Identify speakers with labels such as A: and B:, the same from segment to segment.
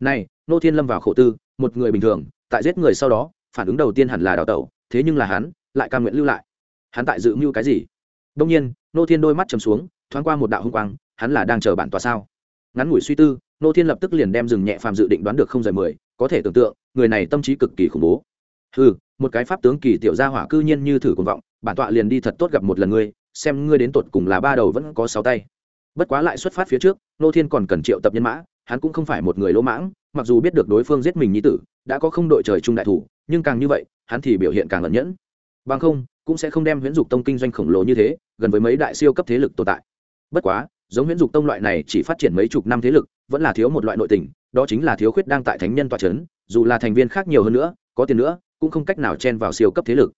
A: này nô thiên lâm vào khổ tư, một người bình thường, tại giết người sau đó, phản ứng đầu tiên hẳn là đào tẩu, thế nhưng là hắn, lại cam nguyện lưu lại. Hắn tại dự mưu cái gì? Đông nhiên nô thiên đôi mắt chầm xuống, thoáng qua một đạo hung quang, hắn là đang chờ bản tòa sao? Ngắn ngủi suy tư nô thiên lập tức liền đem rừng nhẹ phàm dự định đoán được không rời mười, có thể tưởng tượng, người này tâm trí cực kỳ khủng bố. Ừ một cái pháp tướng kỳ tiểu gia hỏa cư nhiên như thử cuồng vọng, bản tọa liền đi thật tốt gặp một lần ngươi, xem ngươi đến tột cùng là ba đầu vẫn có sáu tay. Bất quá lại xuất phát phía trước nô thiên còn cần triệu tập nhân mã hắn cũng không phải một người lỗ mãng, mặc dù biết được đối phương giết mình như tử, đã có không đội trời chung đại thủ, nhưng càng như vậy, hắn thì biểu hiện càng lẫn nhẫn. Bằng không, cũng sẽ không đem huyễn dục tông kinh doanh khổng lồ như thế, gần với mấy đại siêu cấp thế lực tồn tại. Bất quá, giống huyễn dục tông loại này chỉ phát triển mấy chục năm thế lực, vẫn là thiếu một loại nội tình, đó chính là thiếu khuyết đang tại thánh nhân tòa c h ấ n dù là thành viên khác nhiều hơn nữa, có tiền nữa, cũng không cách nào chen vào siêu cấp thế lực.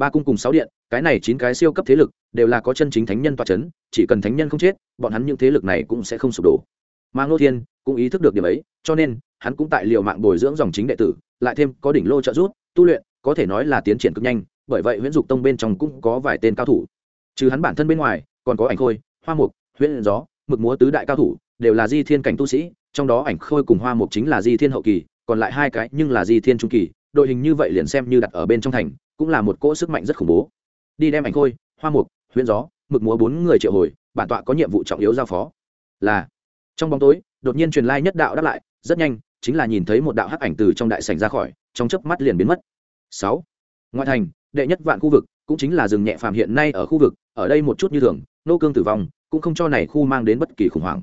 A: Ba cung cùng sáu điện, cái này chín cái siêu cấp thế lực, đều là có chân chính thánh nhân tòa c h ấ n chỉ cần thánh nhân không chết, bọn hắn những thế lực này cũng sẽ không sụp đổ mà ngô thiên cũng ý thức được điểm ấy, cho nên hắn cũng tại liệu mạng bồi dưỡng dòng chính đệ tử, lại thêm có đỉnh lô trợ giúp, tu luyện, có thể nói là tiến triển cực nhanh, bởi vậy huyễn dục tông bên trong cũng có vài tên cao thủ. Trừ hắn bản thân bên ngoài, còn có ảnh khôi, hoa mục, huyễn gió, mực múa tứ đại cao thủ, đều là di thiên cảnh tu sĩ, trong đó ảnh khôi cùng hoa mục chính là di thiên hậu kỳ, còn lại hai cái nhưng là di thiên trung kỳ, đội hình như vậy liền xem như đặt ở bên trong thành, cũng là một cỗ sức mạnh rất khủng bố. Đi đem ảnh khôi, hoa mục, huyễn gió, mực múa bốn người triệu hồi, bản tọa có nhiệm vụ trọng yếu giao phó. Là trong bóng tối, đột nhiên truyền lai nhất đạo đáp lại, rất nhanh, chính là nhìn thấy một đạo hắc ảnh từ trong đại sảnh ra khỏi, trong chớp mắt liền biến mất. Sáu. Ngoại thành, đệ nhất vạn khu vực, cũng chính là rừng nhẹ phàm hiện nay ở khu vực, ở đây một chút như thường, nô cương tử vong, cũng không cho này khu mang đến bất kỳ khủng hoảng.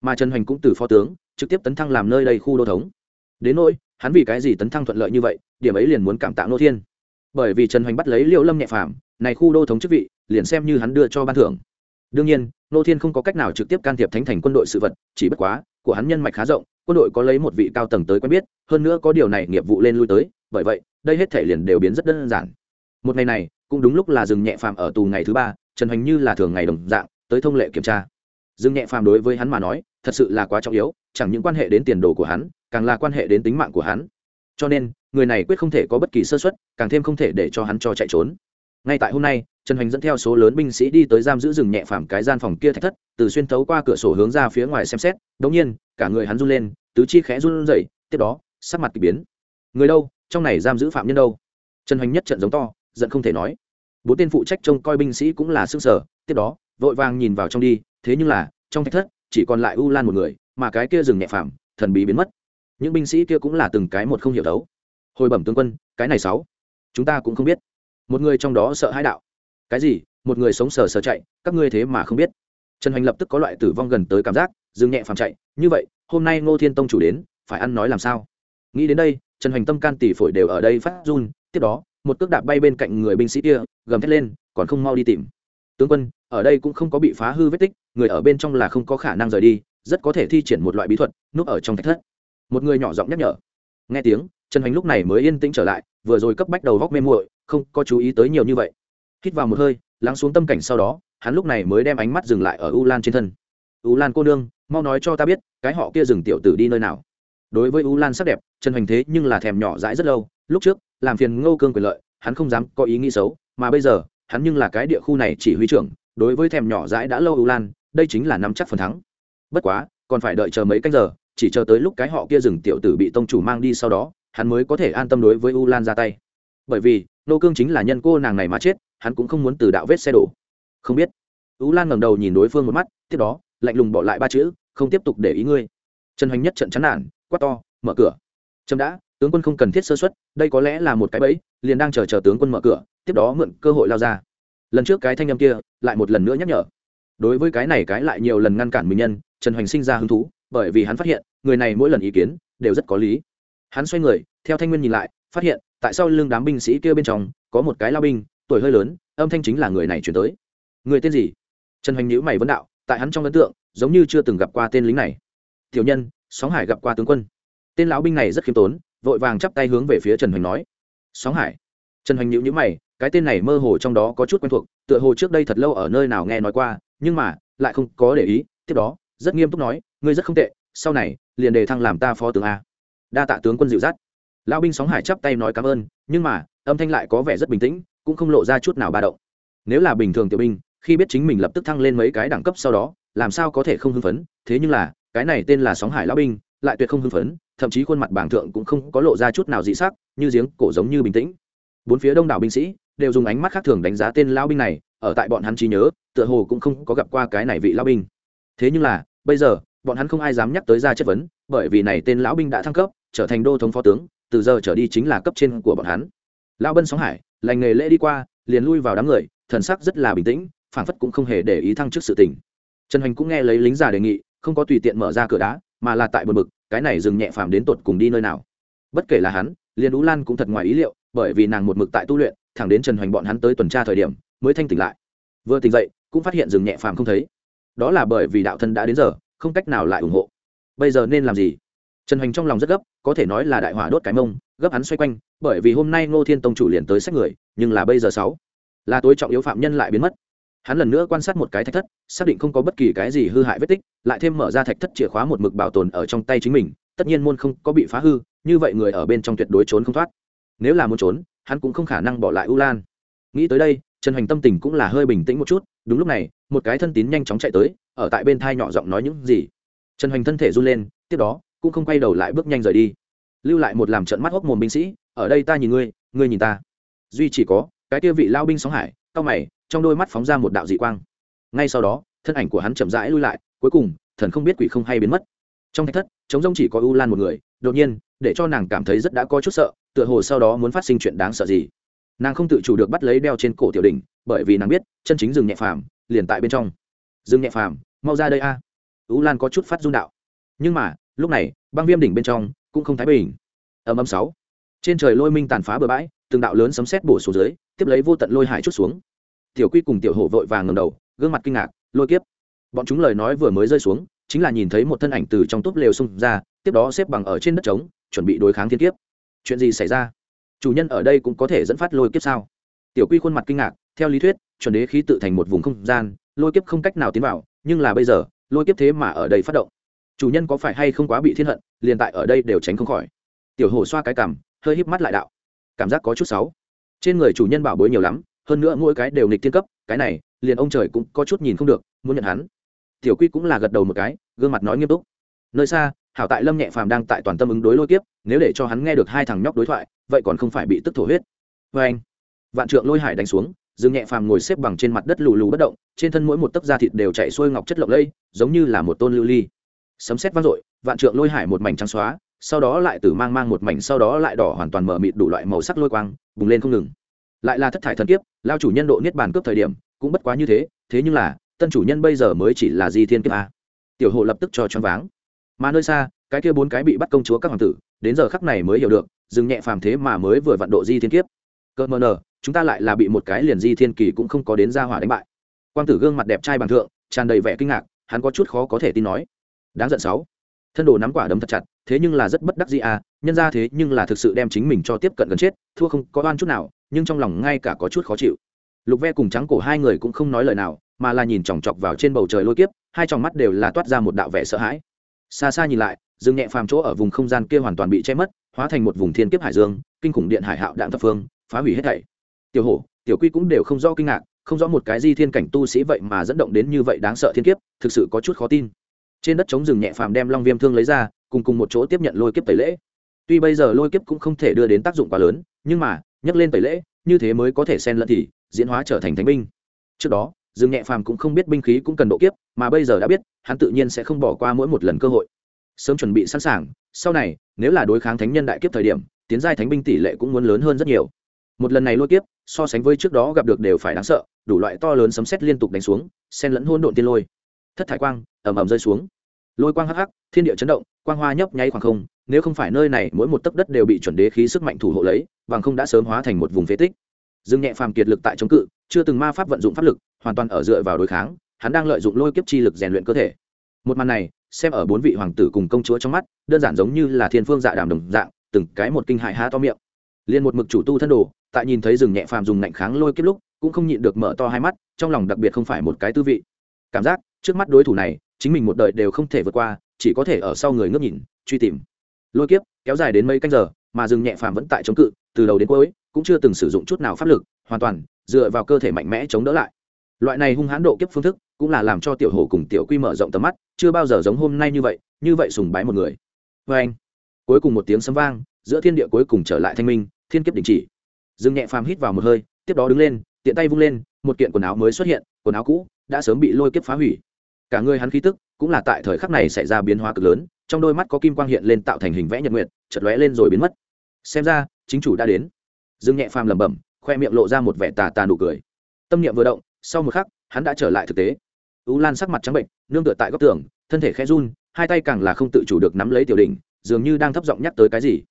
A: Mà trần hoành cũng từ phó tướng, trực tiếp tấn thăng làm nơi đây khu đô thống. Đến nỗi, hắn vì cái gì tấn thăng thuận lợi như vậy, điểm ấy liền muốn cảm tạ nô thiên. Bởi vì trần hoành bắt lấy liệu lâm nhẹ phàm, này khu đô thống chức vị, liền xem như hắn đưa cho ban thưởng. Đương nhiên nô thiên không có cách nào trực tiếp can thiệp thánh thành quân đội sự vật, chỉ bất quá, của hắn nhân mạch khá rộng, quân đội có lấy một vị cao tầng tới quen biết, hơn nữa có điều này nghiệp vụ lên lui tới, bởi vậy, đây hết thể liền đều biến rất đơn giản. Một ngày này, cũng đúng lúc là dừng nhẹ phàm ở tù ngày thứ ba, trần hoành như là thường ngày đồng dạng, tới thông lệ kiểm tra. Dương nhẹ phàm đối với hắn mà nói, thật sự là quá trọng yếu, chẳng những quan hệ đến tiền đồ của hắn, càng là quan hệ đến tính mạng của hắn. Cho nên, người này quyết không thể có bất kỳ sơ suất, càng thêm không thể để cho hắn cho chạy trốn. Ngay tại hôm nay trần hoành dẫn theo số lớn binh sĩ đi tới giam giữ rừng nhẹ phàm cái gian phòng kia thạch thất, từ xuyên thấu qua cửa sổ hướng ra phía ngoài xem xét đống nhiên, cả người hắn run lên, tứ chi khẽ run rẩy, tiếp đó, sắc mặt k ỳ biến. Người đâu? Trong này giam giữ phạm nhân đâu? Trần hoành nhất trận giống to, giận không thể nói. Bốn tên phụ trách trông coi binh sĩ cũng là xương sở tiếp đó, vội vàng nhìn vào trong đi, thế nhưng là, trong thạch thất, chỉ còn lại u lan một người, mà cái kia rừng nhẹ phàm, thần bí biến mất. Những binh sĩ kia cũng là từng cái một không hiểu đấu. Hồi bẩm tướng quân, cái này sáu, chúng ta cũng không biết. Một người trong đó sợ hãi đạo cái gì? Một người sống sờ sờ chạy, các ngươi thế mà không biết. Trần hoành lập tức có loại tử vong gần tới cảm giác, dừng nhẹ phàm chạy. Như vậy, hôm nay ngô thiên tông chủ đến, phải ăn nói làm sao? Nghĩ đến đây, trần hoành tâm can tỷ phổi đều ở đây phát run. Tiếp đó, một cước đạp bay bên cạnh người binh sĩ kia, gầm thét lên, còn không mau đi tìm. Tướng quân, ở đây cũng không có bị phá hư vết tích, người ở bên trong là không có khả năng rời đi, rất có thể thi triển một loại bí thuật, núp ở trong thạch thất. Một người nhỏ giọng nhắc nhở. Nghe tiếng, trần hoành lúc này mới yên tĩnh trở lại, vừa rồi cấp bách đầu góc mê muội, không có chú ý tới nhiều như vậy hít vào một hơi, lắng xuống tâm cảnh sau đó, hắn lúc này mới đem ánh mắt dừng lại ở u lan trên thân. U lan cô nương, mau nói cho ta biết, cái họ kia dừng tiểu tử đi nơi nào? Đối với u lan sắc đẹp, trần hoành thế nhưng là thèm nhỏ dãi rất lâu, lúc trước, làm phiền ngô cương quyền lợi, hắn không dám có ý nghĩ xấu, mà bây giờ, hắn nhưng là cái địa khu này chỉ huy trưởng, đối với thèm nhỏ dãi đã lâu u lan, đây chính là nắm chắc phần thắng. Bất quá, còn phải đợi chờ mấy canh giờ, chỉ chờ tới lúc cái họ kia dừng tiểu tử bị tông chủ mang đi sau đó, hắn mới có thể an tâm đối với u lan ra tay. Bởi vì nô cương chính là nhân cô nàng này mà chết hắn cũng không muốn từ đạo vết xe đổ. Không biết. U lan ngẩng đầu nhìn đối phương một mắt, tiếp đó, lạnh lùng bỏ lại ba chữ, không tiếp tục để ý ngươi. Trần hoành nhất trận chán nản, quát to, mở cửa. Trâm đã, tướng quân không cần thiết sơ xuất đây có lẽ là một cái bẫy, liền đang chờ chờ tướng quân mở cửa, tiếp đó mượn cơ hội lao ra. Lần trước cái thanh âm kia, lại một lần nữa nhắc nhở. Đối với cái này cái lại nhiều lần ngăn cản mình nhân, trần hoành sinh ra hứng thú, bởi vì hắn phát hiện, người này mỗi lần ý kiến, đều rất có lý. Hắn xoay người, theo thanh nguyên nhìn lại, phát hiện, tại sao lưng đám binh sĩ kia bên trong, có một cái lao binh tuổi hơi lớn, âm thanh chính là người này chuyển tới. Người tên gì? Trần hoành nhữ mày vấn đạo, tại hắn trong ấn tượng, giống như chưa từng gặp qua tên lính này. Tiểu nhân, sóng hải gặp qua tướng quân. Tên lão binh này rất khiêm tốn, vội vàng chắp tay hướng về phía trần hoành nói. Sóng hải. Trần hoành nhữ nhữ mày, cái tên này mơ hồ trong đó có chút quen thuộc, tựa hồ trước đây thật lâu ở nơi nào nghe nói qua, nhưng mà, lại không có để ý, tiếp đó, rất nghiêm túc nói, ngươi rất không tệ, sau này, liền đề thăng làm ta phó tướng a. Đa tạ tướng quân dịu dắt. Lão binh sóng hải chắp tay nói cảm ơn, nhưng mà, âm thanh lại có vẻ rất bình tĩnh cũng không lộ ra chút nào ba động. Nếu là bình thường tiểu binh, khi biết chính mình lập tức thăng lên mấy cái đẳng cấp sau đó, làm sao có thể không hưng phấn? Thế nhưng là, cái này tên là sóng hải lão binh, lại tuyệt không hưng phấn, thậm chí khuôn mặt bảng thượng cũng không có lộ ra chút nào dị sắc, như giếng cổ giống như bình tĩnh. Bốn phía đông đảo binh sĩ đều dùng ánh mắt khác thường đánh giá tên lão binh này, ở tại bọn hắn trí nhớ, tựa hồ cũng không có gặp qua cái này vị lão binh. Thế nhưng là, bây giờ, bọn hắn không ai dám nhắc tới ra chất vấn, bởi vì này tên lão binh đã thăng cấp, trở thành đô thống phó tướng, từ giờ trở đi chính là cấp trên của bọn hắn. Lão bân sóng hải lành nghề lễ đi qua, liền lui vào đám người, thần sắc rất là bình tĩnh, phảng phất cũng không hề để ý thăng trước sự tình. Trần hoành cũng nghe lấy lính già đề nghị, không có tùy tiện mở ra cửa đá, mà là tại bờ mực cái này dừng nhẹ phàm đến tột cùng đi nơi nào. Bất kể là hắn, liền ú lan cũng thật ngoài ý liệu, bởi vì nàng một mực tại tu luyện, thẳng đến trần hoành bọn hắn tới tuần tra thời điểm, mới thanh tỉnh lại. Vừa tỉnh dậy, cũng phát hiện rừng nhẹ phàm không thấy. Đó là bởi vì đạo thân đã đến giờ, không cách nào lại ủng hộ. Bây giờ nên làm gì? Trần hoành trong lòng rất gấp, có thể nói là đại hỏa đốt cái mông, gấp hắn xoay quanh, bởi vì hôm nay ngô thiên tông chủ liền tới sách người, nhưng là bây giờ sáu, là tối trọng yếu phạm nhân lại biến mất. Hắn lần nữa quan sát một cái thạch thất, xác định không có bất kỳ cái gì hư hại vết tích, lại thêm mở ra thạch thất chìa khóa một mực bảo tồn ở trong tay chính mình, tất nhiên môn không có bị phá hư, như vậy người ở bên trong tuyệt đối trốn không thoát. Nếu là muốn trốn, hắn cũng không khả năng bỏ lại u lan. Nghĩ tới đây, trần hoành tâm tình cũng là hơi bình tĩnh một chút, đúng lúc này, một cái thân tín nhanh chóng chạy tới, ở tại bên thai nhỏ giọng nói những gì. Trần hoành thân thể run lên, tiếp đó cũng không quay đầu lại bước nhanh rời đi. Lưu lại một làm trận mắt hốc mồm binh sĩ, ở đây ta nhìn ngươi ngươi nhìn ta. Duy chỉ có, cái kia vị lao binh sóng hải cao mày, trong đôi mắt phóng ra một đạo dị quang. Ngay sau đó, thân ảnh của hắn chậm rãi lui lại, cuối cùng, thần không biết quỷ không hay biến mất. Trong thách thất chống rông chỉ có u lan một người, đột nhiên, để cho nàng cảm thấy rất đã có chút sợ, tựa hồ sau đó muốn phát sinh chuyện đáng sợ gì. Nàng không tự chủ được bắt lấy đeo trên cổ tiểu đình bởi vì nàng biết, chân chính rừng nhẹ phàm, liền tại bên trong. Rừng nhẹ phàm, mau ra đây a. U lan có chút phát run đạo. Nhưng mà lúc này, băng viêm đỉnh bên trong cũng không thái bình. Ầm ầm sáu. Trên trời lôi minh tàn phá bờ bãi, từng đạo lớn sấm sét bổ xuống dưới, tiếp lấy vô tận lôi hải chút xuống. Tiểu quy cùng tiểu hổ vội vàng ngầm đầu, gương mặt kinh ngạc, lôi kiếp. Bọn chúng lời nói vừa mới rơi xuống, chính là nhìn thấy một thân ảnh từ trong túp lều xung ra, tiếp đó xếp bằng ở trên đất trống, chuẩn bị đối kháng thiên kiếp. Chuyện gì xảy ra? Chủ nhân ở đây cũng có thể dẫn phát lôi kiếp sao? Tiểu quy khuôn mặt kinh ngạc, theo lý thuyết, chuẩn đế khí tự thành một vùng không gian, lôi kiếp không cách nào tiến vào, nhưng là bây giờ, lôi kiếp thế mà ở đây phát động chủ nhân có phải hay không quá bị thiên hận, liền tại ở đây đều tránh không khỏi. Tiểu hổ xoa cái cằm, hơi híp mắt lại đạo. Cảm giác có chút xấu. Trên người chủ nhân bảo bối nhiều lắm, hơn nữa mỗi cái đều nịch thiên cấp, cái này, liền ông trời cũng có chút nhìn không được, muốn nhận hắn. Tiểu quy cũng là gật đầu một cái, gương mặt nói nghiêm túc. Nơi xa, hảo tại lâm nhẹ phàm đang tại toàn tâm ứng đối lôi kiếp, nếu để cho hắn nghe được hai thằng nhóc đối thoại, vậy còn không phải bị tức thổ huyết. Vê anh, vạn trượng lôi hải đánh xuống, dương nhẹ phàm ngồi xếp bằng trên mặt đất lù lù bất động, trên thân mỗi một tấc da thịt đều chạy xuôi ngọc chất lộng lây giống như là một tôn lưu ly sấm xét vang dội, vạn trượng lôi hải một mảnh trắng xóa, sau đó lại từ mang mang một mảnh sau đó lại đỏ hoàn toàn mở mịt đủ loại màu sắc lôi quang, bùng lên không ngừng. Lại là thất thải thần kiếp, lao chủ nhân độ niết bàn cướp thời điểm, cũng bất quá như thế thế nhưng là, tân chủ nhân bây giờ mới chỉ là di thiên kiếp a. Tiểu hộ lập tức cho choáng váng. Mà nơi xa, cái kia bốn cái bị bắt công chúa các hoàng tử, đến giờ khắc này mới hiểu được, dừng nhẹ phàm thế mà mới vừa vặn độ di thiên kiếp. Cơ mờ nờ, chúng ta lại là bị một cái liền di thiên kỳ cũng không có đến ra hỏa đánh bại. Quang tử gương mặt đẹp trai bằng thượng, tràn đầy vẻ kinh ngạc, hắn có chút khó có thể tin nói đáng giận sáu. Thân đồ nắm quả đấm thật chặt, thế nhưng là rất bất đắc dĩ à nhân ra thế nhưng là thực sự đem chính mình cho tiếp cận gần chết, thua không có oan chút nào, nhưng trong lòng ngay cả có chút khó chịu. Lục ve cùng trắng cổ hai người cũng không nói lời nào, mà là nhìn chòng chọc vào trên bầu trời lôi kiếp, hai tròng mắt đều là toát ra một đạo vẻ sợ hãi. Xa xa nhìn lại, dương nhẹ phàm chỗ ở vùng không gian kia hoàn toàn bị che mất, hóa thành một vùng thiên kiếp hải dương, kinh khủng điện hải hạo đạn thập phương, phá hủy hết thảy. Tiểu hổ, tiểu quy cũng đều không rõ kinh ngạc, không rõ một cái di thiên cảnh tu sĩ vậy mà dẫn động đến như vậy đáng sợ thiên kiếp, thực sự có chút khó tin trên đất chống rừng nhẹ phàm đem long viêm thương lấy ra, cùng cùng một chỗ tiếp nhận lôi kiếp tẩy lễ. Tuy bây giờ lôi kiếp cũng không thể đưa đến tác dụng quá lớn, nhưng mà nhắc lên tẩy lễ, như thế mới có thể xen lẫn thì, diễn hóa trở thành thánh binh. Trước đó, rừng nhẹ phàm cũng không biết binh khí cũng cần độ kiếp, mà bây giờ đã biết, hắn tự nhiên sẽ không bỏ qua mỗi một lần cơ hội. Sớm chuẩn bị sẵn sàng, sau này, nếu là đối kháng thánh nhân đại kiếp thời điểm, tiến giai thánh binh tỷ lệ cũng muốn lớn hơn rất nhiều. Một lần này lôi kiếp, so sánh với trước đó gặp được đều phải đáng sợ, đủ loại to lớn sấm sét liên tục đánh xuống, xen lẫn hôn độn tiên lôi thất thải quang, ầm ầm rơi xuống. Lôi quang hắc hắc, thiên địa chấn động, quang hoa nhấp nháy khoảng không, nếu không phải nơi này mỗi một tấc đất đều bị chuẩn đế khí sức mạnh thủ hộ lấy, bằng không đã sớm hóa thành một vùng phế tích. Dương nhẹ phàm kiệt lực tại chống cự, chưa từng ma pháp vận dụng pháp lực, hoàn toàn ở dựa vào đối kháng, hắn đang lợi dụng lôi kiếp chi lực rèn luyện cơ thể. Một màn này, xem ở bốn vị hoàng tử cùng công chúa trong mắt, đơn giản giống như là thiên phương dạ đàm đồng dạng, từng cái một kinh hại há to miệng. Liền một mực chủ tu thân đồ, tại nhìn thấy rừng nhẹ phàm dùng nạnh kháng lôi kiếp lúc, cũng không nhịn được mở to hai mắt, trong lòng đặc biệt không phải một cái tư vị. Cảm giác trước mắt đối thủ này, chính mình một đời đều không thể vượt qua, chỉ có thể ở sau người ngước nhìn, truy tìm. Lôi kiếp, kéo dài đến mấy canh giờ, mà rừng nhẹ phàm vẫn tại chống cự, từ đầu đến cuối, cũng chưa từng sử dụng chút nào pháp lực, hoàn toàn dựa vào cơ thể mạnh mẽ chống đỡ lại. Loại này hung hãn độ kiếp phương thức, cũng là làm cho tiểu hồ cùng tiểu quy mở rộng tầm mắt, chưa bao giờ giống hôm nay như vậy như vậy sùng bái một người. Vê anh, cuối cùng một tiếng sấm vang, giữa thiên địa cuối cùng trở lại thanh minh, thiên kiếp đình chỉ. Dừng nhẹ phàm hít vào một hơi, tiếp đó đứng lên, tiện tay vung lên, một kiện quần áo mới xuất hiện, quần áo cũ, đã sớm bị lôi kiếp phá hủy cả người hắn khí tức cũng là tại thời khắc này xảy ra biến hóa cực lớn, trong đôi mắt có kim quang hiện lên tạo thành hình vẽ nhật nguyện chật lóe lên rồi biến mất. Xem ra, chính chủ đã đến. Dương nhẹ phàm lẩm bẩm, khoe miệng lộ ra một vẻ tà tà nụ cười. Tâm niệm vừa động, sau một khắc, hắn đã trở lại thực tế. Ú lan sắc mặt trắng bệnh, nương tựa tại góc tường, thân thể khẽ run, hai tay càng là không tự chủ được nắm lấy tiểu đình dường như đang thấp giọng nhắc tới cái gì.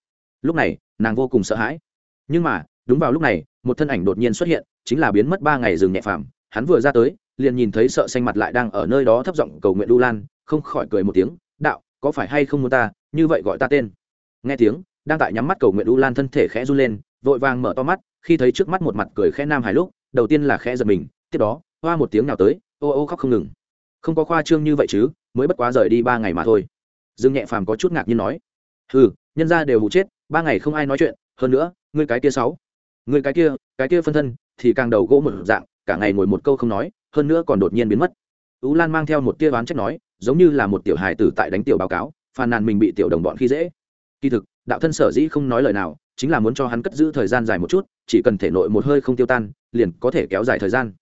A: Lúc này, nàng vô cùng sợ hãi. Nhưng mà, đúng vào lúc này, một thân ảnh đột nhiên xuất hiện, chính là biến mất ba ngày rừng nhẹ phàm. Hắn vừa ra tới liền nhìn thấy sợ xanh mặt lại đang ở nơi đó thấp giọng cầu nguyện đu lan, không khỏi cười một tiếng, đạo, có phải hay không muốn ta? Như vậy gọi ta tên. Nghe tiếng, đang tại nhắm mắt cầu nguyện đu lan thân thể khẽ run lên, vội vàng mở to mắt, khi thấy trước mắt một mặt cười khẽ nam hài lúc, đầu tiên là khẽ giật mình, tiếp đó, hoa một tiếng nào tới, ô ô khóc không ngừng. Không có khoa trương như vậy chứ, mới bất quá rời đi ba ngày mà thôi. Dương nhẹ phàm có chút ngạc nhiên nói ừ nhân ra đều hụ chết, ba ngày không ai nói chuyện, hơn nữa, ngươi cái kia sáu, ngươi cái kia cái kia phân thân, thì càng đầu gỗ một dạng, cả ngày ngồi một câu không nói hơn nữa còn đột nhiên biến mất. Tú lan mang theo một tia oán trách nói, giống như là một tiểu hài tử tại đánh tiểu báo cáo, phàn nàn mình bị tiểu đồng bọn khi dễ. Kỳ thực, đạo thân sở dĩ không nói lời nào, chính là muốn cho hắn cất giữ thời gian dài một chút, chỉ cần thể nội một hơi không tiêu tan, liền có thể kéo dài thời gian.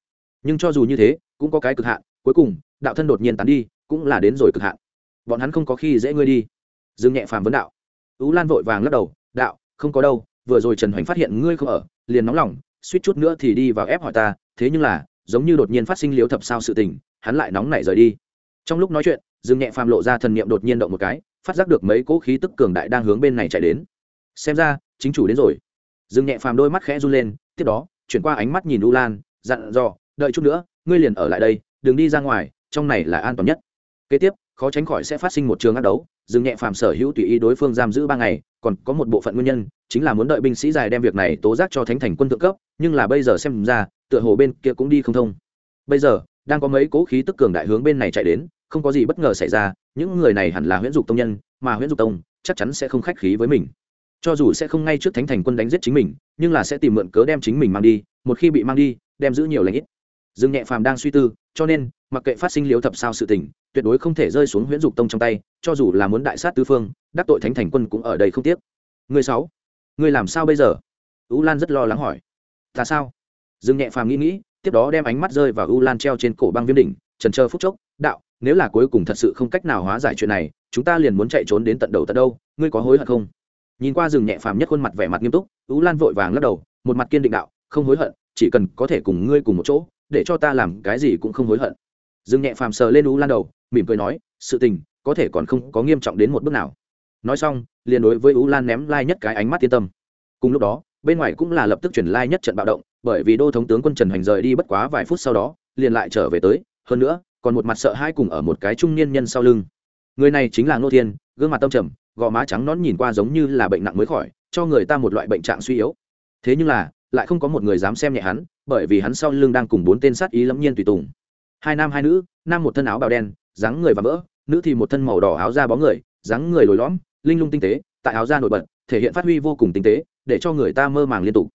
A: Nhưng cho dù như thế, cũng có cái cực hạn, cuối cùng, đạo thân đột nhiên tán đi, cũng là đến rồi cực hạn. Bọn hắn không có khi dễ ngươi đi. Dương nhẹ phàm vấn đạo. Tú lan vội vàng lắc đầu, đạo, không có đâu, vừa rồi trần hoành phát hiện ngươi không ở, liền nóng lòng, suýt chút nữa thì đi vào ép hỏi ta, thế nhưng là giống như đột nhiên phát sinh liếu thập sao sự tình, hắn lại nóng nảy rời đi. Trong lúc nói chuyện, dương nhẹ phàm lộ ra thần niệm đột nhiên động một cái, phát giác được mấy cỗ khí tức cường đại đang hướng bên này chạy đến. Xem ra, chính chủ đến rồi. Dương nhẹ phàm đôi mắt khẽ run lên, tiếp đó, chuyển qua ánh mắt nhìn u lan, dặn dò, đợi chút nữa, ngươi liền ở lại đây, đừng đi ra ngoài, trong này là an toàn nhất. Kế tiếp, khó tránh khỏi sẽ phát sinh một trường ác đấu, dương nhẹ phàm sở hữu tùy ý đối phương giam giữ ba ngày, còn có một bộ phận nguyên nhân, chính là muốn đợi binh sĩ dài đem việc này tố giác cho thánh thành quân thượng cấp, nhưng là bây giờ xem ra tựa hồ bên kia cũng đi không thông. Bây giờ, đang có mấy cố khí tức cường đại hướng bên này chạy đến, không có gì bất ngờ xảy ra, những người này hẳn là huyễn dục tông nhân, mà huyễn dục tông chắc chắn sẽ không khách khí với mình. Cho dù sẽ không ngay trước thánh thành quân đánh giết chính mình, nhưng là sẽ tìm mượn cớ đem chính mình mang đi, một khi bị mang đi, đem giữ nhiều lãnh ít. Dương nhẹ phàm đang suy tư, cho nên, mặc kệ phát sinh liếu thập sao sự tình, tuyệt đối không thể rơi xuống huyễn dục tông trong tay, cho dù là muốn đại sát tứ phương, đắc tội thánh thành quân cũng ở đây không tiếc. Người sáu, người làm sao bây giờ? U lan rất lo lắng hỏi. Ta sao? Dương nhẹ phàm nghĩ nghĩ, tiếp đó đem ánh mắt rơi vào u lan treo trên cổ băng viêm đỉnh, trần chờ phút chốc, đạo, nếu là cuối cùng thật sự không cách nào hóa giải chuyện này, chúng ta liền muốn chạy trốn đến tận đầu tận đâu, ngươi có hối hận không? Nhìn qua rừng nhẹ phàm nhất khuôn mặt vẻ mặt nghiêm túc, u lan vội vàng lắc đầu, một mặt kiên định đạo, không hối hận, chỉ cần có thể cùng ngươi cùng một chỗ, để cho ta làm cái gì cũng không hối hận. Rừng nhẹ phàm sờ lên u lan đầu, mỉm cười nói, sự tình, có thể còn không có nghiêm trọng đến một bước nào. Nói xong, liền đối với u lan ném lai nhất cái ánh mắt yên tâm. Cùng lúc đó bên ngoài cũng là lập tức chuyển lai nhất trận bạo động, bởi vì đô thống tướng quân trần hoành rời đi bất quá vài phút sau đó, liền lại trở về tới. Hơn nữa, còn một mặt sợ hai cùng ở một cái trung niên nhân sau lưng. Người này chính là ngô thiên, gương mặt tâm trầm, gò má trắng nón nhìn qua giống như là bệnh nặng mới khỏi, cho người ta một loại bệnh trạng suy yếu. Thế nhưng là, lại không có một người dám xem nhẹ hắn, bởi vì hắn sau lưng đang cùng bốn tên sát ý lẫm nhiên tùy tùng. Hai nam hai nữ, nam một thân áo bào đen, dáng người và vỡ nữ thì một thân màu đỏ áo da bóng người, dáng người lồi lõm, linh lung tinh tế, tại áo da nổi bật, thể hiện phát huy vô cùng tinh tế để cho người ta mơ màng liên tục.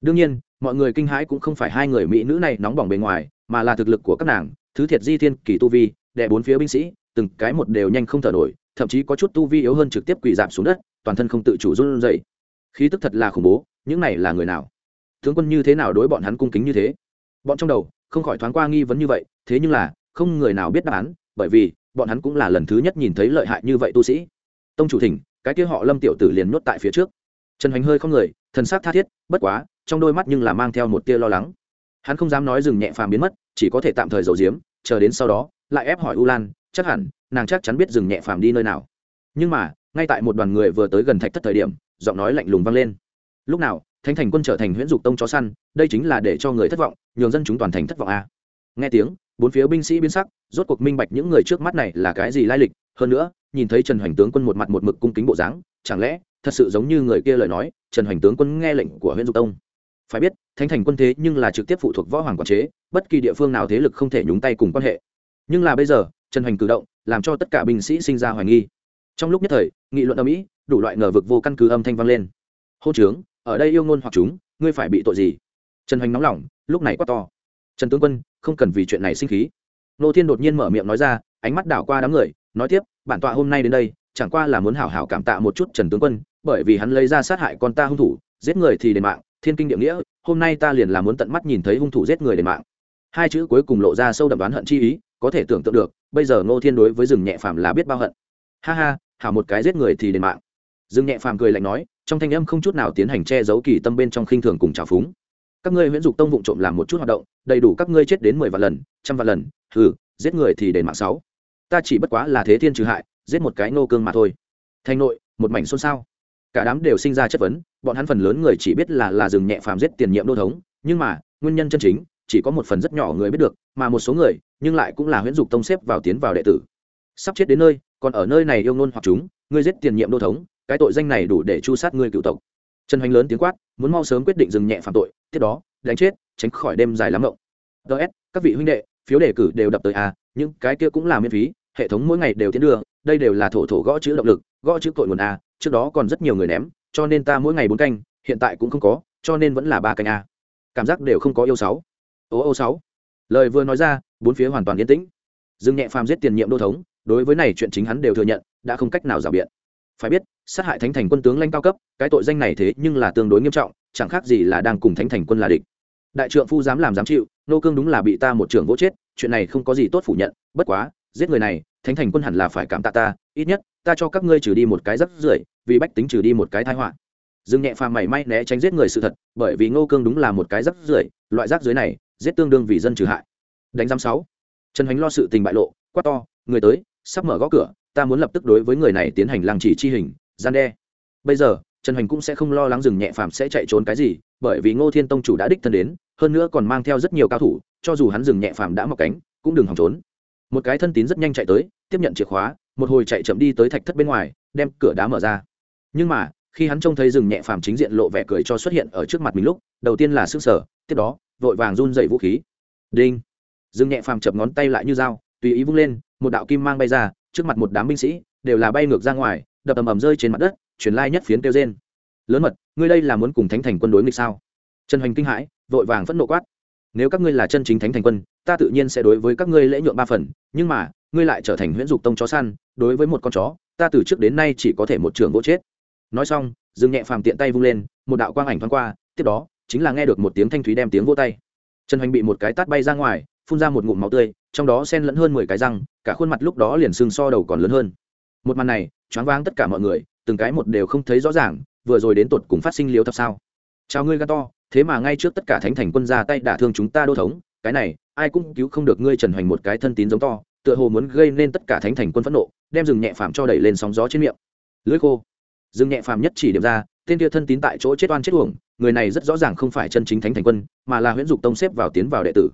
A: Đương nhiên, mọi người kinh hãi cũng không phải hai người mỹ nữ này nóng bỏng bề ngoài, mà là thực lực của các nàng, thứ thiệt di thiên, kỳ tu vi, đệ bốn phía binh sĩ, từng cái một đều nhanh không thở nổi, thậm chí có chút tu vi yếu hơn trực tiếp quỳ giảm xuống đất, toàn thân không tự chủ run dậy khí tức thật là khủng bố, những này là người nào? Tướng quân như thế nào đối bọn hắn cung kính như thế? Bọn trong đầu, không khỏi thoáng qua nghi vấn như vậy, thế nhưng là, không người nào biết đáp án, bởi vì, bọn hắn cũng là lần thứ nhất nhìn thấy lợi hại như vậy tu sĩ. Tông chủ thỉnh, cái kia họ lâm tiểu tử liền nhốt tại phía trước trần hoành hơi không người, thần sắc tha thiết, bất quá, trong đôi mắt nhưng là mang theo một tia lo lắng. Hắn không dám nói dừng nhẹ phàm biến mất, chỉ có thể tạm thời giấu giếm, chờ đến sau đó, lại ép hỏi u lan, chắc hẳn, nàng chắc chắn biết dừng nhẹ phàm đi nơi nào. Nhưng mà, ngay tại một đoàn người vừa tới gần thạch thất thời điểm, giọng nói lạnh lùng vang lên. Lúc nào, thánh thành quân trở thành huyễn dục tông chó săn, đây chính là để cho người thất vọng, nhường dân chúng toàn thành thất vọng a. Nghe tiếng, bốn phía binh sĩ biến sắc, rốt cuộc minh bạch những người trước mắt này là cái gì lai lịch. Hơn nữa, nhìn thấy trần hoành tướng quân một mặt một mực cung kính bộ dáng, chẳng lẽ thật sự giống như người kia lời nói, trần hoành tướng quân nghe lệnh của huyện dục tông. Phải biết, thánh thành quân thế nhưng là trực tiếp phụ thuộc võ hoàng quản chế, bất kỳ địa phương nào thế lực không thể nhúng tay cùng quan hệ. Nhưng là bây giờ, trần hoành cử động, làm cho tất cả binh sĩ sinh ra hoài nghi. Trong lúc nhất thời, nghị luận ở mỹ, đủ loại ngờ vực vô căn cứ âm thanh vang lên. Hô trướng, ở đây yêu ngôn hoặc chúng, ngươi phải bị tội gì? Trần hoành nóng lòng, lúc này quá to. Trần tướng quân, không cần vì chuyện này sinh khí. Nô thiên đột nhiên mở miệng nói ra, ánh mắt đảo qua đám người, nói tiếp, bản tọa hôm nay đến đây, chẳng qua là muốn hảo hảo cảm tạ một chút trần tướng quân bởi vì hắn lấy ra sát hại con ta hung thủ, giết người thì đền mạng, thiên kinh địa nghĩa, hôm nay ta liền là muốn tận mắt nhìn thấy hung thủ giết người đền mạng. Hai chữ cuối cùng lộ ra sâu đậm đoán hận chi ý, có thể tưởng tượng được, bây giờ ngô thiên đối với rừng nhẹ phàm là biết bao hận. Ha ha, hảo một cái giết người thì đền mạng. Rừng nhẹ phàm cười lạnh nói, trong thanh âm không chút nào tiến hành che giấu kỳ tâm bên trong khinh thường cùng trào phúng. Các ngươi huyễn dục tông vụng trộm làm một chút hoạt động, đầy đủ các ngươi chết đến mười vạn lần, trăm vạn lần, hừ, giết người thì đền mạng sáu. Ta chỉ bất quá là thế thiên trừ hại, giết một cái nô cương mà thôi. Thành nội, một mảnh xôn xao cả đám đều sinh ra chất vấn, bọn hắn phần lớn người chỉ biết là là dừng nhẹ phàm giết tiền nhiệm đô thống, nhưng mà, nguyên nhân chân chính, chỉ có một phần rất nhỏ người biết được, mà một số người, nhưng lại cũng là huyễn dục tông xếp vào tiến vào đệ tử. Sắp chết đến nơi, còn ở nơi này yêu ngôn hoặc chúng, ngươi giết tiền nhiệm đô thống, cái tội danh này đủ để chu sát ngươi cựu tộc. Trần hoành lớn tiếng quát, muốn mau sớm quyết định dừng nhẹ phạm tội, tiếp đó, đánh chết, tránh khỏi đêm dài lắm ngộng ts các vị huynh đệ, phiếu đề cử đều đập tới a, những cái kia cũng là miễn phí, hệ thống mỗi ngày đều tiến đưa, đây đều là thổ thổ gõ chữ động lực, gõ chữ cội nguồn a trước đó còn rất nhiều người ném, cho nên ta mỗi ngày bốn canh, hiện tại cũng không có, cho nên vẫn là ba canh a. Cảm giác đều không có yêu sáu. Ô ô sáu. Lời vừa nói ra, bốn phía hoàn toàn yên tĩnh. Dương nhẹ phàm giết tiền nhiệm đô thống, đối với này chuyện chính hắn đều thừa nhận, đã không cách nào rào biện. Phải biết, sát hại thánh thành quân tướng lãnh cao cấp, cái tội danh này thế nhưng là tương đối nghiêm trọng, chẳng khác gì là đang cùng thánh thành quân là địch. Đại trượng phu dám làm dám chịu, nô cương đúng là bị ta một trưởng vỗ chết, chuyện này không có gì tốt phủ nhận, bất quá, giết người này thánh thành quân hẳn là phải cảm tạ ta, ít nhất, ta cho các ngươi trừ đi một cái rất rưởi, vì bách tính trừ đi một cái thái họa. Dương nhẹ phàm mảy may né tránh giết người sự thật, bởi vì ngô cương đúng là một cái rắc rưởi, loại rác dưới này, giết tương đương vì dân trừ hại. Đánh giam sáu. Trần hoành lo sự tình bại lộ, quát to, người tới, sắp mở gõ cửa, ta muốn lập tức đối với người này tiến hành làng chỉ chi hình, gian đe. Bây giờ, trần hoành cũng sẽ không lo lắng rừng nhẹ phàm sẽ chạy trốn cái gì, bởi vì ngô thiên tông chủ đã đích thân đến, hơn nữa còn mang theo rất nhiều cao thủ, cho dù hắn rừng nhẹ phàm đã mọc cánh, cũng đừng hòng trốn một cái thân tín rất nhanh chạy tới, tiếp nhận chìa khóa, một hồi chạy chậm đi tới thạch thất bên ngoài, đem cửa đá mở ra. Nhưng mà, khi hắn trông thấy rừng nhẹ phàm chính diện lộ vẻ cười cho xuất hiện ở trước mặt mình lúc, đầu tiên là s ư ơ n g sở, tiếp đó, vội vàng run dậy vũ khí. Đinh! Rừng nhẹ phàm chập ngón tay lại như dao, tùy ý vung lên, một đạo kim mang bay ra, trước mặt một đám binh sĩ, đều là bay ngược ra ngoài, đập ầm ầm rơi trên mặt đất chuyển lai nhất phiến kêu trên lớn mật, ngươi đây là muốn cùng thánh thành quân đối nghịch sao? Trần hoành kinh hãi, vội vàng phẫn nộ quát. Nếu các ngươi là chân chính thánh thành quân ta tự nhiên sẽ đối với các ngươi lễ nhượng ba phần, nhưng mà, ngươi lại trở thành huyễn dục tông chó săn, đối với một con chó, ta từ trước đến nay chỉ có thể một trường gỗ chết. Nói xong, dương nhẹ phàm tiện tay vung lên, một đạo quang ảnh thoáng qua, tiếp đó, chính là nghe được một tiếng thanh thúy đem tiếng vô tay. Trần hoành bị một cái tát bay ra ngoài, phun ra một ngụm máu tươi, trong đó xen lẫn hơn mười cái răng, cả khuôn mặt lúc đó liền sưng so đầu còn lớn hơn. Một màn này, choáng váng tất cả mọi người, từng cái một đều không thấy rõ ràng, vừa rồi đến tột cùng phát sinh liếu thập sao. Chào ngươi gan to, thế mà ngay trước tất cả thánh thành quân ra tay đả thương chúng ta đô thống cái này, ai cũng cứu không được ngươi trần hoành một cái thân tín giống to, tựa hồ muốn gây nên tất cả thánh thành quân phẫn nộ, đem rừng nhẹ phàm cho đẩy lên sóng gió trên miệng. Lưỡi khô. Rừng nhẹ phàm nhất chỉ điểm ra, tên kia thân tín tại chỗ chết oan chết uổng, người này rất rõ ràng không phải chân chính thánh thành quân, mà là huyễn dục tông xếp vào tiến vào đệ tử.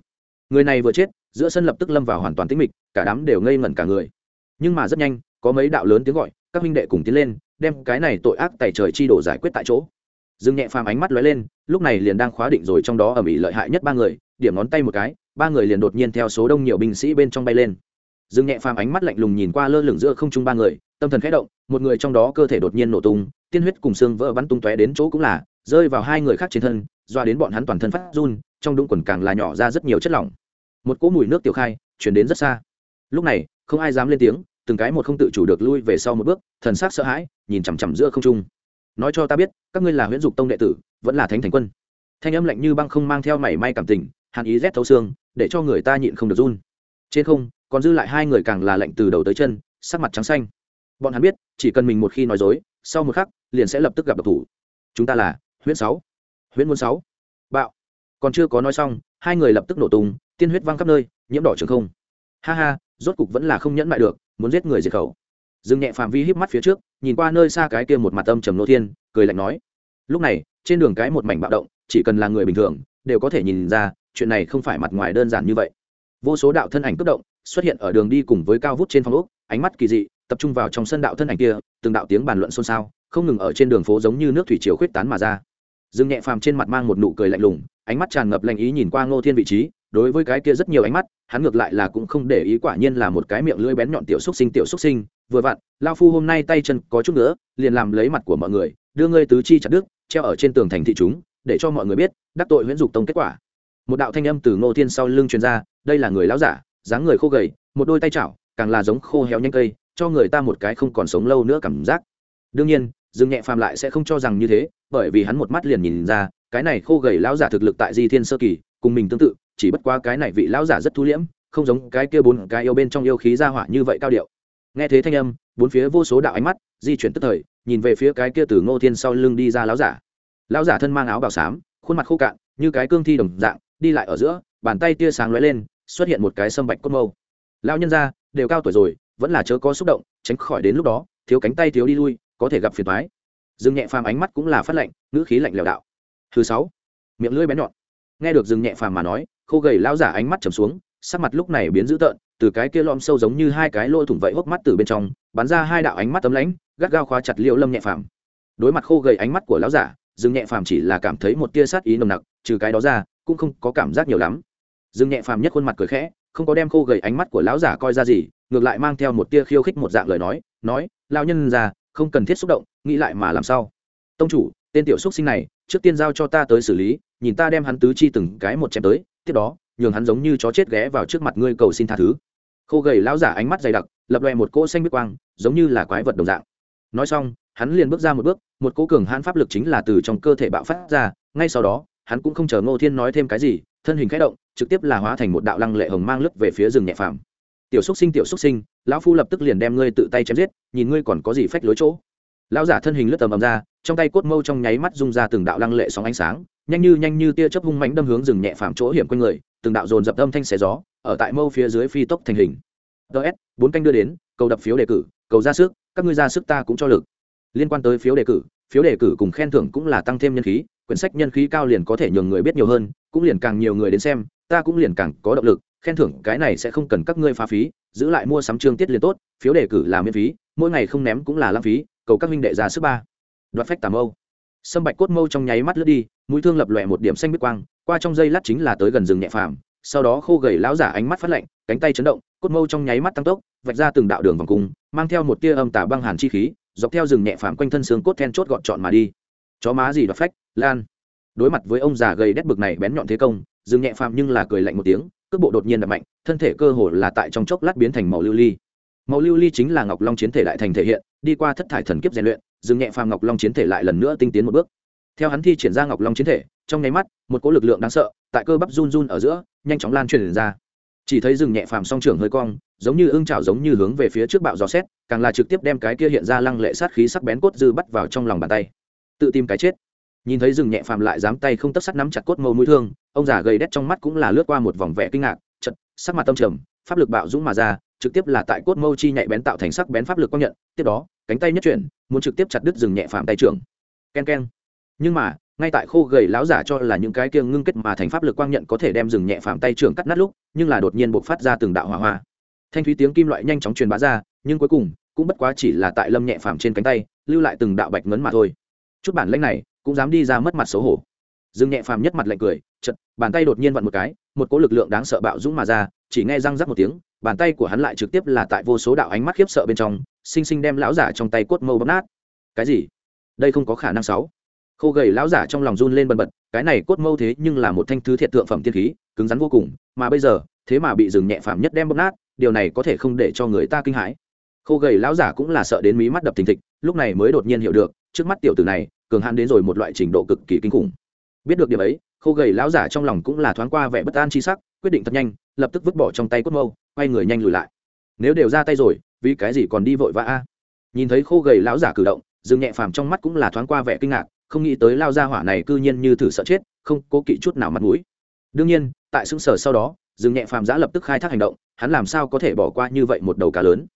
A: Người này vừa chết, giữa sân lập tức lâm vào hoàn toàn tĩnh mịch, cả đám đều ngây ngẩn cả người. Nhưng mà rất nhanh, có mấy đạo lớn tiếng gọi, các minh đệ cùng tiến lên, đem cái này tội ác tại trời chi đổ giải quyết tại chỗ dương nhẹ phàm ánh mắt lóe lên, lúc này liền đang khóa định rồi trong đó ở mỹ lợi hại nhất ba người, điểm ngón tay một cái, ba người liền đột nhiên theo số đông nhiều binh sĩ bên trong bay lên. Dương nhẹ phàm ánh mắt lạnh lùng nhìn qua lơ lửng giữa không trung ba người, tâm thần khẽ động, một người trong đó cơ thể đột nhiên nổ tung, tiên huyết cùng xương vỡ bắn tung tóe đến chỗ cũng là, rơi vào hai người khác trên thân, doa đến bọn hắn toàn thân phát run, trong đũng quần càng là nhỏ ra rất nhiều chất lỏng. Một cỗ mùi nước tiểu khai, chuyển đến rất xa. Lúc này, không ai dám lên tiếng, từng cái một không tự chủ được lui về sau một bước, thần sắc sợ hãi, nhìn chằm chằm giữa không trung nói cho ta biết, các ngươi là huyễn dục tông đệ tử, vẫn là thánh thành quân. Thanh âm lạnh như băng không mang theo mảy may cảm tình, hàn ý rét thấu xương, để cho người ta nhịn không được run. Trên không, còn dư lại hai người càng là lạnh từ đầu tới chân, sắc mặt trắng xanh. Bọn hắn biết, chỉ cần mình một khi nói dối, sau một khắc, liền sẽ lập tức gặp độc thủ. Chúng ta là huyễn sáu. Huyễn muôn sáu. Bạo. Còn chưa có nói xong, hai người lập tức nổ tung, tiên huyết văng khắp nơi, nhiễm đỏ trường không. Ha ha, rốt cục vẫn là không nhẫn mại được, muốn giết người diệt khẩu dừng nhẹ phạm vi híp mắt phía trước, nhìn qua nơi xa cái kia một mặt âm trầm nô thiên, cười lạnh nói, lúc này, trên đường cái một mảnh bạo động, chỉ cần là người bình thường, đều có thể nhìn ra, chuyện này không phải mặt ngoài đơn giản như vậy. Vô số đạo thân ảnh cất động, xuất hiện ở đường đi cùng với cao vút trên phong ốc, ánh mắt kỳ dị, tập trung vào trong sân đạo thân ảnh kia, từng đạo tiếng bàn luận xôn xao, không ngừng ở trên đường phố giống như nước thủy chiều khuyết tán mà ra. Dương nhẹ phàm trên mặt mang một nụ cười lạnh lùng, ánh mắt tràn ngập lạnh ý nhìn qua ngô thiên vị trí đối với cái kia rất nhiều ánh mắt, hắn ngược lại là cũng không để ý quả nhiên là một cái miệng lưỡi bén nhọn tiểu xúc sinh, tiểu xúc sinh. Vừa vặn, lao phu hôm nay tay chân có chút nữa liền làm lấy mặt của mọi người, đưa ngươi tứ chi chặt đứt, treo ở trên tường thành thị chúng, để cho mọi người biết, đắc tội huyễn dục tông kết quả. Một đạo thanh âm từ ngô thiên sau lưng truyền ra, đây là người lão giả, dáng người khô gầy, một đôi tay chảo, càng là giống khô héo nhanh cây, cho người ta một cái không còn sống lâu nữa cảm giác. Đương nhiên, dương nhẹ phàm lại sẽ không cho rằng như thế, bởi vì hắn một mắt liền nhìn ra, cái này khô gầy lão giả thực lực tại di thiên sơ kỳ cùng mình tương tự, chỉ bất quá cái này vị lão giả rất thu liễm, không giống cái kia bốn cái yêu bên trong yêu khí ra hỏa như vậy cao điệu. Nghe thế thanh âm, bốn phía vô số đạo ánh mắt di chuyển tức thời, nhìn về phía cái kia từ ngô thiên sau lưng đi ra lão giả. Lão giả thân mang áo bào xám, khuôn mặt khô cạn, như cái cương thi đồng dạng, đi lại ở giữa, bàn tay tia sáng lóe lên, xuất hiện một cái sâm bạch cốt mâu. Lão nhân ra đều cao tuổi rồi, vẫn là chớ có xúc động, tránh khỏi đến lúc đó, thiếu cánh tay thiếu đi lui, có thể gặp phiền toái. Dương nhẹ phàm ánh mắt cũng là phát lạnh ngữ khí lạnh lẽo đạo. Thứ sáu, miệng lưỡi bén nhọn nghe được dương nhẹ phàm mà nói, khô gầy lão giả ánh mắt trầm xuống, sắc mặt lúc này biến dữ tợn, từ cái kia lom sâu giống như hai cái lỗ thủng vậy hốc mắt từ bên trong, bắn ra hai đạo ánh mắt tấm lãnh, gắt gao khóa chặt liễu lâm nhẹ phàm. Đối mặt khô gầy ánh mắt của lão giả dương nhẹ phàm chỉ là cảm thấy một tia sát ý nồng nặc, trừ cái đó ra, cũng không có cảm giác nhiều lắm. Dương nhẹ phàm nhất khuôn mặt cười khẽ, không có đem khô gầy ánh mắt của lão giả coi ra gì, ngược lại mang theo một tia khiêu khích một dạng lời nói nói lao nhân già, không cần thiết xúc động, nghĩ lại mà làm sao? Tông chủ, tên tiểu xúc sinh này trước tiên giao cho ta tới xử lý, nhìn ta đem hắn tứ chi từng cái một chém tới, tiếp đó, nhường hắn giống như chó chết ghé vào trước mặt ngươi cầu xin tha thứ. Khô gầy lão giả ánh mắt dày đặc, lập loè một cỗ xanh biết quang, giống như là quái vật đồng dạng. Nói xong, hắn liền bước ra một bước, một cỗ cường hãn pháp lực chính là từ trong cơ thể bạo phát ra, ngay sau đó, hắn cũng không chờ ngô thiên nói thêm cái gì, thân hình khẽ động, trực tiếp là hóa thành một đạo lăng lệ hồng mang lướt về phía rừng nhẹ phàm. Tiểu xúc sinh, tiểu xúc sinh, lão phu lập tức liền đem ngươi tự tay chém giết, nhìn ngươi còn có gì phách lối chỗ lão giả thân hình lướt tầm ầm ra, trong tay cốt mâu trong nháy mắt rung ra từng đạo lăng lệ sóng ánh sáng, nhanh như nhanh như tia chớp hung mãnh đâm hướng rừng nhẹ phàm chỗ hiểm quanh người, từng đạo dồn dập âm thanh xé gió, ở tại mâu phía dưới phi tốc thành hình. Ts bốn canh đưa đến, cầu đập phiếu đề cử, cầu ra sức, các ngươi ra sức ta cũng cho lực. Liên quan tới phiếu đề cử, phiếu đề cử cùng khen thưởng cũng là tăng thêm nhân khí, quyển sách nhân khí cao liền có thể nhường người biết nhiều hơn, cũng liền càng nhiều người đến xem, ta cũng liền càng có động lực, khen thưởng cái này sẽ không cần các ngươi phá phí, giữ lại mua sắm chương tiết liền tốt, phiếu đề cử là miễn phí, mỗi ngày không ném cũng là lãng phí cầu các minh đệ ra sức ba. Đoạt phách tà mâu. Sâm bạch cốt mâu trong nháy mắt lướt đi, mũi thương lập lòe một điểm xanh biết quang, qua trong dây lát chính là tới gần rừng nhẹ phàm, sau đó khô gầy lão giả ánh mắt phát lạnh, cánh tay chấn động, cốt mâu trong nháy mắt tăng tốc, vạch ra từng đạo đường vòng cung, mang theo một tia âm tà băng hàn chi khí, dọc theo rừng nhẹ phàm quanh thân xương cốt then chốt gọn trọn mà đi. Chó má gì đoạt phách, lan. Đối mặt với ông già gầy đét bực này bén nhọn thế công, rừng nhẹ phàm nhưng là cười lạnh một tiếng, cước bộ đột nhiên đập mạnh, thân thể cơ hồ là tại trong chốc lát biến thành màu lưu ly màu lưu ly chính là ngọc long chiến thể đại thành thể hiện, đi qua thất thải thần kiếp rèn luyện, Dừng nhẹ phàm ngọc long chiến thể lại lần nữa tinh tiến một bước. Theo hắn thi triển ra ngọc long chiến thể, trong nháy mắt, một cỗ lực lượng đáng sợ, tại cơ bắp run run ở giữa, nhanh chóng lan truyền ra. Chỉ thấy rừng nhẹ phàm song trưởng hơi cong, giống như ưng trào giống như hướng về phía trước bạo gió xét, càng là trực tiếp đem cái kia hiện ra lăng lệ sát khí sắc bén cốt dư bắt vào trong lòng bàn tay. Tự tìm cái chết. Nhìn thấy rừng nhẹ phàm lại dám tay không tất sắt nắm chặt cốt mâu mũi thương, ông già gầy đét trong mắt cũng là lướt qua một vòng vẻ kinh ngạc chật sắc mặt tâm trầm, pháp lực bạo dũng mà ra trực tiếp là tại cốt mâu chi nhạy bén tạo thành sắc bén pháp lực công nhận, tiếp đó, cánh tay nhất chuyển, muốn trực tiếp chặt đứt rừng nhẹ phạm tay trưởng. Ken ken nhưng mà, ngay tại khô gầy láo giả cho là những cái kia ngưng kết mà thành pháp lực quang nhận có thể đem rừng nhẹ phạm tay trưởng cắt nát lúc, nhưng là đột nhiên buộc phát ra từng đạo hỏa hoa. Thanh thúy tiếng kim loại nhanh chóng truyền bá ra, nhưng cuối cùng, cũng bất quá chỉ là tại lâm nhẹ phạm trên cánh tay, lưu lại từng đạo bạch ngấn mà thôi. Chút bản lãnh này, cũng dám đi ra mất mặt xấu hổ. Dương nhẹ phàm nhất mặt lạnh cười chật bàn tay đột nhiên vặn một cái, một cỗ lực lượng đáng sợ bạo dũng mà ra, chỉ nghe răng rắc một tiếng bàn tay của hắn lại trực tiếp là tại vô số đạo ánh mắt khiếp sợ bên trong xinh xinh đem lão giả trong tay cốt mâu bóp nát. Cái gì? Đây không có khả năng sáu. Khô gầy lão giả trong lòng run lên bần bật, cái này cốt mâu thế nhưng là một thanh thứ thiệt thượng phẩm tiên khí, cứng rắn vô cùng, mà bây giờ, thế mà bị dừng nhẹ phàm nhất đem bóp nát, điều này có thể không để cho người ta kinh hãi. Khô gầy lão giả cũng là sợ đến mí mắt đập thình thịch, lúc này mới đột nhiên hiểu được, trước mắt tiểu tử này, cường hãn đến rồi một loại trình độ cực kỳ kinh khủng. Biết được điểm ấy, khô gầy lão giả trong lòng cũng là thoáng qua vẻ bất an chi sắc quyết định thật nhanh, lập tức vứt bỏ trong tay cốt mâu, quay người nhanh lùi lại. Nếu đều ra tay rồi, vì cái gì còn đi vội vã a? Nhìn thấy khô gầy lão giả cử động, dương nhẹ phàm trong mắt cũng là thoáng qua vẻ kinh ngạc, không nghĩ tới lao ra hỏa này cư nhiên như thử sợ chết, không cố kỵ chút nào mặt mũi. Đương nhiên, tại xứng sở sau đó, dương nhẹ phàm giã lập tức khai thác hành động, hắn làm sao có thể bỏ qua như vậy một đầu cá lớn?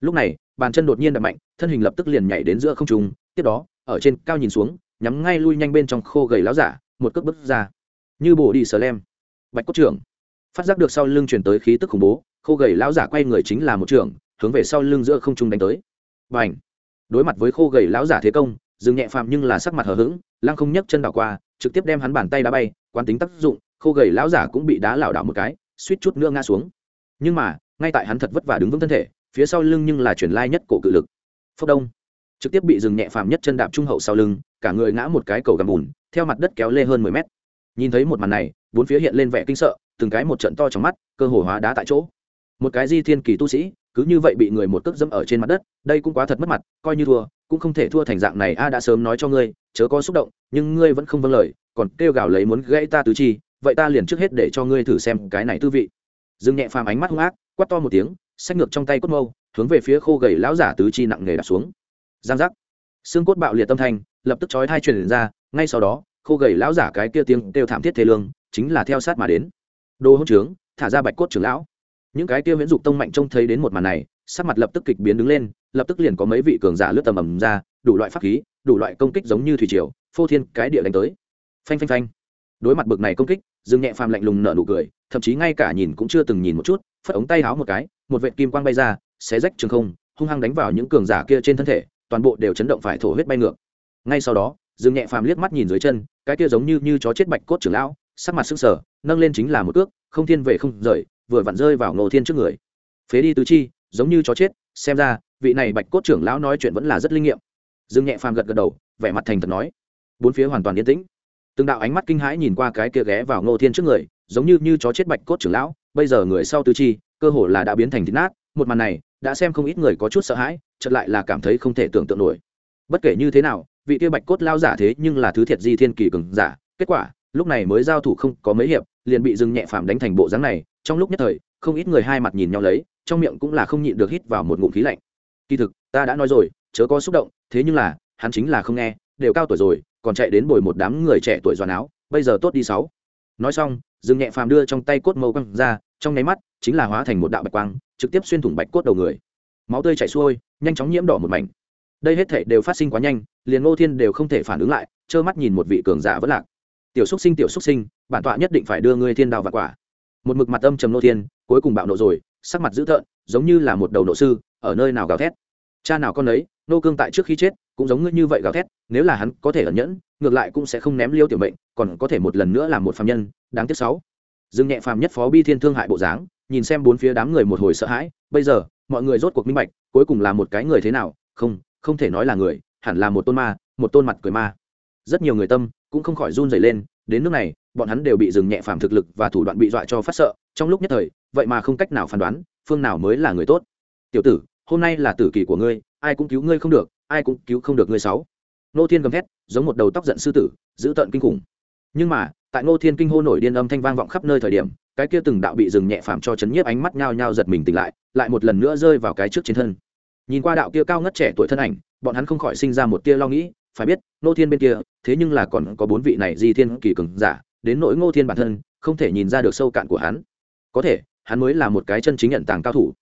A: Lúc này, bàn chân đột nhiên đập mạnh, thân hình lập tức liền nhảy đến giữa không trung, tiếp đó, ở trên cao nhìn xuống, nhắm ngay lui nhanh bên trong khô gầy láo giả, một cước bước ra. Như bổ đi sờ lem. Bạch cốt trưởng phát giác được sau lưng chuyển tới khí tức khủng bố, khô gầy lão giả quay người chính là một trưởng, hướng về sau lưng giữa không trung đánh tới. Và ảnh đối mặt với khô gầy lão giả thế công dừng nhẹ phàm nhưng là sắc mặt hờ hững, lăng không nhấc chân đảo qua, trực tiếp đem hắn bàn tay đá bay, quán tính tác dụng, khô gầy lão giả cũng bị đá lảo đảo một cái, suýt chút nữa ngã xuống. Nhưng mà, ngay tại hắn thật vất vả đứng vững thân thể, phía sau lưng nhưng là chuyển lai nhất cổ cự lực. Phốc đông! Trực tiếp bị dừng nhẹ phàm nhất chân đạp trung hậu sau lưng, cả người ngã một cái cầu gầm bùn, theo mặt đất kéo lê hơn mười mét. Nhìn thấy một màn này bốn phía hiện lên vẻ kinh sợ, từng cái một trận to trong mắt, cơ hồ hóa đá tại chỗ. Một cái di thiên kỳ tu sĩ, cứ như vậy bị người một cước dẫm ở trên mặt đất, đây cũng quá thật mất mặt, coi như thua, cũng không thể thua thành dạng này, a, đã sớm nói cho ngươi, chớ có xúc động, nhưng ngươi vẫn không vâng lời, còn kêu gào lấy muốn gãy ta tứ chi, vậy ta liền trước hết để cho ngươi thử xem cái này tư vị. Dương nhẹ phàm ánh mắt hung ác, quát to một tiếng, xách ngược trong tay cốt mâu, hướng về phía khô gầy lão giả tứ chi nặng nề đặt xuống. Giang giác. Xương cốt bạo liệt tâm thanh, lập tức chói thai truyền ra, ngay sau đó, khô gầy lão giả cái kia tiếng kêu thảm thiết thế lương chính là theo sát mà đến. Đồ hỗn trướng, thả ra bạch cốt trưởng lão. Những cái kia miễn dục tông mạnh trông thấy đến một màn này, sắc mặt lập tức kịch biến đứng lên, lập tức liền có mấy vị cường giả lướt tầm ầm ra, đủ loại pháp khí, đủ loại công kích giống như thủy triều, phô thiên cái địa đánh tới. Phanh phanh phanh. Đối mặt bực này công kích, dương nhẹ phàm lạnh lùng nở nụ cười, thậm chí ngay cả nhìn cũng chưa từng nhìn một chút, phất ống tay háo một cái, một vệt kim quang bay ra, xé rách trường không, hung hăng đánh vào những cường giả kia trên thân thể, toàn bộ đều chấn động phải thổ huyết bay ngược. Ngay sau đó, dương nhẹ phàm liếc mắt nhìn dưới chân, cái kia giống như như chó chết bạch cốt trưởng lão sắc mặt sưng sờ, nâng lên chính là một cước không thiên về không rời, vừa vặn rơi vào ngô thiên trước người. Phế đi tứ chi, giống như chó chết, xem ra, vị này bạch cốt trưởng lão nói chuyện vẫn là rất linh nghiệm. Dương nhẹ phàm gật gật đầu, vẻ mặt thành thật nói. Bốn phía hoàn toàn yên tĩnh. Từng đạo ánh mắt kinh hãi nhìn qua cái kia ghé vào ngô thiên trước người, giống như như chó chết bạch cốt trưởng lão, bây giờ người sau tứ chi, cơ hồ là đã biến thành thịt nát, một màn này, đã xem không ít người có chút sợ hãi, chợt lại là cảm thấy không thể tưởng tượng nổi. Bất kể như thế nào, vị kia bạch cốt lao giả thế nhưng là thứ thiệt di thiên kỳ cường giả, kết quả lúc này mới giao thủ không có mấy hiệp, liền bị dừng nhẹ phàm đánh thành bộ dáng này, trong lúc nhất thời, không ít người hai mặt nhìn nhau lấy, trong miệng cũng là không nhịn được hít vào một ngụm khí lạnh. Kỳ thực, ta đã nói rồi, chớ có xúc động, thế nhưng là, hắn chính là không nghe, đều cao tuổi rồi, còn chạy đến bồi một đám người trẻ tuổi giòn áo, bây giờ tốt đi sáu. Nói xong dừng nhẹ phàm đưa trong tay cốt mâu quăng ra, trong nháy mắt, chính là hóa thành một đạo bạch quang, trực tiếp xuyên thủng bạch cốt đầu người. Máu tươi chảy xuôi, nhanh chóng nhiễm đỏ một mảnh. Đây hết thể đều phát sinh quá nhanh, liền ngô thiên đều không thể phản ứng lại, trơ mắt nhìn một vị cường giả vẫn lạc tiểu xúc sinh tiểu xúc sinh, bản tọa nhất định phải đưa ngươi thiên đao và quả. Một mực mặt âm trầm nô thiên, cuối cùng bạo nộ rồi, sắc mặt dữ tợn, giống như là một đầu nộ sư, ở nơi nào gào thét. Cha nào con ấy nô cương tại trước khi chết, cũng giống ngươi như vậy gào thét, nếu là hắn có thể ẩn nhẫn, ngược lại cũng sẽ không ném liêu tiểu mệnh, còn có thể một lần nữa làm một phạm nhân, đáng tiếc sáu. Dương nhẹ phàm nhất phó bi thiên thương hại bộ dáng, nhìn xem bốn phía đám người một hồi sợ hãi, bây giờ, mọi người rốt cuộc minh bạch, cuối cùng là một cái người thế nào, không không thể nói là người, hẳn là một tôn ma, một tôn mặt cười ma. Rất nhiều người tâm cũng không khỏi run rẩy lên, đến nước này, bọn hắn đều bị dừng nhẹ phàm thực lực và thủ đoạn bị dọa cho phát sợ, trong lúc nhất thời, vậy mà không cách nào phán đoán, phương nào mới là người tốt. Tiểu tử, hôm nay là tử kỳ của ngươi, ai cũng cứu ngươi không được, ai cũng cứu không được ngươi sáu. Nô thiên gầm thét, giống một đầu tóc giận sư tử, giữ tận kinh khủng. Nhưng mà, tại nô thiên kinh hô nổi điên âm thanh vang vọng khắp nơi thời điểm, cái kia từng đạo bị dừng nhẹ phàm cho chấn nhiếp ánh mắt nhao nhao giật mình tỉnh lại lại một lần nữa rơi vào cái trước trên thân. Nhìn qua đạo kia cao ngất trẻ tuổi thân ảnh, bọn hắn không khỏi sinh ra một tia lo nghĩ phải biết nô thiên bên kia thế nhưng là còn có bốn vị này di thiên kỳ cường giả đến nỗi ngô thiên bản thân không thể nhìn ra được sâu cạn của hắn. Có thể hắn mới là một cái chân chính nhận tàng cao thủ.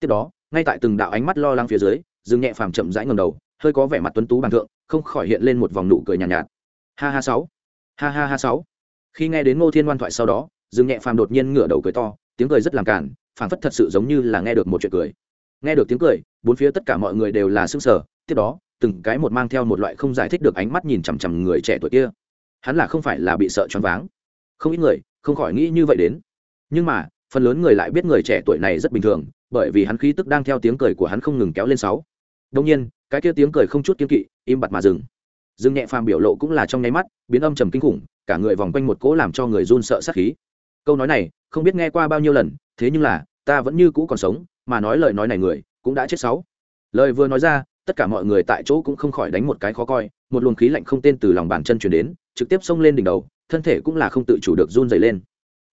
A: Tiếp đó ngay tại từng đạo ánh mắt lo lắng phía dưới dương nhẹ phàm chậm rãi ngầm đầu hơi có vẻ mặt tuấn tú bằng thượng không khỏi hiện lên một vòng nụ cười nhàn nhạt, nhạt. Ha ha sáu ha ha ha sáu. Khi nghe đến ngô thiên ngoan thoại sau đó dương nhẹ phàm đột nhiên ngửa đầu cười to tiếng cười rất làm cản phảng phất thật sự giống như là nghe được một chuyện cười. Nghe được tiếng cười bốn phía tất cả mọi người đều là sững sờ tiếp đó từng cái một mang theo một loại không giải thích được ánh mắt nhìn chằm chằm người trẻ tuổi kia. Hắn là không phải là bị sợ choáng váng. Không ít người không khỏi nghĩ như vậy đến. Nhưng mà, phần lớn người lại biết người trẻ tuổi này rất bình thường, bởi vì hắn khí tức đang theo tiếng cười của hắn không ngừng kéo lên sáu. Đông nhiên, cái kia tiếng cười không chút kiên kỵ, im bặt mà dừng. Dừng nhẹ phàm biểu lộ cũng là trong nháy mắt, biến âm trầm kinh khủng, cả người vòng quanh một cỗ làm cho người run sợ sát khí. Câu nói này, không biết nghe qua bao nhiêu lần, thế nhưng là, ta vẫn như cũ còn sống, mà nói lời nói này người, cũng đã chết sáu. Lời vừa nói ra tất cả mọi người tại chỗ cũng không khỏi đánh một cái khó coi, một luồng khí lạnh không tên từ lòng bàn chân chuyển đến, trực tiếp xông lên đỉnh đầu, thân thể cũng là không tự chủ được run dày lên.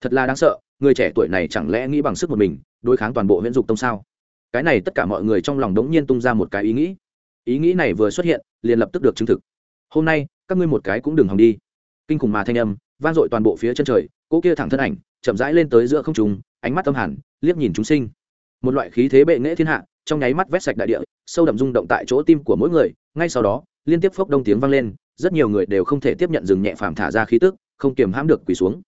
A: Thật là đáng sợ, người trẻ tuổi này chẳng lẽ nghĩ bằng sức một mình, đối kháng toàn bộ huyện dục tông sao? Cái này tất cả mọi người trong lòng đống nhiên tung ra một cái ý nghĩ. Ý nghĩ này vừa xuất hiện, liền lập tức được chứng thực. Hôm nay, các ngươi một cái cũng đừng hòng đi. Kinh khủng mà thanh âm, vang dội toàn bộ phía chân trời, cỗ kia thẳng thân ảnh, chậm rãi lên tới giữa không trùng ánh mắt tâm hẳn, liếc nhìn chúng sinh. Một loại khí thế bệ nghệ thiên hạ, trong nháy mắt vét sạch đại địa sâu đậm rung động tại chỗ tim của mỗi người, ngay sau đó, liên tiếp phốc đông tiếng vang lên, rất nhiều người đều không thể tiếp nhận dừng nhẹ phàm thả ra khí tức, không kiềm hãm được quỳ xuống.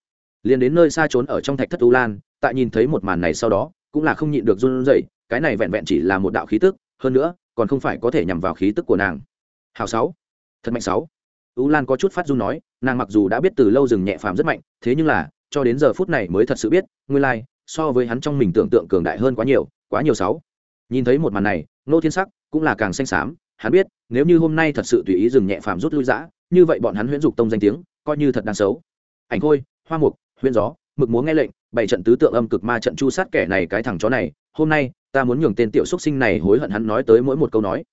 A: Liền đến nơi xa trốn ở trong thạch thất u lan, tại nhìn thấy một màn này sau đó, cũng là không nhịn được run rẩy, cái này vẹn vẹn chỉ là một đạo khí tức, hơn nữa, còn không phải có thể nhằm vào khí tức của nàng. Hào sáu, thật mạnh sáu. U lan có chút phát run nói, nàng mặc dù đã biết từ lâu rừng nhẹ phàm rất mạnh, thế nhưng là, cho đến giờ phút này mới thật sự biết, nguyên lai, so với hắn trong mình tưởng tượng cường đại hơn quá nhiều quá nhiều sáu. Nhìn thấy một màn này nô thiên sắc cũng là càng xanh xám hắn biết nếu như hôm nay thật sự tùy ý dừng nhẹ phàm rút lui dã, như vậy bọn hắn huyễn dục tông danh tiếng coi như thật đáng xấu. Ảnh khôi hoa mục huyễn gió mực múa nghe lệnh bảy trận tứ tượng âm cực ma trận chu sát kẻ này cái thằng chó này hôm nay ta muốn nhường tên tiểu xúc sinh này hối hận hắn nói tới mỗi một câu nói.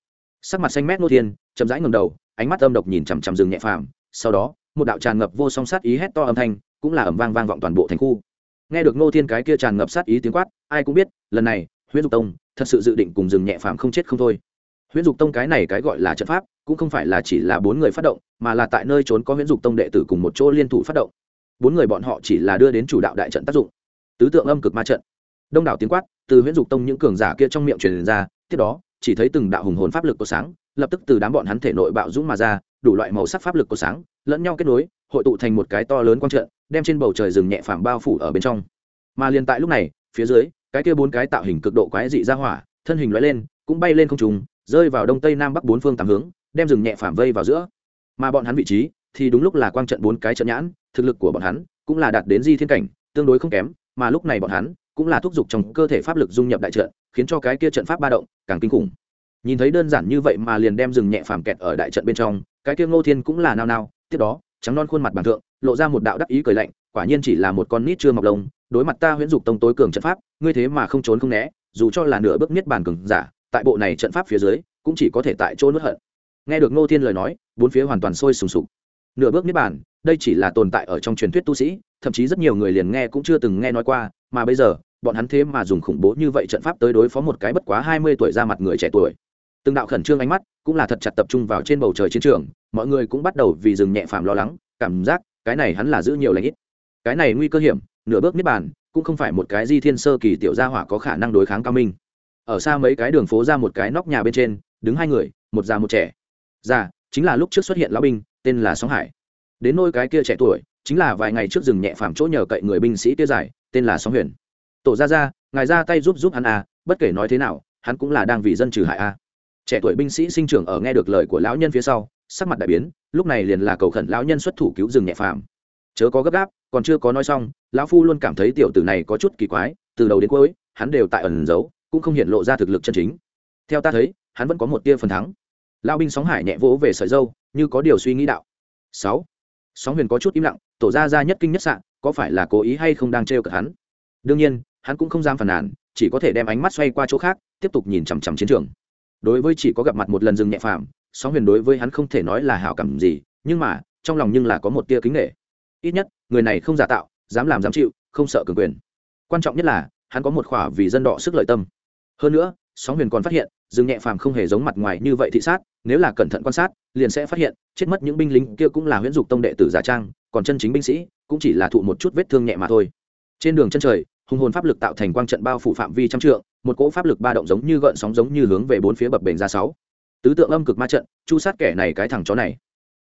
A: Sắc mặt xanh mét nô thiên chậm rãi ngầm đầu ánh mắt âm độc nhìn chằm chằm rừng nhẹ phàm sau đó một đạo tràn ngập vô song sát ý hét to âm thanh cũng là ẩm vang vang vọng toàn bộ thành khu. Nghe được nô thiên cái kia tràn ngập sát ý tiếng quát ai cũng biết lần này huyễn dục tông, thật sự dự định cùng rừng nhẹ phàm không chết không thôi. Huyễn dục tông cái này cái gọi là trận pháp, cũng không phải là chỉ là bốn người phát động, mà là tại nơi trốn có huyễn dục tông đệ tử cùng một chỗ liên thủ phát động. Bốn người bọn họ chỉ là đưa đến chủ đạo đại trận tác dụng. Tứ tượng âm cực ma trận. Đông đảo tiếng quát, từ huyễn dục tông những cường giả kia trong miệng truyền ra, tiếp đó, chỉ thấy từng đạo hùng hồn pháp lực có sáng, lập tức từ đám bọn hắn thể nội bạo dũng mà ra, đủ loại màu sắc pháp lực có sáng, lẫn nhau kết nối, hội tụ thành một cái to lớn quang trận, đem trên bầu trời rừng nhẹ phàm bao phủ ở bên trong. Mà liền tại lúc này, phía dưới cái kia bốn cái tạo hình cực độ quái dị ra hỏa, thân hình loại lên, cũng bay lên không trùng rơi vào đông tây nam bắc bốn phương tám hướng, đem rừng nhẹ phàm vây vào giữa. Mà bọn hắn vị trí thì đúng lúc là quang trận bốn cái trận nhãn, thực lực của bọn hắn cũng là đạt đến di thiên cảnh, tương đối không kém, mà lúc này bọn hắn cũng là thúc giục trong cơ thể pháp lực dung nhập đại trận, khiến cho cái kia trận pháp ba động càng kinh khủng. Nhìn thấy đơn giản như vậy mà liền đem rừng nhẹ phàm kẹt ở đại trận bên trong, cái kia ngô thiên cũng là nao nao, tiếp đó, trắng non khuôn mặt bàn thượng, lộ ra một đạo đắc ý cười lạnh, quả nhiên chỉ là một con nít chưa mọc lông đối mặt ta huyễn dục tông tối cường trận pháp, ngươi thế mà không trốn không né, dù cho là nửa bước niết bàn cường giả, tại bộ này trận pháp phía dưới, cũng chỉ có thể tại chỗ nuốt hận. Nghe được ngô thiên lời nói, bốn phía hoàn toàn sôi sùng sục. Nửa bước niết bàn, đây chỉ là tồn tại ở trong truyền thuyết tu sĩ, thậm chí rất nhiều người liền nghe cũng chưa từng nghe nói qua, mà bây giờ, bọn hắn thế mà dùng khủng bố như vậy trận pháp tới đối phó một cái bất quá hai mươi tuổi ra mặt người trẻ tuổi. Từng đạo khẩn trương ánh mắt cũng là thật chặt tập trung vào trên bầu trời chiến trường, mọi người cũng bắt đầu vì dừng nhẹ phàm lo lắng, cảm giác cái này hắn là giữ nhiều lãnh ít cái này nguy cơ hiểm, nửa bước niết bàn, cũng không phải một cái di thiên sơ kỳ tiểu gia hỏa có khả năng đối kháng cao minh. Ở xa mấy cái đường phố ra một cái nóc nhà bên trên, đứng hai người, một già một trẻ. Già, chính là lúc trước xuất hiện lão binh, tên là sóng hải. Đến nôi cái kia trẻ tuổi, chính là vài ngày trước rừng nhẹ phàm chỗ nhờ cậy người binh sĩ kia giải, tên là sóng huyền. Tổ ra ra ngài ra tay giúp giúp hắn a bất kể nói thế nào, hắn cũng là đang vì dân trừ hại a trẻ tuổi binh sĩ sinh trưởng ở nghe được lời của lão nhân phía sau, sắc mặt đại biến, lúc này liền là cầu khẩn lão nhân xuất thủ cứu rừng nhẹ phàm. Chớ có gấp gáp còn chưa có nói xong, lão phu luôn cảm thấy tiểu tử này có chút kỳ quái, từ đầu đến cuối, hắn đều tại ẩn giấu, cũng không hiện lộ ra thực lực chân chính. Theo ta thấy, hắn vẫn có một tia phần thắng. Lão binh sóng hải nhẹ vỗ về sợi dâu, như có điều suy nghĩ đạo. Sáu. Sóng huyền có chút im lặng, tổ ra ra nhất kinh nhất sạn có phải là cố ý hay không đang trêu cợt hắn? Đương nhiên, hắn cũng không dám phản nàn, chỉ có thể đem ánh mắt xoay qua chỗ khác, tiếp tục nhìn chằm chằm chiến trường. Đối với chỉ có gặp mặt một lần dừng nhẹ phàm, sóng huyền đối với hắn không thể nói là hảo cảm gì, nhưng mà, trong lòng nhưng là có một tia kính nghệ ít nhất, người này không giả tạo, dám làm dám chịu, không sợ cường quyền. Quan trọng nhất là, hắn có một khỏa vì dân đọ sức lợi tâm. Hơn nữa, sóng huyền còn phát hiện, rừng nhẹ phàm không hề giống mặt ngoài như vậy thị sát, nếu là cẩn thận quan sát, liền sẽ phát hiện, chết mất những binh lính kia cũng là huyễn dục tông đệ tử giả trang, còn chân chính binh sĩ, cũng chỉ là thụ một chút vết thương nhẹ mà thôi. Trên đường chân trời, hùng hồn pháp lực tạo thành quang trận bao phủ phạm vi trăm trượng, một cỗ pháp lực ba động giống như gợn sóng giống như hướng về bốn phía bập bềnh ra sáu. Tứ tượng âm cực ma trận, chu sát kẻ này cái thằng chó này.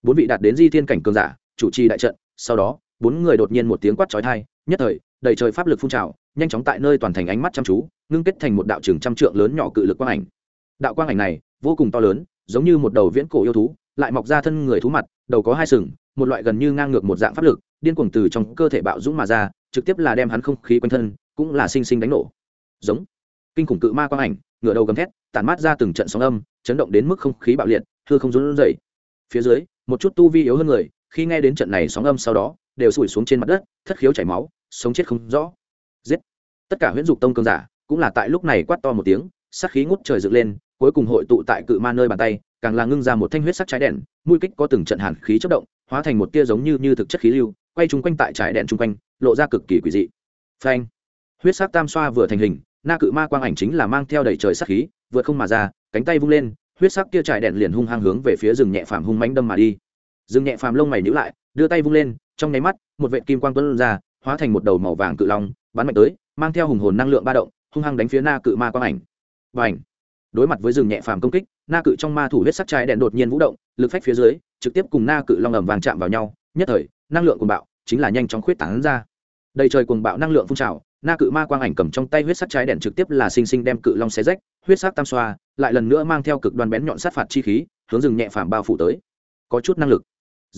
A: Bốn vị đạt đến di thiên cảnh cường giả, chủ trì đại trận sau đó, bốn người đột nhiên một tiếng quát chói tai, nhất thời, đầy trời pháp lực phun trào, nhanh chóng tại nơi toàn thành ánh mắt chăm chú, ngưng kết thành một đạo trường trăm trượng lớn nhỏ cự lực quang ảnh. Đạo quang ảnh này, vô cùng to lớn, giống như một đầu viễn cổ yêu thú, lại mọc ra thân người thú mặt, đầu có hai sừng, một loại gần như ngang ngược một dạng pháp lực, điên cuồng từ trong cơ thể bạo dũng mà ra, trực tiếp là đem hắn không khí quanh thân, cũng là sinh sinh đánh nổ. Giống. Kinh khủng cự ma quang ảnh, ngửa đầu gầm thét, tản mát ra từng trận sóng âm, chấn động đến mức không khí bạo liệt thưa không run rẩy. Phía dưới, một chút tu vi yếu hơn người khi nghe đến trận này sóng âm sau đó, đều sủi xuống trên mặt đất, thất khiếu chảy máu, sống chết không rõ. Giết! Tất cả huyễn dục tông cường giả, cũng là tại lúc này quát to một tiếng, sát khí ngút trời dựng lên, cuối cùng hội tụ tại cự ma nơi bàn tay, càng là ngưng ra một thanh huyết sắc trái đèn, mũi kích có từng trận hàn khí chất động, hóa thành một tia giống như như thực chất khí lưu, quay chung quanh tại trái đèn chung quanh, lộ ra cực kỳ quỷ dị. Phanh! Huyết sắc tam xoa vừa thành hình, na cự ma quang ảnh chính là mang theo đầy trời sắc khí, vượt không mà ra, cánh tay vung lên, huyết sắc kia trải đèn liền hung hăng hướng về phía rừng nhẹ phàm hung mánh đâm mà đi. Dừng nhẹ phàm lông mày nhữ lại, đưa tay vung lên, trong nháy mắt, một vệ kim quang tuôn ra, hóa thành một đầu màu vàng cự long, bắn mạnh tới, mang theo hùng hồn năng lượng ba động, hung hăng đánh phía na cự ma quang ảnh. Và ảnh đối mặt với rừng nhẹ phàm công kích, na cự trong ma thủ huyết sắc trái đèn đột nhiên vũ động, lực phách phía dưới, trực tiếp cùng na cự long ầm vàng chạm vào nhau, nhất thời, năng lượng cuồng bạo chính là nhanh chóng khuyết tán ra. Đầy trời cuồng bạo năng lượng phun trào, na cự ma quang ảnh cầm trong tay huyết sắc trái đèn trực tiếp là sinh sinh đem cự long xé rách, huyết sắc tam xoa, lại lần nữa mang theo cực đoan bén nhọn sát phạt chi khí, hướng rừng nhẹ phàm bao phủ tới. Có chút năng lực.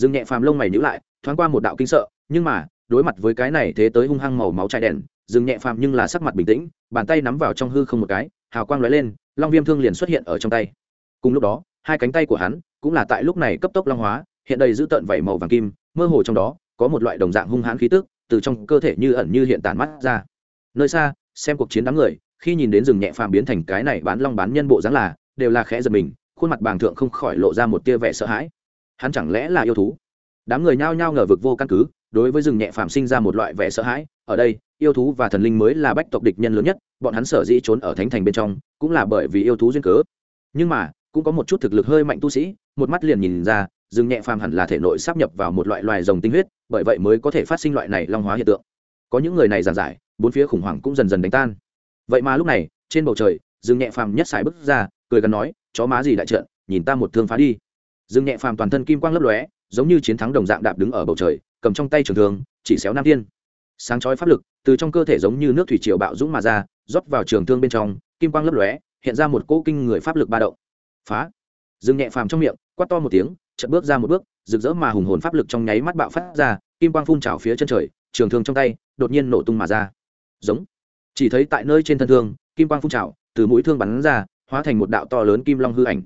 A: Dương nhẹ phàm lông mày nhíu lại, thoáng qua một đạo kinh sợ, nhưng mà, đối mặt với cái này thế tới hung hăng màu máu chai đèn, Dương nhẹ phàm nhưng là sắc mặt bình tĩnh, bàn tay nắm vào trong hư không một cái, hào quang lóe lên, long viêm thương liền xuất hiện ở trong tay. Cùng lúc đó, hai cánh tay của hắn cũng là tại lúc này cấp tốc long hóa, hiện đầy giữ tợn vảy màu vàng kim, mơ hồ trong đó có một loại đồng dạng hung hãn khí tức từ trong cơ thể như ẩn như hiện tản mắt ra. Nơi xa, xem cuộc chiến đám người, khi nhìn đến rừng nhẹ phàm biến thành cái này bán long bán nhân bộ dáng là, đều là khẽ giật mình, khuôn mặt bàng thượng không khỏi lộ ra một tia vẻ sợ hãi hắn chẳng lẽ là yêu thú? Đám người nhao nhao ngờ vực vô căn cứ, đối với rừng nhẹ phàm sinh ra một loại vẻ sợ hãi. Ở đây, yêu thú và thần linh mới là bách tộc địch nhân lớn nhất, bọn hắn sở dĩ trốn ở thánh thành bên trong, cũng là bởi vì yêu thú duyên cớ. Nhưng mà, cũng có một chút thực lực hơi mạnh tu sĩ, một mắt liền nhìn ra, rừng nhẹ phàm hẳn là thể nội sắp nhập vào một loại loài rồng tinh huyết, bởi vậy mới có thể phát sinh loại này long hóa hiện tượng. Có những người này giảng giải, bốn phía khủng hoảng cũng dần dần đánh tan. Vậy mà lúc này, trên bầu trời, rừng nhẹ phàm nhất xài bước ra, cười gần nói, chó má gì đại trợn nhìn ta một thương phá đi. Dương nhẹ phàm toàn thân kim quang lấp lóe, giống như chiến thắng đồng dạng đạp đứng ở bầu trời, cầm trong tay trường thương, chỉ xéo nam tiên. Sáng chói pháp lực, từ trong cơ thể giống như nước thủy triều bạo dũng mà ra, rót vào trường thương bên trong, kim quang lấp lóe, hiện ra một cỗ kinh người pháp lực ba động. Phá. Dương nhẹ phàm trong miệng, quát to một tiếng, chợt bước ra một bước, rực rỡ mà hùng hồn pháp lực trong nháy mắt bạo phát ra, kim quang phun trào phía chân trời, trường thương trong tay, đột nhiên nổ tung mà ra. Giống. Chỉ thấy tại nơi trên thân thương, kim quang phun trào, từ mũi thương bắn ra, hóa thành một đạo to lớn kim long hư ảnh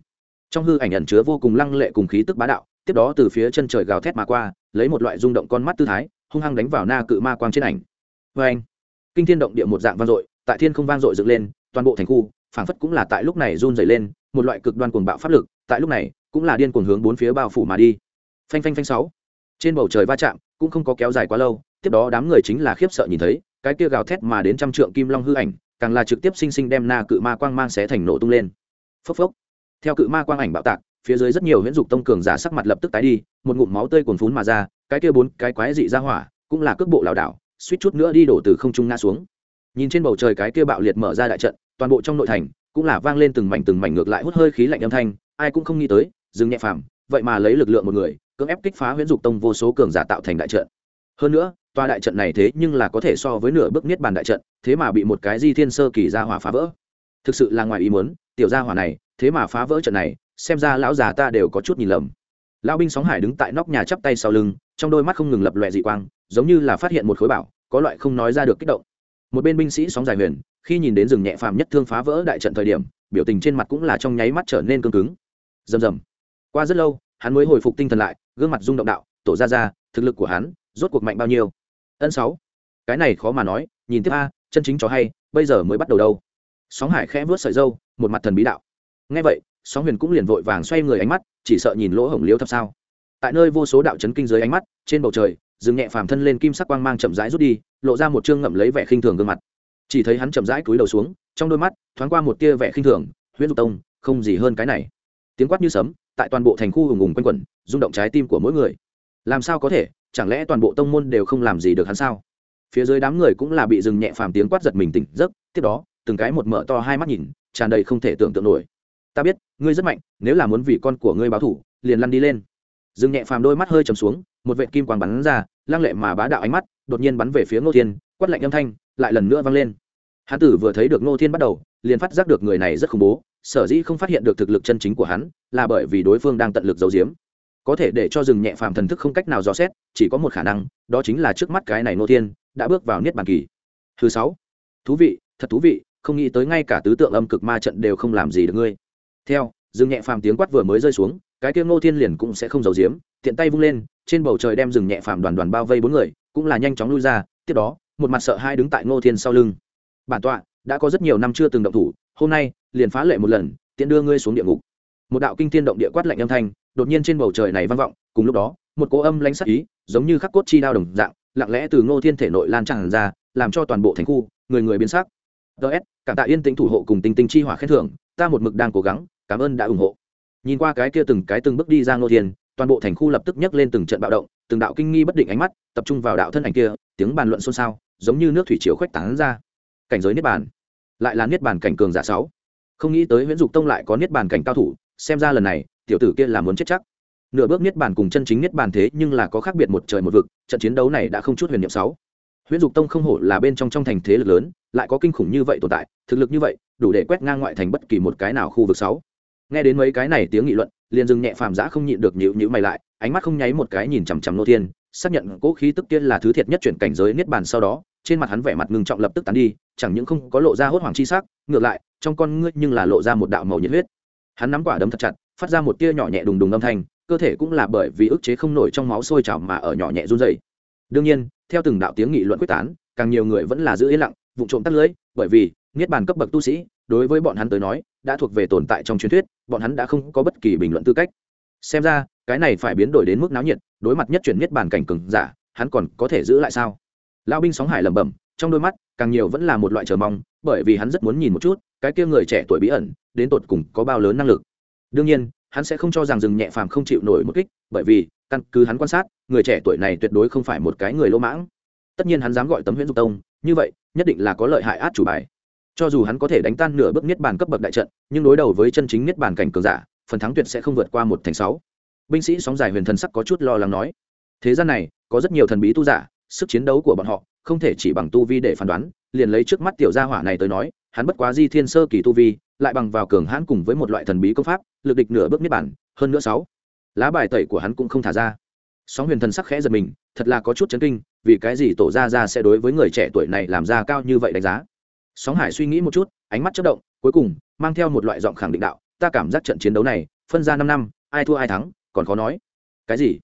A: trong hư ảnh ẩn chứa vô cùng lăng lệ cùng khí tức bá đạo, tiếp đó từ phía chân trời gào thét mà qua, lấy một loại rung động con mắt tư thái, hung hăng đánh vào na cự ma quang trên ảnh. Vê anh, kinh thiên động địa một dạng vang dội, tại thiên không vang dội dựng lên, toàn bộ thành khu, phảng phất cũng là tại lúc này run dày lên, một loại cực đoan cuồng bạo pháp lực, tại lúc này cũng là điên cuồng hướng bốn phía bao phủ mà đi. Phanh phanh phanh sáu. Trên bầu trời va chạm cũng không có kéo dài quá lâu, tiếp đó đám người chính là khiếp sợ nhìn thấy, cái kia gào thét mà đến trăm trượng kim long hư ảnh, càng là trực tiếp sinh sinh đem na cự ma quang mang xé thành nổ tung lên. Phốc phốc theo cự ma quang ảnh bạo tạc, phía dưới rất nhiều huyễn dục tông cường giả sắc mặt lập tức tái đi, một ngụm máu tươi cuồn phún mà ra, cái kia bốn cái quái dị ra hỏa, cũng là cước bộ lảo đảo, suýt chút nữa đi đổ từ không trung ngã xuống. Nhìn trên bầu trời cái kia bạo liệt mở ra đại trận, toàn bộ trong nội thành cũng là vang lên từng mảnh từng mảnh ngược lại hút hơi khí lạnh âm thanh, ai cũng không nghĩ tới, dừng nhẹ phàm, vậy mà lấy lực lượng một người, cưỡng ép kích phá huyễn dục tông vô số cường giả tạo thành đại trận. Hơn nữa, tòa đại trận này thế nhưng là có thể so với nửa bước niết bàn đại trận, thế mà bị một cái di thiên sơ kỳ Ra hỏa phá vỡ. Thực sự là ngoài ý muốn, tiểu gia hỏa này thế mà phá vỡ trận này, xem ra lão già ta đều có chút nhìn lầm. Lão binh sóng hải đứng tại nóc nhà chắp tay sau lưng, trong đôi mắt không ngừng lập lòe dị quang, giống như là phát hiện một khối bảo, có loại không nói ra được kích động. Một bên binh sĩ sóng dài huyền, khi nhìn đến rừng nhẹ phàm nhất thương phá vỡ đại trận thời điểm, biểu tình trên mặt cũng là trong nháy mắt trở nên cương cứng. Rầm rầm. Qua rất lâu, hắn mới hồi phục tinh thần lại, gương mặt rung động đạo, tổ ra ra thực lực của hắn, rốt cuộc mạnh bao nhiêu? Ân sáu. Cái này khó mà nói, nhìn tiếp a, chân chính cho hay, bây giờ mới bắt đầu đâu. Sóng hải khẽ vớt sợi dâu một mặt thần bí đạo ngay vậy, sóng huyền cũng liền vội vàng xoay người ánh mắt, chỉ sợ nhìn lỗ hổng liếu thập sao. Tại nơi vô số đạo chấn kinh dưới ánh mắt, trên bầu trời dừng nhẹ phàm thân lên kim sắc quang mang chậm rãi rút đi, lộ ra một chương ngậm lấy vẻ khinh thường gương mặt. Chỉ thấy hắn chậm rãi cúi đầu xuống, trong đôi mắt, thoáng qua một tia vẻ khinh thường, huyễn dục tông, không gì hơn cái này. Tiếng quát như sấm, tại toàn bộ thành khu hùng hùng quanh quẩn, rung động trái tim của mỗi người. Làm sao có thể, chẳng lẽ toàn bộ tông môn đều không làm gì được hắn sao? Phía dưới đám người cũng là bị dừng nhẹ phàm tiếng quát giật mình tỉnh giấc, tiếp đó, từng cái một mở to hai mắt nhìn, tràn đầy không thể tưởng tượng nổi ta biết, ngươi rất mạnh, nếu là muốn vì con của ngươi báo thủ, liền lăn đi lên. Dừng nhẹ phàm đôi mắt hơi trầm xuống, một vệ kim quang bắn ra, lăng lệ mà bá đạo ánh mắt, đột nhiên bắn về phía ngô thiên, quát lạnh âm thanh, lại lần nữa vang lên. Hán tử vừa thấy được ngô thiên bắt đầu, liền phát giác được người này rất khủng bố, sở dĩ không phát hiện được thực lực chân chính của hắn, là bởi vì đối phương đang tận lực giấu giếm. Có thể để cho rừng nhẹ phàm thần thức không cách nào dò xét, chỉ có một khả năng, đó chính là trước mắt cái này ngô thiên, đã bước vào niết bàn kỳ. Thứ sáu. Thú vị, thật thú vị, không nghĩ tới ngay cả tứ tượng âm cực ma trận đều không làm gì được ngươi theo rừng nhẹ phàm tiếng quát vừa mới rơi xuống, cái kia ngô thiên liền cũng sẽ không giấu giếm, tiện tay vung lên, trên bầu trời đem rừng nhẹ phàm đoàn đoàn bao vây bốn người, cũng là nhanh chóng lui ra, tiếp đó, một mặt sợ hai đứng tại ngô thiên sau lưng. Bản tọa, đã có rất nhiều năm chưa từng động thủ, hôm nay, liền phá lệ một lần, tiện đưa ngươi xuống địa ngục. Một đạo kinh thiên động địa quát lạnh âm thanh, đột nhiên trên bầu trời này vang vọng, cùng lúc đó, một cỗ âm lãnh sắc ý, giống như khắc cốt chi đao đồng dạng, lặng lẽ từ ngô thiên thể nội lan tràn ra, làm cho toàn bộ thành khu, người người biến sắc ts cảm tạ yên tĩnh thủ hộ cùng tinh tinh chi hỏa khen thưởng, ta một mực đang cố gắng, cảm ơn đã ủng hộ. Nhìn qua cái kia từng cái từng bước đi ra ngô thiên, toàn bộ thành khu lập tức nhấc lên từng trận bạo động, từng đạo kinh nghi bất định ánh mắt, tập trung vào đạo thân ảnh kia, tiếng bàn luận xôn xao, giống như nước thủy chiều khuếch tán ra. Cảnh giới niết bàn. Lại là niết bàn cảnh cường giả sáu. Không nghĩ tới huyễn dục tông lại có niết bàn cảnh cao thủ, xem ra lần này, tiểu tử kia là muốn chết chắc. Nửa bước niết bàn cùng chân chính niết bàn thế nhưng là có khác biệt một trời một vực, trận chiến đấu này đã không chút huyền nhiệm sáu huyễn dục tông không hổ là bên trong trong thành thế lực lớn, lại có kinh khủng như vậy tồn tại, thực lực như vậy, đủ để quét ngang ngoại thành bất kỳ một cái nào khu vực sáu. Nghe đến mấy cái này tiếng nghị luận, liền dừng nhẹ phàm giã không nhịn được nhịu nhữ mày lại, ánh mắt không nháy một cái nhìn chằm chằm nô thiên, xác nhận cỗ khí tức tiên là thứ thiệt nhất chuyển cảnh giới niết bàn sau đó, trên mặt hắn vẻ mặt ngưng trọng lập tức tán đi, chẳng những không có lộ ra hốt hoảng chi sắc, ngược lại, trong con ngươi nhưng là lộ ra một đạo màu nhiệt huyết. Hắn nắm quả đấm thật chặt, phát ra một tia nhỏ nhẹ đùng đùng âm thanh, cơ thể cũng là bởi vì ức chế không nổi trong máu sôi trào mà ở nhỏ nhẹ run dày đương nhiên theo từng đạo tiếng nghị luận quyết tán, càng nhiều người vẫn là giữ yên lặng vụ trộm tắt lưới, bởi vì, niết bàn cấp bậc tu sĩ, đối với bọn hắn tới nói, đã thuộc về tồn tại trong truyền thuyết, bọn hắn đã không có bất kỳ bình luận tư cách. Xem ra, cái này phải biến đổi đến mức náo nhiệt, đối mặt nhất chuyển niết bàn cảnh cường giả, hắn còn có thể giữ lại sao? Lao binh sóng hải lẩm bẩm, trong đôi mắt, càng nhiều vẫn là một loại chờ mong, bởi vì hắn rất muốn nhìn một chút, cái kia người trẻ tuổi bí ẩn, đến tột cùng có bao lớn năng lực. Đương nhiên hắn sẽ không cho rằng rừng nhẹ phàm không chịu nổi một kích, bởi vì, căn cứ hắn quan sát, người trẻ tuổi này tuyệt đối không phải một cái người lỗ mãng. Tất nhiên hắn dám gọi tấm huyễn dục tông, như vậy, nhất định là có lợi hại át chủ bài. Cho dù hắn có thể đánh tan nửa bước niết bàn cấp bậc đại trận, nhưng đối đầu với chân chính niết bàn cảnh cường giả, phần thắng tuyệt sẽ không vượt qua một thành sáu. Binh sĩ sóng dài huyền thần sắc có chút lo lắng nói. Thế gian này, có rất nhiều thần bí tu giả, sức chiến đấu của bọn họ không thể chỉ bằng tu vi để phán đoán, liền lấy trước mắt tiểu gia hỏa này tới nói hắn bất quá di thiên sơ kỳ tu vi, lại bằng vào cường hãn cùng với một loại thần bí công pháp, lực địch nửa bước niết bản hơn nữa sáu. Lá bài tẩy của hắn cũng không thả ra. Sóng huyền thần sắc khẽ giật mình, thật là có chút chấn kinh, vì cái gì tổ ra ra sẽ đối với người trẻ tuổi này làm ra cao như vậy đánh giá? Sóng hải suy nghĩ một chút, ánh mắt chất động, cuối cùng, mang theo một loại giọng khẳng định đạo, ta cảm giác trận chiến đấu này, phân ra năm năm, ai thua ai thắng, còn khó nói. Cái gì?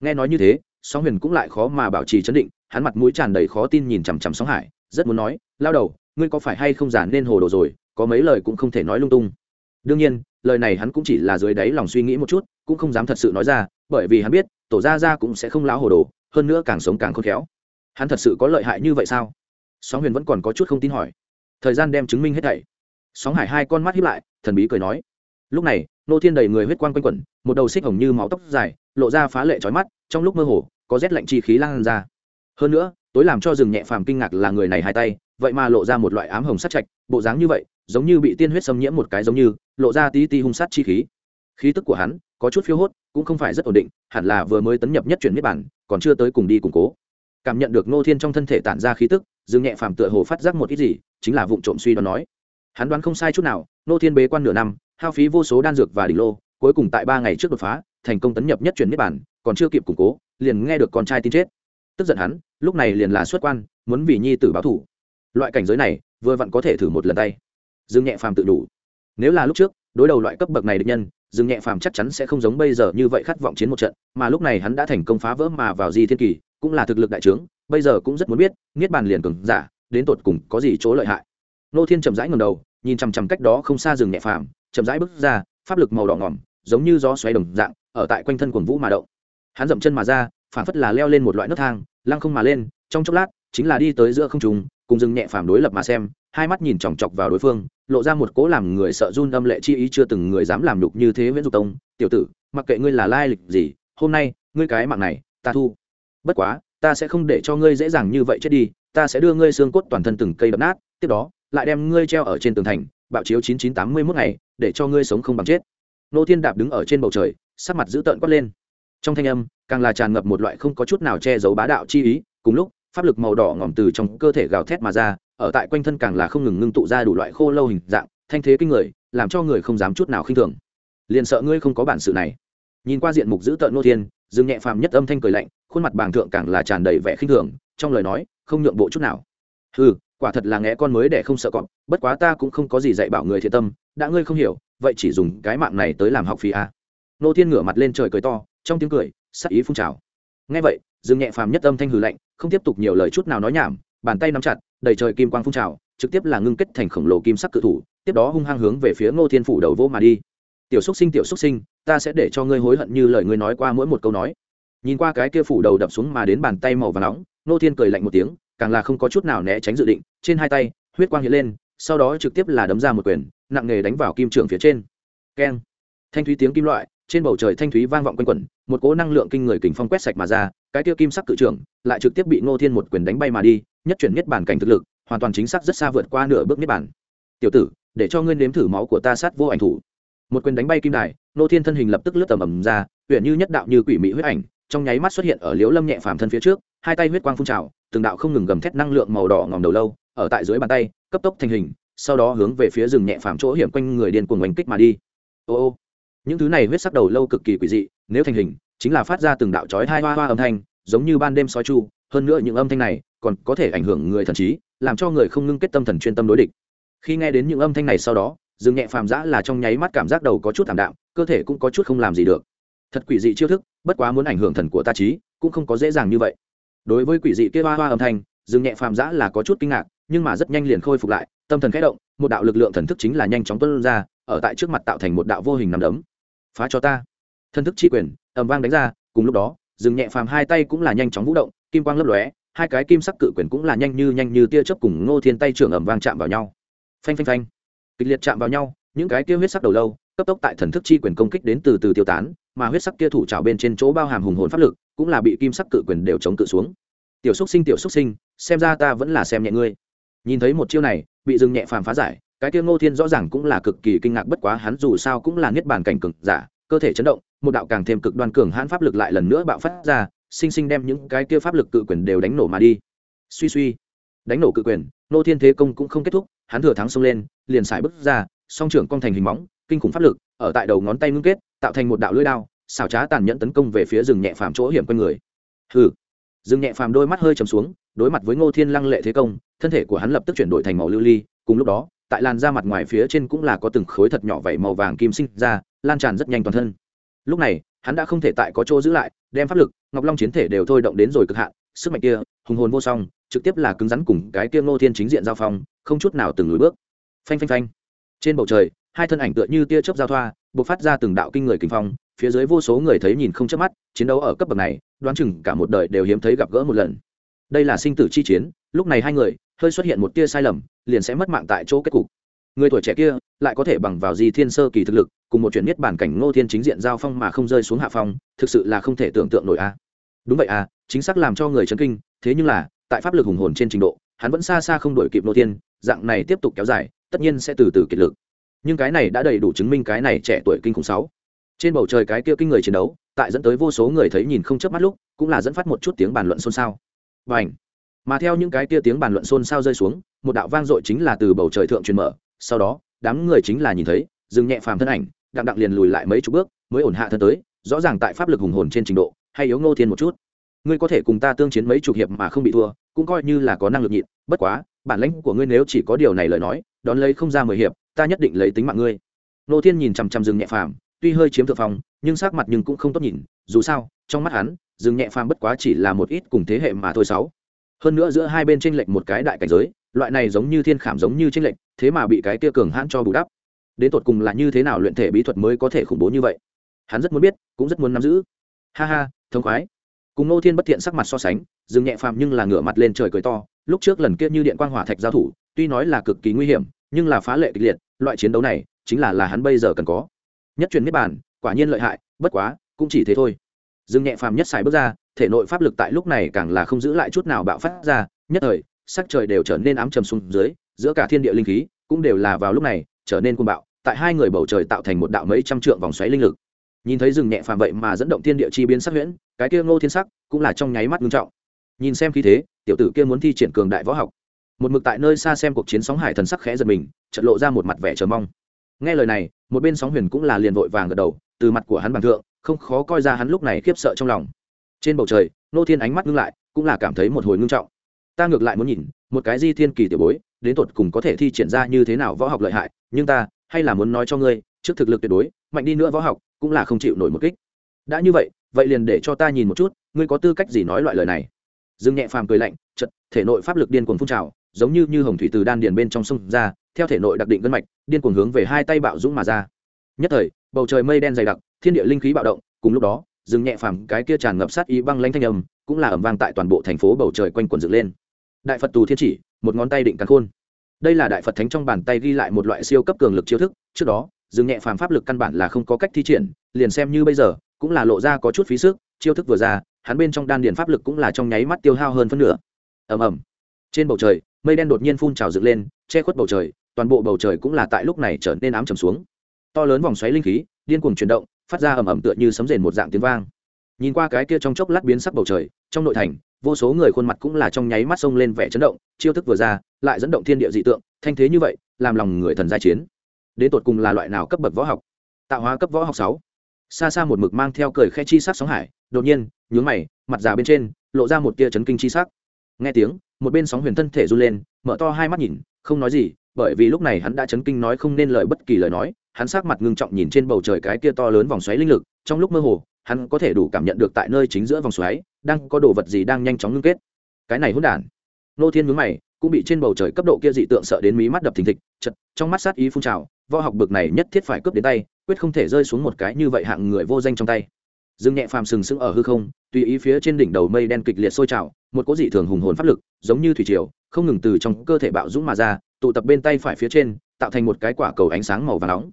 A: Nghe nói như thế, sóng huyền cũng lại khó mà bảo trì chấn định, hắn mặt mũi tràn đầy khó tin nhìn chằm chằm sóng hải, rất muốn nói, lao đầu ngươi có phải hay không giản nên hồ đồ rồi, có mấy lời cũng không thể nói lung tung. Đương nhiên, lời này hắn cũng chỉ là dưới đáy lòng suy nghĩ một chút, cũng không dám thật sự nói ra, bởi vì hắn biết, tổ gia gia cũng sẽ không láo hồ đồ, hơn nữa càng sống càng khôn khéo. Hắn thật sự có lợi hại như vậy sao? Sóng huyền vẫn còn có chút không tin hỏi. Thời gian đem chứng minh hết thảy. Sóng hải hai con mắt hiếp lại, thần bí cười nói. Lúc này, nô thiên đầy người huyết quang quanh quẩn, một đầu xích hồng như máu tóc dài, lộ ra phá lệ trói mắt, trong lúc mơ hồ, có rét lạnh chi khí lan ra. Hơn nữa tối làm cho rừng nhẹ phàm kinh ngạc là người này hai tay, vậy mà lộ ra một loại ám hồng sát trạch, bộ dáng như vậy, giống như bị tiên huyết xâm nhiễm một cái giống như, lộ ra tí ti hung sát chi khí. Khí tức của hắn có chút phiêu hốt, cũng không phải rất ổn định, hẳn là vừa mới tấn nhập nhất chuyển niết bản, còn chưa tới cùng đi củng cố. Cảm nhận được nô thiên trong thân thể tản ra khí tức dương nhẹ phàm tựa hồ phát giác một ít gì, chính là vụ trộm suy đoán nói. Hắn đoán không sai chút nào nô thiên bế quan nửa năm, hao phí vô số đan dược và đỉnh lô, cuối cùng tại ba ngày trước đột phá, thành công tấn nhập nhất chuyển niết bản, còn chưa kịp củng cố, liền nghe được con trai tin chết. Tức giận hắn lúc này liền là xuất quan, muốn vì nhi tử báo thủ loại cảnh giới này, vừa vặn có thể thử một lần tay. Dương nhẹ phàm tự đủ. Nếu là lúc trước, đối đầu loại cấp bậc này được nhân, dương nhẹ phàm chắc chắn sẽ không giống bây giờ như vậy khát vọng chiến một trận, mà lúc này hắn đã thành công phá vỡ mà vào di thiên kỳ, cũng là thực lực đại trướng, bây giờ cũng rất muốn biết, niết bàn liền cường giả, đến tột cùng có gì chỗ lợi hại. Nô thiên chậm rãi ngầm đầu, nhìn chằm chằm cách đó không xa rừng nhẹ phàm, chậm rãi bước ra, pháp lực màu đỏ ngỏm, giống như gió xoáy đồng dạng, ở tại quanh thân quần vũ mà động. Hắn dậm chân mà ra, phản phất là leo lên một loại nước thang lăng không mà lên, trong chốc lát, chính là đi tới giữa không trùng cùng dừng nhẹ phàm đối lập mà xem, hai mắt nhìn chòng chọc vào đối phương, lộ ra một cố làm người sợ run âm lệ chi ý chưa từng người dám làm đục như thế viễn dục tông. Tiểu tử, mặc kệ ngươi là lai lịch gì, hôm nay, ngươi cái mạng này, ta thu. Bất quá, ta sẽ không để cho ngươi dễ dàng như vậy chết đi, ta sẽ đưa ngươi xương cốt toàn thân từng cây đập nát, tiếp đó, lại đem ngươi treo ở trên tường thành, bạo chiếu chín chín tám mươi mốt ngày, để cho ngươi sống không bằng chết. Nô thiên đạp đứng ở trên bầu trời, sắc mặt dữ tợn quát lên. Trong thanh âm càng là tràn ngập một loại không có chút nào che giấu bá đạo chi ý, cùng lúc, pháp lực màu đỏ ngỏm từ trong cơ thể gào thét mà ra, ở tại quanh thân càng là không ngừng ngưng tụ ra đủ loại khô lâu hình dạng, thanh thế kinh người, làm cho người không dám chút nào khinh thường. Liền sợ ngươi không có bản sự này. Nhìn qua diện mục dữ tợn nô thiên, dương nhẹ phàm nhất âm thanh cười lạnh, khuôn mặt bàng thượng càng là tràn đầy vẻ khinh thường, trong lời nói, không nhượng bộ chút nào. Ừ quả thật là nghe con mới để không sợ cọp, bất quá ta cũng không có gì dạy bảo người thiện tâm, đã ngươi không hiểu, vậy chỉ dùng cái mạng này tới làm học phí à. nô thiên ngửa mặt lên trời cười to trong tiếng cười, sắc ý phun trào. Nghe vậy, dương nhẹ phàm nhất âm thanh hừ lạnh, không tiếp tục nhiều lời chút nào nói nhảm, bàn tay nắm chặt, đầy trời kim quang phun trào, trực tiếp là ngưng kết thành khổng lồ kim sắc cự thủ, tiếp đó hung hăng hướng về phía ngô thiên phủ đầu vô mà đi. Tiểu xúc sinh, tiểu xúc sinh, ta sẽ để cho ngươi hối hận như lời ngươi nói qua mỗi một câu nói. Nhìn qua cái kia phủ đầu đập xuống mà đến bàn tay màu và nóng, ngô thiên cười lạnh một tiếng, càng là không có chút nào né tránh dự định, trên hai tay, huyết quang hiện lên, sau đó trực tiếp là đấm ra một quyền, nặng nghề đánh vào kim trường phía trên. Keng. Thanh thúy tiếng kim loại trên bầu trời thanh thúy vang vọng quanh quẩn, một cỗ năng lượng kinh người kình phong quét sạch mà ra, cái tiêu kim sắc cự trưởng lại trực tiếp bị ngô thiên một quyền đánh bay mà đi, nhất chuyển nhất bản cảnh thực lực, hoàn toàn chính xác rất xa vượt qua nửa bước nhất bản tiểu tử, để cho ngươi nếm thử máu của ta sát vô ảnh thủ. Một quyền đánh bay kim đài, ngô thiên thân hình lập tức lướt tầm ầm ra huyện như nhất đạo như quỷ mỹ huyết ảnh, trong nháy mắt xuất hiện ở liễu lâm nhẹ phàm thân phía trước, hai tay huyết quang phun trào, từng đạo không ngừng gầm thét năng lượng màu đỏ ngòm đầu lâu, ở tại dưới bàn tay, cấp tốc thành hình, sau đó hướng về phía rừng nhẹ phàm chỗ hiểm quanh người điên cuồng oanh kích mà đi. Ô ô những thứ này huyết sắc đầu lâu cực kỳ quỷ dị, nếu thành hình, chính là phát ra từng đạo chói hai hoa hoa âm thanh, giống như ban đêm sói chu. Hơn nữa những âm thanh này còn có thể ảnh hưởng người thần trí, làm cho người không ngưng kết tâm thần chuyên tâm đối địch. Khi nghe đến những âm thanh này sau đó, dương nhẹ phàm giã là trong nháy mắt cảm giác đầu có chút thảm đạm, cơ thể cũng có chút không làm gì được. Thật quỷ dị chiêu thức, bất quá muốn ảnh hưởng thần của ta trí, cũng không có dễ dàng như vậy. Đối với quỷ dị kia hoa hoa âm thanh, dương nhẹ phàm giã là có chút kinh ngạc, nhưng mà rất nhanh liền khôi phục lại, tâm thần khẽ động, một đạo lực lượng thần thức chính là nhanh chóng tuân ra, ở tại trước mặt tạo thành một đạo vô hình nằm đấm phá cho ta. Thần thức chi quyền, ầm vang đánh ra, cùng lúc đó dừng nhẹ phàm hai tay cũng là nhanh chóng vũ động, kim quang lấp lóe, hai cái kim sắc cự quyền cũng là nhanh như nhanh như tia chớp cùng ngô thiên tay trưởng ầm vang chạm vào nhau. Phanh phanh phanh. Kịch liệt chạm vào nhau, những cái kia huyết sắc đầu lâu, cấp tốc tại thần thức chi quyền công kích đến từ từ tiêu tán, mà huyết sắc kia thủ trào bên trên chỗ bao hàm hùng hồn pháp lực, cũng là bị kim sắc cự quyền đều chống cự xuống. Tiểu xúc sinh, tiểu xúc sinh, xem ra ta vẫn là xem nhẹ ngươi. Nhìn thấy một chiêu này, bị dừng nhẹ phàm phá giải cái kia ngô thiên rõ ràng cũng là cực kỳ kinh ngạc, bất quá hắn dù sao cũng là niết bàn cảnh cực giả, cơ thể chấn động, một đạo càng thêm cực đoan cường hãn pháp lực lại lần nữa bạo phát ra, sinh sinh đem những cái kia pháp lực cự quyền đều đánh nổ mà đi. Suy suy, đánh nổ cự quyền, Ngô thiên thế công cũng không kết thúc, hắn thừa thắng xông lên, liền xài bước ra, song trưởng cong thành hình móng, kinh khủng pháp lực, ở tại đầu ngón tay ngưng kết, tạo thành một đạo lưỡi đao, xảo trá tàn nhẫn tấn công về phía rừng nhẹ phàm chỗ hiểm quanh người. Hừ, rừng nhẹ phàm đôi mắt hơi trầm xuống, đối mặt với ngô thiên lăng lệ thế công, thân thể của hắn lập tức chuyển đổi thành màu lưu ly, cùng lúc đó tại làn da mặt ngoài phía trên cũng là có từng khối thật nhỏ vảy màu vàng kim sinh ra, lan tràn rất nhanh toàn thân. Lúc này, hắn đã không thể tại có chỗ giữ lại, đem pháp lực, ngọc long chiến thể đều thôi động đến rồi cực hạn, sức mạnh kia, hùng hồn vô song, trực tiếp là cứng rắn cùng cái kia ngô thiên chính diện giao phong, không chút nào từng lùi bước. Phanh phanh phanh. Trên bầu trời, hai thân ảnh tựa như tia chớp giao thoa, bộc phát ra từng đạo kinh người kinh phong, phía dưới vô số người thấy nhìn không chớp mắt, chiến đấu ở cấp bậc này, đoán chừng cả một đời đều hiếm thấy gặp gỡ một lần. Đây là sinh tử chi chiến, lúc này hai người hơi xuất hiện một tia sai lầm, liền sẽ mất mạng tại chỗ kết cục. Người tuổi trẻ kia lại có thể bằng vào di thiên sơ kỳ thực lực, cùng một chuyện niết bản cảnh ngô thiên chính diện giao phong mà không rơi xuống hạ phong, thực sự là không thể tưởng tượng nổi a. Đúng vậy à chính xác làm cho người chấn kinh, thế nhưng là, tại pháp lực hùng hồn trên trình độ, hắn vẫn xa xa không đổi kịp ngô thiên, dạng này tiếp tục kéo dài, tất nhiên sẽ từ từ kiệt lực. Nhưng cái này đã đầy đủ chứng minh cái này trẻ tuổi kinh khủng sáu. Trên bầu trời cái kia kinh người chiến đấu, tại dẫn tới vô số người thấy nhìn không chớp mắt lúc, cũng là dẫn phát một chút tiếng bàn luận xôn xao. Và ảnh mà theo những cái kia tiếng bàn luận xôn xao rơi xuống, một đạo vang dội chính là từ bầu trời thượng truyền mở, sau đó, đám người chính là nhìn thấy, dừng nhẹ phàm thân ảnh, đặng đặng liền lùi lại mấy chục bước, mới ổn hạ thân tới, rõ ràng tại pháp lực hùng hồn trên trình độ, hay yếu ngô thiên một chút. Ngươi có thể cùng ta tương chiến mấy chục hiệp mà không bị thua, cũng coi như là có năng lực nhịn, bất quá, bản lãnh của ngươi nếu chỉ có điều này lời nói, đón lấy không ra mười hiệp, ta nhất định lấy tính mạng ngươi. Ngô thiên nhìn chằm chằm dừng nhẹ phàm, tuy hơi chiếm thượng phong, nhưng sắc mặt nhưng cũng không tốt nhìn, dù sao, trong mắt hắn, dừng nhẹ phàm bất quá chỉ là một ít cùng thế hệ mà thôi sáu hơn nữa giữa hai bên tranh lệch một cái đại cảnh giới, loại này giống như thiên khảm giống như tranh lệch, thế mà bị cái tia cường hãn cho bù đắp. Đến tột cùng là như thế nào luyện thể bí thuật mới có thể khủng bố như vậy? Hắn rất muốn biết, cũng rất muốn nắm giữ. Ha ha, thông khoái. Cùng nô thiên bất thiện sắc mặt so sánh dừng nhẹ phàm nhưng là ngửa mặt lên trời cười to, lúc trước lần kia như điện quang hỏa thạch giao thủ, tuy nói là cực kỳ nguy hiểm, nhưng là phá lệ kịch liệt, loại chiến đấu này, chính là là hắn bây giờ cần có. Nhất truyền niết bàn, quả nhiên lợi hại, bất quá, cũng chỉ thế thôi. Dừng nhẹ phàm nhất xài bước ra thể nội pháp lực tại lúc này càng là không giữ lại chút nào bạo phát ra, nhất thời, sắc trời đều trở nên ám trầm xuống dưới, giữa cả thiên địa linh khí cũng đều là vào lúc này trở nên cuồng bạo, tại hai người bầu trời tạo thành một đạo mấy trăm trượng vòng xoáy linh lực. Nhìn thấy rừng nhẹ phàm vậy mà dẫn động thiên địa chi biến sắc huyễn, cái kia ngô thiên sắc cũng là trong nháy mắt nghiêm trọng. Nhìn xem khí thế, tiểu tử kia muốn thi triển cường đại võ học. Một mực tại nơi xa xem cuộc chiến sóng hải thần sắc khẽ giật mình trận lộ ra một mặt vẻ chờ mong. Nghe lời này, một bên sóng huyền cũng là liền vội vàng gật đầu, từ mặt của hắn bằng thượng, không khó coi ra hắn lúc này khiếp sợ trong lòng trên bầu trời, nô thiên ánh mắt ngưng lại, cũng là cảm thấy một hồi ngưng trọng. Ta ngược lại muốn nhìn, một cái di thiên kỳ tiểu bối, đến tột cùng có thể thi triển ra như thế nào võ học lợi hại, nhưng ta, hay là muốn nói cho ngươi, trước thực lực tuyệt đối, mạnh đi nữa võ học, cũng là không chịu nổi một kích. Đã như vậy vậy liền để cho ta nhìn một chút, ngươi có tư cách gì nói loại lời này? Dương nhẹ phàm cười lạnh chật thể nội pháp lực điên cuồng phun trào, giống như như hồng thủy từ đan điền bên trong sông ra, theo thể nội đặc định gân mạch, điên cuồng hướng về hai tay bạo dũng mà ra. Nhất thời, bầu trời mây đen dày đặc, thiên địa linh khí bạo động, cùng lúc đó Dừng nhẹ phàm cái kia tràn ngập sát ý băng lãnh thanh âm, cũng là ầm vang tại toàn bộ thành phố bầu trời quanh quần dựng lên. Đại phật tù thiên chỉ, một ngón tay định căn khôn. Đây là đại phật thánh trong bàn tay ghi lại một loại siêu cấp cường lực chiêu thức, trước đó, Dừng nhẹ phàm pháp lực căn bản là không có cách thi triển, liền xem như bây giờ, cũng là lộ ra có chút phí sức, chiêu thức vừa ra, hắn bên trong đan điền pháp lực cũng là trong nháy mắt tiêu hao hơn phân nửa. Ầm ầm. Trên bầu trời, mây đen đột nhiên phun trào dựng lên, che khuất bầu trời, toàn bộ bầu trời cũng là tại lúc này trở nên ám trầm xuống. To lớn vòng xoáy linh khí điên cuồng chuyển động, phát ra ầm ầm tựa như sấm rền một dạng tiếng vang. Nhìn qua cái kia trong chốc lát biến sắc bầu trời, trong nội thành, vô số người khuôn mặt cũng là trong nháy mắt xông lên vẻ chấn động, chiêu thức vừa ra, lại dẫn động thiên địa dị tượng, thanh thế như vậy, làm lòng người thần giai chiến. Đến tột cùng là loại nào cấp bậc võ học? Tạo hóa cấp võ học sáu. Xa xa một mực mang theo cười khe chi sắc sóng hải, đột nhiên, nhướng mày, mặt già bên trên, lộ ra một tia chấn kinh chi sắc. Nghe tiếng, một bên sóng huyền thân thể run lên, mở to hai mắt nhìn, không nói gì bởi vì lúc này hắn đã chấn kinh nói không nên lời bất kỳ lời nói, hắn sắc mặt ngưng trọng nhìn trên bầu trời cái kia to lớn vòng xoáy linh lực, trong lúc mơ hồ, hắn có thể đủ cảm nhận được tại nơi chính giữa vòng xoáy, đang có đồ vật gì đang nhanh chóng ngưng kết. Cái này hỗn đản. Nô thiên mướn mày, cũng bị trên bầu trời cấp độ kia dị tượng sợ đến mí mắt đập thình thịch, chật, trong mắt sát ý phun trào, võ học bực này nhất thiết phải cướp đến tay, quyết không thể rơi xuống một cái như vậy hạng người vô danh trong tay. Dương nhẹ phàm sừng sững ở hư không, tùy ý phía trên đỉnh đầu mây đen kịch liệt sôi trào, một cỗ dị thường hùng hồn pháp lực, giống như thủy triều, không ngừng từ trong cơ thể bạo dũng mà ra tụ tập bên tay phải phía trên, tạo thành một cái quả cầu ánh sáng màu vàng nóng.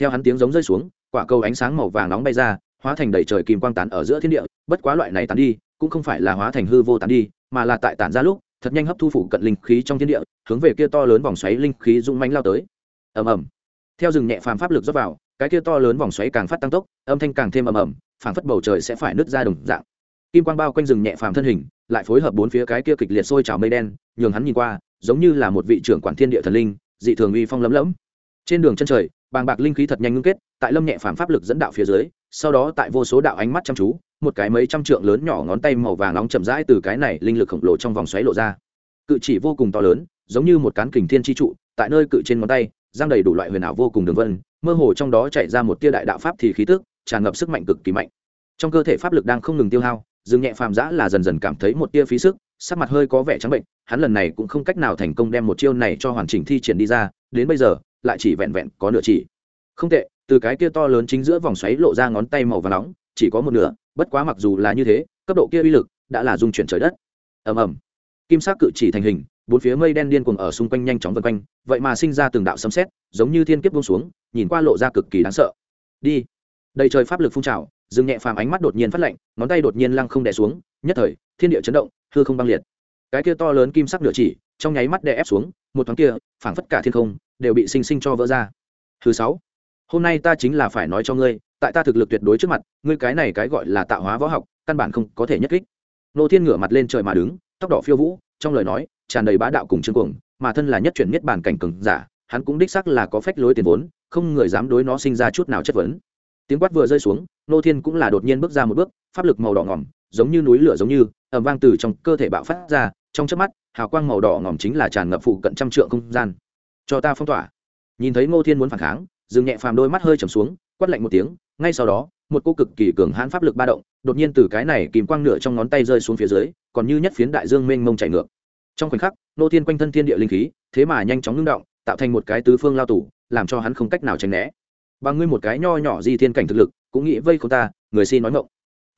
A: Theo hắn tiếng giống rơi xuống, quả cầu ánh sáng màu vàng nóng bay ra, hóa thành đầy trời kim quang tán ở giữa thiên địa. Bất quá loại này tán đi, cũng không phải là hóa thành hư vô tán đi, mà là tại tản ra lúc, thật nhanh hấp thu phụ cận linh khí trong thiên địa, hướng về kia to lớn vòng xoáy linh khí rung manh lao tới. Ầm ầm. Theo rừng nhẹ phàm pháp lực dốc vào, cái kia to lớn vòng xoáy càng phát tăng tốc, âm thanh càng thêm ầm ầm, phảng phất bầu trời sẽ phải nứt ra đồng dạng. Kim quang bao quanh rừng nhẹ phàm thân hình, lại phối hợp bốn phía cái kia kịch liệt sôi trào mây đen, nhường hắn nhìn qua giống như là một vị trưởng quản thiên địa thần linh, dị thường uy phong lấm lẫm. Trên đường chân trời, bàng bạc linh khí thật nhanh ngưng kết, tại lâm nhẹ phàm pháp lực dẫn đạo phía dưới, sau đó tại vô số đạo ánh mắt chăm chú, một cái mấy trăm trượng lớn nhỏ ngón tay màu vàng nóng chậm rãi từ cái này linh lực khổng lồ trong vòng xoáy lộ ra. Cự chỉ vô cùng to lớn, giống như một cán kình thiên chi trụ, tại nơi cự trên ngón tay, giang đầy đủ loại huyền ảo vô cùng đường vân, mơ hồ trong đó chạy ra một tia đại đạo pháp thì khí tức, tràn ngập sức mạnh cực kỳ mạnh. Trong cơ thể pháp lực đang không ngừng tiêu hao, dương nhẹ phàm giã là dần dần cảm thấy một tia phí sức sắc mặt hơi có vẻ trắng bệnh, hắn lần này cũng không cách nào thành công đem một chiêu này cho hoàn chỉnh thi triển đi ra, đến bây giờ, lại chỉ vẹn vẹn có nửa chỉ. Không tệ, từ cái kia to lớn chính giữa vòng xoáy lộ ra ngón tay màu và nóng, chỉ có một nửa, bất quá mặc dù là như thế, cấp độ kia uy lực đã là dung chuyển trời đất. Ầm ầm. Kim sắc cự chỉ thành hình, bốn phía mây đen điên cuồng ở xung quanh nhanh chóng vân quanh, vậy mà sinh ra từng đạo sấm sét, giống như thiên kiếp buông xuống, nhìn qua lộ ra cực kỳ đáng sợ. Đi. Đầy trời pháp lực phun trào dừng nhẹ phàm ánh mắt đột nhiên phát lạnh, ngón tay đột nhiên lăng không đè xuống, nhất thời, thiên địa chấn động hư không băng liệt. Cái kia to lớn kim sắc nửa chỉ, trong nháy mắt đè ép xuống, một thoáng kia, phảng phất cả thiên không, đều bị sinh sinh cho vỡ ra. Thứ sáu, hôm nay ta chính là phải nói cho ngươi, tại ta thực lực tuyệt đối trước mặt, ngươi cái này cái gọi là tạo hóa võ học, căn bản không có thể nhất kích. Nô thiên ngửa mặt lên trời mà đứng, tóc đỏ phiêu vũ, trong lời nói, tràn đầy bá đạo cùng chương cuồng, mà thân là nhất chuyển miết bản cảnh cường giả, hắn cũng đích xác là có phách lối tiền vốn, không người dám đối nó sinh ra chút nào chất vấn. Tiếng quát vừa rơi xuống, nô thiên cũng là đột nhiên bước ra một bước, pháp lực màu đỏ ngỏm giống như núi lửa giống như ẩm vang từ trong cơ thể bạo phát ra, trong chớp mắt, hào quang màu đỏ ngỏm chính là tràn ngập phụ cận trăm trượng không gian. Cho ta phong tỏa. Nhìn thấy ngô thiên muốn phản kháng dừng nhẹ phàm đôi mắt hơi trầm xuống, quát lạnh một tiếng, ngay sau đó, một cô cực kỳ cường hãn pháp lực ba động, đột nhiên từ cái này kìm quang nửa trong ngón tay rơi xuống phía dưới, còn như nhất phiến đại dương mênh mông chảy ngược. Trong khoảnh khắc, Ngô thiên quanh thân thiên địa linh khí, thế mà nhanh chóng ngưng động, tạo thành một cái tứ phương lao tủ làm cho hắn không cách nào tránh né. Bằng ngươi một cái nho nhỏ di thiên cảnh thực lực, cũng nghĩ vây không ta, người xin nói mộng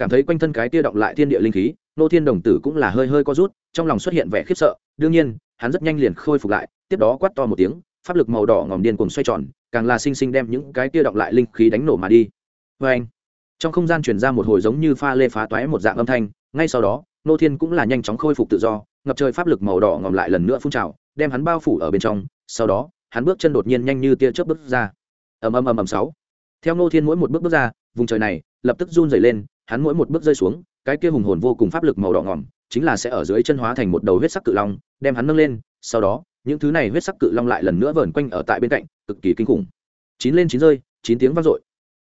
A: cảm thấy quanh thân cái tia động lại thiên địa linh khí, nô thiên đồng tử cũng là hơi hơi co rút, trong lòng xuất hiện vẻ khiếp sợ, đương nhiên, hắn rất nhanh liền khôi phục lại, tiếp đó quát to một tiếng, pháp lực màu đỏ ngòm điên cùng xoay tròn, càng là sinh sinh đem những cái tia động lại linh khí đánh nổ mà đi. Vê anh trong không gian truyền ra một hồi giống như pha lê phá toái một dạng âm thanh, ngay sau đó, nô thiên cũng là nhanh chóng khôi phục tự do, ngập trời pháp lực màu đỏ ngòm lại lần nữa phun trào, đem hắn bao phủ ở bên trong, sau đó, hắn bước chân đột nhiên nhanh như tia chớp bước ra. Ầm ầm ầm ầm sáu. Theo nô thiên mỗi một bước bước ra, vùng trời này, lập tức run rẩy lên hắn mỗi một bước rơi xuống, cái kia hùng hồn vô cùng pháp lực màu đỏ ngòm chính là sẽ ở dưới chân hóa thành một đầu huyết sắc cự long, đem hắn nâng lên, sau đó, những thứ này huyết sắc cự long lại lần nữa vờn quanh ở tại bên cạnh, cực kỳ kinh khủng. Chín lên chín rơi, chín tiếng vang dội.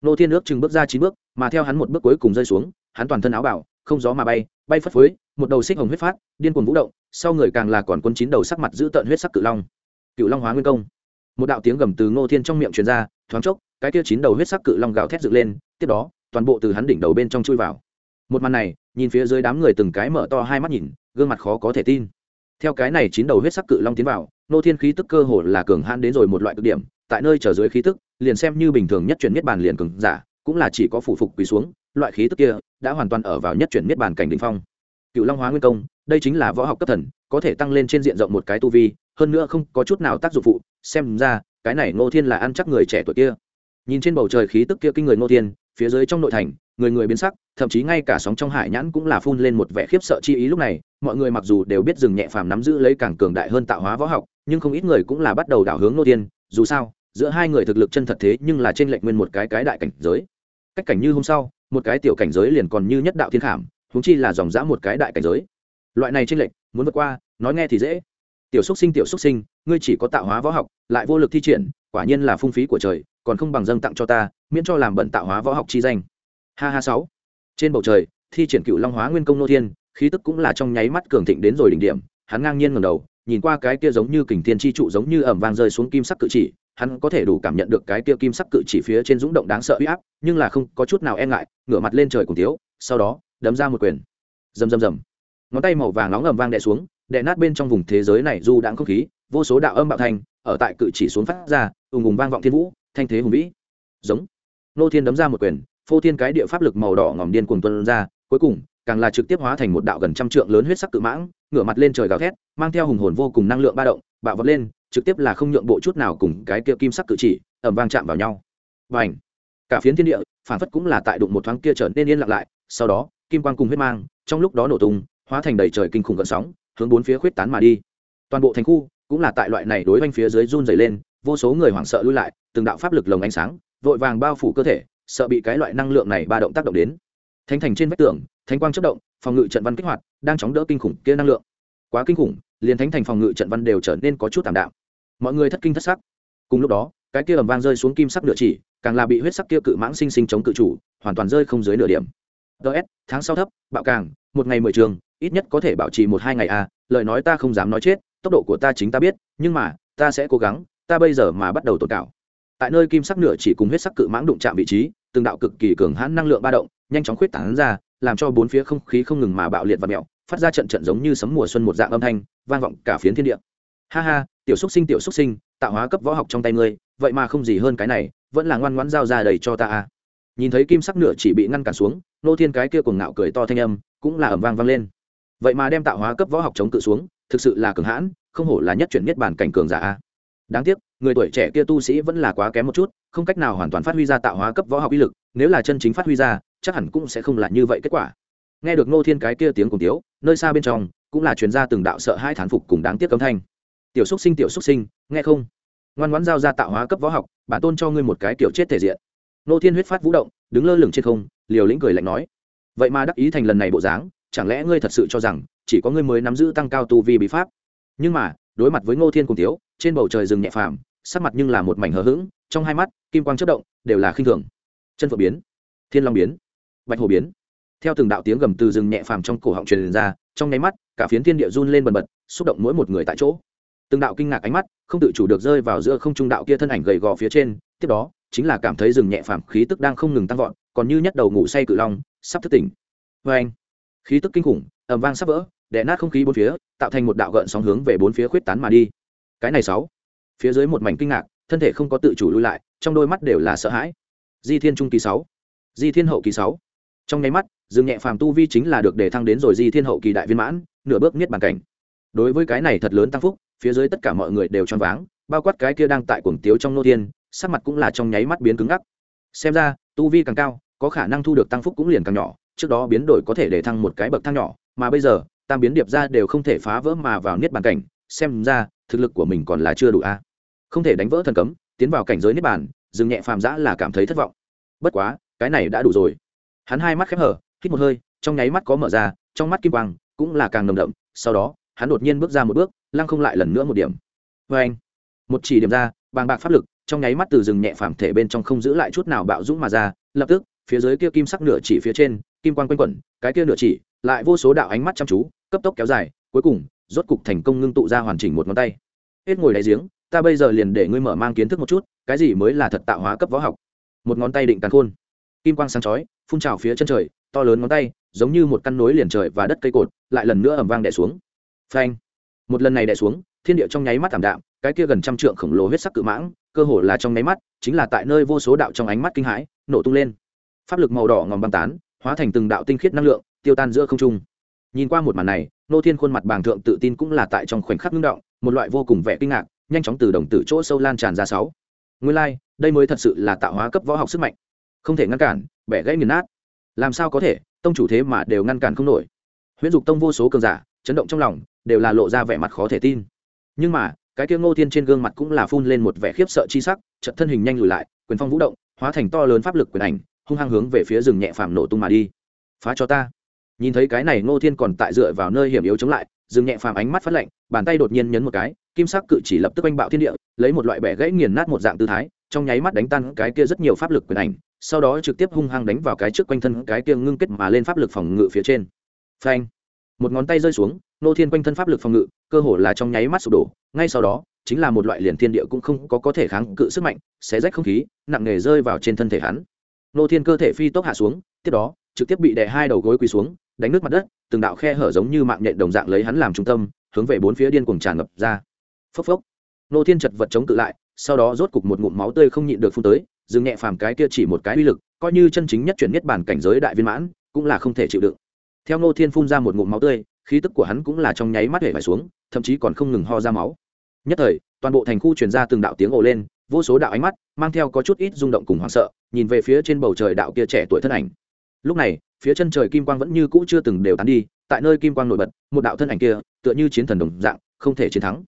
A: Nô thiên ước chừng bước ra chín bước, mà theo hắn một bước cuối cùng rơi xuống, hắn toàn thân áo bảo không gió mà bay bay phất phới, một đầu xích hồng huyết phát, điên cuồng vũ động, sau người càng là còn quân chín đầu sắc mặt giữ tợn huyết sắc cự long. Cựu long hóa nguyên công. Một đạo tiếng gầm từ ngô thiên trong miệng truyền ra, thoáng chốc, cái kia chín đầu huyết sắc cự long gào thét dựng lên, tiếp đó toàn bộ từ hắn đỉnh đầu bên trong chui vào. Một màn này, nhìn phía dưới đám người từng cái mở to hai mắt nhìn, gương mặt khó có thể tin. Theo cái này chín đầu huyết sắc cự long tiến vào, nô thiên khí tức cơ hồ là cường hãn đến rồi một loại cực điểm, tại nơi trở dưới khí tức, liền xem như bình thường nhất chuyển miết bàn liền cường giả, cũng là chỉ có phủ phục quỳ xuống, loại khí tức kia đã hoàn toàn ở vào nhất chuyển miết bàn cảnh đ ỉ n h phong. Cựu long hóa nguyên công, đây chính là võ học cấp thần, có thể tăng lên trên diện rộng một cái tu vi, hơn nữa không có chút nào tác dụng phụ, xem ra, cái này ngô thiên là ăn chắc người trẻ tuổi kia. Nhìn trên bầu trời khí tức kia kinh người ngô thiên phía dưới trong nội thành, người người biến sắc, thậm chí ngay cả sóng trong hải nhãn cũng là phun lên một vẻ khiếp sợ chi ý lúc này, mọi người mặc dù đều biết dừng nhẹ phàm nắm giữ lấy càng cường đại hơn tạo hóa võ học, nhưng không ít người cũng là bắt đầu đảo hướng nô tiên dù sao, giữa hai người thực lực chân thật thế nhưng là trên lệnh nguyên một cái cái đại cảnh giới. Cách cảnh như hôm sau, một cái tiểu cảnh giới liền còn như nhất đạo thiên khảm húng chi là dòng dã một cái đại cảnh giới. Loại này trên lệnh muốn vượt qua, nói nghe thì dễ. Tiểu xúc sinh, tiểu xúc sinh, ngươi chỉ có tạo hóa võ học, lại vô lực thi triển, quả nhiên là phung phí của trời, còn không bằng dâng tặng cho ta miễn cho làm bận tạo hóa võ học chi danh. Ha ha sáu. Trên bầu trời, thi triển cựu long hóa nguyên công nô thiên, khí tức cũng là trong nháy mắt cường thịnh đến rồi đỉnh điểm. Hắn ngang nhiên ngầm đầu, nhìn qua cái kia giống như kình thiên chi trụ giống như ẩm vang rơi xuống kim sắc cự chỉ, hắn có thể đủ cảm nhận được cái kia kim sắc cự chỉ phía trên dũng động đáng sợ uy áp, nhưng là không có chút nào e ngại, ngửa mặt lên trời cùng tiếu, sau đó, đấm ra một quyền. Rầm rầm rầm. Ngón tay màu vàng nóng ẩm vang đè xuống, đè nát bên trong vùng thế giới này du đãng không khí, vô số đạo âm bạo thành, ở tại cự chỉ xuống phát ra, ùng ùng vang vọng thiên vũ, thanh thế hùng vĩ. Giống nô thiên đấm ra một quyền, phô thiên cái địa pháp lực màu đỏ ngòm điên cuồng tuân ra, cuối cùng, càng là trực tiếp hóa thành một đạo gần trăm trượng lớn huyết sắc cự mãng, ngửa mặt lên trời gào thét, mang theo hùng hồn vô cùng năng lượng ba động, bạo vật lên, trực tiếp là không nhượng bộ chút nào cùng cái kia kim sắc cự chỉ ẩm vang chạm vào nhau. Và ảnh cả phiến thiên địa, phản phất cũng là tại đụng một thoáng kia trở nên yên lặng lại, sau đó, kim quang cùng huyết mang, trong lúc đó nổ tung, hóa thành đầy trời kinh khủng gợn sóng, hướng bốn phía khuyết tán mà đi. Toàn bộ thành khu cũng là tại loại này đối với phía dưới run dày lên, vô số người hoảng sợ lui lại, từng đạo pháp lực lồng ánh sáng vội vàng bao phủ cơ thể sợ bị cái loại năng lượng này ba động tác động đến. Thánh thành trên vách tường thánh quang chất động phòng ngự trận văn kích hoạt đang chóng đỡ kinh khủng kia năng lượng. Quá kinh khủng liền thánh thành phòng ngự trận văn đều trở nên có chút tảm đạm. Mọi người thất kinh thất sắc. Cùng lúc đó cái kia ầm vang rơi xuống kim sắc nửa chỉ càng là bị huyết sắc kia cự mãng sinh sinh chống cự chủ hoàn toàn rơi không dưới nửa điểm. Ts tháng sau thấp bạo càng một ngày mười trường ít nhất có thể bảo trì một hai ngày a à, lời nói ta không dám nói chết tốc độ của ta chính ta biết nhưng mà ta sẽ cố gắng ta bây giờ mà bắt đầu tồn cảo tại nơi kim sắc nửa chỉ cùng huyết sắc cự mãng đụng chạm vị trí, từng đạo cực kỳ cường hãn năng lượng ba động, nhanh chóng khuyết tán ra, làm cho bốn phía không khí không ngừng mà bạo liệt và mẹo, phát ra trận trận giống như sấm mùa xuân một dạng âm thanh, vang vọng cả phiến thiên địa. Ha ha, tiểu xúc sinh, tiểu xúc sinh, tạo hóa cấp võ học trong tay ngươi, vậy mà không gì hơn cái này, vẫn là ngoan ngoãn giao ra đầy cho ta a nhìn thấy kim sắc nửa chỉ bị ngăn cản xuống, nô thiên cái kia cùng ngạo cười to thanh âm, cũng là ẩm vang vang lên. Vậy mà đem tạo hóa cấp võ học chống cự xuống, thực sự là cường hãn, không hổ là nhất chuyển nhất bản cảnh cường giả a đáng tiếc, người tuổi trẻ kia tu sĩ vẫn là quá kém một chút, không cách nào hoàn toàn phát huy ra tạo hóa cấp võ học uy lực, nếu là chân chính phát huy ra, chắc hẳn cũng sẽ không là như vậy kết quả. Nghe được Ngô thiên cái kia tiếng cùng tiếu, nơi xa bên trong, cũng là chuyên gia từng đạo sợ hai thán phục cùng đáng tiếc cấm thanh. Tiểu xúc sinh, tiểu xúc sinh, nghe không? Ngoan ngoãn giao ra tạo hóa cấp võ học, bản tôn cho ngươi một cái kiểu chết thể diện. Ngô thiên huyết phát vũ động, đứng lơ lửng trên không, liều lĩnh cười lạnh nói, vậy mà đắc ý thành lần này bộ dáng, chẳng lẽ ngươi thật sự cho rằng, chỉ có ngươi mới nắm giữ tăng cao tu vi bí pháp? Nhưng mà đối mặt với ngô thiên cùng tiếu, trên bầu trời rừng nhẹ phàm, sắc mặt nhưng là một mảnh hờ hững, trong hai mắt, kim quang chất động, đều là khinh thường. Chân phượng biến, thiên long biến, bạch hồ biến. Theo từng đạo tiếng gầm từ rừng nhẹ phàm trong cổ họng truyền ra, trong nháy mắt, cả phiến thiên địa run lên bần bật, xúc động mỗi một người tại chỗ. Từng đạo kinh ngạc ánh mắt, không tự chủ được rơi vào giữa không trung đạo kia thân ảnh gầy gò phía trên, tiếp đó, chính là cảm thấy rừng nhẹ phàm khí tức đang không ngừng tăng vọt, còn như nhất đầu ngủ say cự long, sắp thức tỉnh. Vê anh khí tức kinh khủng, ầm vang sắp vỡ đè nát không khí bốn phía tạo thành một đạo gợn sóng hướng về bốn phía khuyết tán mà đi. Cái này sáu. Phía dưới một mảnh kinh ngạc thân thể không có tự chủ lui lại trong đôi mắt đều là sợ hãi. Di thiên trung kỳ sáu. Di thiên hậu kỳ sáu. Trong nháy mắt dương nhẹ phàm tu vi chính là được đề thăng đến rồi di thiên hậu kỳ đại viên mãn nửa bước niết bàn cảnh. Đối với cái này thật lớn tăng phúc phía dưới tất cả mọi người đều choáng váng bao quát cái kia đang tại cuồng tiếu trong nô thiên, sắc mặt cũng là trong nháy mắt biến cứng ngắc. Xem ra tu vi càng cao có khả năng thu được tăng phúc cũng liền càng nhỏ trước đó biến đổi có thể để thăng một cái bậc thang nhỏ mà bây giờ tam biến điệp ra đều không thể phá vỡ mà vào niết bàn cảnh, xem ra, thực lực của mình còn là chưa đủ a. Không thể đánh vỡ thần cấm, tiến vào cảnh giới niết bàn, dừng nhẹ phàm giã là cảm thấy thất vọng. Bất quá, cái này đã đủ rồi. Hắn hai mắt khép hở hít một hơi, trong nháy mắt có mở ra, trong mắt kim quang cũng là càng nồng đậm, sau đó, hắn đột nhiên bước ra một bước, lăng không lại lần nữa một điểm. Vê anh, một chỉ điểm ra, bàng bạc pháp lực, trong nháy mắt từ rừng nhẹ phàm thể bên trong không giữ lại chút nào bạo dũng mà ra, lập tức, phía dưới kia kim sắc nửa chỉ phía trên, kim quang quanh quẩn, cái kia nửa chỉ, lại vô số đạo ánh mắt chăm chú cấp tốc kéo dài, cuối cùng, rốt cục thành công ngưng tụ ra hoàn chỉnh một ngón tay. Hết ngồi đáy giếng, ta bây giờ liền để ngươi mở mang kiến thức một chút, cái gì mới là thật tạo hóa cấp võ học? Một ngón tay định càn khôn. Kim quang sáng chói, phun trào phía chân trời, to lớn ngón tay, giống như một căn nối liền trời và đất cây cột, lại lần nữa ẩm vang đẻ xuống. Phanh. Một lần này đẻ xuống, thiên địa trong nháy mắt thảm đạm, cái kia gần trăm trượng khổng lồ huyết sắc cự mãng, cơ hồ là trong nháy mắt, chính là tại nơi vô số đạo trong ánh mắt kinh hãi, nổ tung lên. Pháp lực màu đỏ ngòm băng tán, hóa thành từng đạo tinh khiết năng lượng, tiêu tan giữa không trung nhìn qua một màn này nô thiên khuôn mặt bàng thượng tự tin cũng là tại trong khoảnh khắc ngưng động một loại vô cùng vẻ kinh ngạc nhanh chóng từ đồng tử chỗ sâu lan tràn ra sáu. Nguyên lai、like, đây mới thật sự là tạo hóa cấp võ học sức mạnh. Không thể ngăn cản bẻ gãy nghiền nát. Làm sao có thể tông chủ thế mà đều ngăn cản không nổi. Huyễn dục tông vô số cường giả chấn động trong lòng đều là lộ ra vẻ mặt khó thể tin. Nhưng mà cái kia ngô thiên trên gương mặt cũng là phun lên một vẻ khiếp sợ chi sắc trận thân hình nhanh lùi lại quyền phong vũ động hóa thành to lớn pháp lực quyền ảnh hung hăng hướng về phía rừng nhẹ phàm nổ tung mà đi. Phá cho ta nhìn thấy cái này ngô thiên còn tại dựa vào nơi hiểm yếu chống lại, dừng nhẹ phàm ánh mắt phát lạnh, bàn tay đột nhiên nhấn một cái, kim sắc cự chỉ lập tức oanh bạo thiên địa, lấy một loại bẻ gãy nghiền nát một dạng tư thái, trong nháy mắt đánh tan cái kia rất nhiều pháp lực quyền ảnh, sau đó trực tiếp hung hăng đánh vào cái trước quanh thân cái kia ngưng kết mà lên pháp lực phòng ngự phía trên. Phanh! Một ngón tay rơi xuống nô thiên quanh thân pháp lực phòng ngự, cơ hồ là trong nháy mắt sụp đổ, ngay sau đó, chính là một loại liền thiên địa cũng không có có thể kháng cự sức mạnh, xé rách không khí, nặng nề rơi vào trên thân thể hắn. Nô thiên cơ thể phi tốc hạ xuống, tiếp đó, trực tiếp bị đè hai đầu gối quỳ xuống đánh nước mặt đất, từng đạo khe hở giống như mạng nhện đồng dạng lấy hắn làm trung tâm, hướng về bốn phía điên cuồng tràn ngập ra. Phốc phốc. Nô thiên chật vật chống cự lại, sau đó rốt cục một ngụm máu tươi không nhịn được phun tới dừng nhẹ phàm cái kia chỉ một cái uy lực, coi như chân chính nhất chuyển nhất bản cảnh giới đại viên mãn, cũng là không thể chịu đựng. Theo nô thiên phun ra một ngụm máu tươi, khí tức của hắn cũng là trong nháy mắt hể phải xuống, thậm chí còn không ngừng ho ra máu. Nhất thời, toàn bộ thành khu truyền ra từng đạo tiếng ồ lên, vô số đạo ánh mắt, mang theo có chút ít rung động cùng hoảng sợ, nhìn về phía trên bầu trời đạo kia trẻ tuổi thân ảnh. Lúc này phía chân trời kim quang vẫn như cũ chưa từng đều tán đi, tại nơi kim quang nổi bật, một đạo thân ảnh kia, tựa như chiến thần đồng dạng, không thể chiến thắng.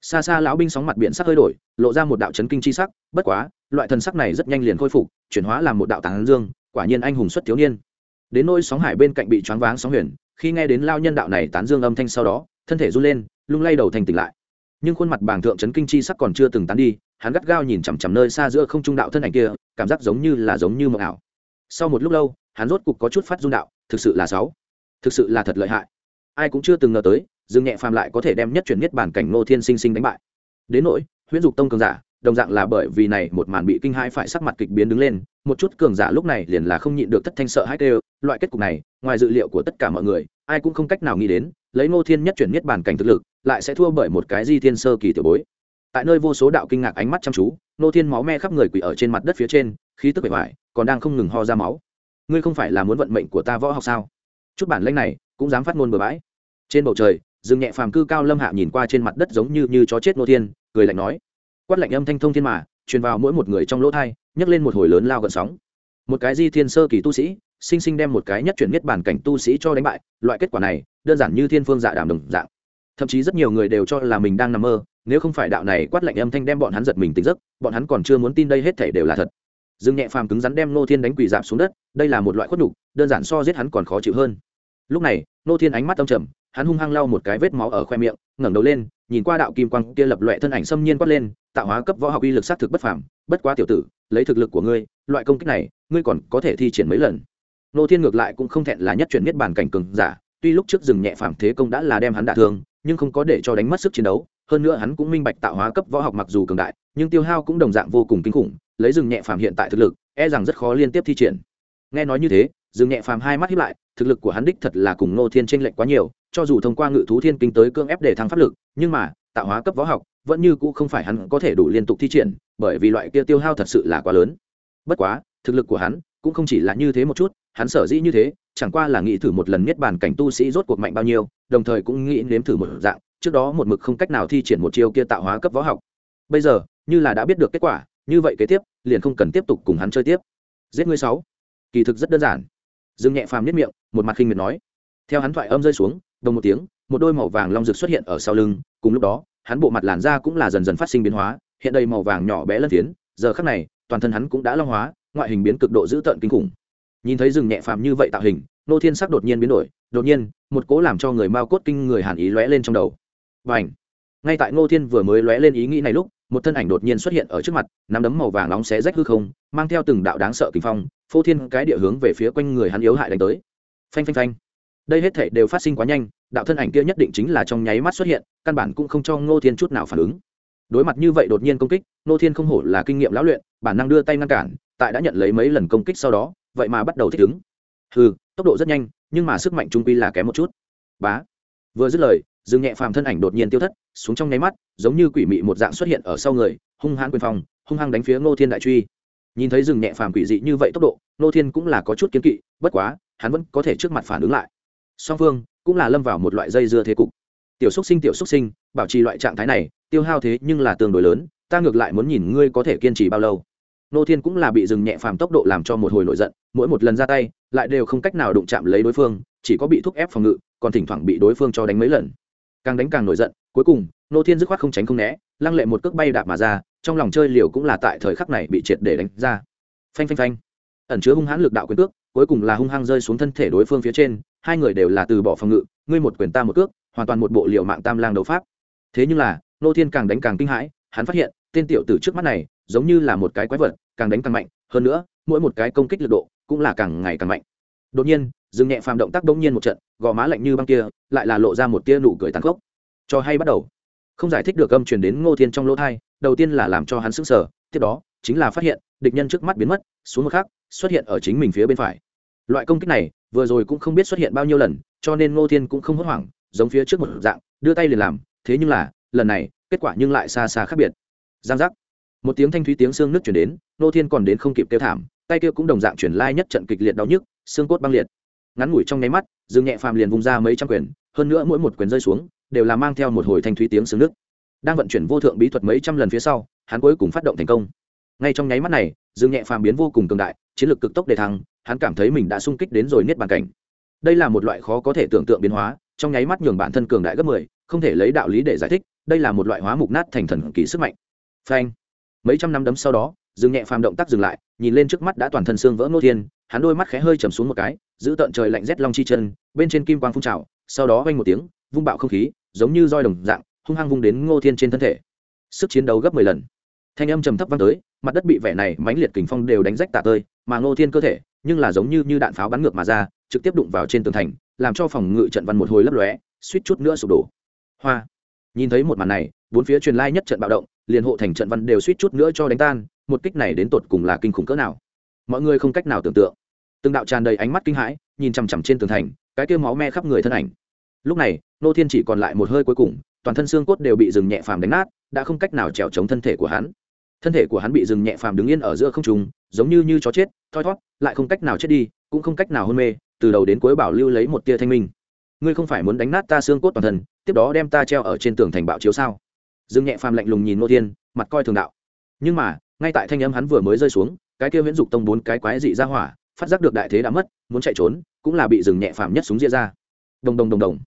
A: Xa xa lão binh sóng mặt biển sắc hơi đổi, lộ ra một đạo chấn kinh chi sắc, bất quá, loại thần sắc này rất nhanh liền khôi phục, chuyển hóa làm một đạo tàng dương, quả nhiên anh hùng xuất thiếu niên. Đến nôi sóng hải bên cạnh bị choáng váng sóng huyền, khi nghe đến lao nhân đạo này tán dương âm thanh sau đó, thân thể run lên, lung lay đầu thành tỉnh lại. Nhưng khuôn mặt bàng thượng chấn kinh chi sắc còn chưa từng tán đi, hắn gắt gao nhìn chằm chằm nơi xa giữa không trung đạo thân ảnh kia, cảm giác giống như là giống như mộng ảo. Sau một lúc lâu hắn rốt cục có chút phát dung đạo, thực sự là sáu. Thực sự là thật lợi hại. Ai cũng chưa từng ngờ tới, dương nhẹ phàm lại có thể đem nhất chuyển nhất bản cảnh ngô thiên sinh sinh đánh bại. Đến nỗi, huyễn dục tông cường giả, đồng dạng là bởi vì này một màn bị kinh hãi phải sắc mặt kịch biến đứng lên, một chút cường giả lúc này liền là không nhịn được thất thanh sợ hãi kêu, loại kết cục này, ngoài dự liệu của tất cả mọi người, ai cũng không cách nào nghĩ đến, lấy ngô thiên nhất chuyển nhất bản cảnh thực lực, lại sẽ thua bởi một cái di thiên sơ kỳ tiểu bối. Tại nơi vô số đạo kinh ngạc ánh mắt chăm chú nô thiên máu me khắp người quỷ ở trên mặt đất phía trên, khí tức bể hoại còn đang không ngừng ho ra máu ngươi không phải là muốn vận mệnh của ta võ học sao? Chút bản lanh này cũng dám phát ngôn bừa bãi. Trên bầu trời, rừng nhẹ phàm cư cao lâm hạ nhìn qua trên mặt đất giống như như chó chết nô thiên, cười lạnh nói. Quát lạnh âm thanh thông thiên mà, truyền vào mỗi một người trong lỗ thai, nhấc lên một hồi lớn lao gần sóng. Một cái di thiên sơ kỳ tu sĩ, sinh sinh đem một cái nhất chuyển nhất bản cảnh tu sĩ cho đánh bại, loại kết quả này, đơn giản như thiên phương dạ đàm đồng dạng. Thậm chí rất nhiều người đều cho là mình đang nằm mơ, nếu không phải đạo này quát lạnh âm thanh đem bọn hắn giật mình tỉnh giấc, bọn hắn còn chưa muốn tin đây hết thể đều là thật dương nhẹ phàm cứng rắn đem nô thiên đánh quỳ dạp xuống đất, đây là một loại khuất nhục, đơn giản so giết hắn còn khó chịu hơn. Lúc này nô thiên ánh mắt âm trầm, hắn hung hăng lau một cái vết máu ở khoe miệng, ngẩng đầu lên, nhìn qua đạo kim quang kia lập loại thân ảnh xâm nhiên quát lên, tạo hóa cấp võ học uy lực sát thực bất phàm, bất quá tiểu tử, lấy thực lực của ngươi, loại công kích này, ngươi còn có thể thi triển mấy lần. Nô thiên ngược lại cũng không thẹn là nhất chuyển nhất bản cảnh cường giả, tuy lúc trước dừng nhẹ phàm thế công đã là đem hắn đả thương, nhưng không có để cho đánh mất sức chiến đấu hơn nữa hắn cũng minh bạch tạo hóa cấp võ học mặc dù cường đại, nhưng tiêu hao cũng đồng dạng vô cùng kinh khủng, lấy rừng nhẹ phàm hiện tại thực lực e rằng rất khó liên tiếp thi triển. Nghe nói như thế, rừng nhẹ phàm hai mắt hiếp lại, thực lực của hắn đích thật là cùng ngô thiên tranh lệch quá nhiều, cho dù thông qua ngự thú thiên kinh tới cương ép để thăng pháp lực, nhưng mà, tạo hóa cấp võ học vẫn như cũ không phải hắn có thể đủ liên tục thi triển, bởi vì loại kia tiêu hao thật sự là quá lớn. Bất quá, thực lực của hắn cũng không chỉ là như thế một chút, hắn sở dĩ như thế, chẳng qua là nghĩ thử một lần niết bàn cảnh tu sĩ rốt cuộc mạnh bao nhiêu, đồng thời cũng nghĩ nếm thử một dạng trước đó một mực không cách nào thi triển một chiêu kia tạo hóa cấp võ học. Bây giờ, như là đã biết được kết quả, như vậy kế tiếp, liền không cần tiếp tục cùng hắn chơi tiếp. Giết ngươi sáu. Kỳ thực rất đơn giản. Dương nhẹ phàm nhất miệng, một mặt khinh miệt nói. Theo hắn thoại âm rơi xuống, đồng một tiếng, một đôi màu vàng long rực xuất hiện ở sau lưng, cùng lúc đó, hắn bộ mặt làn da cũng là dần dần phát sinh biến hóa, hiện đây màu vàng nhỏ bé lân tiến giờ khắc này, toàn thân hắn cũng đã long hóa, ngoại hình biến cực độ dữ tợn kinh khủng. Nhìn thấy rừng nhẹ phàm như vậy tạo hình, nô thiên sắc đột nhiên biến đổi, đột nhiên, một cố làm cho người mao cốt kinh người hàn ý lóe lên trong đầu và ảnh. Ngay tại ngô thiên vừa mới lóe lên ý nghĩ này lúc, một thân ảnh đột nhiên xuất hiện ở trước mặt, nắm đấm màu vàng nóng xé rách hư không, mang theo từng đạo đáng sợ kinh phong, phô thiên cái địa hướng về phía quanh người hắn yếu hại đánh tới. Phanh phanh phanh. Đây hết thể đều phát sinh quá nhanh, đạo thân ảnh kia nhất định chính là trong nháy mắt xuất hiện, căn bản cũng không cho ngô thiên chút nào phản ứng. Đối mặt như vậy đột nhiên công kích, ngô thiên không hổ là kinh nghiệm lão luyện, bản năng đưa tay ngăn cản, tại đã nhận lấy mấy lần công kích sau đó, vậy mà bắt đầu thích ứng. Ừ tốc độ rất nhanh, nhưng mà sức mạnh trung quy là kém một chút. Bá. Vừa dứt lời dương nhẹ phàm thân ảnh đột nhiên tiêu thất, xuống trong nháy mắt, giống như quỷ mị một dạng xuất hiện ở sau người, hung hãn quyền phòng hung hăng đánh phía ngô thiên đại truy. Nhìn thấy dương nhẹ phàm quỷ dị như vậy tốc độ, ngô thiên cũng là có chút kiến kỵ, bất quá, hắn vẫn có thể trước mặt phản ứng lại. Song phương cũng là lâm vào một loại dây dưa thế cục. Tiểu xúc sinh, tiểu xúc sinh, bảo trì loại trạng thái này, tiêu hao thế nhưng là tương đối lớn, ta ngược lại muốn nhìn ngươi có thể kiên trì bao lâu. Nô thiên cũng là bị dừng nhẹ phàm tốc độ làm cho một hồi nổi giận, mỗi một lần ra tay, lại đều không cách nào đụng chạm lấy đối phương, chỉ có bị thúc ép phòng ngự, còn thỉnh thoảng bị đối phương cho đánh mấy lần càng đánh càng nổi giận, cuối cùng, nô thiên dứt khoát không tránh không né, lăng lệ một cước bay đạp mà ra, trong lòng chơi liều cũng là tại thời khắc này bị triệt để đánh ra. Phanh phanh phanh. Ẩn chứa hung hãn lực đạo quyền cước, cuối cùng là hung hăng rơi xuống thân thể đối phương phía trên, hai người đều là từ bỏ phòng ngự, ngươi một quyền ta một cước, hoàn toàn một bộ liệu mạng tam lang đấu pháp. Thế nhưng là, nô thiên càng đánh càng kinh hãi, hắn phát hiện, tên tiểu tử trước mắt này, giống như là một cái quái vật, càng đánh càng mạnh, hơn nữa, mỗi một cái công kích lực độ cũng là càng ngày càng mạnh. Đột nhiên dừng nhẹ phàm động tác đống nhiên một trận, gò má lạnh như băng kia lại là lộ ra một tia nụ cười tàn khốc. Cho hay bắt đầu. Không giải thích được âm truyền đến ngô thiên trong lỗ thai đầu tiên là làm cho hắn sững sờ, tiếp đó chính là phát hiện, địch nhân trước mắt biến mất, xuống một khắc, xuất hiện ở chính mình phía bên phải. Loại công kích này, vừa rồi cũng không biết xuất hiện bao nhiêu lần, cho nên ngô thiên cũng không hốt hoảng, giống phía trước một dạng, đưa tay liền làm, thế nhưng là, lần này, kết quả nhưng lại xa xa khác biệt. Giang giác. Một tiếng thanh thúy tiếng xương nước chuyển đến, Ngô thiên còn đến không kịp kêu thảm, tay kia cũng đồng dạng chuyển lai nhất trận kịch liệt đau nhức, xương cốt băng liệt ngắn ngủi trong nháy mắt, dương nhẹ phàm liền vùng ra mấy trăm quyền, hơn nữa mỗi một quyền rơi xuống, đều là mang theo một hồi thanh thúy tiếng xương nước. Đang vận chuyển vô thượng bí thuật mấy trăm lần phía sau, hắn cuối cùng phát động thành công. Ngay trong nháy mắt này, dương nhẹ phàm biến vô cùng cường đại, chiến lược cực tốc đề thăng, hắn cảm thấy mình đã sung kích đến rồi niết bàn cảnh. Đây là một loại khó có thể tưởng tượng biến hóa, trong nháy mắt nhường bản thân cường đại gấp mười, không thể lấy đạo lý để giải thích, đây là một loại hóa mục nát thành thần kỳ sức mạnh. Phanh! Mấy trăm năm đấm sau đó, dương nhẹ phàm động tác dừng lại, nhìn lên trước mắt đã toàn thân xương vỡ nô thiên, hắn đôi mắt khẽ hơi chầm xuống một cái giữ tận trời lạnh rét long chi chân, bên trên kim quang phun trào, sau đó vang một tiếng, vung bạo không khí, giống như roi đồng dạng, hung hăng vung đến ngô thiên trên thân thể. Sức chiến đấu gấp mười lần. Thanh âm trầm thấp vang tới, mặt đất bị vẻ này mãnh liệt kình phong đều đánh rách tạ tơi, mà ngô thiên cơ thể, nhưng là giống như như đạn pháo bắn ngược mà ra, trực tiếp đụng vào trên tường thành, làm cho phòng ngự trận văn một hồi lấp lóe, suýt chút nữa sụp đổ. Hoa! Nhìn thấy một màn này, bốn phía truyền lai nhất trận bạo động, liền hộ thành trận văn đều suýt chút nữa cho đánh tan, một kích này đến tột cùng là kinh khủng cỡ nào? Mọi người không cách nào tưởng tượng từng đạo tràn đầy ánh mắt kinh hãi, nhìn chằm chằm trên tường thành, cái kêu máu me khắp người thân ảnh. Lúc này, nô thiên chỉ còn lại một hơi cuối cùng, toàn thân xương cốt đều bị rừng nhẹ phàm đánh nát, đã không cách nào trèo chống thân thể của hắn. Thân thể của hắn bị rừng nhẹ phàm đứng yên ở giữa không trùng giống như như chó chết, thoi thót, lại không cách nào chết đi, cũng không cách nào hôn mê, từ đầu đến cuối bảo lưu lấy một tia thanh minh. Ngươi không phải muốn đánh nát ta xương cốt toàn thân, tiếp đó đem ta treo ở trên tường thành bạo chiếu sao? Dương nhẹ phàm lạnh lùng nhìn nô thiên, mặt coi thường đạo. Nhưng mà, ngay tại thanh âm hắn vừa mới rơi xuống, cái kia huyễn dục tông bốn cái quái dị ra hỏa phát giác được đại thế đã mất, muốn chạy trốn, cũng là bị rừng nhẹ phàm nhất súng ria ra. Đồng đồng đồng đồng.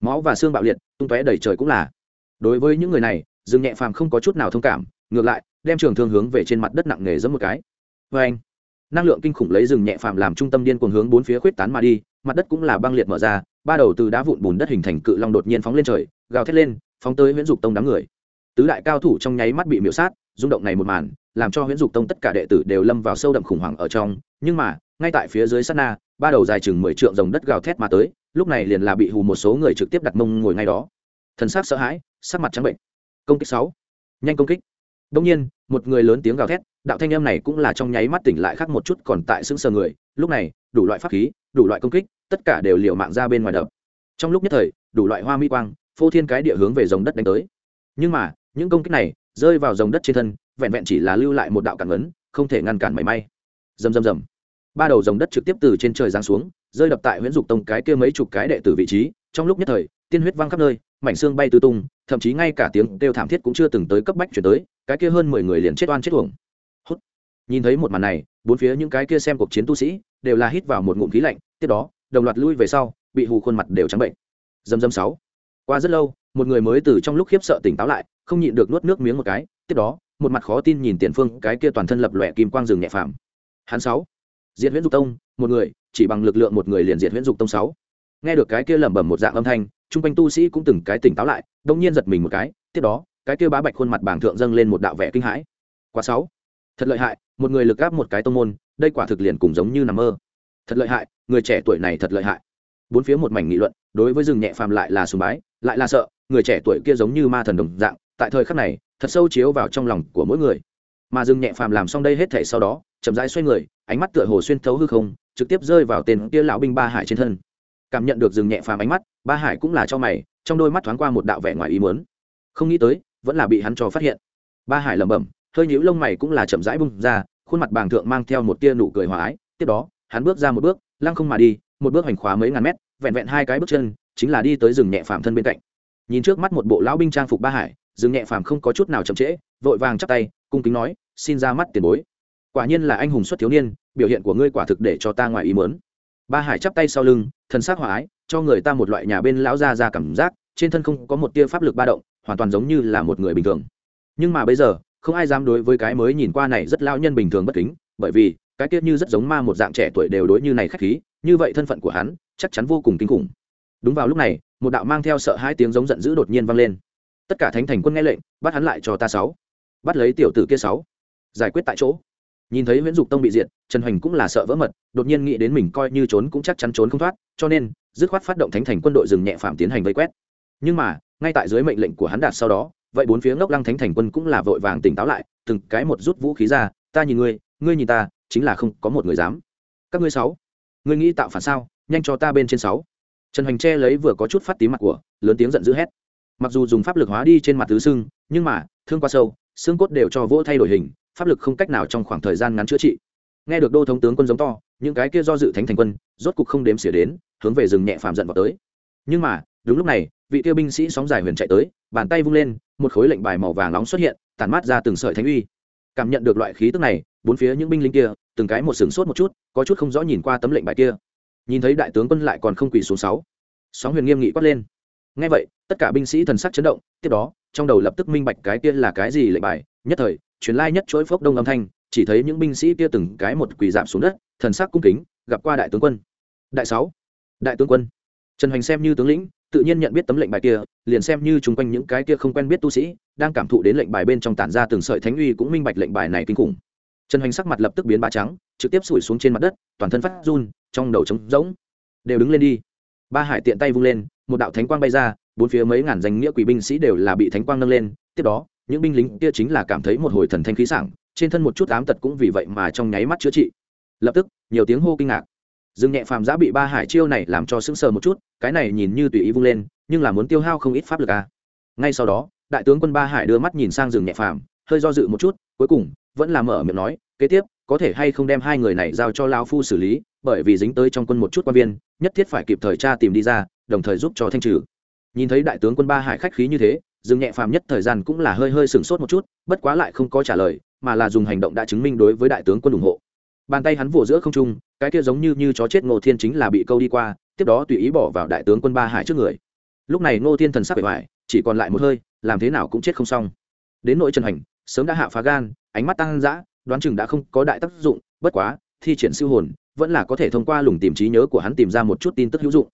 A: Máu và xương bạo liệt, tung tóe đầy trời cũng là. Đối với những người này, rừng nhẹ phàm không có chút nào thông cảm, ngược lại, đem trường thương hướng về trên mặt đất nặng nề giẫm một cái. Vê anh, năng lượng kinh khủng lấy rừng nhẹ phàm làm trung tâm điên cuồng hướng bốn phía khuyết tán mà đi, mặt đất cũng là băng liệt mở ra, ba đầu từ đá vụn bùn đất hình thành cự long đột nhiên phóng lên trời, gào thét lên, phóng tới huyễn dục tông đám người. Tứ đại cao thủ trong nháy mắt bị miễu sát, rung động này một màn, làm cho huyễn dục tông tất cả đệ tử đều lâm vào sâu đậm khủng hoảng ở trong, nhưng mà ngay tại phía dưới sát na, ba đầu dài chừng mười trượng rồng đất gào thét mà tới, lúc này liền là bị hù một số người trực tiếp đặt mông ngồi ngay đó. Thần sắc sợ hãi, sắc mặt trắng bệnh. Công kích sáu. Nhanh công kích. Đông nhiên, một người lớn tiếng gào thét, đạo thanh em này cũng là trong nháy mắt tỉnh lại khác một chút còn tại xứng sờ người, lúc này, đủ loại pháp khí, đủ loại công kích, tất cả đều liều mạng ra bên ngoài đập. Trong lúc nhất thời, đủ loại hoa mỹ quang, phô thiên cái địa hướng về dòng đất đánh tới. Nhưng mà, những công kích này rơi vào dòng đất trên thân, vẹn vẹn chỉ là lưu lại một đạo cản ấn, không thể ngăn cản mảy may. Rầm rầm rầm ba đầu dòng đất trực tiếp từ trên trời giáng xuống, rơi đập tại Huyễn dục tông cái kia mấy chục cái đệ tử vị trí. Trong lúc nhất thời, tiên huyết văng khắp nơi, mảnh xương bay tứ tung, thậm chí ngay cả tiếng kêu thảm thiết cũng chưa từng tới cấp bách chuyển tới, cái kia hơn mười người liền chết oan chết uổng. Hút. Nhìn thấy một màn này, bốn phía những cái kia xem cuộc chiến tu sĩ đều là hít vào một ngụm khí lạnh, tiếp đó, đồng loạt lui về sau, bị hù khuôn mặt đều trắng bệnh. Dầm dầm sáu. Qua rất lâu, một người mới từ trong lúc khiếp sợ tỉnh táo lại, không nhịn được nuốt nước miếng một cái, tiếp đó, một mặt khó tin nhìn tiền phương cái kia toàn thân lập lòe kim quang rừng nhẹ phàm. Hắn sáu diệt huyễn dục tông, một người, chỉ bằng lực lượng một người liền diệt huyễn dục tông sáu. Nghe được cái kia lẩm bẩm một dạng âm thanh chung quanh tu sĩ cũng từng cái tỉnh táo lại, đông nhiên giật mình một cái, tiếp đó, cái kia bá bạch khuôn mặt bảng thượng dâng lên một đạo vẻ kinh hãi. Quá sáu. Thật lợi hại, một người lực gáp một cái tông môn, đây quả thực liền cùng giống như nằm mơ. Thật lợi hại, người trẻ tuổi này thật lợi hại. Bốn phía một mảnh nghị luận, đối với rừng nhẹ phàm lại là sùng bái, lại là sợ, người trẻ tuổi kia giống như ma thần đồng dạng, tại thời khắc này, thật sâu chiếu vào trong lòng của mỗi người mà Dương nhẹ phàm làm xong đây hết thể sau đó, chậm rãi xoay người, ánh mắt tựa hồ xuyên thấu hư không, trực tiếp rơi vào tên kia lão binh ba hải trên thân. Cảm nhận được Dương nhẹ phàm ánh mắt, ba hải cũng là cho mày, trong đôi mắt thoáng qua một đạo vẻ ngoài ý muốn. Không nghĩ tới, vẫn là bị hắn cho phát hiện. Ba hải lẩm bẩm, hơi nhíu lông mày cũng là chậm rãi bung ra, khuôn mặt bàng thượng mang theo một tia nụ cười hòa ái. Tiếp đó, hắn bước ra một bước, lăng không mà đi, một bước hoành khóa mấy ngàn mét, vẹn vẹn hai cái bước chân, chính là đi tới rừng nhẹ phàm thân bên cạnh. Nhìn trước mắt một bộ lão binh trang phục ba hải rừng nhẹ phàm không có chút nào chậm trễ, vội vàng chắp tay cung kính nói, xin ra mắt tiền bối. Quả nhiên là anh hùng xuất thiếu niên, biểu hiện của ngươi quả thực để cho ta ngoài ý mớn ba hải chắp tay sau lưng, thần s ắ c hòa ái, cho người ta một loại nhà bên lão ra ra cảm giác, trên thân không có một tia pháp lực ba động, hoàn toàn giống như là một người bình thường. Nhưng mà bây giờ, không ai dám đối với cái mới nhìn qua này rất lao nhân bình thường bất kính, bởi vì, cái tiết như rất giống ma một dạng trẻ tuổi đều đối như này khách khí, như vậy thân phận của hắn, chắc chắn vô cùng kinh khủng. Đúng vào lúc này, một đạo mang theo sợ hai tiếng giống giận dữ đột nhiên vang lên. Tất cả thánh thành quân nghe lệnh, bắt hắn lại cho ta sáu bắt lấy tiểu tử kia sáu. Giải quyết tại chỗ. Nhìn thấy nguyễn dục tông bị diệt, trần hoành cũng là sợ vỡ mật, đột nhiên nghĩ đến mình coi như trốn cũng chắc chắn trốn không thoát, cho nên, dứt khoát phát động thánh thành quân đội dừng nhẹ phạm tiến hành vây quét. Nhưng mà, ngay tại dưới mệnh lệnh của hắn đạt sau đó, vậy bốn phía ngốc lăng thánh thành quân cũng là vội vàng tỉnh táo lại, từng cái một rút vũ khí ra, ta nhìn ngươi ngươi nhìn ta, chính là không có một người dám. Các ngươi sáu, ngươi nghĩ tạo phản sao? Nhanh cho ta bên trên sáu. Trần hoành che lấy vừa có chút phát tí mặt của, lớn tiếng giận dữ hét. Mặc dù dùng pháp lực hóa đi trên mặt tứ sưng nhưng mà, thương qua sâu xương cốt đều cho vỗ thay đổi hình, pháp lực không cách nào trong khoảng thời gian ngắn chữa trị. Nghe được đô thống tướng quân giống to, những cái kia do dự thánh thành quân, rốt cục không đếm xỉa đến, hướng về rừng nhẹ phàm giận vào tới. Nhưng mà, đúng lúc này, vị tiêu binh sĩ sóng dài huyền chạy tới, bàn tay vung lên, một khối lệnh bài màu vàng nóng xuất hiện, tản mát ra từng sợi thánh uy. Cảm nhận được loại khí tức này, bốn phía những binh lính kia, từng cái một sừng sốt một chút, có chút không rõ nhìn qua tấm lệnh bài kia. Nhìn thấy đại tướng quân lại còn không quỳ xuống sáu. Sóng huyền nghiêm nghị quát lên. Ngay vậy, tất cả binh sĩ thần sắc chấn động, tiếp đó trong đầu lập tức minh bạch cái kia là cái gì lệnh bài. Nhất thời chuyến lai nhất chuỗi phốc đông âm thanh, chỉ thấy những binh sĩ kia từng cái một quỳ giảm xuống đất, thần sắc cung kính, gặp qua đại tướng quân. Đại sáu, đại tướng quân. Trần hoành xem như tướng lĩnh, tự nhiên nhận biết tấm lệnh bài kia, liền xem như chung quanh những cái kia không quen biết tu sĩ, đang cảm thụ đến lệnh bài bên trong tản ra từng sợi thánh uy cũng minh bạch lệnh bài này kinh khủng. Trần hoành sắc mặt lập tức biến ba trắng, trực tiếp sủi xuống trên mặt đất, toàn thân phát run, trong đầu trống rỗng. Đều đứng lên đi. Ba hải tiện tay vung lên, một đạo thánh quang bay ra bốn phía mấy ngàn danh nghĩa quỷ binh sĩ đều là bị thánh quang nâng lên, tiếp đó, những binh lính kia chính là cảm thấy một hồi thần thanh khí sảng, trên thân một chút ám tật cũng vì vậy mà trong nháy mắt chữa trị. Lập tức, nhiều tiếng hô kinh ngạc. Dương nhẹ phàm giã bị ba hải chiêu này làm cho sững sờ một chút, cái này nhìn như tùy ý vung lên, nhưng là muốn tiêu hao không ít pháp lực à. ngay sau đó, đại tướng quân ba hải đưa mắt nhìn sang rừng nhẹ phàm, hơi do dự một chút, cuối cùng, vẫn là mở miệng nói, kế tiếp, có thể hay không đem hai người này giao cho lao phu xử lý, bởi vì dính tới trong quân một chút quan viên, nhất thiết phải kịp thời tra tìm đi ra, đồng thời giúp cho thanh trừ nhìn thấy đại tướng quân ba hải khách khí như thế, dương nhẹ phàm nhất thời gian cũng là hơi hơi sửng sốt một chút, bất quá lại không có trả lời, mà là dùng hành động đã chứng minh đối với đại tướng quân ủng hộ. Bàn tay hắn vỗ giữa không trung, cái kia giống như như chó chết ngô thiên chính là bị câu đi qua, tiếp đó tùy ý bỏ vào đại tướng quân ba hải trước người. Lúc này ngô thiên thần sắc bề ngoài chỉ còn lại một hơi, làm thế nào cũng chết không xong. Đến nỗi trần hành, sớm đã hạ phá gan, ánh mắt tăng dã, đoán chừng đã không có đại tác dụng, bất quá, thi triển siêu hồn, vẫn là có thể thông qua lùng tìm trí nhớ của hắn tìm ra một chút tin tức hữu dụng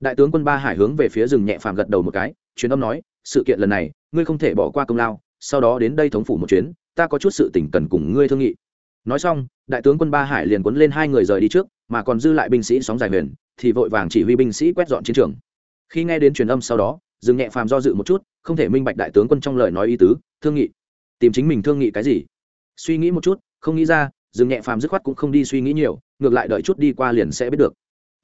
A: đại tướng quân ba hải hướng về phía rừng nhẹ phàm gật đầu một cái, truyền âm nói, sự kiện lần này, ngươi không thể bỏ qua công lao, sau đó đến đây thống phủ một chuyến, ta có chút sự tỉnh cần cùng ngươi thương nghị. Nói xong, đại tướng quân ba hải liền quấn lên hai người rời đi trước, mà còn dư lại binh sĩ sóng dài huyền, thì vội vàng chỉ huy binh sĩ quét dọn chiến trường. Khi nghe đến truyền âm sau đó dừng nhẹ phàm do dự một chút, không thể minh bạch đại tướng quân trong lời nói ý tứ, thương nghị? Tìm chính mình thương nghị cái gì? Suy nghĩ một chút, không nghĩ ra dừng nhẹ phàm dứt khoát cũng không đi suy nghĩ nhiều, ngược lại đợi chút đi qua liền sẽ biết được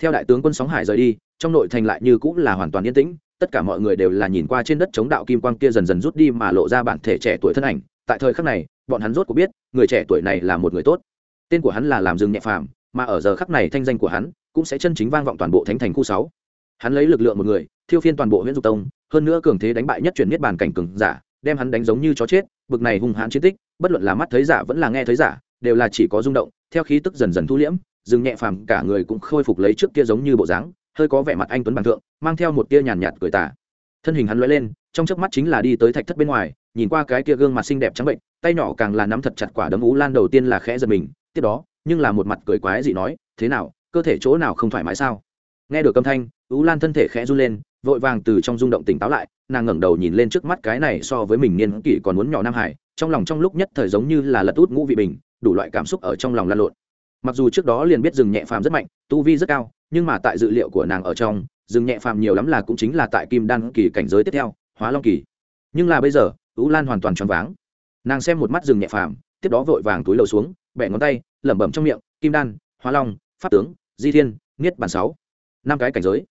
A: theo đại tướng quân sóng hải rời đi, trong nội thành lại như cũng là hoàn toàn yên tĩnh, tất cả mọi người đều là nhìn qua trên đất chống đạo kim quang kia dần dần rút đi mà lộ ra bản thể trẻ tuổi thân ảnh. Tại thời khắc này, bọn hắn rốt cuộc biết, người trẻ tuổi này là một người tốt. Tên của hắn là làm rừng nhẹ phàm, mà ở giờ khắc này thanh danh của hắn cũng sẽ chân chính vang vọng toàn bộ thánh thành khu sáu. Hắn lấy lực lượng một người, thiêu phiên toàn bộ huyện dục tông, hơn nữa cường thế đánh bại nhất chuyển niết bàn cảnh cường giả, đem hắn đánh giống như chó chết, bực này hung hãn chiến tích, bất luận là mắt thấy giả vẫn là nghe thấy giả, đều là chỉ có rung động, theo khí tức dần dần thu liễm dừng nhẹ phàm cả người cũng khôi phục lấy trước kia giống như bộ dáng hơi có vẻ mặt anh tuấn bằng thượng mang theo một tia nhàn nhạt, cười tả thân hình hắn lóe lên trong chớp mắt chính là đi tới thạch thất bên ngoài nhìn qua cái kia gương mặt xinh đẹp trắng bệnh tay nhỏ càng là nắm thật chặt quả đấm ú lan đầu tiên là khẽ giật mình tiếp đó nhưng là một mặt cười quái dị nói thế nào cơ thể chỗ nào không thoải mái sao? Nghe được âm thanh ú lan thân thể khẽ run lên vội vàng từ trong rung động tỉnh táo lại nàng ngẩng đầu nhìn lên trước mắt cái này so với mình niên kỷ còn muốn nhỏ nam hải trong lòng trong lúc nhất thời giống như là lật út ngũ vị bình đủ loại cảm xúc ở trong lòng lan lộn mặc dù trước đó liền biết rừng nhẹ phàm rất mạnh, tu vi rất cao, nhưng mà tại dự liệu của nàng ở trong, rừng nhẹ phàm nhiều lắm là cũng chính là tại kim đan kỳ cảnh giới tiếp theo, hóa long kỳ. Nhưng là bây giờ ú lan hoàn toàn choáng váng. Nàng xem một mắt rừng nhẹ phàm, tiếp đó vội vàng túi lầu xuống, bẻ ngón tay, lẩm bẩm trong miệng, kim đan, hóa long, pháp tướng, di thiên, niết bản sáu. Năm cái cảnh giới.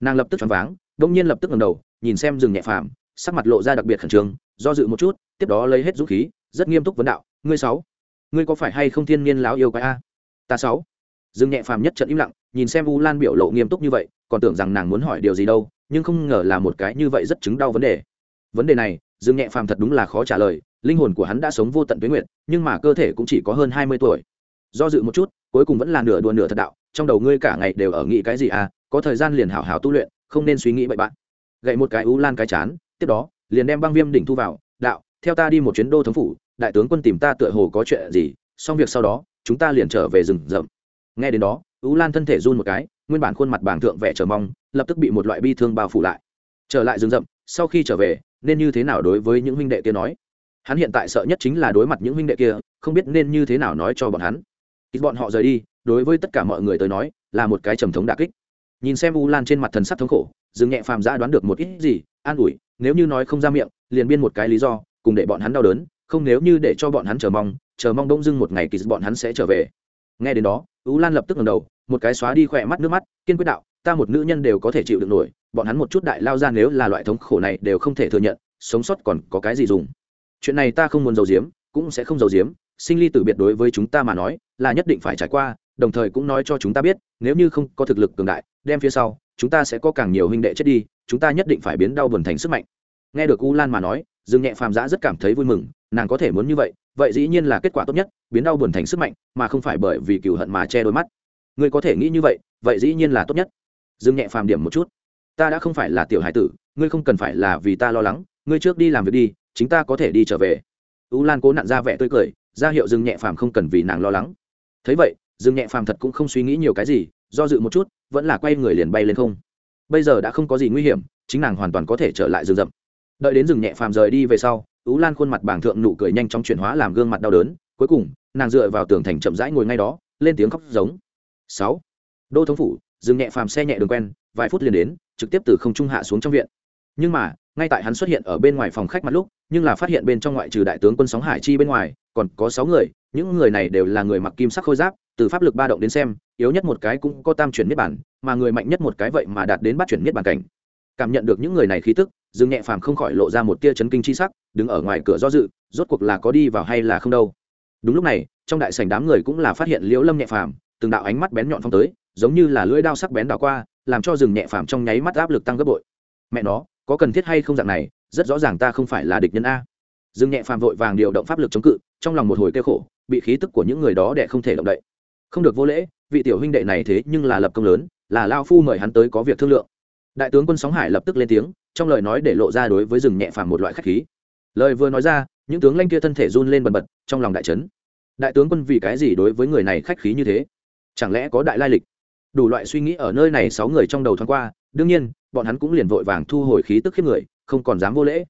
A: Nàng lập tức choáng váng đông nhiên lập tức ngẩng đầu, nhìn xem rừng nhẹ phàm, sắc mặt lộ ra đặc biệt khẩn trương, do dự một chút, tiếp đó lấy hết dũng khí, rất nghiêm túc vấn đạo, ngươi sáu, ngươi có phải hay không thiên niên láo yêu quái a? Ta sáu. Dương nhẹ phàm nhất trận im lặng, nhìn xem u lan biểu lộ nghiêm túc như vậy, còn tưởng rằng nàng muốn hỏi điều gì đâu, nhưng không ngờ là một cái như vậy rất chứng đau vấn đề. Vấn đề này, dương nhẹ phàm thật đúng là khó trả lời, linh hồn của hắn đã sống vô tận tuyến nguyện nhưng mà cơ thể cũng chỉ có hơn hai mươi tuổi. Do dự một chút, cuối cùng vẫn là nửa đùa nửa thật đạo, trong đầu ngươi cả ngày đều ở nghĩ cái gì à có thời gian liền hảo hảo tu luyện, không nên suy nghĩ bậy bạn. Gậy một cái u lan cái chán, tiếp đó, liền đem băng viêm đỉnh thu vào, đạo, theo ta đi một chuyến đô thống phủ, đại tướng quân tìm ta tựa hồ có chuyện gì, xong việc sau đó chúng ta liền trở về rừng rậm. Nghe đến đó, ú lan thân thể run một cái, nguyên bản khuôn mặt bảng thượng vẻ chờ mong, lập tức bị một loại bi thương bao phủ lại. Trở lại rừng rậm, sau khi trở về, nên như thế nào đối với những huynh đệ kia nói? Hắn hiện tại sợ nhất chính là đối mặt những huynh đệ kia, không biết nên như thế nào nói cho bọn hắn. Ít bọn họ rời đi, đối với tất cả mọi người tới nói, là một cái trầm thống đà kích. Nhìn xem u lan trên mặt thần sắc thống khổ dừng nhẹ phàm ra đoán được một ít gì, an ủi, nếu như nói không ra miệng, liền biên một cái lý do, cùng để bọn hắn đau đớn không nếu như để cho bọn hắn chờ mong chờ mong đông dưng một ngày kỳ bọn hắn sẽ trở về. Nghe đến đó, ú lan lập tức ngầm đầu, một cái xóa đi khỏe mắt nước mắt, kiên quyết đạo, ta một nữ nhân đều có thể chịu được nổi, bọn hắn một chút đại lao ra nếu là loại thống khổ này đều không thể thừa nhận, sống sót còn có cái gì dùng? Chuyện này ta không muốn giấu giếm, cũng sẽ không giấu giếm, sinh ly tử biệt đối với chúng ta mà nói, là nhất định phải trải qua, đồng thời cũng nói cho chúng ta biết, nếu như không có thực lực cường đại, đem phía sau, chúng ta sẽ có càng nhiều huynh đệ chết đi, chúng ta nhất định phải biến đau buồn thành sức mạnh. Nghe được u lan mà nói dương nhẹ phàm giã rất cảm thấy vui mừng, nàng có thể muốn như vậy vậy dĩ nhiên là kết quả tốt nhất, biến đau buồn thành sức mạnh, mà không phải bởi vì cựu hận mà che đôi mắt. Ngươi có thể nghĩ như vậy vậy dĩ nhiên là tốt nhất. Dương nhẹ phàm điểm một chút. Ta đã không phải là tiểu hải tử, ngươi không cần phải là vì ta lo lắng, ngươi trước đi làm việc đi, chính ta có thể đi trở về. U lan cố nặn ra vẻ tươi cười, ra hiệu dương nhẹ phàm không cần vì nàng lo lắng. Thấy vậy dương nhẹ phàm thật cũng không suy nghĩ nhiều cái gì, do dự một chút, vẫn là quay người liền bay lên không. Bây giờ đã không có gì nguy hiểm, chính nàng hoàn toàn có thể trở lại rừng rậm đợi đến rừng nhẹ phàm rời đi về sau ú lan khuôn mặt bảng thượng nụ cười nhanh chóng chuyển hóa làm gương mặt đau đớn, cuối cùng, nàng dựa vào tường thành chậm rãi ngồi ngay đó, lên tiếng khóc giống. Sáu. Đô thống phủ, rừng nhẹ phàm xe nhẹ đường quen, vài phút liền đến, trực tiếp từ không trung hạ xuống trong viện. Nhưng mà, ngay tại hắn xuất hiện ở bên ngoài phòng khách mặt lúc, nhưng là phát hiện bên trong ngoại trừ đại tướng quân sóng hải chi bên ngoài, còn có sáu người, những người này đều là người mặc kim sắc khôi giáp, từ pháp lực ba động đến xem, yếu nhất một cái cũng có tam chuyển niết bản mà người mạnh nhất một cái vậy mà đạt đến bắt chuyển niết bản cảnh cảm nhận được những người này khí tức, dương nhẹ phàm không khỏi lộ ra một tia chấn kinh chi sắc, đứng ở ngoài cửa do dự, rốt cuộc là có đi vào hay là không đâu. Đúng lúc này, trong đại sảnh đám người cũng là phát hiện liễu lâm nhẹ phàm, từng đạo ánh mắt bén nhọn phong tới, giống như là lưỡi đao sắc bén đào qua, làm cho rừng nhẹ phàm trong nháy mắt áp lực tăng gấp bội. Mẹ nó, có cần thiết hay không dạng này, rất rõ ràng ta không phải là địch nhân a. Rừng nhẹ phàm vội vàng điều động pháp lực chống cự, trong lòng một hồi kêu khổ, bị khí tức của những người đó để không thể động đậy. Không được vô lễ, vị tiểu huynh đệ này thế nhưng là lập công lớn, là lao phu mời hắn tới có việc thương lượng đại tướng quân sóng hải lập tức lên tiếng, trong lời nói để lộ ra đối với rừng nhẹ phàm một loại khách khí. Lời vừa nói ra, những tướng lanh kia thân thể run lên bần bật, trong lòng đại trấn đại tướng quân vì cái gì đối với người này khách khí như thế? Chẳng lẽ có đại lai lịch? Đủ loại suy nghĩ ở nơi này sáu người trong đầu thoáng qua, đương nhiên, bọn hắn cũng liền vội vàng thu hồi khí tức khiếp người, không còn dám vô lễ.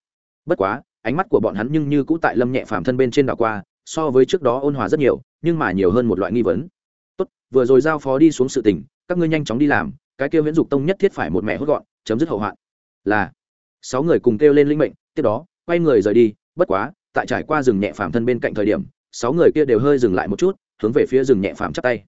A: Bất quá, ánh mắt của bọn hắn nhưng như cũ tại lâm nhẹ phàm thân bên trên đảo qua, so với trước đó ôn hòa rất nhiều, nhưng mà nhiều hơn một loại nghi vấn. Tốt, vừa rồi giao phó đi xuống sự tình các ngươi nhanh chóng đi làm cái kia viễn dục tông nhất thiết phải một mẹ hốt gọn, chấm dứt hậu hoạn. Là, sáu người cùng kêu lên linh mệnh, tiếp đó, quay người rời đi, bất quá, tại trải qua rừng nhẹ phàm thân bên cạnh thời điểm, sáu người kia đều hơi dừng lại một chút, hướng về phía rừng nhẹ phàm chắp tay.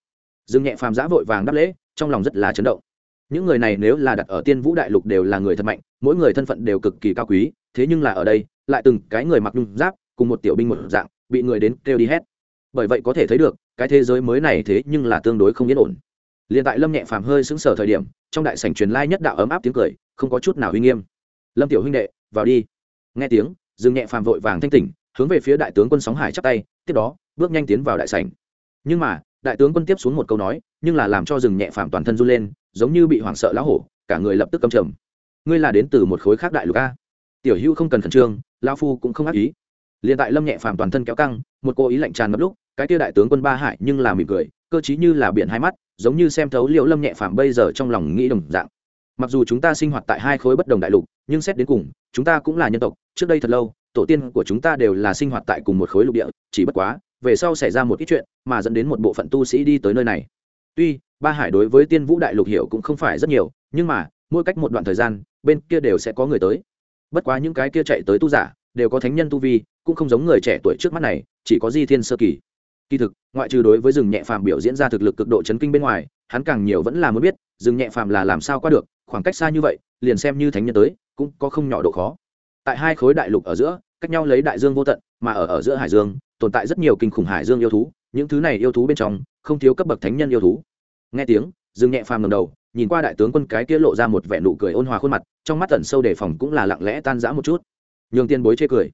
A: Rừng nhẹ phàm giã vội vàng đáp lễ, trong lòng rất là chấn động. Những người này nếu là đặt ở tiên vũ đại lục đều là người thật mạnh, mỗi người thân phận đều cực kỳ cao quý, thế nhưng là ở đây, lại từng cái người mặc nhung giáp, cùng một tiểu binh một dạng, bị người đến kêu đi hết. Bởi vậy có thể thấy được, cái thế giới mới này thế nhưng là tương đối không yên ổn liền tại lâm nhẹ phàm hơi sững sờ thời điểm, trong đại sảnh truyền lai nhất đạo ấm áp tiếng cười, không có chút nào uy nghiêm. Lâm tiểu huynh đệ, vào đi. Nghe tiếng, dương nhẹ phàm vội vàng thanh tỉnh, hướng về phía đại tướng quân sóng hải chắp tay, tiếp đó, bước nhanh tiến vào đại sảnh. Nhưng mà, đại tướng quân tiếp xuống một câu nói, nhưng là làm cho rừng nhẹ phàm toàn thân run lên, giống như bị hoảng sợ lão hổ, cả người lập tức cầm trầm. Ngươi là đến từ một khối khác đại lục a? Tiểu hữu không cần khẩn trương, lão phu cũng không ác ý. Liền tại lâm nhẹ phàm toàn thân kéo căng, một cô ý lạnh tràn ngập lúc, cái tia đại tướng quân ba hải nhưng là mỉm cười, cơ chí như là biển hai mắt giống như xem thấu liệu lâm nhẹ phàm bây giờ trong lòng nghĩ đồng dạng. Mặc dù chúng ta sinh hoạt tại hai khối bất đồng đại lục, nhưng xét đến cùng, chúng ta cũng là nhân tộc, trước đây thật lâu, tổ tiên của chúng ta đều là sinh hoạt tại cùng một khối lục địa, chỉ bất quá, về sau xảy ra một ít chuyện mà dẫn đến một bộ phận tu sĩ đi tới nơi này. Tuy, ba hải đối với tiên vũ đại lục hiểu cũng không phải rất nhiều, nhưng mà, mỗi cách một đoạn thời gian, bên kia đều sẽ có người tới. Bất quá những cái kia chạy tới tu giả, đều có thánh nhân tu vi, cũng không giống người trẻ tuổi trước mắt này, chỉ có di thiên sơ kỳ. Kỳ thực ngoại trừ đối với rừng nhẹ phàm biểu diễn ra thực lực cực độ chấn kinh bên ngoài, hắn càng nhiều vẫn là muốn biết, rừng nhẹ phàm là làm sao qua được, khoảng cách xa như vậy, liền xem như thánh nhân tới, cũng có không nhỏ độ khó. Tại hai khối đại lục ở giữa, cách nhau lấy đại dương vô tận, mà ở ở giữa hải dương, tồn tại rất nhiều kinh khủng hải dương yêu thú, những thứ này yêu thú bên trong, không thiếu cấp bậc thánh nhân yêu thú. Nghe tiếng, rừng nhẹ phàm ngầm đầu, nhìn qua đại tướng quân cái kia lộ ra một vẻ nụ cười ôn hòa khuôn mặt, trong mắt tẩn sâu đề phòng cũng là lặng lẽ tan rã một chút. Nhường tiên bối chê cười.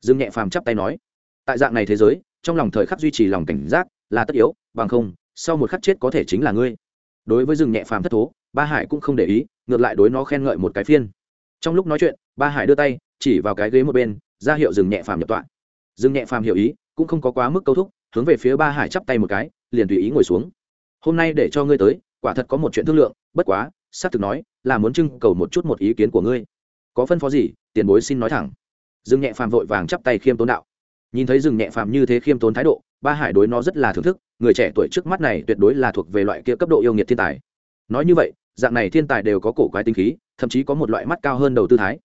A: Dương nhẹ phàm chắp tay nói, tại dạng này thế giới trong lòng thời khắc duy trì lòng cảnh giác, là tất yếu, bằng không, sau một khắc chết có thể chính là ngươi. Đối với rừng nhẹ phàm thất thố, ba hải cũng không để ý, ngược lại đối nó khen ngợi một cái phiên. Trong lúc nói chuyện, ba hải đưa tay, chỉ vào cái ghế một bên, ra hiệu rừng nhẹ phàm nhập tọa. Rừng nhẹ phàm hiểu ý, cũng không có quá mức câu thúc, hướng về phía ba hải chắp tay một cái, liền tùy ý ngồi xuống. Hôm nay để cho ngươi tới, quả thật có một chuyện thương lượng, bất quá, xác thực nói, là muốn trưng cầu một chút một ý kiến của ngươi. Có phân phó gì, tiền bối xin nói thẳng. Dương nhẹ phàm vội vàng chắp tay khiêm tốn đạo nhìn thấy rừng nhẹ phàm như thế khiêm tốn thái độ, ba hải đối nó rất là thưởng thức, người trẻ tuổi trước mắt này tuyệt đối là thuộc về loại kia cấp độ yêu nghiệt thiên tài. Nói như vậy, dạng này thiên tài đều có cổ quái tinh khí, thậm chí có một loại mắt cao hơn đầu tư thái.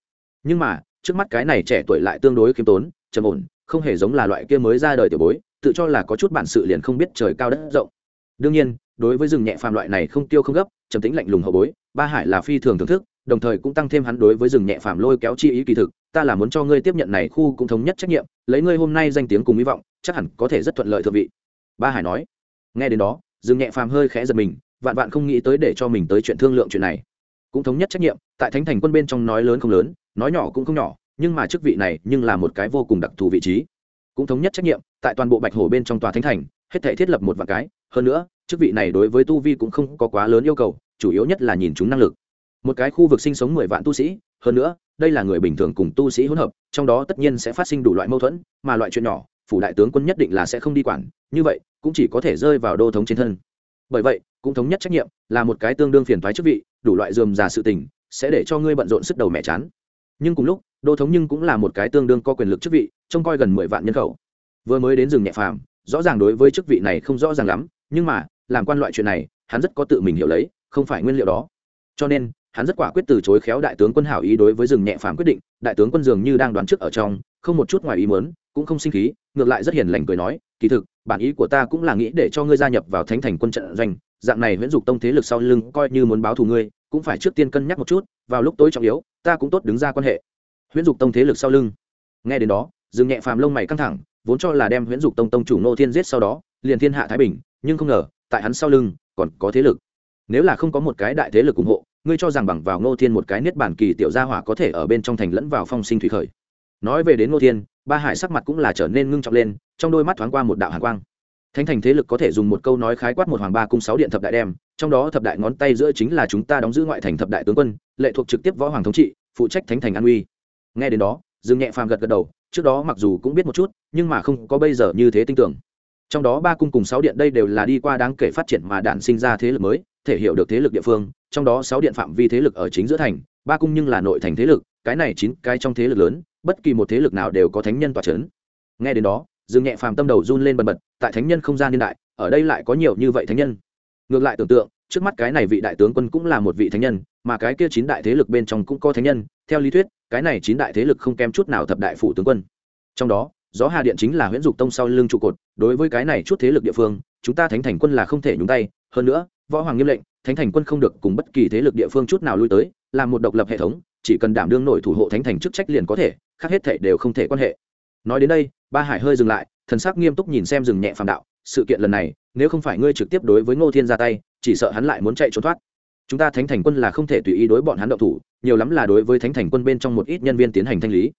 A: Nhưng mà, trước mắt cái này trẻ tuổi lại tương đối khiêm tốn, trầm ổn, không hề giống là loại kia mới ra đời tiểu bối, tự cho là có chút bản sự liền không biết trời cao đất rộng. Đương nhiên, đối với rừng nhẹ phàm loại này không tiêu không gấp, trầm tĩnh lạnh lùng hậu bối, ba hải là phi thường thưởng thức đồng thời cũng tăng thêm hắn đối với rừng nhẹ phàm lôi kéo chi ý kỳ thực, ta là muốn cho ngươi tiếp nhận này khu cũng thống nhất trách nhiệm, lấy ngươi hôm nay danh tiếng cùng hy vọng, chắc hẳn có thể rất thuận lợi thượng vị. Ba hải nói. Nghe đến đó, rừng nhẹ phàm hơi khẽ giật mình, vạn vạn không nghĩ tới để cho mình tới chuyện thương lượng chuyện này. Cũng thống nhất trách nhiệm, tại thánh thành quân bên trong nói lớn không lớn, nói nhỏ cũng không nhỏ, nhưng mà chức vị này nhưng là một cái vô cùng đặc thù vị trí. Cũng thống nhất trách nhiệm, tại toàn bộ bạch hồ bên trong tòa thánh thành, hết thể thiết lập một vạn cái, hơn nữa, chức vị này đối với tu vi cũng không có quá lớn yêu cầu, chủ yếu nhất là nhìn chúng năng lực một cái khu vực sinh sống mười vạn tu sĩ, hơn nữa, đây là người bình thường cùng tu sĩ hỗn hợp, trong đó tất nhiên sẽ phát sinh đủ loại mâu thuẫn, mà loại chuyện nhỏ, phủ đại tướng quân nhất định là sẽ không đi quản, như vậy, cũng chỉ có thể rơi vào đô thống trên thân. Bởi vậy, cũng thống nhất trách nhiệm, là một cái tương đương phiền thoái chức vị, đủ loại dườm già sự tình, sẽ để cho ngươi bận rộn sức đầu mẹ chán. Nhưng cùng lúc, đô thống nhưng cũng là một cái tương đương có quyền lực chức vị, trông coi gần mười vạn nhân khẩu. Vừa mới đến rừng nhẹ phàm, rõ ràng đối với chức vị này không rõ ràng lắm, nhưng mà, làm quan loại chuyện này, hắn rất có tự mình hiểu lấy, không phải nguyên liệu đó. Cho nên hắn rất quả quyết từ chối khéo đại tướng quân hảo ý đối với rừng nhẹ phàm quyết định, đại tướng quân dường như đang đoán trước ở trong, không một chút ngoài ý muốn, cũng không sinh khí, ngược lại rất hiền lành cười nói, kỳ thực, bản ý của ta cũng là nghĩ để cho ngươi gia nhập vào thánh thành quân trận doanh, dạng này huyễn dục tông thế lực sau lưng coi như muốn báo thù ngươi, cũng phải trước tiên cân nhắc một chút, vào lúc tối trọng yếu, ta cũng tốt đứng ra quan hệ. Huyễn dục tông thế lực sau lưng. Nghe đến đó dừng nhẹ phàm lông mày căng thẳng, vốn cho là đem huyễn dục tông tông chủ nô thiên giết sau đó, liền thiên hạ thái bình, nhưng không ngờ, tại hắn sau lưng, còn có thế lực. Nếu là không có một cái đại thế lực ủng hộ ngươi cho rằng bằng vào ngô thiên một cái niết bản kỳ tiểu gia hỏa có thể ở bên trong thành lẫn vào phong sinh thủy khởi. Nói về đến ngô thiên, ba hải sắc mặt cũng là trở nên ngưng trọng lên, trong đôi mắt thoáng qua một đạo hàn quang. Thánh thành thế lực có thể dùng một câu nói khái quát một hoàng ba cung sáu điện thập đại đem, trong đó thập đại ngón tay giữa chính là chúng ta đóng giữ ngoại thành thập đại tướng quân, lệ thuộc trực tiếp võ hoàng thống trị, phụ trách thánh thành an uy. Nghe đến đó, dương nhẹ phàm gật gật đầu, trước đó mặc dù cũng biết một chút, nhưng mà không có bây giờ như thế tin tưởng. Trong đó ba cung cùng sáu điện đây đều là đi qua đáng kể phát triển mà đản sinh ra thế lực mới, thể hiểu được thế lực địa phương trong đó sáu điện phạm vi thế lực ở chính giữa thành, ba cung nhưng là nội thành thế lực, cái này chín cái trong thế lực lớn, bất kỳ một thế lực nào đều có thánh nhân tỏa c h ấ n nghe đến đó, dương nhẹ phàm tâm đầu run lên bần bật, tại thánh nhân không gian niên đại, ở đây lại có nhiều như vậy thánh nhân. Ngược lại tưởng tượng, trước mắt cái này vị đại tướng quân cũng là một vị thánh nhân, mà cái kia chín đại thế lực bên trong cũng có thánh nhân, theo lý thuyết, cái này chín đại thế lực không kém chút nào thập đại phủ tướng quân. Trong đó, gió hà điện chính là huyễn dục tông sau lưng trụ cột, đối với cái này chút thế lực địa phương, chúng ta thánh thành quân là không thể nhúng tay, hơn nữa, võ hoàng nghiêm lệnh thánh thành quân không được cùng bất kỳ thế lực địa phương chút nào lui tới làm một độc lập hệ thống, chỉ cần đảm đương nổi thủ hộ thánh thành chức trách liền có thể, khác hết thể đều không thể quan hệ. Nói đến đây, ba hải hơi dừng lại, thần sắc nghiêm túc nhìn xem rừng nhẹ phàm đạo, sự kiện lần này, nếu không phải ngươi trực tiếp đối với ngô thiên ra tay, chỉ sợ hắn lại muốn chạy trốn thoát. Chúng ta thánh thành quân là không thể tùy ý đối bọn hắn động thủ, nhiều lắm là đối với thánh thành quân bên trong một ít nhân viên tiến hành thanh lý.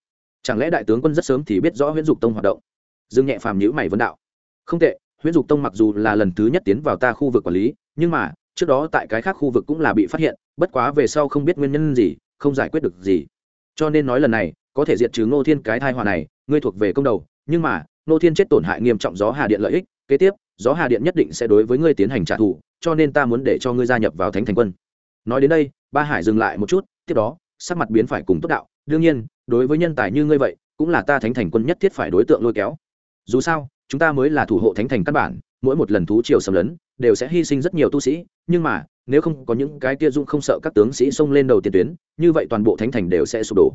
A: Chẳng lẽ đại tướng quân rất sớm thì biết rõ huyễn dục tông hoạt động? Dương nhẹ phàm nhữ mày vấn đạo. Không tệ, huyễn dục tông mặc dù là lần thứ nhất tiến vào ta khu vực quản lý, nhưng mà trước đó tại cái khác khu vực cũng là bị phát hiện, bất quá về sau không biết nguyên nhân gì, không giải quyết được gì. Cho nên nói lần này, có thể diệt trừ ngô thiên cái thai họa này, ngươi thuộc về công đầu, nhưng mà, ngô thiên chết tổn hại nghiêm trọng gió hà điện lợi ích, kế tiếp, gió hà điện nhất định sẽ đối với ngươi tiến hành trả thù, cho nên ta muốn để cho ngươi gia nhập vào thánh thành quân. Nói đến đây, ba hải dừng lại một chút, tiếp đó, sắc mặt biến phải cùng tốt đạo, đương nhiên, đối với nhân tài như ngươi vậy, cũng là ta thánh thành quân nhất thiết phải đối tượng lôi kéo. Dù sao, chúng ta mới là thủ hộ thánh thành căn bản, mỗi một lần thú triều xâm lấn, đều sẽ hy sinh rất nhiều tu sĩ nhưng mà, nếu không có những cái kia dung không sợ các tướng sĩ xông lên đầu tiền tuyến, như vậy toàn bộ thánh thành đều sẽ sụp đổ.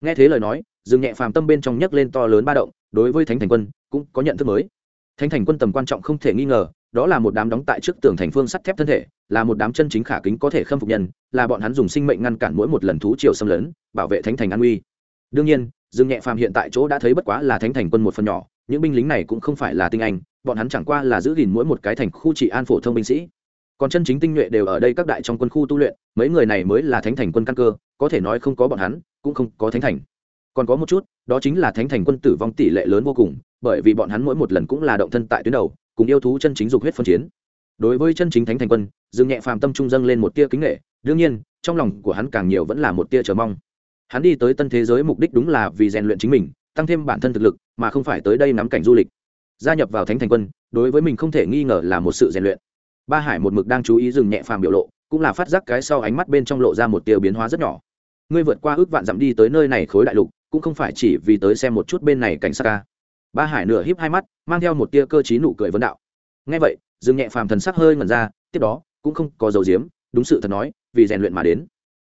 A: Nghe thế lời nói dừng nhẹ phàm tâm bên trong nhấc lên to lớn ba động, đối với thánh thành quân, cũng có nhận thức mới. Thánh thành quân tầm quan trọng không thể nghi ngờ, đó là một đám đóng tại trước tường thành phương sắt thép thân thể, là một đám chân chính khả kính có thể khâm phục nhân, là bọn hắn dùng sinh mệnh ngăn cản mỗi một lần thú triều xâm lấn, bảo vệ thánh thành an uy. Đương nhiên, dương nhẹ phàm hiện tại chỗ đã thấy bất quá là thánh thành quân một phần nhỏ, những binh lính này cũng không phải là tinh anh, bọn hắn chẳng qua là giữ gìn mỗi một cái thành khu trị an phổ thông binh sĩ còn chân chính tinh nhuệ đều ở đây các đại trong quân khu tu luyện, mấy người này mới là thánh thành quân căn cơ, có thể nói không có bọn hắn, cũng không có thánh thành. Còn có một chút, đó chính là thánh thành quân tử vong tỷ lệ lớn vô cùng, bởi vì bọn hắn mỗi một lần cũng là động thân tại tuyến đầu, cùng yêu thú chân chính dục huyết phân chiến. Đối với chân chính thánh thành quân, dương nhẹ phàm tâm trung dâng lên một tia kính nghệ đương nhiên, trong lòng của hắn càng nhiều vẫn là một tia chờ mong. Hắn đi tới tân thế giới mục đích đúng là vì rèn luyện chính mình, tăng thêm bản thân thực lực, mà không phải tới đây nắm cảnh du lịch. Gia nhập vào thánh thành quân, đối với mình không thể nghi ngờ là một sự rèn luyện ba hải một mực đang chú ý dừng nhẹ phàm biểu lộ, cũng là phát giác cái sau ánh mắt bên trong lộ ra một tiêu biến hóa rất nhỏ. Ngươi vượt qua ước vạn dặm đi tới nơi này khối đại lục, cũng không phải chỉ vì tới xem một chút bên này cảnh sát ca ba hải nửa híp hai mắt, mang theo một tia cơ t nụ cười vấn đạo. Ngay vậy, dừng nhẹ phàm thần sắc hơi ngẩn ra, tiếp đó, cũng không có dầu diếm, đúng sự thật nói, vì rèn luyện mà đến.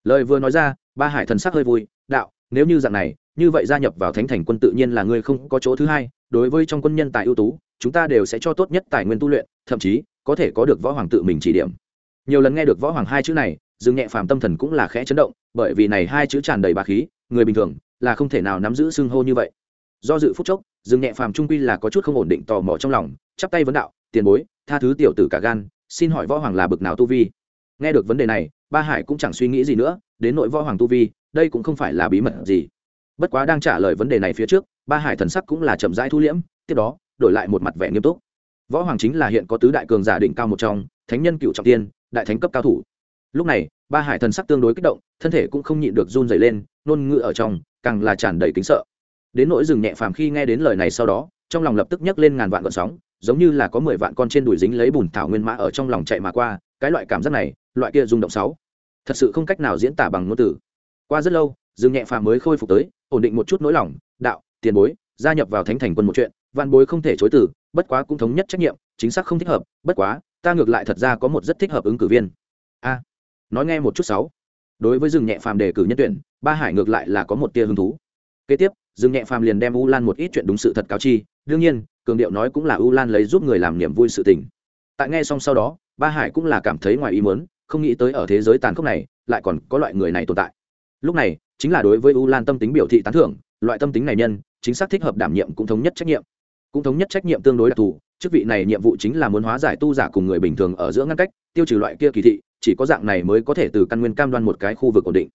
A: Lời vừa nói ra, ba hải thần sắc hơi vui, đạo, nếu như dạng này, như vậy gia nhập vào thánh thành quân tự nhiên là ngươi không có chỗ thứ hai, đối với trong quân nhân tài ưu tú, chúng ta đều sẽ cho tốt nhất tài nguyên tu luyện, thậm chí có thể có được võ hoàng tự mình chỉ điểm. Nhiều lần nghe được võ hoàng hai chữ này, dương nhẹ phàm tâm thần cũng là khẽ chấn động, bởi vì này hai chữ tràn đầy bà khí, người bình thường là không thể nào nắm giữ xưng hô như vậy. Do dự phút chốc, dương nhẹ phàm trung quy là có chút không ổn định tò mò trong lòng, chắp tay vấn đạo, tiền bối, tha thứ tiểu tử cả gan, xin hỏi võ hoàng là bực nào tu vi? Nghe được vấn đề này, ba hải cũng chẳng suy nghĩ gì nữa, đến nội võ hoàng tu vi, đây cũng không phải là bí mật gì. Bất quá đang trả lời vấn đề này phía trước, ba hải thần sắc cũng là chậm rãi thu liễm, tiếp đó, đổi lại một mặt vẻ nghiêm túc võ hoàng chính là hiện có tứ đại cường giả định cao một trong, thánh nhân cựu trọng tiên, đại thánh cấp cao thủ. Lúc này, ba hải thần sắc tương đối kích động, thân thể cũng không nhịn được run dày lên nôn ngự ở trong, càng là tràn đầy kính sợ. Đến nỗi rừng nhẹ phàm khi nghe đến lời này sau đó, trong lòng lập tức nhấc lên ngàn vạn gọn sóng, giống như là có mười vạn con trên đùi dính lấy bùn thảo nguyên mã ở trong lòng chạy mà qua, cái loại cảm giác này, loại kia rung động sáu. Thật sự không cách nào diễn tả bằng ngôn từ. Qua rất lâu dương nhẹ phàm mới khôi phục tới, ổn định một chút nỗi lòng, đạo, tiền bối, gia nhập vào thánh thành quân một chuyện văn bối không thể chối từ, bất quá cũng thống nhất trách nhiệm, chính xác không thích hợp, bất quá, ta ngược lại thật ra có một rất thích hợp ứng cử viên. A, nói nghe một chút sáu. Đối với rừng nhẹ phàm đề cử nhân tuyển, ba hải ngược lại là có một tia hứng thú. Kế tiếp rừng nhẹ phàm liền đem u lan một ít chuyện đúng sự thật cáo chi, đương nhiên, cường điệu nói cũng là u lan lấy giúp người làm niềm vui sự tình. Tại nghe xong sau đó, ba hải cũng là cảm thấy ngoài ý muốn, không nghĩ tới ở thế giới tàn khốc này, lại còn có loại người này tồn tại. Lúc này, chính là đối với u lan tâm tính biểu thị tán thưởng, loại tâm tính này nhân, chính xác thích hợp đảm nhiệm cũng thống nhất trách nhiệm cũng thống nhất trách nhiệm tương đối đặc thù, chức vị này nhiệm vụ chính là muốn hóa giải tu giả cùng người bình thường ở giữa ngăn cách, tiêu trừ loại kia kỳ thị, chỉ có dạng này mới có thể từ căn nguyên cam đoan một cái khu vực ổn định.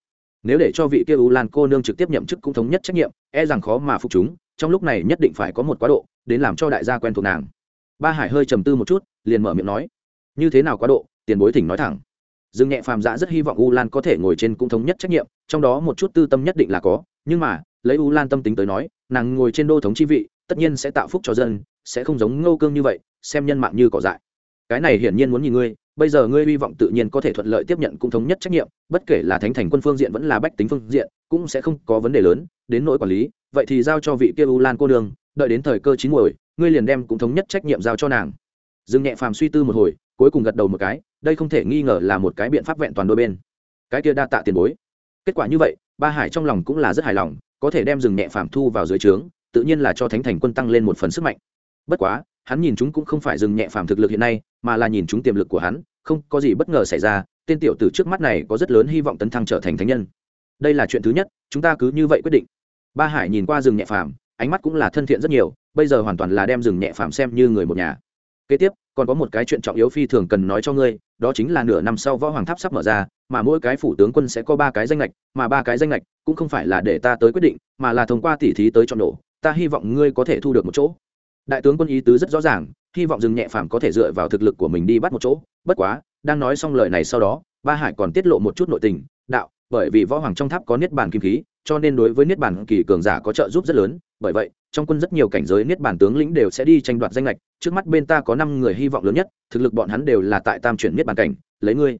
A: Nếu để cho vị kia u lan cô nương trực tiếp nhậm chức cũng thống nhất trách nhiệm e rằng khó mà phục chúng, trong lúc này nhất định phải có một quá độ, đến làm cho đại gia quen thuộc nàng. Ba hải hơi trầm tư một chút, liền mở miệng nói, như thế nào quá độ? Tiền bối thỉnh nói thẳng. Dương nhẹ phàm giã rất hy vọng u lan có thể ngồi trên cũng thống nhất trách nhiệm, trong đó một chút tư tâm nhất định là có, nhưng mà, lấy u lan tâm tính tới nói, nàng ngồi trên đô thống chi vị tất nhiên sẽ tạo phúc cho dân, sẽ không giống ngô cương như vậy, xem nhân mạng như cỏ dại. Cái này hiển nhiên muốn nhìn ngươi, bây giờ ngươi hy vọng tự nhiên có thể thuận lợi tiếp nhận cũng thống nhất trách nhiệm, bất kể là thánh thành quân phương diện vẫn là bách tính phương diện, cũng sẽ không có vấn đề lớn, đến nỗi quản lý, vậy thì giao cho vị kia u lan cô đường đợi đến thời cơ chín muồi, ngươi liền đem cũng thống nhất trách nhiệm giao cho nàng. Dương nhẹ phàm suy tư một hồi, cuối cùng gật đầu một cái, đây không thể nghi ngờ là một cái biện pháp vẹn toàn đôi bên. Cái kia đa tạ tiền bối. Kết quả như vậy, ba hải trong lòng cũng là rất hài lòng, có thể đem rừng nhẹ phàm thu vào dưới trướng tự nhiên là cho thánh thành quân tăng lên một phần sức mạnh. Bất quá, hắn nhìn chúng cũng không phải dừng nhẹ phàm thực lực hiện nay, mà là nhìn chúng tiềm lực của hắn, không có gì bất ngờ xảy ra, tên tiểu tử trước mắt này có rất lớn hy vọng tấn thăng trở thành thánh nhân. Đây là chuyện thứ nhất, chúng ta cứ như vậy quyết định. Ba hải nhìn qua rừng nhẹ phàm, ánh mắt cũng là thân thiện rất nhiều, bây giờ hoàn toàn là đem rừng nhẹ phàm xem như người một nhà. Kế tiếp, còn có một cái chuyện trọng yếu phi thường cần nói cho ngươi, đó chính là nửa năm sau võ hoàng tháp sắp mở ra, mà mỗi cái phủ tướng quân sẽ có ba cái danh lệch mà ba cái danh lệch cũng không phải là để ta tới quyết định, mà là thông qua tỉ thí tới chọn nổ ta hy vọng ngươi có thể thu được một chỗ. Đại tướng quân ý tứ rất rõ ràng, hy vọng rừng nhẹ phàm có thể dựa vào thực lực của mình đi bắt một chỗ. Bất quá, đang nói xong lời này sau đó, ba hải còn tiết lộ một chút nội tình, đạo, bởi vì võ hoàng trong tháp có niết bàn kim khí, cho nên đối với niết bàn kỳ cường giả có trợ giúp rất lớn. Bởi vậy, trong quân rất nhiều cảnh giới niết bàn tướng lĩnh đều sẽ đi tranh đoạt danh lệch trước mắt bên ta có năm người hy vọng lớn nhất, thực lực bọn hắn đều là tại tam chuyển niết bàn cảnh. Lấy ngươi.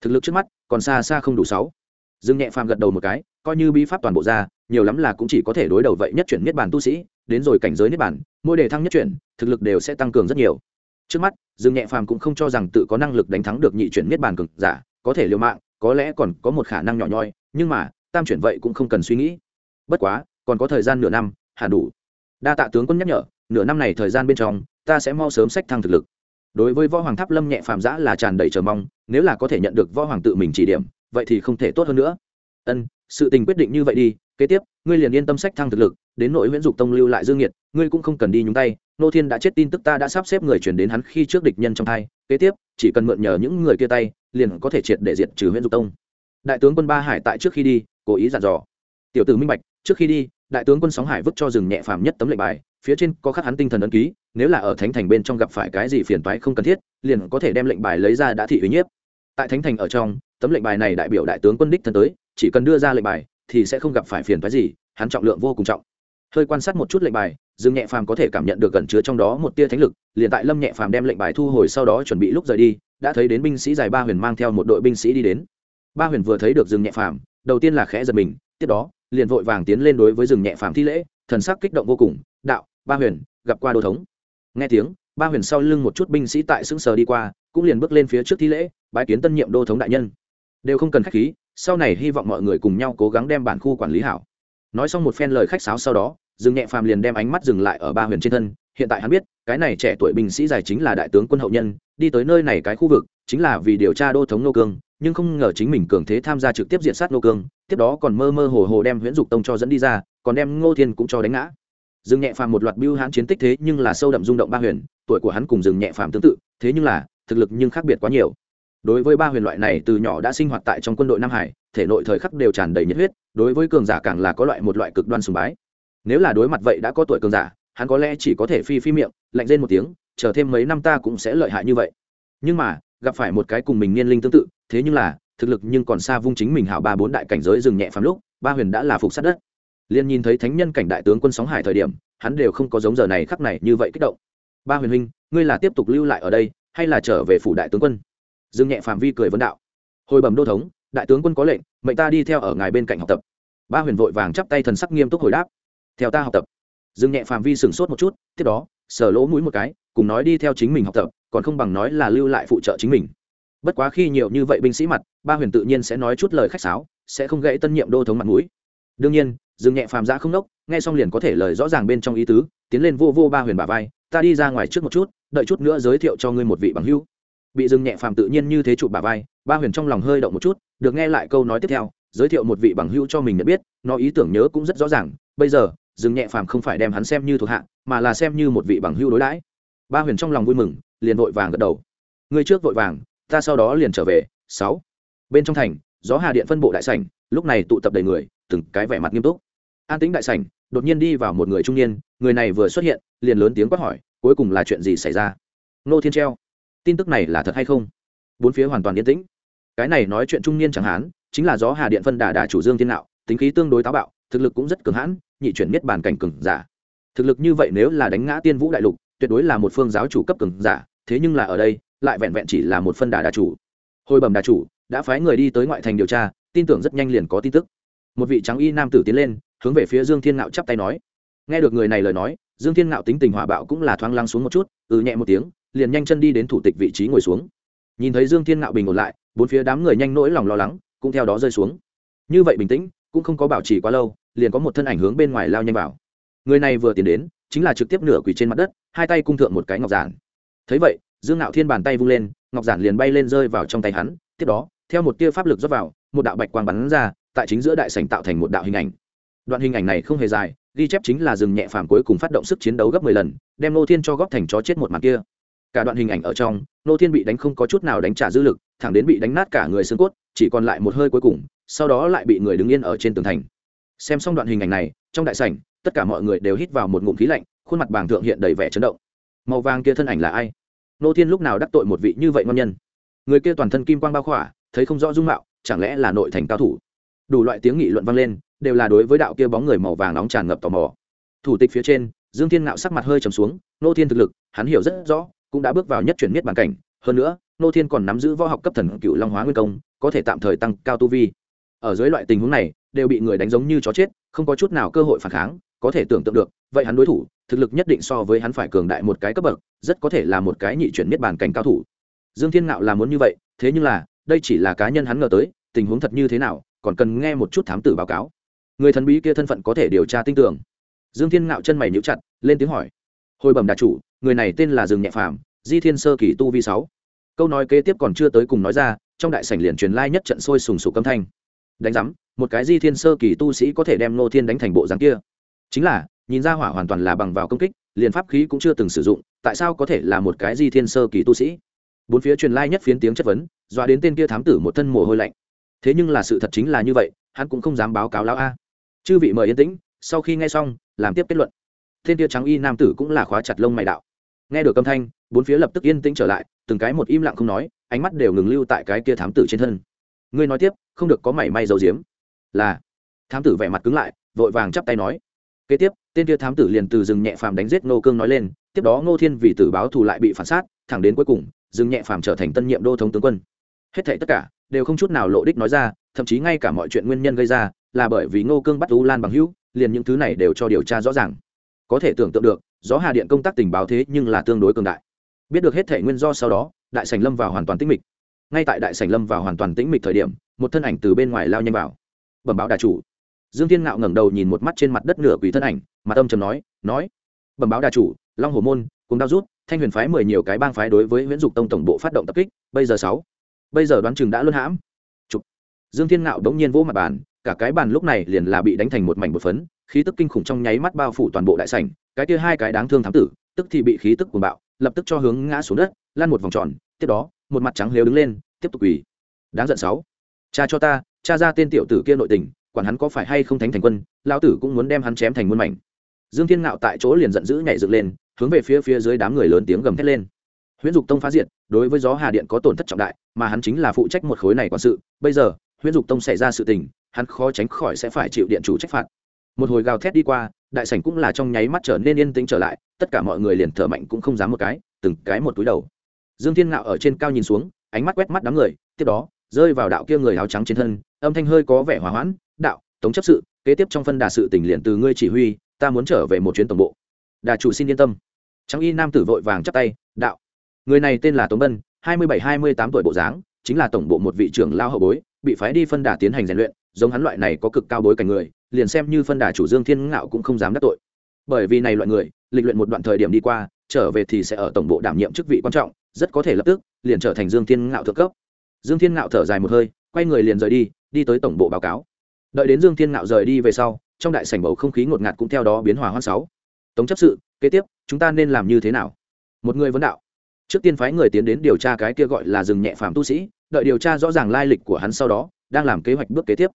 A: Thực lực trước mắt còn xa xa không đủ sáu. Dương nhẹ phàm gật đầu một cái, coi như bí pháp toàn bộ ra nhiều lắm là cũng chỉ có thể đối đầu vậy nhất chuyển niết bàn tu sĩ, đến rồi cảnh giới niết bàn, mỗi đề thăng nhất chuyển, thực lực đều sẽ tăng cường rất nhiều. Trước mắt, dương nhẹ phàm cũng không cho rằng tự có năng lực đánh thắng được nhị chuyển niết bàn cường giả, có thể liều mạng, có lẽ còn có một khả năng nhỏ nhoi, nhưng mà, tam chuyển vậy cũng không cần suy nghĩ. Bất quá, còn có thời gian nửa năm hẳn đủ. Đa tạ tướng quân nhắc nhở, nửa năm này thời gian bên trong, ta sẽ mau sớm sách thăng thực lực. Đối với võ hoàng tháp lâm nhẹ phàm giã là tràn đầy chờ mong, nếu là có thể nhận được võ hoàng tự mình chỉ điểm, vậy thì không thể tốt hơn nữa ân, sự tình quyết định như vậy đi, kế tiếp, ngươi liền yên tâm sách thăng thực lực, đến nội nguyễn dục tông lưu lại dương nhiệt ngươi cũng không cần đi nhúng tay, nô thiên đã chết tin tức ta đã sắp xếp người chuyển đến hắn khi trước địch nhân trong thai, kế tiếp, chỉ cần mượn nhờ những người kia tay, liền có thể triệt để diệt trừ nguyễn dục tông. Đại tướng quân ba hải tại trước khi đi, cố ý dặn dò. Tiểu tử minh bạch, trước khi đi, đại tướng quân sóng hải vứt cho rừng nhẹ phàm nhất tấm lệnh bài, phía trên có khắc hắn tinh thần ấn ký, nếu là ở thánh thành bên trong gặp phải cái gì phiền toái không cần thiết, liền có thể đem lệnh bài lấy ra đã thị uy nhiếp. Tại thánh thành ở trong, tấm lệnh bài này đại biểu đại tướng quân đích thân tới chỉ cần đưa ra lệnh bài, thì sẽ không gặp phải phiền phức gì, hắn trọng lượng vô cùng trọng. Hơi quan sát một chút lệnh bài, dương nhẹ phàm có thể cảm nhận được gần chứa trong đó một tia thánh lực, liền tại lâm nhẹ phàm đem lệnh bài thu hồi sau đó chuẩn bị lúc rời đi, đã thấy đến binh sĩ dài ba huyền mang theo một đội binh sĩ đi đến. Ba huyền vừa thấy được dương nhẹ phàm, đầu tiên là khẽ giật mình, tiếp đó, liền vội vàng tiến lên đối với Dương nhẹ phàm thi lễ, thần sắc kích động vô cùng, đạo, ba huyền, gặp qua đô thống. Nghe tiếng, ba huyền sau lưng một chút binh sĩ tại sững sờ đi qua, cũng liền bước lên phía trước thi lễ, bái kiến tân nhiệm đô thống đại nhân. Đều không cần khách khí sau này hy vọng mọi người cùng nhau cố gắng đem bản khu quản lý hảo. Nói xong một phen lời khách sáo sau đó, dương nhẹ phàm liền đem ánh mắt dừng lại ở ba huyền trên thân. Hiện tại hắn biết, cái này trẻ tuổi binh sĩ dài chính là đại tướng quân hậu nhân, đi tới nơi này cái khu vực, chính là vì điều tra đô thống nô cương, nhưng không ngờ chính mình cường thế tham gia trực tiếp diện sát nô cương, tiếp đó còn mơ mơ hồ hồ đem huyễn dục tông cho dẫn đi ra, còn đem ngô thiên cũng cho đánh ngã. Dương nhẹ phàm một loạt biêu hãn chiến tích thế nhưng là sâu đậm rung động ba huyền, tuổi của hắn cùng dương nhẹ phàm tương tự, thế nhưng là thực lực nhưng khác biệt quá nhiều đối với ba huyền loại này, từ nhỏ đã sinh hoạt tại trong quân đội nam hải, thể nội thời khắc đều tràn đầy nhiệt huyết, đối với cường giả càng là có loại một loại cực đoan sùng bái. Nếu là đối mặt vậy đã có tuổi cường giả, hắn có lẽ chỉ có thể phi phi miệng, lạnh lên một tiếng, chờ thêm mấy năm ta cũng sẽ lợi hại như vậy. Nhưng mà, gặp phải một cái cùng mình niên linh tương tự, thế nhưng là, thực lực nhưng còn xa vung chính mình hảo ba bốn đại cảnh giới dừng nhẹ phàm lúc, ba huyền đã là phục sát đất. Liền nhìn thấy thánh nhân cảnh đại tướng quân sóng hải thời điểm, hắn đều không có giống giờ này khắc này như vậy kích động. Ba huyền huynh, ngươi là tiếp tục lưu lại ở đây, hay là trở về phủ đại tướng quân? Dương nhẹ phạm vi cười vấn đạo. Hồi bẩm đô thống, đại tướng quân có lệnh, mệnh ta đi theo ở ngài bên cạnh học tập. Ba huyền vội vàng chắp tay thần sắc nghiêm túc hồi đáp. Theo ta học tập. Dương nhẹ phạm vi sửng sốt một chút, tiếp đó sở lỗ mũi một cái, cùng nói đi theo chính mình học tập, còn không bằng nói là lưu lại phụ trợ chính mình. Bất quá khi nhiều như vậy binh sĩ mặt, ba huyền tự nhiên sẽ nói chút lời khách sáo, sẽ không gãy tân nhiệm đô thống mặt mũi. Đương nhiên, dương nhẹ phàm ra không nốc, nghe xong liền có thể lời rõ ràng bên trong ý tứ, tiến lên vô vô ba huyền bà vai, ta đi ra ngoài trước một chút, đợi chút nữa giới thiệu cho ngươi một vị bằng hữu bị dừng nhẹ phàm tự nhiên như thế chụp bà vai, ba huyền trong lòng hơi động một chút, được nghe lại câu nói tiếp theo, giới thiệu một vị bằng hữu cho mình nhận biết, nó ý tưởng nhớ cũng rất rõ ràng, bây giờ, dừng nhẹ phàm không phải đem hắn xem như thuộc hạ, mà là xem như một vị bằng hữu đối đãi. Ba huyền trong lòng vui mừng, liền vội vàng gật đầu. Người trước vội vàng, ta sau đó liền trở về, sáu. Bên trong thành, gió hà điện phân bộ đại sảnh, lúc này tụ tập đầy người, từng cái vẻ mặt nghiêm túc. An tĩnh đại sảnh, đột nhiên đi vào một người trung niên, người này vừa xuất hiện, liền lớn tiếng quát hỏi, cuối cùng là chuyện gì xảy ra? Nô thiên treo tin tức này là thật hay không? Bốn phía hoàn toàn yên tĩnh. Cái này nói chuyện trung niên chẳng hán chính là gió hà điện phân đà đà chủ dương thiên nạo tính khí tương đối táo bạo, thực lực cũng rất cường hãn, nhị chuyển miết bàn cảnh cường giả. Thực lực như vậy nếu là đánh ngã tiên vũ đại lục, tuyệt đối là một phương giáo chủ cấp cường giả, thế nhưng là ở đây, lại vẹn vẹn chỉ là một phân đà đà chủ. Hồi bẩm đà chủ, đã phái người đi tới ngoại thành điều tra, tin tưởng rất nhanh liền có tin tức. Một vị trắng y nam tử tiến lên, hướng về phía dương thiên ngạo chắp tay nói. Nghe được người này lời nói, dương thiên ngạo tính tình hỏa bạo cũng là thoáng lăng xuống một chút ừ nhẹ một tiếng liền nhanh chân đi đến thủ tịch vị trí ngồi xuống. Nhìn thấy dương thiên ngạo bình ổn lại, bốn phía đám người nhanh nỗi lòng lo lắng cũng theo đó rơi xuống. Như vậy bình tĩnh, cũng không có bảo trì quá lâu, liền có một thân ảnh hướng bên ngoài lao nhanh vào. Người này vừa tiến đến, chính là trực tiếp nửa quỳ trên mặt đất, hai tay cung thượng một cái ngọc giản. Thấy vậy, dương ngạo thiên bàn tay vung lên, ngọc giản liền bay lên rơi vào trong tay hắn, tiếp đó, theo một tia pháp lực rót vào, một đạo bạch quang bắn ra, tại chính giữa đại sảnh tạo thành một đạo hình ảnh. Đoạn hình ảnh này không hề dài, ghi chép chính là rừng nhẹ phàm cuối cùng phát động sức chiến đấu gấp mười lần, đem nô thiên cho góp thành chó chết một mặt kia cả đoạn hình ảnh ở trong, nô thiên bị đánh không có chút nào đánh trả dư lực, thẳng đến bị đánh nát cả người xương cốt, chỉ còn lại một hơi cuối cùng, sau đó lại bị người đứng yên ở trên tường thành. Xem xong đoạn hình ảnh này, trong đại sảnh, tất cả mọi người đều hít vào một ngụm khí lạnh, khuôn mặt bàng thượng hiện đầy vẻ chấn động. Màu vàng kia thân ảnh là ai? Nô thiên lúc nào đắc tội một vị như vậy ngon nhân? Người kia toàn thân kim quang bao khỏa, thấy không rõ dung mạo, chẳng lẽ là nội thành cao thủ? Đủ loại tiếng nghị luận vang lên, đều là đối với đạo kia bóng người màu vàng nóng tràn ngập tò mò. Thủ tịch phía trên, dương thiên ngạo sắc mặt hơi trầm xuống, nô thiên thực lực, hắn hiểu rất rõ cũng đã bước vào nhất chuyển miết bản cảnh. Hơn nữa, nô thiên còn nắm giữ võ học cấp thần cựu long hóa nguyên công, có thể tạm thời tăng cao tu vi. Ở dưới loại tình huống này, đều bị người đánh giống như chó chết, không có chút nào cơ hội phản kháng, có thể tưởng tượng được, vậy hắn đối thủ, thực lực nhất định so với hắn phải cường đại một cái cấp bậc, rất có thể là một cái nhị chuyển miết bản cảnh cao thủ. Dương thiên ngạo là muốn như vậy, thế nhưng là, đây chỉ là cá nhân hắn ngờ tới, tình huống thật như thế nào, còn cần nghe một chút thám tử báo cáo. Người thần bí kia thân phận có thể điều tra tin tưởng. Dương thiên ngạo chân mày nhíu chặt, lên tiếng hỏi. Hồi bẩm đà chủ người này tên là dương nhẹ phàm, di thiên sơ kỳ tu vi sáu. Câu nói kế tiếp còn chưa tới cùng nói ra, trong đại sảnh liền truyền lai nhất trận sôi sùng sục âm thanh. Đánh giám, một cái di thiên sơ kỳ tu sĩ có thể đem nô thiên đánh thành bộ dáng kia. Chính là, nhìn ra hỏa hoàn toàn là bằng vào công kích, liền pháp khí cũng chưa từng sử dụng, tại sao có thể là một cái di thiên sơ kỳ tu sĩ? Bốn phía truyền lai nhất phiến tiếng chất vấn, dọa đến tên kia thám tử một thân mồ hôi lạnh. Thế nhưng là sự thật chính là như vậy, hắn cũng không dám báo cáo lão a. Chư vị mời yên tĩnh, sau khi nghe xong, làm tiếp kết luận. Thiên kia trắng y nam tử cũng là khóa chặt lông mày đạo nghe được âm thanh, bốn phía lập tức yên tĩnh trở lại, từng cái một im lặng không nói, ánh mắt đều ngừng lưu tại cái kia thám tử trên thân. Ngươi nói tiếp, không được có mảy may dầu diếm là. Thám tử vẻ mặt cứng lại, vội vàng chắp tay nói. Kế tiếp, tên kia thám tử liền từ rừng nhẹ phàm đánh giết ngô cương nói lên, tiếp đó ngô thiên vì tử báo thù lại bị phản sát, thẳng đến cuối cùng, rừng nhẹ phàm trở thành tân nhiệm đô thống tướng quân. Hết thảy tất cả, đều không chút nào lộ đích nói ra, thậm chí ngay cả mọi chuyện nguyên nhân gây ra, là bởi vì ngô cương bắt u lan bằng hữu, liền những thứ này đều cho điều tra rõ ràng. Có thể tưởng tượng được gió hà điện công tác tình báo thế nhưng là tương đối cường đại. Biết được hết thể nguyên do sau đó, đại sành lâm vào hoàn toàn tĩnh mịch. Ngay tại đại sành lâm vào hoàn toàn tĩnh mịch thời điểm, một thân ảnh từ bên ngoài lao nhanh vào. Bẩm báo đà chủ. Dương thiên ngạo ngẩng đầu nhìn một mắt trên mặt đất nửa quỷ thân ảnh, mặt âm trầm nói nói, bẩm báo đà chủ, long hồ môn, cùng đao rút, thanh huyền phái mười nhiều cái bang phái đối với nguyễn dục tông tổng bộ phát động tập kích, bây giờ sáu. Bây giờ đoán chừng đã luân hãm. Chụp. dương thiên ngạo đống nhiên vỗ mặt bàn, cả cái bàn lúc này liền là bị đánh thành một mảnh một phấn khí tức kinh khủng trong nháy mắt bao phủ toàn bộ đại sảnh, cái kia hai cái đáng thương thám tử, tức thì bị khí tức cuồng bạo, lập tức cho hướng ngã xuống đất lan một vòng tròn, tiếp đó, một mặt trắng lếu đứng lên, tiếp tục quỳ. Đáng giận sáu. Cha cho ta, cha ra tên tiểu tử kia nội tình, quản hắn có phải hay không thánh thành quân, lão tử cũng muốn đem hắn chém thành muôn mảnh. Dương thiên ngạo tại chỗ liền giận dữ nhảy dựng lên, hướng về phía phía dưới đám người lớn tiếng gầm thét lên. Huyễn dục tông phá diệt, đối với gió hà điện có tổn thất trọng đại, mà hắn chính là phụ trách một khối này quản sự, bây giờ, huyễn dục tông xảy ra sự tình, hắn khó tránh khỏi sẽ phải chịu điện chủ trách phạt một hồi gào thét đi qua, đại sảnh cũng là trong nháy mắt trở nên yên tĩnh trở lại, tất cả mọi người liền thở mạnh cũng không dám một cái, từng cái một túi đầu. Dương thiên ngạo ở trên cao nhìn xuống, ánh mắt quét mắt đám người, tiếp đó, rơi vào đạo kia người áo trắng trên thân, âm thanh hơi có vẻ hòa hoãn, đạo, tống chấp sự, kế tiếp trong phân đà sự tỉnh liền từ ngươi chỉ huy, ta muốn trở về một chuyến tổng bộ. Đà chủ xin yên tâm. Trang y nam tử vội vàng chắp tay, đạo, người này tên là tống bân, hai mươi bảy, hai mươi tám tuổi bộ dáng, chính là tổng bộ một vị trưởng lao hậu bối, bị phái đi phân đà tiến hành rèn luyện giống hắn loại này có cực cao bối cảnh người, liền xem như phân đà chủ dương thiên ngạo cũng không dám đắc tội. Bởi vì này loại người, lịch luyện một đoạn thời điểm đi qua, trở về thì sẽ ở tổng bộ đảm nhiệm chức vị quan trọng, rất có thể lập tức, liền trở thành dương thiên ngạo thượng cấp. Dương thiên ngạo thở dài một hơi, quay người liền rời đi đi tới tổng bộ báo cáo. Đợi đến dương thiên ngạo rời đi về sau, trong đại sảnh bầu không khí ngột ngạt cũng theo đó biến hòa hoan sáu. Tống chấp sự, kế tiếp, chúng ta nên làm như thế nào? Một người vấn đạo. Trước tiên phái người tiến đến điều tra cái kia gọi là rừng nhẹ phàm tu sĩ, đợi điều tra rõ ràng lai lịch của hắn sau đó, đang làm kế hoạch bước kế tiếp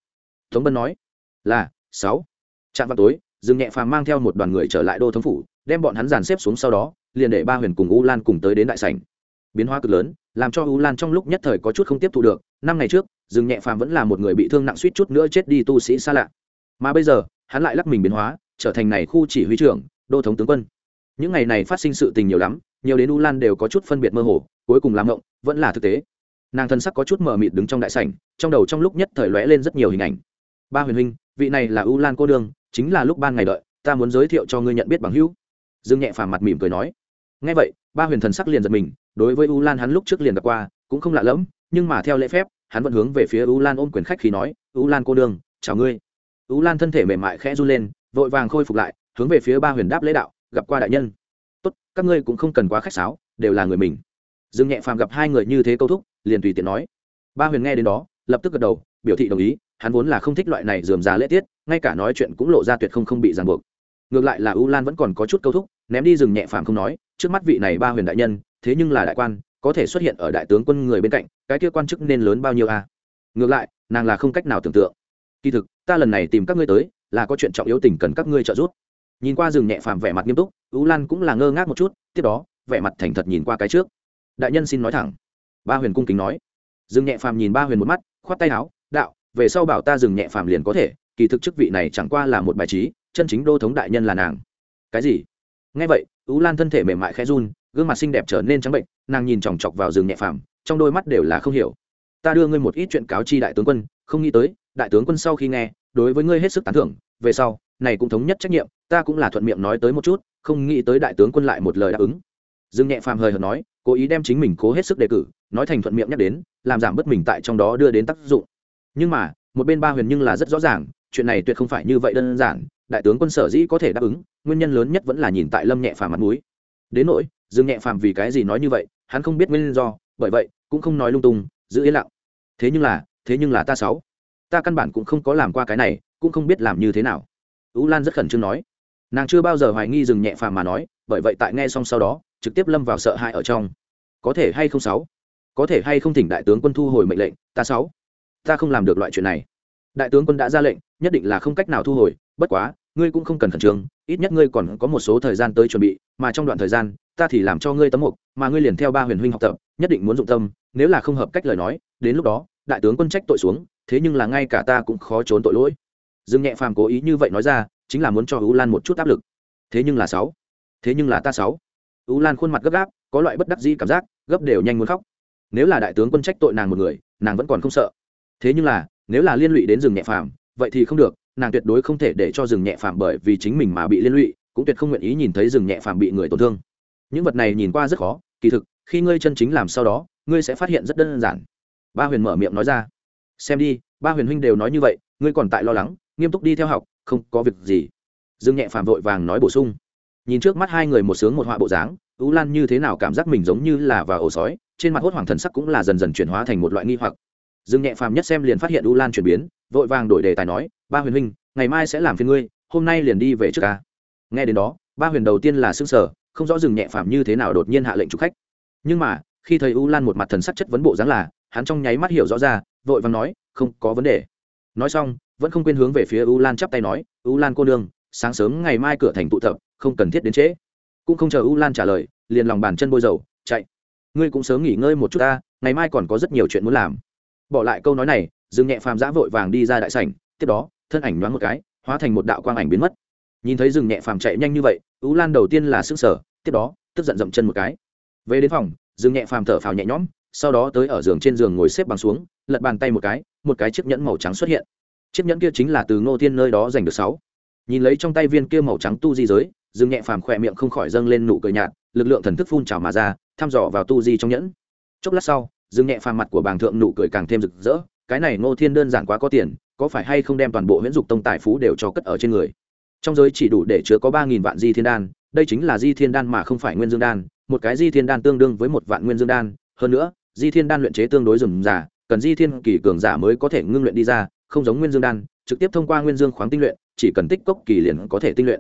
A: tống bân nói, là, sáu. Trạm vào tối, Dương nhẹ phàm mang theo một đoàn người trở lại đô thống phủ, đem bọn hắn dàn xếp xuống sau đó, liền để ba huyền cùng u lan cùng tới đến đại sảnh. Biến hóa cực lớn, làm cho u lan trong lúc nhất thời có chút không tiếp thu được. Năm ngày trước, Dương nhẹ phàm vẫn là một người bị thương nặng suýt chút nữa chết đi tu sĩ xa lạ. Mà bây giờ, hắn lại lắc mình biến hóa, trở thành này khu chỉ huy trưởng, đô thống tướng quân. Những ngày này phát sinh sự tình nhiều lắm, nhiều đến u lan đều có chút phân biệt mơ hồ, cuối cùng làm ngộng, vẫn là thực tế. Nàng thân sắc có chút mờ mịt đứng trong đại sảnh, trong đầu trong lúc nhất thời lóe lên rất nhiều hình ảnh ba huyền huynh, vị này là u lan cô đương chính là lúc ban ngày đợi, ta muốn giới thiệu cho ngươi nhận biết bằng hữu. Dương nhẹ phàm mặt mỉm cười nói. Ngay vậy, ba huyền thần sắc liền giật mình, đối với u lan hắn lúc trước liền gặp qua, cũng không lạ lẫm, nhưng mà theo lễ phép, hắn vẫn hướng về phía u lan ôm quyền khách khi nói, u lan cô đương chào ngươi. U lan thân thể mềm mại khẽ run lên, vội vàng khôi phục lại, hướng về phía ba huyền đáp lễ đạo, gặp qua đại nhân. Tốt, các ngươi cũng không cần quá khách sáo, đều là người mình. Dương nhẹ phàm gặp hai người như thế câu thúc, liền tùy tiện nói. Ba huyền nghe đến đó, lập tức gật đầu, biểu thị đồng ý hắn vốn là không thích loại này dườm già lễ tiết, ngay cả nói chuyện cũng lộ ra tuyệt không không bị ràng buộc. Ngược lại là u lan vẫn còn có chút câu thúc, ném đi rừng nhẹ phàm không nói, trước mắt vị này ba huyền đại nhân, thế nhưng là đại quan, có thể xuất hiện ở đại tướng quân người bên cạnh, cái kia quan chức nên lớn bao nhiêu a? À? ngược lại, nàng là không cách nào tưởng tượng. Kỳ thực, ta lần này tìm các ngươi tới, là có chuyện trọng yếu tình cần các ngươi trợ giúp. Nhìn qua rừng nhẹ phàm vẻ mặt nghiêm túc, u lan cũng là ngơ ngác một chút, tiếp đó, vẻ mặt thành thật nhìn qua cái trước. Đại nhân xin nói thẳng. Ba huyền cung kính nói. Rừng nhẹ phàm nhìn ba huyền một mắt, khoát tay áo, đạo về sau bảo ta dừng nhẹ phàm liền có thể, kỳ thực chức vị này chẳng qua là một bài trí, chân chính đô thống đại nhân là nàng. Cái gì? Ngay vậy, ú lan thân thể mềm mại khẽ run, gương mặt xinh đẹp trở nên trắng bệnh, nàng nhìn chòng chọc vào rừng nhẹ phàm, trong đôi mắt đều là không hiểu. Ta đưa ngươi một ít chuyện cáo chi đại tướng quân, không nghĩ tới, đại tướng quân sau khi nghe, đối với ngươi hết sức tán thưởng, về sau, này cũng thống nhất trách nhiệm, ta cũng là thuận miệng nói tới một chút, không nghĩ tới đại tướng quân lại một lời đáp ứng. Dương nhẹ phàm hời hợt nói, cố ý đem chính mình cố hết sức đề cử, nói thành thuận miệng nhắc đến, làm giảm bớt mình tại trong đó đưa đến tác dụng nhưng mà, một bên ba huyền nhưng là rất rõ ràng, chuyện này tuyệt không phải như vậy đơn giản, đại tướng quân sở dĩ có thể đáp ứng, nguyên nhân lớn nhất vẫn là nhìn tại lâm nhẹ phàm mặt mũi. Đến nỗi, dương nhẹ phàm vì cái gì nói như vậy, hắn không biết nguyên do, bởi vậy, cũng không nói lung tung, giữ yên lặng. Thế nhưng là, thế nhưng là ta sáu, ta căn bản cũng không có làm qua cái này, cũng không biết làm như thế nào. Ú lan rất khẩn trương nói. Nàng chưa bao giờ hoài nghi dừng nhẹ phàm mà nói, bởi vậy tại nghe xong sau đó, trực tiếp lâm vào sợ hãi ở trong. Có thể hay không sáu? Có thể hay không thỉnh đại tướng quân thu hồi mệnh lệnh, ta sáu ta không làm được loại chuyện này. Đại tướng quân đã ra lệnh, nhất định là không cách nào thu hồi, bất quá, ngươi cũng không cần khẩn trương, ít nhất ngươi còn có một số thời gian tới chuẩn bị, mà trong đoạn thời gian, ta thì làm cho ngươi tấm mục, mà ngươi liền theo ba huyền huynh học tập, nhất định muốn dụng tâm, nếu là không hợp cách lời nói, đến lúc đó, đại tướng quân trách tội xuống, thế nhưng là ngay cả ta cũng khó trốn tội lỗi. Dương nhẹ phàm cố ý như vậy nói ra, chính là muốn cho ú lan một chút áp lực. Thế nhưng là sáu, thế nhưng là ta sáu. Ú lan khuôn mặt gấp gáp, có loại bất đắc dĩ cảm giác, gấp đều nhanh muốn khóc. Nếu là đại tướng quân trách tội nàng một người, nàng vẫn còn không sợ thế nhưng là, nếu là liên lụy đến rừng nhẹ phàm, vậy thì không được, nàng tuyệt đối không thể để cho rừng nhẹ phàm bởi vì chính mình mà bị liên lụy, cũng tuyệt không nguyện ý nhìn thấy rừng nhẹ phàm bị người tổn thương. Những vật này nhìn qua rất khó, kỳ thực, khi ngươi chân chính làm sau đó, ngươi sẽ phát hiện rất đơn giản. Ba huyền mở miệng nói ra. Xem đi, ba huyền huynh đều nói như vậy, ngươi còn tại lo lắng, nghiêm túc đi theo học, không có việc gì. Dương nhẹ phàm vội vàng nói bổ sung. Nhìn trước mắt hai người một sướng một họa bộ dáng ú lan như thế nào cảm giác mình giống như là vào ổ sói, trên mặt hốt hoàng thần sắc cũng là dần dần chuyển hóa thành một loại nghi hoặc dương nhẹ phàm nhất xem liền phát hiện U lan chuyển biến, vội vàng đổi đề tài nói, ba huyền huynh, ngày mai sẽ làm phiên ngươi, hôm nay liền đi về trước ca. Nghe đến đó, ba huyền đầu tiên là xương sở không rõ dừng nhẹ phàm như thế nào đột nhiên hạ lệnh chủ khách. Nhưng mà, khi thấy u lan một mặt thần sắc chất vấn bộ dáng là, hắn trong nháy mắt hiểu rõ ra, vội vàng nói, không có vấn đề. Nói xong, vẫn không quên hướng về phía u lan chắp tay nói, u lan cô nương, sáng sớm ngày mai cửa thành tụ tập, không cần thiết đến trễ. Cũng không chờ u lan trả lời, liền lòng bàn chân bôi dầu, chạy, ngươi cũng sớm nghỉ ngơi một chút ta, ngày mai còn có rất nhiều chuyện muốn làm bỏ lại câu nói này, dương nhẹ phàm giã vội vàng đi ra đại sảnh, tiếp đó, thân ảnh nhoáng một cái, hóa thành một đạo quang ảnh biến mất. Nhìn thấy Dương nhẹ phàm chạy nhanh như vậy u lan đầu tiên là s sở tiếp đó, tức giận dậm chân một cái. Về đến phòng, Dương nhẹ phàm thở phào nhẹ nhõm, sau đó tới ở giường trên giường ngồi xếp bằng xuống, lật bàn tay một cái một cái chiếc nhẫn màu trắng xuất hiện. Chiếc nhẫn kia chính là từ ngô thiên nơi đó giành được sáu. Nhìn lấy trong tay viên kia màu trắng tu di giới, Dương nhẹ phàm khỏe miệng không khỏi dâng lên nụ cười nhạt, lực lượng thần thức phun trào mà ra, thăm dò vào tu di trong nhẫn. Chốc lát sau dừng nhẹ phàm mặt của bàng thượng nụ cười càng thêm rực rỡ, cái này ngô thiên đơn giản quá có tiền, có phải hay không đem toàn bộ huyễn dục tông tài phú đều cho cất ở trên người? Trong giới chỉ đủ để chứa có ba nghìn vạn di thiên đan, đây chính là di thiên đan mà không phải nguyên dương đan, một cái di thiên đan tương đương với một vạn nguyên dương đan. Hơn nữa, di thiên đan luyện chế tương đối rườm giả cần di thiên kỳ cường giả mới có thể ngưng luyện đi ra, không giống nguyên dương đan, trực tiếp thông qua nguyên dương khoáng tinh luyện, chỉ cần tích cốc kỳ liền có thể tinh luyện.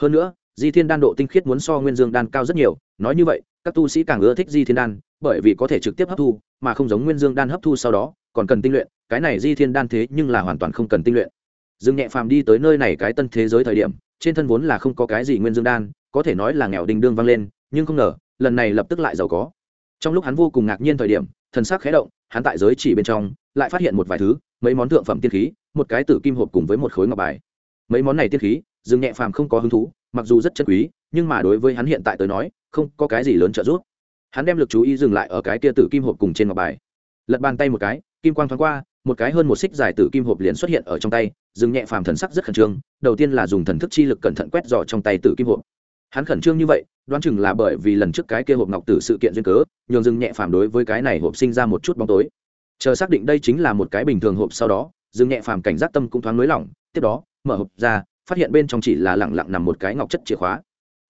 A: Hơn nữa, di thiên đan độ tinh khiết muốn so nguyên dương đan cao rất nhiều, nói như vậy, các tu sĩ càng ưa thích di thiên đan bởi vì có thể trực tiếp hấp thu, mà không giống nguyên dương đan hấp thu sau đó, còn cần tinh luyện, cái này di thiên đan thế nhưng là hoàn toàn không cần tinh luyện. Dương nhẹ phàm đi tới nơi này cái tân thế giới thời điểm, trên thân vốn là không có cái gì nguyên dương đan, có thể nói là nghèo đình đương vang lên, nhưng không ngờ, lần này lập tức lại giàu có. Trong lúc hắn vô cùng ngạc nhiên thời điểm, thần sắc khẽ động, hắn tại giới chỉ bên trong, lại phát hiện một vài thứ, mấy món thượng phẩm tiên khí, một cái tử kim hộp cùng với một khối ngọc bài. Mấy món này tiên khí, dương nhẹ phàm không có hứng thú, mặc dù rất chân quý, nhưng mà đối với hắn hiện tại tới nói, không có cái gì lớn trợ giúp hắn đem lực chú ý dừng lại ở cái kia tử kim hộp cùng trên ngọc bài. Lật bàn tay một cái, kim quang thoáng qua, một cái hơn một xích dài tử kim hộp liền xuất hiện ở trong tay, dừng nhẹ phàm thần sắc rất khẩn trương, đầu tiên là dùng thần thức chi lực cẩn thận quét dò trong tay tử kim hộp. Hắn khẩn trương như vậy, đoán chừng là bởi vì lần trước cái kia hộp ngọc tử sự kiện duyên cớ, nhường dừng nhẹ phàm đối với cái này hộp sinh ra một chút bóng tối. Chờ xác định đây chính là một cái bình thường hộp sau đó, dừng nhẹ phàm cảnh giác tâm cũng thoáng nới lỏng, tiếp đó, mở hộp ra, phát hiện bên trong chỉ là lẳng lặng nằm một cái ngọc chất chìa khóa.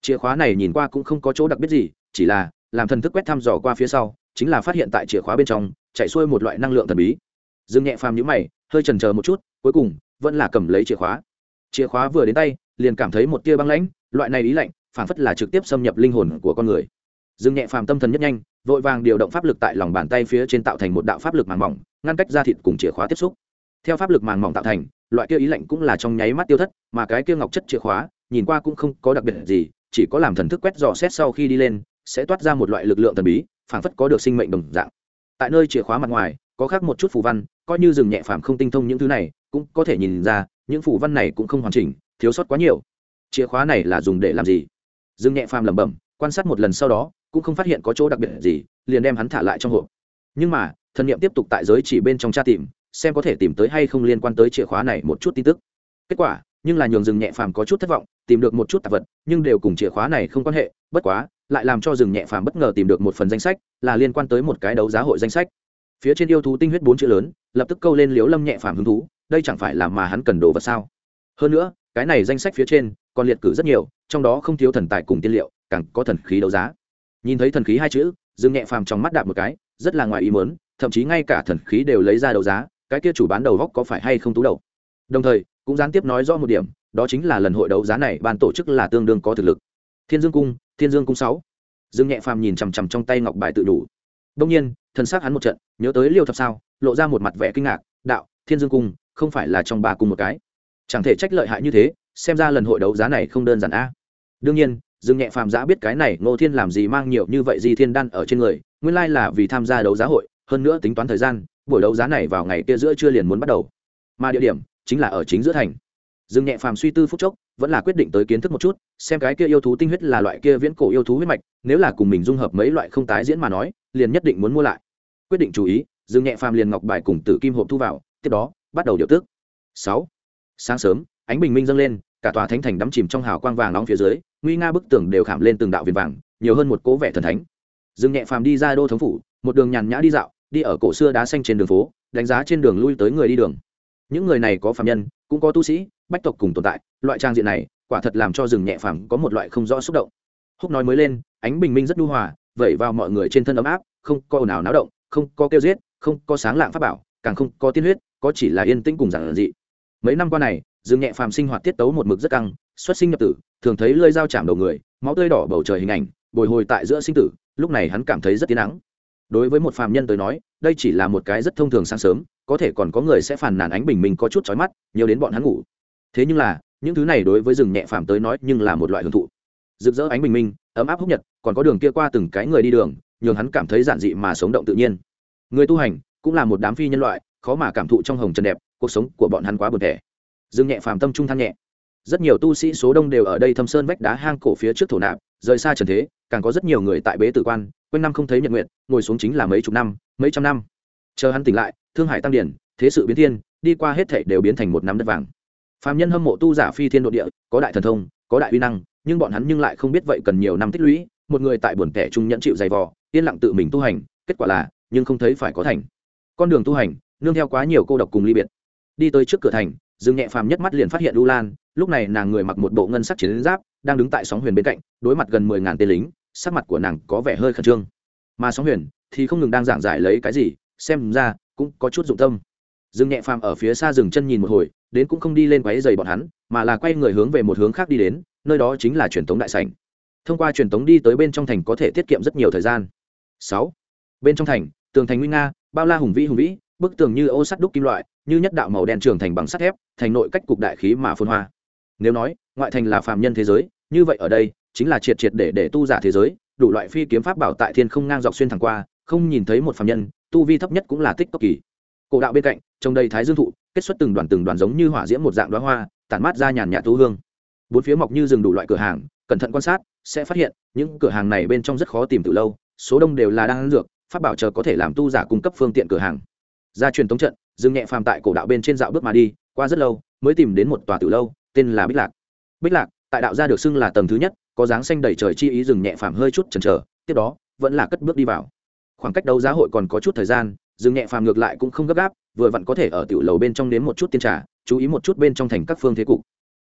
A: Chìa khóa này nhìn qua cũng không có chỗ đặc biệt gì, chỉ là làm thần thức quét thăm dò qua phía sau, chính là phát hiện tại chìa khóa bên trong, chạy xuôi một loại năng lượng thần bí. Dương nhẹ phàm nhíu mày, hơi chần chờ một chút, cuối cùng, vẫn là cầm lấy chìa khóa. Chìa khóa vừa đến tay, liền cảm thấy một tia băng lãnh, loại này ý lạnh phản phất là trực tiếp xâm nhập linh hồn của con người. Dương nhẹ phàm tâm thần nhất nhanh, vội vàng điều động pháp lực tại lòng bàn tay phía trên tạo thành một đạo pháp lực màng mỏng, ngăn cách da thịt cùng chìa khóa tiếp xúc. Theo pháp lực màng mỏng tạo thành, loại kia ý lạnh cũng là trong nháy mắt tiêu thất, mà cái kia ngọc chất chìa khóa, nhìn qua cũng không có đặc biệt gì, chỉ có làm thần thức quét dò xét sau khi đi lên sẽ toát ra một loại lực lượng thần bí, phảng phất có được sinh mệnh đồng dạng. Tại nơi chìa khóa mặt ngoài, có khác một chút phù văn, coi như rừng nhẹ phàm không tinh thông những thứ này, cũng có thể nhìn ra, những phù văn này cũng không hoàn chỉnh, thiếu sót quá nhiều. Chìa khóa này là dùng để làm gì? Rừng nhẹ phàm lẩm bẩm, quan sát một lần sau đó, cũng không phát hiện có chỗ đặc biệt gì, liền đem hắn thả lại trong hộp. Nhưng mà, thần niệm tiếp tục tại giới chỉ bên trong tra tìm, xem có thể tìm tới hay không liên quan tới chìa khóa này một chút tin tức. Kết quả, nhưng là nhường rừng nhẹ phàm có chút thất vọng, tìm được một chút tạp vật, nhưng đều cùng chìa khóa này không quan hệ, bất quá lại làm cho rừng nhẹ phàm bất ngờ tìm được một phần danh sách, là liên quan tới một cái đấu giá hội danh sách. Phía trên yêu thú tinh huyết bốn chữ lớn, lập tức câu lên liếu lâm nhẹ phàm hứng thú, đây chẳng phải là mà hắn cần đồ vật sao? Hơn nữa, cái này danh sách phía trên, còn liệt cử rất nhiều, trong đó không thiếu thần tài cùng tiên liệu, càng có thần khí đấu giá. Nhìn thấy thần khí hai chữ dương nhẹ phàm trong mắt đạp một cái, rất là ngoài ý mớn thậm chí ngay cả thần khí đều lấy ra đấu giá, cái kia chủ bán đầu góc có phải hay không tú đầu? Đồng thời, cũng gián tiếp nói rõ một điểm, đó chính là lần hội đấu giá này ban tổ chức là tương đương có thực lực. Thiên dương cung thiên dương cung sáu. Dương nhẹ phàm nhìn chằm chằm trong tay ngọc bài tự đủ. Đông nhiên, thần s hắn một trận, nhớ tới liêu thập sao, lộ ra một mặt vẻ kinh ngạc, đạo, thiên dương cung, không phải là trong ba cung một cái. Chẳng thể trách lợi hại như thế, xem ra lần hội đấu giá này không đơn giản a. Đương nhiên, dương nhẹ phàm giã biết cái này ngô thiên làm gì mang nhiều như vậy di thiên đan ở trên người, nguyên lai là vì tham gia đấu giá hội, hơn nữa tính toán thời gian, buổi đấu giá này vào ngày kia giữa trưa liền muốn bắt đầu. Mà địa điểm chính là ở chính giữa thành dương nhẹ phàm suy tư phút chốc, vẫn là quyết định tới kiến thức một chút, xem cái kia yêu thú tinh huyết là loại kia viễn cổ yêu thú huyết mạch, nếu là cùng mình dung hợp mấy loại không tái diễn mà nói, liền nhất định muốn mua lại. Quyết định chú ý dương nhẹ phàm liền ngọc bài cùng tử kim hộp thu vào, tiếp đó, bắt đầu điều tước sáu. Sáng sớm, ánh bình minh dâng lên, cả tòa thánh thành đắm chìm trong hào quang vàng nóng phía dưới, nguy nga bức tường đều khảm lên từng đạo viền vàng, nhiều hơn một cố vẻ thần thánh. Dương nhẹ phàm đi ra đô thống phủ, một đường nhàn nhã đi dạo, đi ở cổ xưa đá xanh trên đường phố, đánh giá trên đường lui tới người đi đường. Những người này có phạm nhân cũng có tu sĩ, bách tộc cùng tồn tại, loại trang diện này, quả thật làm cho rừng nhẹ phàm có một loại không rõ xúc động. Húc nói mới lên, ánh bình minh rất nhu hòa, vẩy vào mọi người trên thân ấm áp, không có ồn ào náo động, không có kêu giết, không có sáng lạng pháp bảo, càng không có tiên huyết, có chỉ là yên tĩnh cùng giản dị. Mấy năm qua này dương nhẹ phàm sinh hoạt tiết tấu một mực rất căng, xuất sinh nhập tử, thường thấy lơi dao chạm đầu người, máu tươi đỏ bầu trời hình ảnh, bồi hồi tại giữa sinh tử, lúc này hắn cảm thấy rất tiến nắng. Đối với một phàm nhân tới nói, đây chỉ là một cái rất thông thường sáng sớm có thể còn có người sẽ phàn nàn ánh bình minh có chút chói mắt, nhiều đến bọn hắn ngủ. Thế nhưng là, những thứ này đối với rừng nhẹ phàm tới nói nhưng là một loại hưởng thụ. Rực rỡ ánh bình minh, ấm áp húc nhật, còn có đường kia qua từng cái người đi đường, nhường hắn cảm thấy giản dị mà sống động tự nhiên. Người tu hành cũng là một đám phi nhân loại, khó mà cảm thụ trong hồng trần đẹp, cuộc sống của bọn hắn quá bực thẻ. Rừng nhẹ phàm tâm trung than nhẹ. Rất nhiều tu sĩ số đông đều ở đây thâm sơn vách đá hang cổ phía trước thổ nạp, rời xa trần thế, càng có rất nhiều người tại bế tử quan, quanh năm không thấy nhật nguyện ngồi xuống chính là mấy chục năm, mấy trăm năm. Chờ hắn tỉnh lại thương hải tăng điển, thế sự biến thiên, đi qua hết thảy đều biến thành một nắm đất vàng. Phạm nhân hâm mộ tu giả phi thiên độ địa, có đại thần thông, có đại uy năng, nhưng bọn hắn nhưng lại không biết vậy cần nhiều năm tích lũy, một người tại buồn kẻ trung nhẫn chịu dày vò, yên lặng tự mình tu hành, kết quả là, nhưng không thấy phải có thành. Con đường tu hành, nương theo quá nhiều cô độc cùng ly biệt. Đi tới trước cửa thành, dương nhẹ phàm nhất mắt liền phát hiện u lan, lúc này nàng người mặc một bộ ngân sắc chiến giáp, đang đứng tại sóng huyền bên cạnh, đối mặt gần mười ngàn tên lính, sắc mặt của nàng có vẻ hơi khẩn trương. Mà sóng huyền thì không ngừng đang giảng giải lấy cái gì, xem ra cũng có chút dụng tâm. Dương nhẹ phàm ở phía xa dừng chân nhìn một hồi, đến cũng không đi lên quáy dày bọn hắn, mà là quay người hướng về một hướng khác đi đến, nơi đó chính là truyền tống đại sảnh. Thông qua truyền tống đi tới bên trong thành có thể tiết kiệm rất nhiều thời gian. Sáu. Bên trong thành, tường thành nguy nga, bao la hùng vĩ hùng vĩ, bức tường như ô sắt đúc kim loại, như nhất đạo màu đen trường thành bằng sắt thép, thành nội cách cục đại khí mà phôn hoa. Nếu nói, ngoại thành là phàm nhân thế giới, như vậy ở đây, chính là triệt triệt để để tu giả thế giới, đủ loại phi kiếm pháp bảo tại thiên không ngang dọc xuyên thẳng qua, không nhìn thấy một phàm nhân tu vi thấp nhất cũng là tích cực kỳ. Cổ đạo bên cạnh trồng đầy thái dương thụ, kết xuất từng đoàn từng đoàn giống như hỏa diễm một dạng đoá hoa, tản mát ra nhàn nhạt tú hương. Bốn phía mọc như rừng đủ loại cửa hàng, cẩn thận quan sát, sẽ phát hiện, những cửa hàng này bên trong rất khó tìm từ lâu, số đông đều là đang ăn dược phát bảo chờ có thể làm tu giả cung cấp phương tiện cửa hàng. Ra truyền tống trận dừng nhẹ phàm tại cổ đạo bên trên dạo bước mà đi, qua rất lâu, mới tìm đến một tòa tử lâu, tên là bích lạc. Bích lạc, tại đạo gia được xưng là tầng thứ nhất, có dáng xanh đầy trời chi ý dừng nhẹ phàm hơi chút chần chờ, tiếp đó, vẫn là cất bước đi vào khoảng cách đấu giá hội còn có chút thời gian dừng nhẹ phàm ngược lại cũng không gấp gáp, vừa vặn có thể ở tiểu lầu bên trong đến một chút tiên trà, chú ý một chút bên trong thành các phương thế cục.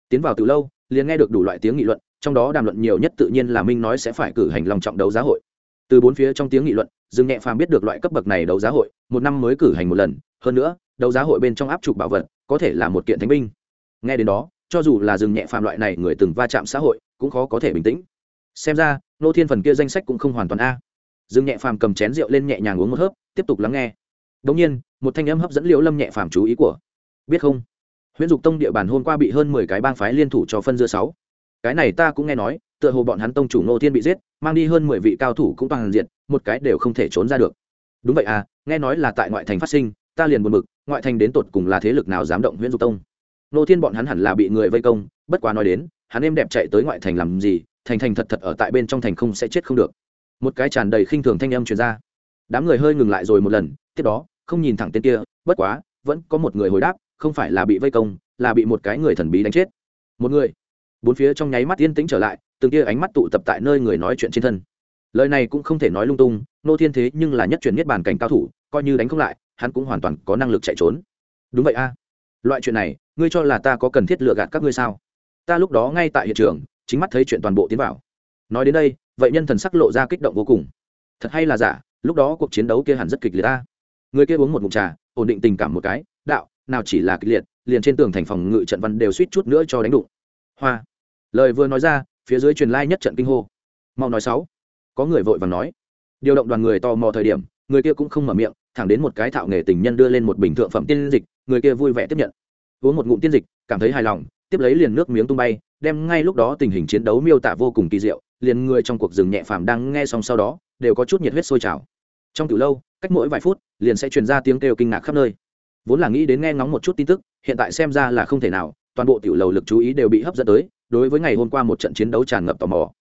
A: Tiến vào từ lâu, liền nghe được đủ loại tiếng nghị luận, trong đó đàm luận nhiều nhất tự nhiên là minh nói sẽ phải cử hành lòng trọng đấu giá hội. Từ bốn phía trong tiếng nghị luận, dương nhẹ phàm biết được loại cấp bậc này đấu giá hội, một năm mới cử hành một lần, hơn nữa, đấu giá hội bên trong áp trục bảo vật, có thể là một kiện thánh binh. Nghe đến đó, cho dù là dương nhẹ phàm loại này người từng va chạm xã hội, cũng khó có thể bình tĩnh. Xem ra, nô thiên phần kia danh sách cũng không hoàn toàn a dương nhẹ phàm cầm chén rượu lên nhẹ nhàng uống một hớp, tiếp tục lắng nghe. Đống nhiên, một thanh âm hấp dẫn liễu lâm nhẹ phàm chú ý của, biết không? Huyễn dục tông địa bàn hôm qua bị hơn mười cái bang phái liên thủ cho phân dưa sáu. Cái này ta cũng nghe nói, tựa hồ bọn hắn tông chủ ngô thiên bị giết, mang đi hơn mười vị cao thủ cũng toàn diện, một cái đều không thể trốn ra được. Đúng vậy à nghe nói là tại ngoại thành phát sinh, ta liền buồn bực, ngoại thành đến tột cùng là thế lực nào dám động huyễn dục tông? Ngô thiên bọn hắn hẳn là bị người vây công, bất quá nói đến, hắn êm đẹp chạy tới ngoại thành làm gì, thành thành thật thật ở tại bên trong thành không sẽ chết không được một cái tràn đầy khinh thường thanh âm truyền ra. Đám người hơi ngừng lại rồi một lần, tiếp đó, không nhìn thẳng tên kia, bất quá, vẫn có một người hồi đáp, không phải là bị vây công, là bị một cái người thần bí đánh chết. Một người. Bốn phía trong nháy mắt yên tĩnh trở lại, từng kia ánh mắt tụ tập tại nơi người nói chuyện trên thân. Lời này cũng không thể nói lung tung, nô thiên thế nhưng là nhất chuyển nhất bàn cảnh cao thủ, coi như đánh không lại, hắn cũng hoàn toàn có năng lực chạy trốn. Đúng vậy a. Loại chuyện này, ngươi cho là ta có cần thiết lựa gạt các ngươi sao? Ta lúc đó ngay tại hiện trường, chính mắt thấy chuyện toàn bộ tiến vào nói đến đây, vậy nhân thần sắc lộ ra kích động vô cùng. Thật hay là giả, lúc đó cuộc chiến đấu kia hẳn rất kịch liệt ta. Người kia uống một mụn trà, ổn định tình cảm một cái, đạo, nào chỉ là kịch liệt, liền trên tường thành phòng ngự trận văn đều suýt chút nữa cho đánh đụng. Hoa. Lời vừa nói ra, phía dưới truyền lai nhất trận kinh hô. Mau nói sáu. Có người vội vàng nói. Điều động đoàn người tò mò thời điểm, người kia cũng không mở miệng, thẳng đến một cái thạo nghề tình nhân đưa lên một bình thượng phẩm tiên dịch, người kia vui vẻ tiếp nhận. Uống một ngụm tiên dịch, cảm thấy hài lòng, tiếp lấy liền nước miếng tung bay, đem ngay lúc đó tình hình chiến đấu miêu tả vô cùng kỳ diệu liền người trong cuộc rừng nhẹ phàm đang nghe xong sau đó, đều có chút nhiệt huyết sôi trào. Trong từ lâu, cách mỗi vài phút, liền sẽ truyền ra tiếng kêu kinh ngạc khắp nơi. Vốn là nghĩ đến nghe ngóng một chút tin tức, hiện tại xem ra là không thể nào, toàn bộ tiểu lầu lực chú ý đều bị hấp dẫn tới, đối với ngày hôm qua một trận chiến đấu tràn ngập tò mò.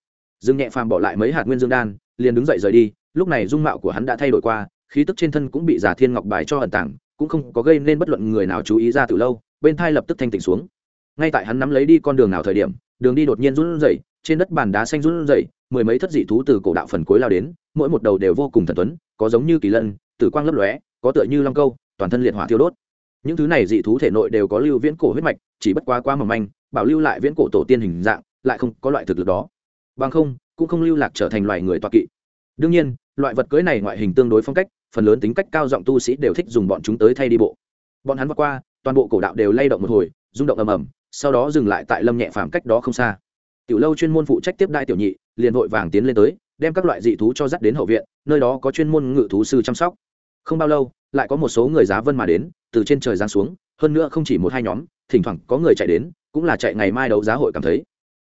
A: Dương nhẹ phàm bỏ lại mấy hạt nguyên dương đan, liền đứng dậy rời đi, lúc này dung mạo của hắn đã thay đổi qua, khí tức trên thân cũng bị giả thiên ngọc bài cho ẩn tảng cũng không có gây nên bất luận người nào chú ý ra từ lâu, bên thai lập tức thanh tỉnh xuống ngay tại hắn nắm lấy đi con đường nào thời điểm, đường đi đột nhiên run rẩy, trên đất bàn đá xanh run rẩy, mười mấy thất dị thú từ cổ đạo phần cuối lao đến, mỗi một đầu đều vô cùng thần tuấn, có giống như kỳ lân, tử quang lấp lóe, có tựa như long câu, toàn thân liệt hỏa thiêu đốt. Những thứ này dị thú thể nội đều có lưu viễn cổ huyết mạch, chỉ bất quá quá mỏng manh, bảo lưu lại viễn cổ tổ tiên hình dạng, lại không có loại thực lực đó. Bằng không, cũng không lưu lạc trở thành loài người toa kỵ. Đương nhiên, loại vật cưới này ngoại hình tương đối phong cách, phần lớn tính cách cao giọng tu sĩ đều thích dùng bọn chúng tới thay đi bộ. Bọn hắn vượt qua, toàn bộ cổ đạo đều lay động một hồi rung động ầm ầm, sau đó dừng lại tại lâm nhẹ phàm cách đó không xa. Tiểu lâu chuyên môn phụ trách tiếp đại tiểu nhị, liền vội vàng tiến lên tới, đem các loại dị thú cho dắt đến hậu viện, nơi đó có chuyên môn ngự thú sư chăm sóc. Không bao lâu, lại có một số người giá vân mà đến, từ trên trời giáng xuống, hơn nữa không chỉ một hai nhóm, thỉnh thoảng có người chạy đến, cũng là chạy ngày mai đấu giá hội cảm thấy.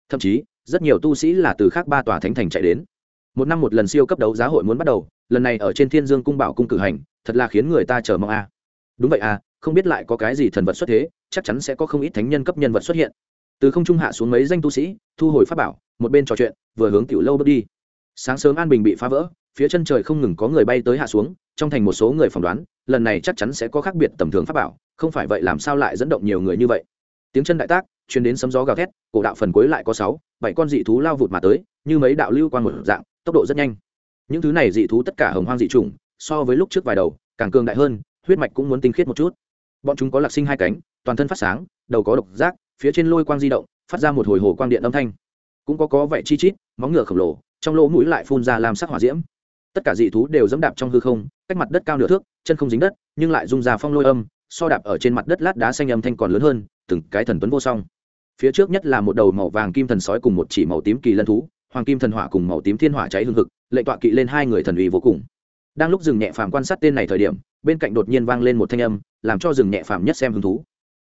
A: Thậm chí, rất nhiều tu sĩ là từ khác ba tòa thánh thành chạy đến. Một năm một lần siêu cấp đấu giá hội muốn bắt đầu, lần này ở trên thiên dương cung bảo cung cử hành, thật là khiến người ta chờ mong a. Đúng vậy à không biết lại có cái gì thần vật xuất thế chắc chắn sẽ có không ít thánh nhân cấp nhân vật xuất hiện. Từ không trung hạ xuống mấy danh tu sĩ, thu hồi pháp bảo, một bên trò chuyện, vừa hướng tiểu lâu bước đi. Sáng sớm an bình bị phá vỡ, phía chân trời không ngừng có người bay tới hạ xuống, trong thành một số người phỏng đoán, lần này chắc chắn sẽ có khác biệt tầm thường pháp bảo, không phải vậy làm sao lại dẫn động nhiều người như vậy. Tiếng chân đại tác chuyến đến sấm gió gào thét, cổ đạo phần cuối lại có sáu, bảy con dị thú lao vụt mà tới, như mấy đạo lưu quan một dạng, tốc độ rất nhanh. Những thứ này dị thú tất cả hồng hoang dị chủng, so với lúc trước vài đầu, càng cường đại hơn, huyết mạch cũng muốn tinh khiết một chút. Bọn chúng có lạc sinh hai cánh toàn thân phát sáng, đầu có độc giác, phía trên lôi quang di động, phát ra một hồi hồ quang điện âm thanh. Cũng có có vẻ chi chít, móng ngựa khổng lồ, trong lỗ mũi lại phun ra làm sắc hỏa diễm. Tất cả dị thú đều dẫm đạp trong hư không, cách mặt đất cao nửa thước, chân không dính đất, nhưng lại rung ra phong lôi âm, so đạp ở trên mặt đất lát đá xanh âm thanh còn lớn hơn, từng cái thần tuấn vô song. Phía trước nhất là một đầu màu vàng kim thần sói cùng một chỉ màu tím kỳ lân thú, hoàng kim thần hỏa cùng màu tím thiên hỏa cháy hương hực lệnh tọa kỵ lên hai người thần uy vô cùng. Đang lúc dừng nhẹ phàm quan sát tên này thời điểm, bên cạnh đột nhiên vang lên một thanh âm, làm cho dừng nhẹ phàm nhất xem hứng thú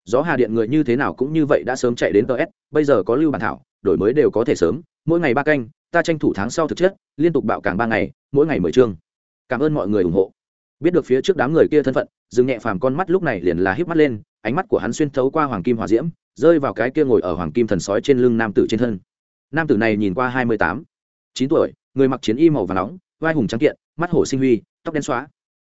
A: gió hà điện người như thế nào cũng như vậy đã sớm chạy đến ts bây giờ có lưu bản thảo, đổi mới đều có thể sớm, mỗi ngày ba canh, ta tranh thủ tháng sau thực chất, liên tục bạo càng ba ngày, mỗi ngày mười chương. Cảm ơn mọi người ủng hộ. Biết được phía trước đám người kia thân phận dừng nhẹ phàm con mắt lúc này liền là híp mắt lên, ánh mắt của hắn xuyên thấu qua hoàng kim hòa diễm, rơi vào cái kia ngồi ở hoàng kim thần sói trên lưng nam tử trên thân. Nam tử này nhìn qua hai mươi tám, chín tuổi, người mặc chiến y màu và nóng, vai hùng trắng kiện, mắt hổ sinh huy, tóc đen xóa.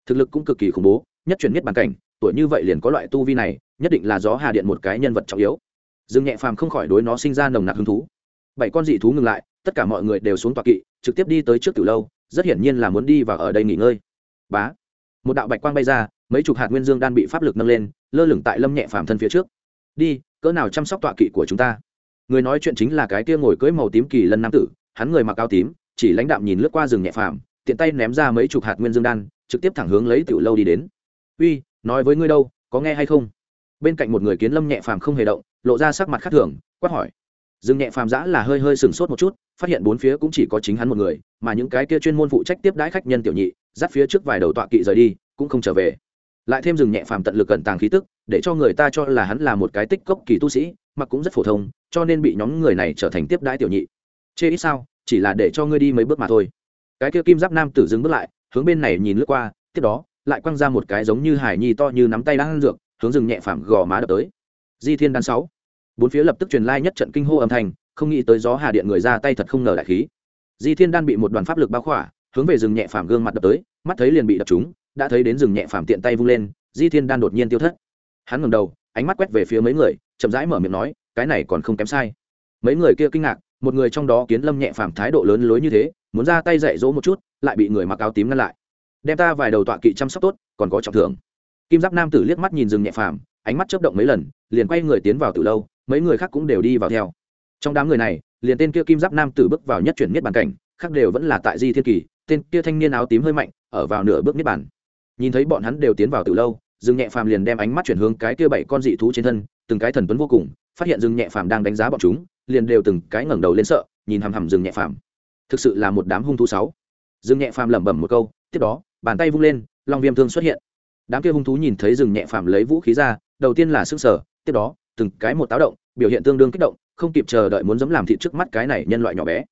A: Thực lực cũng cực kỳ khủng bố, nhất chuyển nhất bàn cảnh tuổi như vậy liền có loại tu vi này, nhất định là gió hà điện một cái nhân vật trọng yếu. Dương nhẹ phàm không khỏi đối nó sinh ra nồng nặc hứng thú. Bảy con dị thú ngừng lại, tất cả mọi người đều xuống tọa kỵ, trực tiếp đi tới trước từ lâu, rất hiển nhiên là muốn đi vào ở đây nghỉ ngơi. Bá! Một đạo bạch quang bay ra, mấy chục hạt nguyên dương đan bị pháp lực nâng lên, lơ lửng tại lâm nhẹ phàm thân phía trước. Đi, cỡ nào chăm sóc tọa kỵ của chúng ta? Người nói chuyện chính là cái kia ngồi cưỡi màu tím kỳ lân nam tử, hắn người mặc áo tím, chỉ lãnh đạm nhìn lướt qua rừng nhẹ phàm, tiện tay ném ra mấy chục hạt nguyên dương đan, trực tiếp thẳng hướng lấy tiểu lâu đi đến. Uy nói với ngươi đâu, có nghe hay không? Bên cạnh một người kiến lâm nhẹ phàm không hề động, lộ ra sắc mặt khác thường, quát hỏi. Dương nhẹ phàm giã là hơi hơi sừng sốt một chút, phát hiện bốn phía cũng chỉ có chính hắn một người, mà những cái kia chuyên môn phụ trách tiếp đãi khách nhân tiểu nhị, dắt phía trước vài đầu tọa kỵ rời đi, cũng không trở về. Lại thêm rừng nhẹ phàm tận lực cẩn tàng khí tức, để cho người ta cho là hắn là một cái tích cốc kỳ tu sĩ mà cũng rất phổ thông, cho nên bị nhóm người này trở thành tiếp đãi tiểu nhị. Chê ít sao, chỉ là để cho ngươi đi mấy bước mà thôi. Cái kia kim giáp nam tử dừng bước lại, hướng bên này nhìn lướt qua, tiếp đó lại quăng ra một cái giống như hải nhi to như nắm tay đang ăn dược, hướng rừng nhẹ phàm gò má đập tới. Di thiên đan sáu. Bốn phía lập tức truyền lai nhất trận kinh hô âm thanh, không nghĩ tới gió hà điện người ra tay thật không ngờ đại khí. Di thiên đan bị một đoàn pháp lực bao khỏa, hướng về rừng nhẹ phàm gương mặt đập tới, mắt thấy liền bị đập trúng, đã thấy đến rừng nhẹ phàm tiện tay vung lên, di thiên đan đột nhiên tiêu thất. Hắn ngẩng đầu, ánh mắt quét về phía mấy người, chậm rãi mở miệng nói, cái này còn không kém sai. Mấy người kia kinh ngạc, một người trong đó kiến lâm nhẹ phàm thái độ lớn lối như thế, muốn ra tay dạy dỗ một chút, lại bị người mặc áo tím ngăn lại đem ta vài đầu tọa kỵ chăm sóc tốt, còn có trọng thưởng. Kim giáp nam tử liếc mắt nhìn rừng nhẹ phàm, ánh mắt chớp động mấy lần, liền quay người tiến vào từ lâu, mấy người khác cũng đều đi vào theo. Trong đám người này, liền tên kia kim giáp nam tử bước vào nhất chuyển miết bàn cảnh, khác đều vẫn là tại di thiên kỳ, tên kia thanh niên áo tím hơi mạnh, ở vào nửa bước miết bàn. Nhìn thấy bọn hắn đều tiến vào từ lâu dương nhẹ phàm liền đem ánh mắt chuyển hướng cái kia bảy con dị thú trên thân, từng cái thần tuấn vô cùng, phát hiện dương nhẹ phàm đang đánh giá bọn chúng, liền đều từng cái ngẩng đầu lên sợ, nhìn hằm hằm dương nhẹ phàm. Thực sự là một đám hung thú sáu. Dương nhẹ phàm lẩm bẩm một câu, tiếp đó bàn tay vung lên, long viêm thương xuất hiện. Đám kia hung thú nhìn thấy rừng nhẹ phàm lấy vũ khí ra, đầu tiên là sức sở tiếp đó, từng cái một táo động, biểu hiện tương đương kích động, không kịp chờ đợi muốn dám làm thịt trước mắt cái này nhân loại nhỏ bé.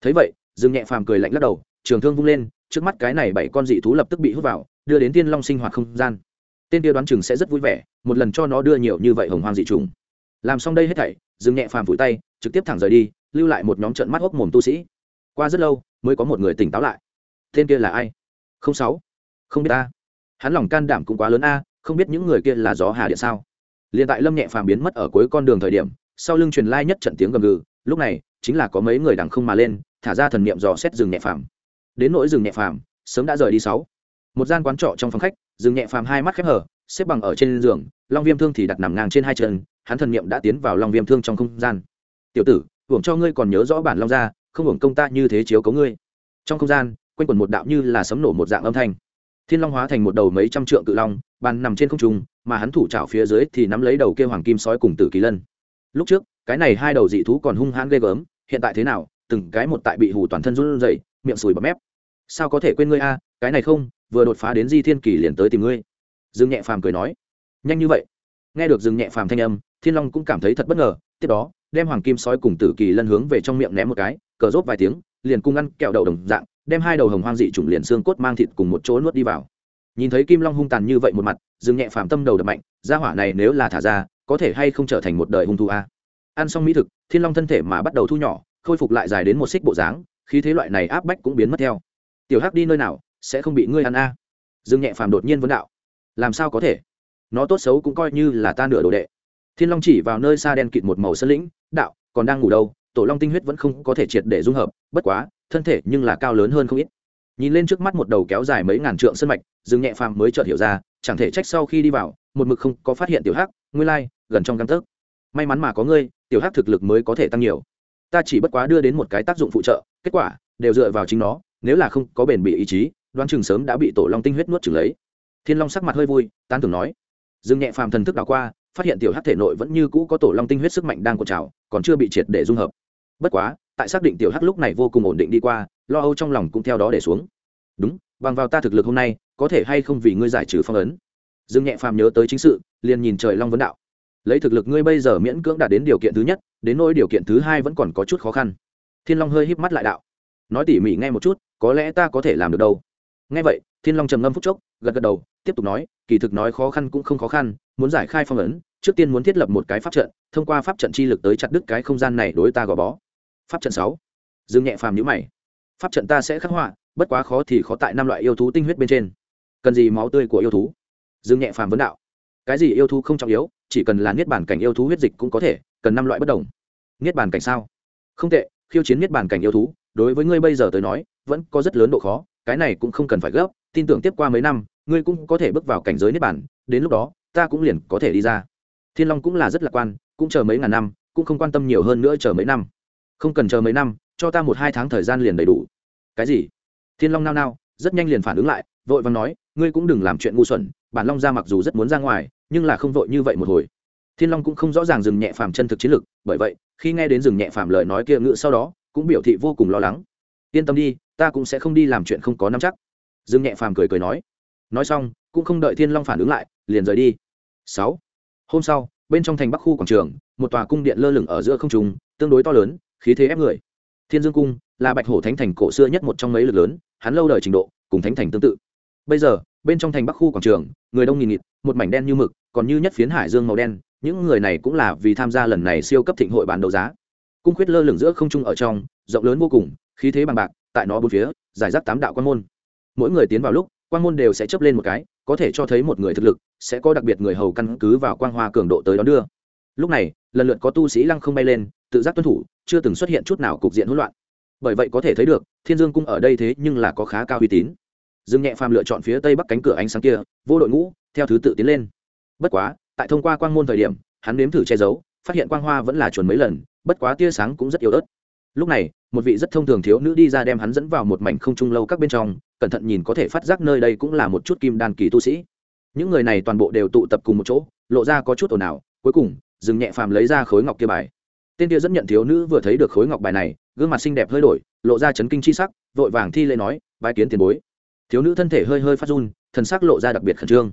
A: Thấy vậy, rừng nhẹ phàm cười lạnh lắc đầu, trường thương vung lên, trước mắt cái này bảy con dị thú lập tức bị hút vào, đưa đến tiên long sinh hoạt không gian. Tên kia đoán chừng sẽ rất vui vẻ, một lần cho nó đưa nhiều như vậy hồng hoang dị trùng. Làm xong đây hết thảy, rừng nhẹ phàm vùi tay, trực tiếp thẳng rời đi, lưu lại một nhóm trận mắt hốc mồm tu sĩ. Qua rất lâu, mới có một người tỉnh táo lại. Tên kia là ai? Không sáu. Không biết ta. Hắn lòng can đảm cũng quá lớn a, không biết những người kia là gió hà điện sao. Liền tại lâm nhẹ phàm biến mất ở cuối con đường thời điểm, sau lưng truyền lai nhất trận tiếng gầm gừ, lúc này, chính là có mấy người đằng không mà lên, thả ra thần niệm dò xét rừng nhẹ phàm. Đến nỗi rừng nhẹ phàm, sớm đã rời đi sáu. Một gian quán trọ trong phòng khách, rừng nhẹ phàm hai mắt khép hở xếp bằng ở trên giường, long viêm thương thì đặt nằm ngang trên hai chân, hắn thần niệm đã tiến vào long viêm thương trong không gian. Tiểu tử, hưởng cho ngươi còn nhớ rõ bản long gia, không hưởng công ta như thế chiếu cấu ngươi. Trong không gian quanh quẩn một đạo như là sấm nổ một dạng âm thanh. Thiên long hóa thành một đầu mấy trăm trượng cự long, bàn nằm trên không trung, mà hắn thủ trào phía dưới thì nắm lấy đầu kia hoàng kim sói cùng tử kỳ lân. Lúc trước, cái này hai đầu dị thú còn hung hãn ghê gớm, hiện tại thế nào, từng cái một tại bị hủ toàn thân run rẩy, miệng sùi bọt mép. Sao có thể quên ngươi a, cái này không, vừa đột phá đến di thiên kỳ liền tới tìm ngươi. Dương nhẹ phàm cười nói. Nhanh như vậy. Nghe được dương nhẹ phàm thanh âm, thiên long cũng cảm thấy thật bất ngờ, tiếp đó, đem hoàng kim sói cùng tử kỳ lân hướng về trong miệng ném một cái, cờ rốt vài tiếng, liền cung ăn kẹo đậu đồng dạng đem hai đầu hồng hoang dị chủng liền xương cốt mang thịt cùng một chỗ nuốt đi vào. Nhìn thấy kim long hung tàn như vậy một mặt, dương nhẹ phàm tâm đầu đập mạnh, gia hỏa này nếu là thả ra, có thể hay không trở thành một đời hung thu a? Ăn xong mỹ thực, thiên long thân thể mà bắt đầu thu nhỏ, khôi phục lại dài đến một xích bộ dáng khi thế loại này áp bách cũng biến mất theo. Tiểu hắc đi nơi nào, sẽ không bị ngươi ăn a? Dương nhẹ phàm đột nhiên vấn đạo. Làm sao có thể? Nó tốt xấu cũng coi như là ta nửa đồ đệ. Thiên long chỉ vào nơi xa đen kịt một màu sân lĩnh, đạo, còn đang ngủ đâu? Tổ long tinh huyết vẫn không có thể triệt để dung hợp, bất quá, thân thể nhưng là cao lớn hơn không ít. Nhìn lên trước mắt một đầu kéo dài mấy ngàn trượng sân mạch, dương nhẹ phàm mới chợt hiểu ra, chẳng thể trách sau khi đi vào, một mực không có phát hiện tiểu hắc ngươi lai, gần trong căng tấc. May mắn mà có ngươi, tiểu hắc thực lực mới có thể tăng nhiều. Ta chỉ bất quá đưa đến một cái tác dụng phụ trợ, kết quả, đều dựa vào chính nó, nếu là không có bền bỉ ý chí, đoán chừng sớm đã bị tổ long tinh huyết nuốt chừng lấy. Thiên long sắc mặt hơi vui tan tưởng nói. Dương nhẹ phàm thần thức đảo qua phát hiện tiểu hắc thể nội vẫn như cũ có tổ long tinh huyết sức mạnh đang cột trào, còn chưa bị triệt để dung hợp. Bất quá, tại xác định tiểu hắc lúc này vô cùng ổn định đi qua, lo âu trong lòng cũng theo đó để xuống. Đúng, bằng vào ta thực lực hôm nay, có thể hay không vì ngươi giải trừ phong ấn? Dương nhẹ phàm nhớ tới chính sự, liền nhìn trời long vấn đạo. Lấy thực lực ngươi bây giờ miễn cưỡng đạt đến điều kiện thứ nhất, đến nỗi điều kiện thứ hai vẫn còn có chút khó khăn. Thiên long hơi híp mắt lại đạo. Nói tỉ mỉ nghe một chút, có lẽ ta có thể làm được đâu. Nghe vậy, thiên long trầm ngâm phúc chốc gật gật đầu, tiếp tục nói, kỳ thực nói khó khăn cũng không khó khăn, muốn giải khai phong ấn, trước tiên muốn thiết lập một cái pháp trận, thông qua pháp trận chi lực tới chặt đứt cái không gian này đối ta gò bó. Pháp trận sáu. Dương nhẹ phàm nhữ mày. Pháp trận ta sẽ khắc họa, bất quá khó thì khó tại năm loại yêu thú tinh huyết bên trên. Cần gì máu tươi của yêu thú? Dương nhẹ phàm vấn đạo. Cái gì yêu thú không trọng yếu, chỉ cần là niết bản cảnh yêu thú huyết dịch cũng có thể, cần năm loại bất đồng. Niết bản cảnh sao? Không tệ, khiêu chiến niết bản cảnh yêu thú, đối với ngươi bây giờ tới nói, vẫn có rất lớn độ khó, cái này cũng không cần phải gấp tin tưởng tiếp qua mấy năm, ngươi cũng có thể bước vào cảnh giới niết bản đến lúc đó, ta cũng liền có thể đi ra. Thiên long cũng là rất lạc quan, cũng chờ mấy ngàn năm, cũng không quan tâm nhiều hơn nữa chờ mấy năm. Không cần chờ mấy năm, cho ta một hai tháng thời gian liền đầy đủ. Cái gì? Thiên long nao nao, rất nhanh liền phản ứng lại, vội vàng nói, ngươi cũng đừng làm chuyện ngu xuẩn, bản long ra mặc dù rất muốn ra ngoài, nhưng là không vội như vậy một hồi. Thiên long cũng không rõ ràng dừng nhẹ phàm chân thực chiến lực, bởi vậy, khi nghe đến dừng nhẹ phàm lời nói kia ngự sau đó, cũng biểu thị vô cùng lo lắng. Yên tâm đi, ta cũng sẽ không đi làm chuyện không có nắm chắc dương nhẹ phàm cười cười nói nói xong, cũng không đợi thiên long phản ứng lại, liền rời đi. Sáu, hôm sau, bên trong thành bắc khu quảng trường, một tòa cung điện lơ lửng ở giữa không trung, tương đối to lớn, khí thế ép người. Thiên dương cung là bạch hổ thánh thành cổ xưa nhất một trong mấy lực lớn, hắn lâu đời trình độ, cùng thánh thành tương tự. Bây giờ, bên trong thành bắc khu quảng trường, người đông nghìn nghịt, một mảnh đen như mực, còn như nhất phiến hải dương màu đen, những người này cũng là vì tham gia lần này siêu cấp thịnh hội bán đấu giá. Cung khuyết lơ lửng giữa không trung ở trong, rộng lớn vô cùng, khí thế bằng bạc, tại nó bốn phía giải rác tám đạo quan môn mỗi người tiến vào lúc quan môn đều sẽ chấp lên một cái, có thể cho thấy một người thực lực, sẽ có đặc biệt người hầu căn cứ vào quang hoa cường độ tới đón đưa. Lúc này, lần lượt có tu sĩ lăng không bay lên, tự giác tuân thủ, chưa từng xuất hiện chút nào cục diện hỗn loạn. Bởi vậy có thể thấy được, thiên dương cung ở đây thế nhưng là có khá cao uy tín. Dương nhẹ phàm lựa chọn phía tây bắc cánh cửa ánh sáng kia, vô đội ngũ, theo thứ tự tiến lên. Bất quá, tại thông qua quang môn thời điểm, hắn nếm thử che giấu, phát hiện quang hoa vẫn là chuẩn mấy lần, bất quá tia sáng cũng rất yếu ớt lúc này, một vị rất thông thường thiếu nữ đi ra đem hắn dẫn vào một mảnh không trung lâu các bên trong, cẩn thận nhìn có thể phát giác nơi đây cũng là một chút kim đan kỳ tu sĩ. Những người này toàn bộ đều tụ tập cùng một chỗ, lộ ra có chút ồn ào, cuối cùng, dừng nhẹ phàm lấy ra khối ngọc kia bài. Tên kia dẫn nhận thiếu nữ vừa thấy được khối ngọc bài này, gương mặt xinh đẹp hơi đổi, lộ ra chấn kinh chi sắc, vội vàng thi lễ nói bài kiến tiền bối. Thiếu nữ thân thể hơi hơi phát run, thần sắc lộ ra đặc biệt khẩn trương.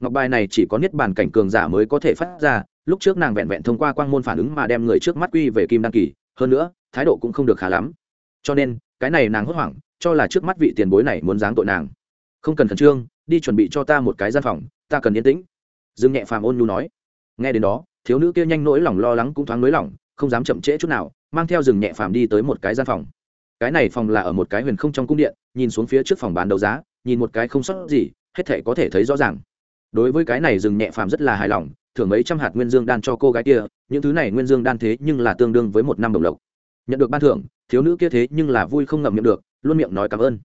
A: Ngọc bài này chỉ có niết bàn cảnh cường giả mới có thể phát ra, lúc trước nàng vẹn vẹn thông qua quang môn phản ứng mà đem người trước mắt quy về kim đan kỳ hơn nữa, thái độ cũng không được khá lắm. Cho nên, cái này nàng hốt hoảng, cho là trước mắt vị tiền bối này muốn giáng tội nàng. Không cần khẩn trương, đi chuẩn bị cho ta một cái gian phòng, ta cần yên tĩnh. Dương nhẹ phàm ôn nhu nói. Nghe đến đó, thiếu nữ kia nhanh nỗi lòng lo lắng cũng thoáng nới lỏng, không dám chậm trễ chút nào, mang theo rừng nhẹ phàm đi tới một cái gian phòng. Cái này phòng là ở một cái huyền không trong cung điện, nhìn xuống phía trước phòng bán đấu giá, nhìn một cái không sót gì, hết thể có thể thấy rõ ràng. Đối với cái này rừng nhẹ phàm rất là hài lòng thưởng mấy trăm hạt nguyên dương đan cho cô gái kia, những thứ này nguyên dương đan thế nhưng là tương đương với một năm đồng lộc. Nhận được ban thưởng, thiếu nữ kia thế nhưng là vui không ngậm miệng được, luôn miệng nói cảm ơn.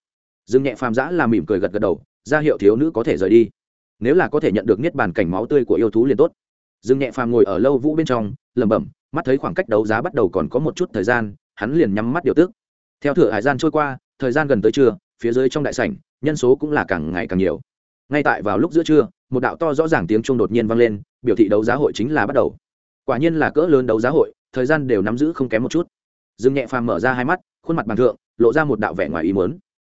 A: Dương nhẹ phàm giã là mỉm cười gật gật đầu, ra hiệu thiếu nữ có thể rời đi. Nếu là có thể nhận được niết bàn cảnh máu tươi của yêu thú liền tốt. Dương nhẹ phàm ngồi ở lâu vũ bên trong, lẩm bẩm, mắt thấy khoảng cách đấu giá bắt đầu còn có một chút thời gian, hắn liền nhắm mắt điều tức. Theo thửa hải gian trôi qua, thời gian gần tới trưa, phía dưới trong đại sảnh, nhân số cũng là càng ngày càng nhiều ngay tại vào lúc giữa trưa, một đạo to rõ ràng tiếng chuông đột nhiên vang lên, biểu thị đấu giá hội chính là bắt đầu. Quả nhiên là cỡ lớn đấu giá hội, thời gian đều nắm giữ không kém một chút. Dương nhẹ phàm mở ra hai mắt, khuôn mặt bằng thượng, lộ ra một đạo vẻ ngoài ý muốn.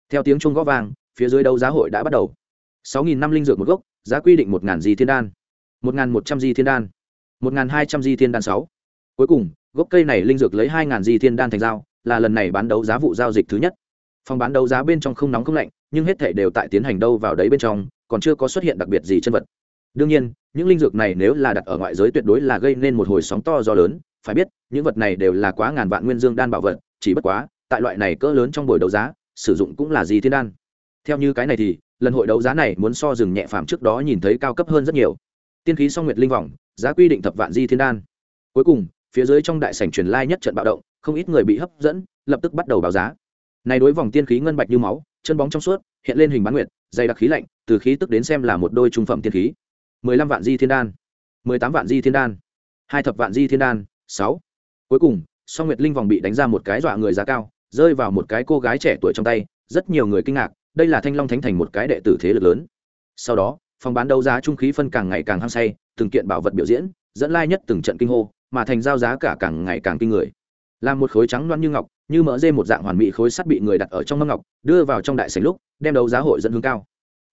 A: Theo tiếng chuông gõ vang, phía dưới đấu giá hội đã bắt đầu. Sáu nghìn năm linh dược một gốc, giá quy định một di thiên đan. Một ngàn một trăm di thiên đan. Một ngàn hai trăm di thiên đan sáu. Cuối cùng, gốc cây này linh dược lấy hai di thiên đan thành dao là lần này bán đấu giá vụ giao dịch thứ nhất. Phòng bán đấu giá bên trong không nóng không lạnh, nhưng hết thể đều tại tiến hành đâu vào đấy bên trong còn chưa có xuất hiện đặc biệt gì chân vật. Đương nhiên, những linh dược này nếu là đặt ở ngoại giới tuyệt đối là gây nên một hồi sóng to gió lớn, phải biết, những vật này đều là quá ngàn vạn nguyên dương đan bảo vật, chỉ bất quá, tại loại này cỡ lớn trong buổi đấu giá, sử dụng cũng là gì thiên đan. Theo như cái này thì, lần hội đấu giá này muốn so rừng nhẹ phàm trước đó nhìn thấy cao cấp hơn rất nhiều. Tiên khí song nguyệt linh vòng, giá quy định thập vạn di thiên đan. Cuối cùng, phía dưới trong đại sảnh truyền lai nhất trận bạo động, không ít người bị hấp dẫn, lập tức bắt đầu báo giá. Này đối vòng tiên khí ngân bạch như máu, chân bóng trong suốt, hiện lên hình bán nguyệt, dày đặc khí lạnh từ khí tức đến xem là một đôi trung phẩm tiên khí. mười lăm vạn di thiên đan, mười tám vạn di thiên đan, hai thập vạn di thiên đan, sáu. Cuối cùng, song nguyệt linh vòng bị đánh ra một cái dọa người giá cao, rơi vào một cái cô gái trẻ tuổi trong tay, rất nhiều người kinh ngạc, đây là thanh long thánh thành một cái đệ tử thế lực lớn. Sau đó, phòng bán đấu giá trung khí phân càng ngày càng hăng say, từng kiện bảo vật biểu diễn, dẫn lai nhất từng trận kinh hô, mà thành giao giá cả càng ngày càng kinh người. Làm một khối trắng loan như ngọc, như mỡ dê một dạng hoàn mỹ khối sắt bị người đặt ở trong mâm ngọc, đưa vào trong đại sảnh lúc, đem đấu giá hội dẫn hướng cao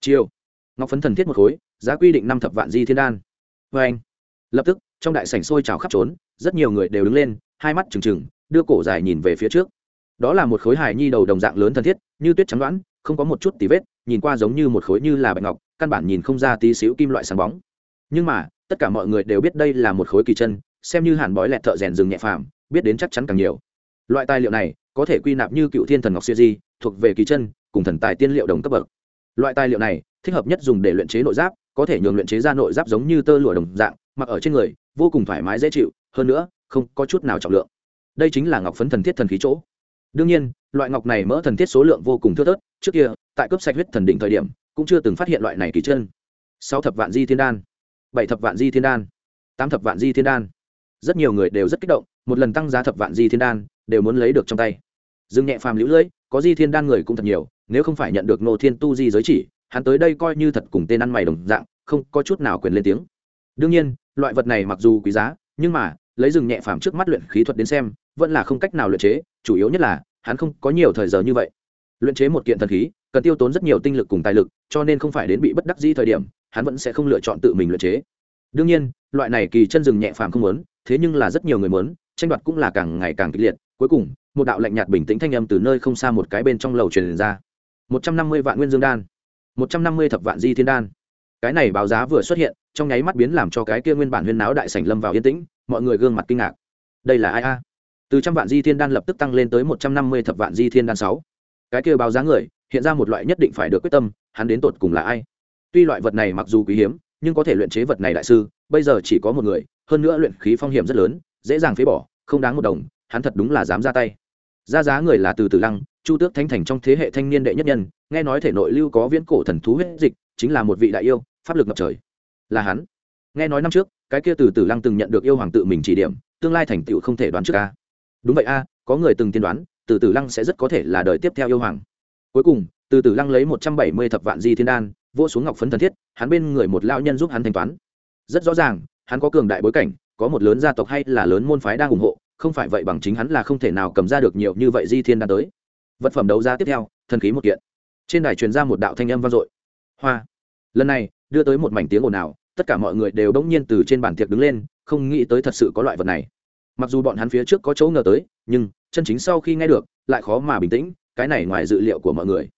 A: chiều ngọc phấn thần thiết một khối, giá quy định năm thập vạn di thiên đan. Vê anh. Lập tức, trong đại sảnh sôi trào khắp trốn, rất nhiều người đều đứng lên, hai mắt trừng trừng, đưa cổ dài nhìn về phía trước. Đó là một khối hài nhi đầu đồng dạng lớn thân thiết, như tuyết trắng đoãn không có một chút tí vết, nhìn qua giống như một khối như là bạch ngọc, căn bản nhìn không ra tí xíu kim loại sáng bóng. Nhưng mà, tất cả mọi người đều biết đây là một khối kỳ chân, xem như hàn bói lẹt thợ rèn rừng nhẹ phàm, biết đến chắc chắn càng nhiều. Loại tài liệu này, có thể quy nạp như cựu thiên thần ngọc siêu di, thuộc về kỳ chân, cùng thần tài tiên liệu đồng cấp bậc loại tài liệu này, thích hợp nhất dùng để luyện chế nội giáp, có thể nhường luyện chế ra nội giáp giống như tơ lụa đồng dạng, mặc ở trên người, vô cùng thoải mái, dễ chịu, hơn nữa, không có chút nào trọng lượng. Đây chính là ngọc phấn thần thiết thần khí chỗ. Đương nhiên, loại ngọc này mỡ thần thiết số lượng vô cùng thưa thớt, trước kia, tại cấp sạch huyết thần đỉnh thời điểm, cũng chưa từng phát hiện loại này kỳ chân. Sáu thập vạn di thiên đan, bảy thập vạn di thiên đan, tám thập vạn di thiên đan. Rất nhiều người đều rất kích động, một lần tăng giá thập vạn di thiên đan, đều muốn lấy được trong tay. Dương nhẹ phàm lũ lưỡi, có di thiên đan người cũng thật nhiều nếu không phải nhận được nô thiên tu di giới chỉ, hắn tới đây coi như thật cùng tên ăn mày đồng dạng, không có chút nào quyền lên tiếng. Đương nhiên, loại vật này mặc dù quý giá, nhưng mà, lấy rừng nhẹ phàm trước mắt luyện khí thuật đến xem, vẫn là không cách nào luyện chế, chủ yếu nhất là, hắn không có nhiều thời giờ như vậy. Luyện chế một kiện thần khí, cần tiêu tốn rất nhiều tinh lực cùng tài lực, cho nên không phải đến bị bất đắc dĩ thời điểm, hắn vẫn sẽ không lựa chọn tự mình luyện chế. Đương nhiên, loại này kỳ chân rừng nhẹ phàm không muốn, thế nhưng là rất nhiều người muốn, tranh đoạt cũng là càng ngày càng kịch liệt. Cuối cùng, một đạo lạnh nhạt bình tĩnh thanh âm từ nơi không xa một cái bên trong lầu truyền ra một trăm năm mươi vạn nguyên dương đan, một trăm năm mươi thập vạn di thiên đan. Cái này báo giá vừa xuất hiện, trong nháy mắt biến làm cho cái kia nguyên bản huyên náo đại sảnh lâm vào yên tĩnh, mọi người gương mặt kinh ngạc. Đây là ai a? Từ trăm vạn di thiên đan lập tức tăng lên tới một trăm năm mươi thập vạn di thiên đan sáu. Cái kia báo giá người, hiện ra một loại nhất định phải được quyết tâm, hắn đến tột cùng là ai? Tuy loại vật này mặc dù quý hiếm, nhưng có thể luyện chế vật này đại sư, bây giờ chỉ có một người, hơn nữa luyện khí phong hiểm rất lớn, dễ dàng phế bỏ, không đáng một đồng, hắn thật đúng là dám ra tay. Ra giá người là từ từ lăng chu tước thánh thành trong thế hệ thanh niên đệ nhất nhân, nghe nói thể nội lưu có viễn cổ thần thú huyết dịch, chính là một vị đại yêu, pháp lực ngập trời. Là hắn. Nghe nói năm trước, cái kia từ Tử lăng từng nhận được yêu hoàng tự mình chỉ điểm, tương lai thành tựu không thể đoán trước a. Đúng vậy a, có người từng tiên đoán, từ Tử lăng sẽ rất có thể là đời tiếp theo yêu hoàng. Cuối cùng, từ Tử lăng lấy một trăm bảy mươi thập vạn di thiên đan vô xuống ngọc phấn thần thiết, hắn bên người một lao nhân giúp hắn thanh toán. Rất rõ ràng, hắn có cường đại bối cảnh, có một lớn gia tộc hay là lớn môn phái đang ủng hộ, không phải vậy bằng chính hắn là không thể nào cầm ra được nhiều như vậy di thiên đan tới vật phẩm đấu giá tiếp theo, thần khí một kiện. Trên đài truyền ra một đạo thanh âm vang dội. Hoa. Lần này, đưa tới một mảnh tiếng ồn ào, tất cả mọi người đều đống nhiên từ trên bàn tiệc đứng lên, không nghĩ tới thật sự có loại vật này. Mặc dù bọn hắn phía trước có chỗ ngờ tới, nhưng, chân chính sau khi nghe được, lại khó mà bình tĩnh, cái này ngoài dự liệu của mọi người.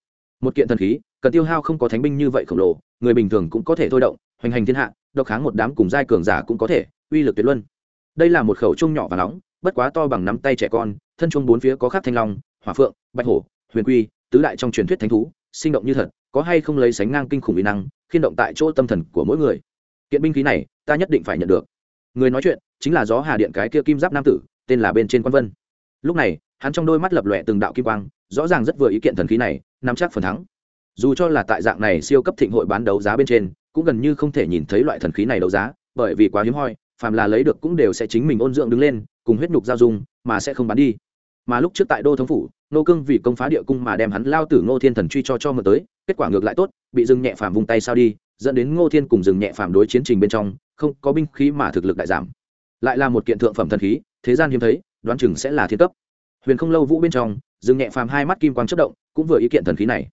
A: Một kiện thần khí, cần tiêu hao không có thánh binh như vậy khổng lồ, người bình thường cũng có thể thôi động, hoành hành thiên hạ, độc kháng một đám cùng giai cường giả cũng có thể, uy lực tuyệt luân. Đây là một khẩu chung nhỏ và nóng, bất quá to bằng nắm tay trẻ con, thân chuông bốn phía có khắc thanh long hỏa phượng, bạch hổ, huyền quy, tứ đại trong truyền thuyết thánh thú, sinh động như thật, có hay không lấy sánh ngang kinh khủng uy năng, khiên động tại chỗ tâm thần của mỗi người. Kiện binh khí này, ta nhất định phải nhận được. Người nói chuyện, chính là gió hà điện cái kia kim giáp nam tử, tên là bên trên quan vân. Lúc này, hắn trong đôi mắt lập lòe từng đạo kim quang, rõ ràng rất vừa ý kiện thần khí này, nắm chắc phần thắng. Dù cho là tại dạng này siêu cấp thịnh hội bán đấu giá bên trên, cũng gần như không thể nhìn thấy loại thần khí này đấu giá, bởi vì quá hiếm hoi, phàm là lấy được cũng đều sẽ chính mình ôn dưỡng đứng lên, cùng huyết nhục giao dung, mà sẽ không bán đi mà lúc trước tại đô thống phủ nô cương vì công phá địa cung mà đem hắn lao tử ngô thiên thần truy cho cho mượn tới, kết quả ngược lại tốt, bị dừng nhẹ phàm vùng tay sao đi, dẫn đến ngô thiên cùng dừng nhẹ phàm đối chiến trình bên trong, không có binh khí mà thực lực đại giảm. Lại là một kiện thượng phẩm thần khí, thế gian hiếm thấy, đoán chừng sẽ là thiên cấp. Huyền không lâu vũ bên trong dừng nhẹ phàm hai mắt kim quang chất động, cũng vừa ý kiện thần khí này.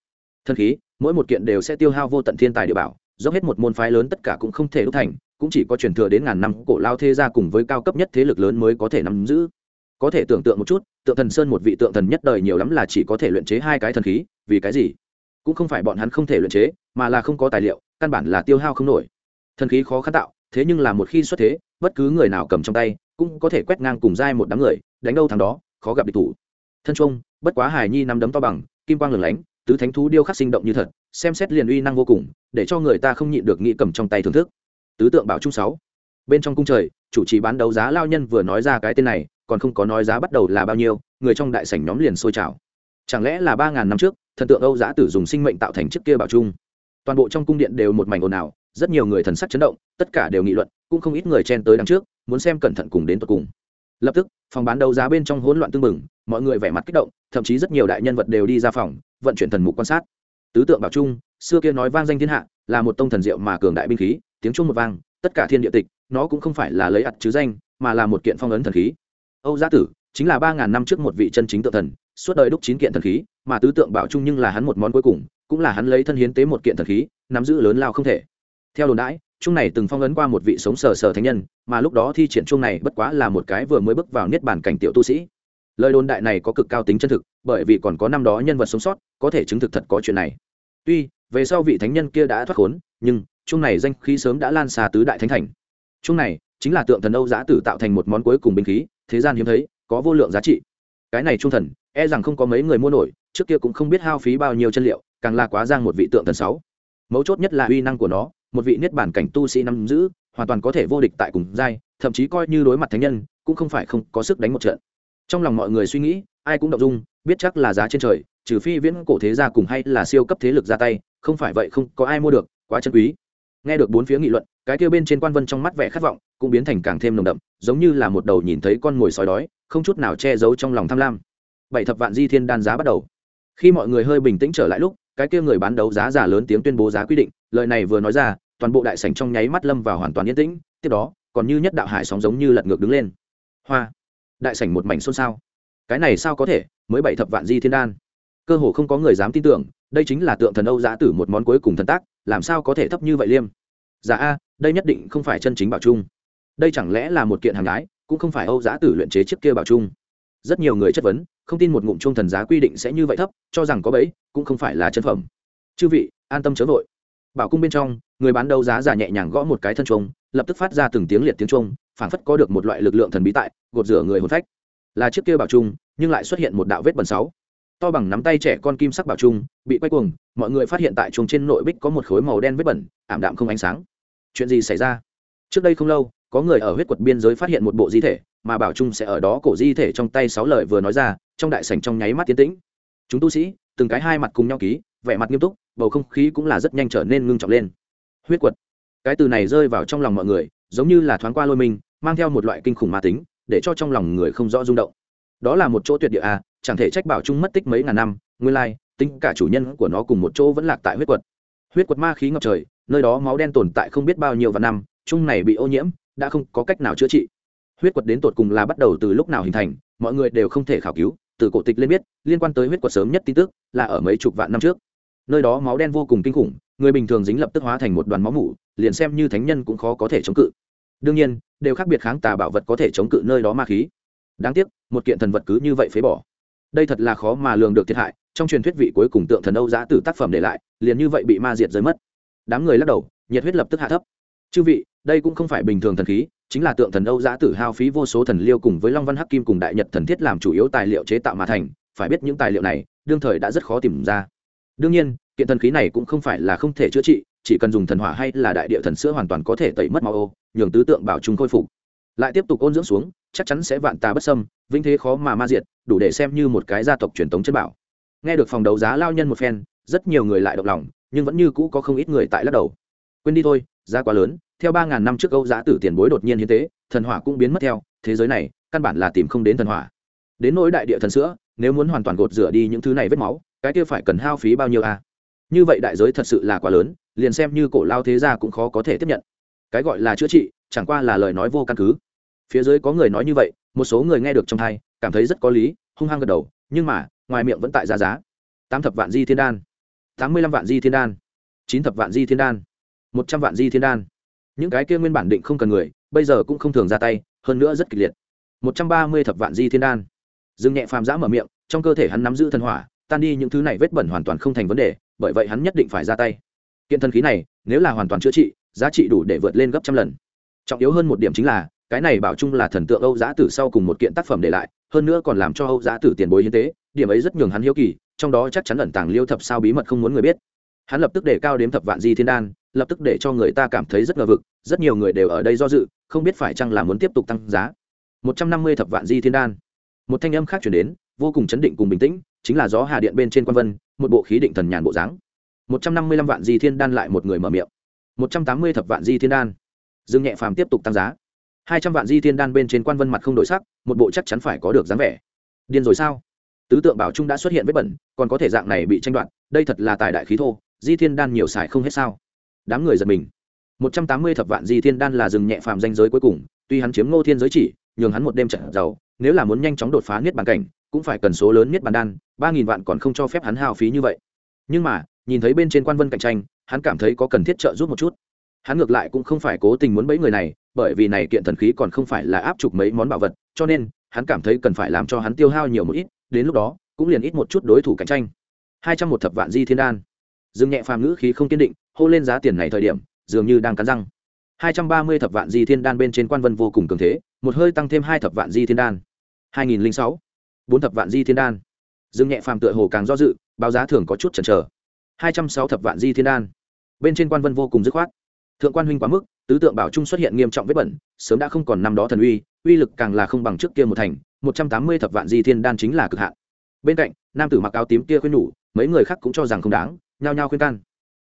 A: Thần khí, mỗi một kiện đều sẽ tiêu hao vô tận thiên tài địa bảo, dốc hết một môn phái lớn tất cả cũng không thể đúc thành, cũng chỉ có truyền thừa đến ngàn năm cổ lao thế gia cùng với cao cấp nhất thế lực lớn mới có thể nắm giữ. Có thể tưởng tượng một chút tượng thần sơn một vị tượng thần nhất đời nhiều lắm là chỉ có thể luyện chế hai cái thần khí, vì cái gì? Cũng không phải bọn hắn không thể luyện chế, mà là không có tài liệu, căn bản là tiêu hao không nổi. Thần khí khó khăn tạo, thế nhưng là một khi xuất thế, bất cứ người nào cầm trong tay, cũng có thể quét ngang cùng dai một đám người, đánh đâu thằng đó, khó gặp địch thủ. Thân trung, bất quá hài nhi nắm đấm to bằng, kim quang lửng lánh, tứ thánh thú điêu khắc sinh động như thật, xem xét liền uy năng vô cùng, để cho người ta không nhịn được nghĩ cầm trong tay thưởng thức. Tứ tượng bảo trung sáu. Bên trong cung trời, chủ trì bán đấu giá lao nhân vừa nói ra cái tên này còn không có nói giá bắt đầu là bao nhiêu, người trong đại sảnh nhóm liền sôi trào. Chẳng lẽ là ba ngàn năm trước, thần tượng âu giã tử dùng sinh mệnh tạo thành chiếc kia bảo trung? Toàn bộ trong cung điện đều một mảnh ồn ào, rất nhiều người thần sắc chấn động, tất cả đều nghị luận, cũng không ít người chen tới đằng trước, muốn xem cẩn thận cùng đến tận cùng. Lập tức, phòng bán đấu giá bên trong hỗn loạn tương mừng mọi người vẻ mặt kích động, thậm chí rất nhiều đại nhân vật đều đi ra phòng, vận chuyển thần mục quan sát. Tứ tượng bảo trung, xưa kia nói vang danh thiên hạ, là một tông thần diệu mà cường đại binh khí, tiếng chuông một vang, tất cả thiên địa tịch, nó cũng không phải là lấy ặt chứ danh, mà là một kiện phong ấn thần khí âu gia tử, chính là ba ngàn năm trước một vị chân chính tự thần, suốt đời đúc chín kiện thần khí, mà tứ tượng bảo trung nhưng là hắn một món cuối cùng, cũng là hắn lấy thân hiến tế một kiện thần khí, nắm giữ lớn lao không thể. Theo đồn đãi, chung này từng phong ấn qua một vị sống sờ sờ thánh nhân, mà lúc đó thi triển chung này bất quá là một cái vừa mới bước vào niết bàn cảnh tiểu tu sĩ. Lời đồn đại này có cực cao tính chân thực, bởi vì còn có năm đó nhân vật sống sót, có thể chứng thực thật có chuyện này. Tuy, về sau vị thánh nhân kia đã thoát khốn, nhưng, chung này danh khí sớm đã lan xa tứ đại thánh thành. Chung này, chính là tượng thần âu giã tử tạo thành một món cuối cùng binh khí thế gian hiếm thấy, có vô lượng giá trị. Cái này trung thần e rằng không có mấy người mua nổi, trước kia cũng không biết hao phí bao nhiêu chân liệu, càng là quá giang một vị tượng thần sáu. Mấu chốt nhất là uy năng của nó, một vị niết bản cảnh tu sĩ nắm giữ, hoàn toàn có thể vô địch tại cùng giai, thậm chí coi như đối mặt thánh nhân, cũng không phải không có sức đánh một trận. Trong lòng mọi người suy nghĩ, ai cũng động dung, biết chắc là giá trên trời, trừ phi viễn cổ thế gia cùng hay là siêu cấp thế lực ra tay, không phải vậy không có ai mua được, quá chân quý. Nghe được bốn phía nghị luận cái kia bên trên quan vân trong mắt vẻ khát vọng cũng biến thành càng thêm nồng đậm, giống như là một đầu nhìn thấy con mồi sói đói, không chút nào che giấu trong lòng tham lam. Bảy thập vạn di thiên đan giá bắt đầu. Khi mọi người hơi bình tĩnh trở lại lúc, cái kia người bán đấu giá giả lớn tiếng tuyên bố giá quy định, lời này vừa nói ra, toàn bộ đại sảnh trong nháy mắt lâm vào hoàn toàn yên tĩnh, tiếp đó, còn như nhất đạo hải sóng giống như lật ngược đứng lên. Hoa! Đại sảnh một mảnh xôn xao. Cái này sao có thể, mới bảy thập vạn di thiên đan? Cơ hồ không có người dám tin tưởng, đây chính là tượng thần âu giã tử một món cuối cùng thần tác, làm sao có thể thấp như vậy liêm? Giả dạ a, đây nhất định không phải chân chính bảo trung. Đây chẳng lẽ là một kiện hàng gái cũng không phải âu giã tử luyện chế chiếc kia bảo trung. Rất nhiều người chất vấn, không tin một ngụm chung thần giá quy định sẽ như vậy thấp, cho rằng có bẫy, cũng không phải là chân phẩm. Chư vị, an tâm chớ vội. Bảo cung bên trong, người bán đấu giá giả nhẹ nhàng gõ một cái thân trung lập tức phát ra từng tiếng liệt tiếng trung phảng phất có được một loại lực lượng thần bí tại, gột rửa người hồn phách. Là chiếc kia bảo trung, nhưng lại xuất hiện một đạo vết bẩn sáu to bằng nắm tay trẻ con kim sắc bảo trung, bị quay cuồng, mọi người phát hiện tại chuồng trên nội bích có một khối màu đen vết bẩn, ảm đạm không ánh sáng. Chuyện gì xảy ra? Trước đây không lâu, có người ở huyết quật biên giới phát hiện một bộ di thể, mà bảo trung sẽ ở đó cổ di thể trong tay sáu lời vừa nói ra, trong đại sảnh trong nháy mắt tiến tĩnh. Chúng tu sĩ, từng cái hai mặt cùng nhau ký, vẻ mặt nghiêm túc, bầu không khí cũng là rất nhanh trở nên ngưng trọng lên. Huyết quật. Cái từ này rơi vào trong lòng mọi người, giống như là thoáng qua lôi mình, mang theo một loại kinh khủng ma tính, để cho trong lòng người không rõ rung động. Đó là một chỗ tuyệt địa à chẳng thể trách bảo trung mất tích mấy ngàn năm, nguyên lai, tính cả chủ nhân của nó cùng một chỗ vẫn lạc tại huyết quật. Huyết quật ma khí ngập trời, nơi đó máu đen tồn tại không biết bao nhiêu vạn năm, chung này bị ô nhiễm, đã không có cách nào chữa trị. Huyết quật đến tột cùng là bắt đầu từ lúc nào hình thành, mọi người đều không thể khảo cứu, từ cổ tịch lên biết, liên quan tới huyết quật sớm nhất tin tức là ở mấy chục vạn năm trước. Nơi đó máu đen vô cùng kinh khủng, người bình thường dính lập tức hóa thành một đoàn máu mủ, liền xem như thánh nhân cũng khó có thể chống cự. Đương nhiên, đều khác biệt kháng tà bảo vật có thể chống cự nơi đó ma khí. Đáng tiếc, một kiện thần vật cứ như vậy phế bỏ đây thật là khó mà lường được thiệt hại, trong truyền thuyết vị cuối cùng tượng thần âu giã từ tác phẩm để lại, liền như vậy bị ma diệt rơi mất. Đám người lắc đầu, nhiệt huyết lập tức hạ thấp. Chư vị, đây cũng không phải bình thường thần khí, chính là tượng thần âu giã tử hao phí vô số thần liêu cùng với long văn hắc kim cùng đại nhật thần thiết làm chủ yếu tài liệu chế tạo mà thành, phải biết những tài liệu này, đương thời đã rất khó tìm ra. Đương nhiên, kiện thần khí này cũng không phải là không thể chữa trị, chỉ cần dùng thần hỏa hay là đại địa thần sữa hoàn toàn có thể tẩy mất máu ô, nhường tứ tượng bảo chúng khôi phục lại tiếp tục ôn dưỡng xuống, chắc chắn sẽ vạn tà bất sâm vinh thế khó mà ma diệt, đủ để xem như một cái gia tộc truyền thống chân bảo. Nghe được phòng đấu giá lao nhân một phen, rất nhiều người lại động lòng, nhưng vẫn như cũ có không ít người tại lắc đầu. Quên đi thôi, giá quá lớn, theo ba ngàn năm trước âu giá tử tiền bối đột nhiên hiến tế, thần hỏa cũng biến mất theo, thế giới này, căn bản là tìm không đến thần hỏa. Đến nỗi đại địa thần sữa, nếu muốn hoàn toàn gột rửa đi những thứ này vết máu, cái kia phải cần hao phí bao nhiêu à? như vậy đại giới thật sự là quá lớn, liền xem như cổ lao thế gia cũng khó có thể tiếp nhận. Cái gọi là chữa trị, chẳng qua là lời nói vô căn cứ phía dưới có người nói như vậy, một số người nghe được trong thai, cảm thấy rất có lý, hung hăng gật đầu, nhưng mà, ngoài miệng vẫn tại giá giá. Tám thập vạn di thiên đan. Tám mươi lăm vạn di thiên đan. Chín thập vạn di thiên đan. Một trăm vạn di thiên đan. Những cái kia nguyên bản định không cần người, bây giờ cũng không thường ra tay, hơn nữa rất kịch liệt. Một trăm ba mươi thập vạn di thiên đan. Dương nhẹ phàm giã mở miệng, trong cơ thể hắn nắm giữ thần hỏa, tan đi những thứ này vết bẩn hoàn toàn không thành vấn đề, bởi vậy hắn nhất định phải ra tay. Kiện thần khí này, nếu là hoàn toàn chữa trị, giá trị đủ để vượt lên gấp trăm lần. Trọng yếu hơn một điểm chính là cái này bảo chung là thần tượng âu giã tử sau cùng một kiện tác phẩm để lại, hơn nữa còn làm cho âu giã tử tiền bối hiến tế, điểm ấy rất nhường hắn hiếu kỳ, trong đó chắc chắn ẩn tàng liêu thập sao bí mật không muốn người biết. Hắn lập tức để cao đếm thập vạn di thiên đan, lập tức để cho người ta cảm thấy rất ngờ vực, rất nhiều người đều ở đây do dự, không biết phải chăng là muốn tiếp tục tăng giá. Một trăm năm mươi thập vạn di thiên đan. Một thanh âm khác chuyển đến, vô cùng chấn định cùng bình tĩnh, chính là gió hà điện bên trên quan vân, một bộ khí định thần nhàn bộ dáng. Một trăm năm mươi lăm vạn di thiên đan lại một người mở miệng. Một trăm tám mươi thập vạn di thiên đan. Dương nhẹ phàm tiếp tục tăng giá hai trăm vạn di thiên đan bên trên quan vân mặt không đổi sắc, một bộ chắc chắn phải có được dáng vẻ. Điên rồi sao? Tứ tượng bảo trung đã xuất hiện vết bẩn, còn có thể dạng này bị tranh đoạt, đây thật là tài đại khí thô, di thiên đan nhiều xài không hết sao? Đám người giật mình. Một trăm tám mươi thập vạn di thiên đan là rừng nhẹ phàm danh giới cuối cùng, tuy hắn chiếm ngô thiên giới chỉ, nhường hắn một đêm trận giàu, nếu là muốn nhanh chóng đột phá niết bàn cảnh, cũng phải cần số lớn niết bàn đan, ba nghìn vạn còn không cho phép hắn hao phí như vậy. Nhưng mà, nhìn thấy bên trên quan vân cạnh tranh, hắn cảm thấy có cần thiết trợ giúp một chút. Hắn ngược lại cũng không phải cố tình muốn bẫy người này bởi vì này kiện thần khí còn không phải là áp chụp mấy món bảo vật, cho nên, hắn cảm thấy cần phải làm cho hắn tiêu hao nhiều một ít, đến lúc đó, cũng liền ít một chút đối thủ cạnh tranh. Hai trăm một thập vạn di thiên đan. Dương nhẹ phàm ngữ khí không kiên định, hô lên giá tiền này thời điểm, dường như đang cắn răng. Hai trăm ba mươi thập vạn di thiên đan bên trên quan vân vô cùng cường thế, một hơi tăng thêm hai thập vạn di thiên đan. Hai nghìn lẻ sáu. Bốn thập vạn di thiên đan. Dương nhẹ phàm tựa hồ càng do dự, báo giá thường có chút chần chờ. Hai trăm sáu thập vạn di thiên đan. Bên trên quan vân vô cùng dứt khoát. Thượng quan huynh quá mức tứ tượng bảo trung xuất hiện nghiêm trọng vết bẩn, sớm đã không còn năm đó thần uy uy lực càng là không bằng trước kia một thành, một trăm tám mươi thập vạn di thiên đan chính là cực hạn. Bên cạnh, nam tử mặc áo tím kia khuyên nhủ, mấy người khác cũng cho rằng không đáng, nhao nhao khuyên can.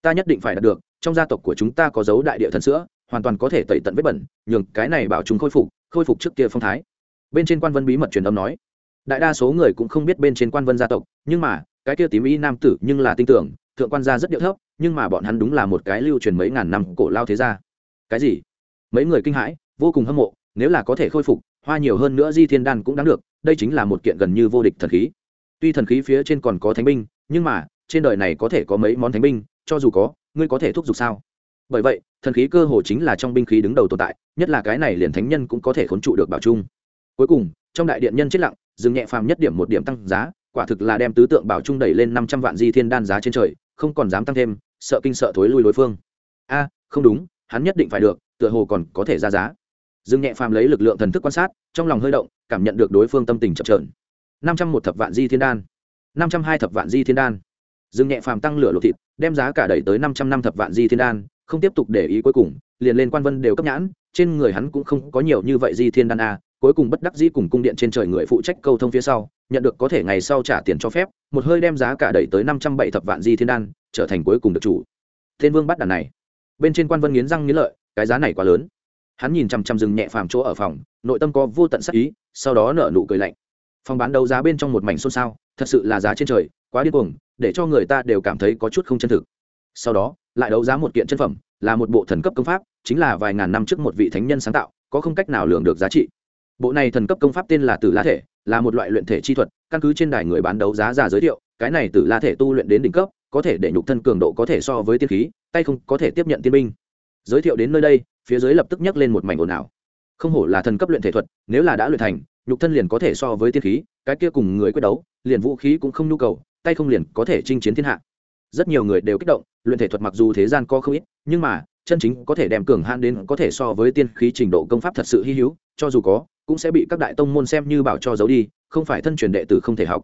A: Ta nhất định phải đạt được, trong gia tộc của chúng ta có dấu đại địa thần sữa, hoàn toàn có thể tẩy tận vết bẩn, nhường cái này bảo chúng khôi phục khôi phục trước kia phong thái. Bên trên quan vân bí mật truyền âm nói, đại đa số người cũng không biết bên trên quan vân gia tộc, nhưng mà, cái kia tím ý nam tử nhưng là tin tưởng, thượng quan gia rất điệu thấp, nhưng mà bọn hắn đúng là một cái lưu truyền mấy ngàn năm cổ lao thế gia cái gì? Mấy người kinh hãi, vô cùng hâm mộ, nếu là có thể khôi phục, hoa nhiều hơn nữa di thiên đan cũng đáng được, đây chính là một kiện gần như vô địch thần khí. Tuy thần khí phía trên còn có thánh binh, nhưng mà, trên đời này có thể có mấy món thánh binh, cho dù có, ngươi có thể thúc giục sao? Bởi vậy, thần khí cơ hồ chính là trong binh khí đứng đầu tồn tại, nhất là cái này liền thánh nhân cũng có thể khốn trụ được bảo trung. Cuối cùng, trong đại điện nhân chết lặng, dừng nhẹ phàm nhất điểm một điểm tăng giá, quả thực là đem tứ tượng bảo trung đẩy lên năm trăm vạn di thiên đan giá trên trời, không còn dám tăng thêm, sợ kinh sợ thối lui đối phương. A, không đúng hắn nhất định phải được, tựa hồ còn có thể ra giá. Dương nhẹ phàm lấy lực lượng thần thức quan sát, trong lòng hơi động, cảm nhận được đối phương tâm tình chậm trởn năm trăm một thập vạn di thiên đan. Năm trăm hai thập vạn di thiên đan. Dương nhẹ phàm tăng lửa lộ thịt, đem giá cả đẩy tới năm trăm năm thập vạn di thiên đan, không tiếp tục để ý cuối cùng, liền lên quan vân đều cấp nhãn, trên người hắn cũng không có nhiều như vậy di thiên đan a, cuối cùng bất đắc dĩ cùng cung điện trên trời người phụ trách câu thông phía sau, nhận được có thể ngày sau trả tiền cho phép, một hơi đem giá cả đẩy tới năm trăm bảy thập vạn di thiên đan, trở thành cuối cùng được chủ. Thiên vương bắt đàn này bên trên quan vân nghiến răng nghiến lợi, cái giá này quá lớn. Hắn nhìn chằm chằm rừng nhẹ phàm chỗ ở phòng, nội tâm có vô tận sắc ý, sau đó nở nụ cười lạnh. Phòng bán đấu giá bên trong một mảnh xôn xao, thật sự là giá trên trời, quá điên cuồng, để cho người ta đều cảm thấy có chút không chân thực. Sau đó, lại đấu giá một kiện chân phẩm, là một bộ thần cấp công pháp, chính là vài ngàn năm trước một vị thánh nhân sáng tạo, có không cách nào lường được giá trị. Bộ này thần cấp công pháp tên là tử lá thể, là một loại luyện thể chi thuật, căn cứ trên đài người bán đấu giá giả giới thiệu cái này tử la thể tu luyện đến đỉnh cấp, có thể để nhục thân cường độ có thể so với tiên khí, tay không có thể tiếp nhận tiên binh. Giới thiệu đến nơi đây, phía dưới lập tức nhắc lên một mảnh ồn ào. Không hổ là thần cấp luyện thể thuật, nếu là đã luyện thành, nhục thân liền có thể so với tiên khí, cái kia cùng người quyết đấu, liền vũ khí cũng không nhu cầu, tay không liền có thể chinh chiến thiên hạ. Rất nhiều người đều kích động, luyện thể thuật mặc dù thế gian có không ít, nhưng mà, chân chính có thể đem cường han đến có thể so với tiên khí trình độ công pháp thật sự hy hữu, cho dù có, cũng sẽ bị các đại tông môn xem như bảo cho giấu đi, không phải thân truyền đệ tử không thể học.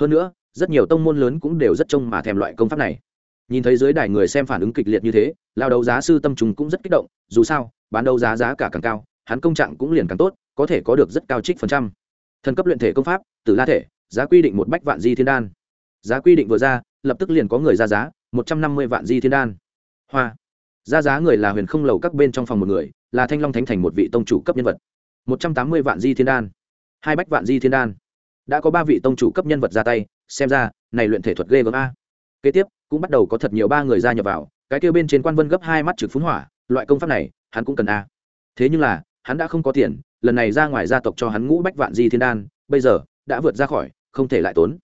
A: Hơn nữa rất nhiều tông môn lớn cũng đều rất trông mà thèm loại công pháp này. Nhìn thấy dưới đài người xem phản ứng kịch liệt như thế, lao đấu giá sư tâm trùng cũng rất kích động, dù sao, bán đấu giá giá cả càng cao, hắn công trạng cũng liền càng tốt, có thể có được rất cao trích phần trăm. Thần cấp luyện thể công pháp từ la thể, giá quy định một bách vạn di thiên đan. Giá quy định vừa ra, lập tức liền có người ra giá, một trăm năm mươi vạn di thiên đan. Hoa. Ra giá người là huyền không lầu các bên trong phòng một người, là thanh long thánh thành một vị tông chủ cấp nhân vật. Một trăm tám mươi vạn di thiên đan. Hai bách vạn di thiên đan. Đã có ba vị tông chủ cấp nhân vật ra tay xem ra, này luyện thể thuật ghê gớm a. Kế tiếp, cũng bắt đầu có thật nhiều ba người gia nhập vào, cái kêu bên trên quan vân gấp hai mắt trực phun hỏa, loại công pháp này, hắn cũng cần a. Thế nhưng là, hắn đã không có tiền, lần này ra ngoài gia tộc cho hắn ngũ bách vạn di thiên đan, bây giờ, đã vượt ra khỏi, không thể lại tốn.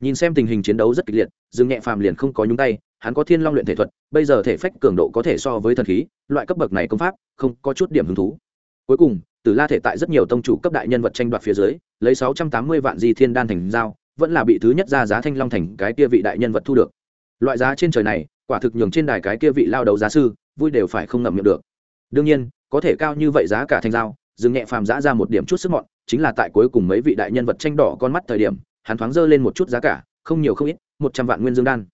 A: Nhìn xem tình hình chiến đấu rất kịch liệt, dương nhẹ phàm liền không có nhúng tay, hắn có thiên long luyện thể thuật, bây giờ thể phách cường độ có thể so với thần khí, loại cấp bậc này công pháp, không có chút điểm hứng thú. Cuối cùng, tử la thể tại rất nhiều tông chủ cấp đại nhân vật tranh đoạt phía dưới, lấy sáu trăm tám mươi vạn di thiên đan thành giao vẫn là bị thứ nhất ra giá thanh long thành cái kia vị đại nhân vật thu được. Loại giá trên trời này, quả thực nhường trên đài cái kia vị lao đầu giá sư, vui đều phải không ngậm miệng được. Đương nhiên, có thể cao như vậy giá cả thanh giao, dừng nhẹ phàm giã ra một điểm chút sức mọn, chính là tại cuối cùng mấy vị đại nhân vật tranh đỏ con mắt thời điểm, hắn thoáng dơ lên một chút giá cả, không nhiều không ít, một trăm vạn nguyên dương đan.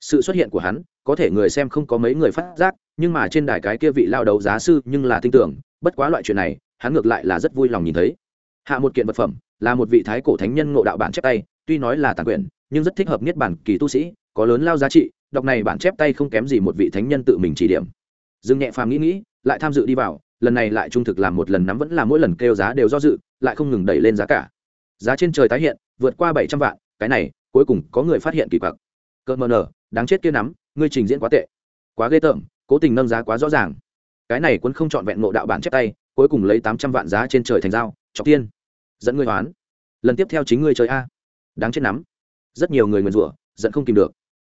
A: Sự xuất hiện của hắn, có thể người xem không có mấy người phát giác, nhưng mà trên đài cái kia vị lao đầu giá sư nhưng là tin tưởng, bất quá loại chuyện này, hắn ngược lại là rất vui lòng nhìn thấy. Hạ một kiện vật phẩm, là một vị thái cổ thánh nhân ngộ đạo bản chép tay tuy nói là tàn quyền nhưng rất thích hợp niết bản kỳ tu sĩ, có lớn lao giá trị, đọc này bản chép tay không kém gì một vị thánh nhân tự mình chỉ điểm. Dương nhẹ phàm nghĩ nghĩ, lại tham dự đi vào, lần này lại trung thực làm một lần nắm vẫn là mỗi lần kêu giá đều do dự, lại không ngừng đẩy lên giá cả. Giá trên trời tái hiện, vượt qua bảy trăm vạn, cái này, cuối cùng có người phát hiện kỳ quặc. Cơn mờ nở, đáng chết kia nắm, ngươi trình diễn quá tệ. Quá ghê tởm, cố tình nâng giá quá rõ ràng. Cái này quân không chọn vẹn ngộ đạo bản chép tay, cuối cùng lấy tám trăm vạn giá trên trời thành dao chọc tiên. Dẫn ngươi hoán. Lần tiếp theo chính ngươi chơi a đáng chết nắm rất nhiều người nguyền rủa, giận không kìm được.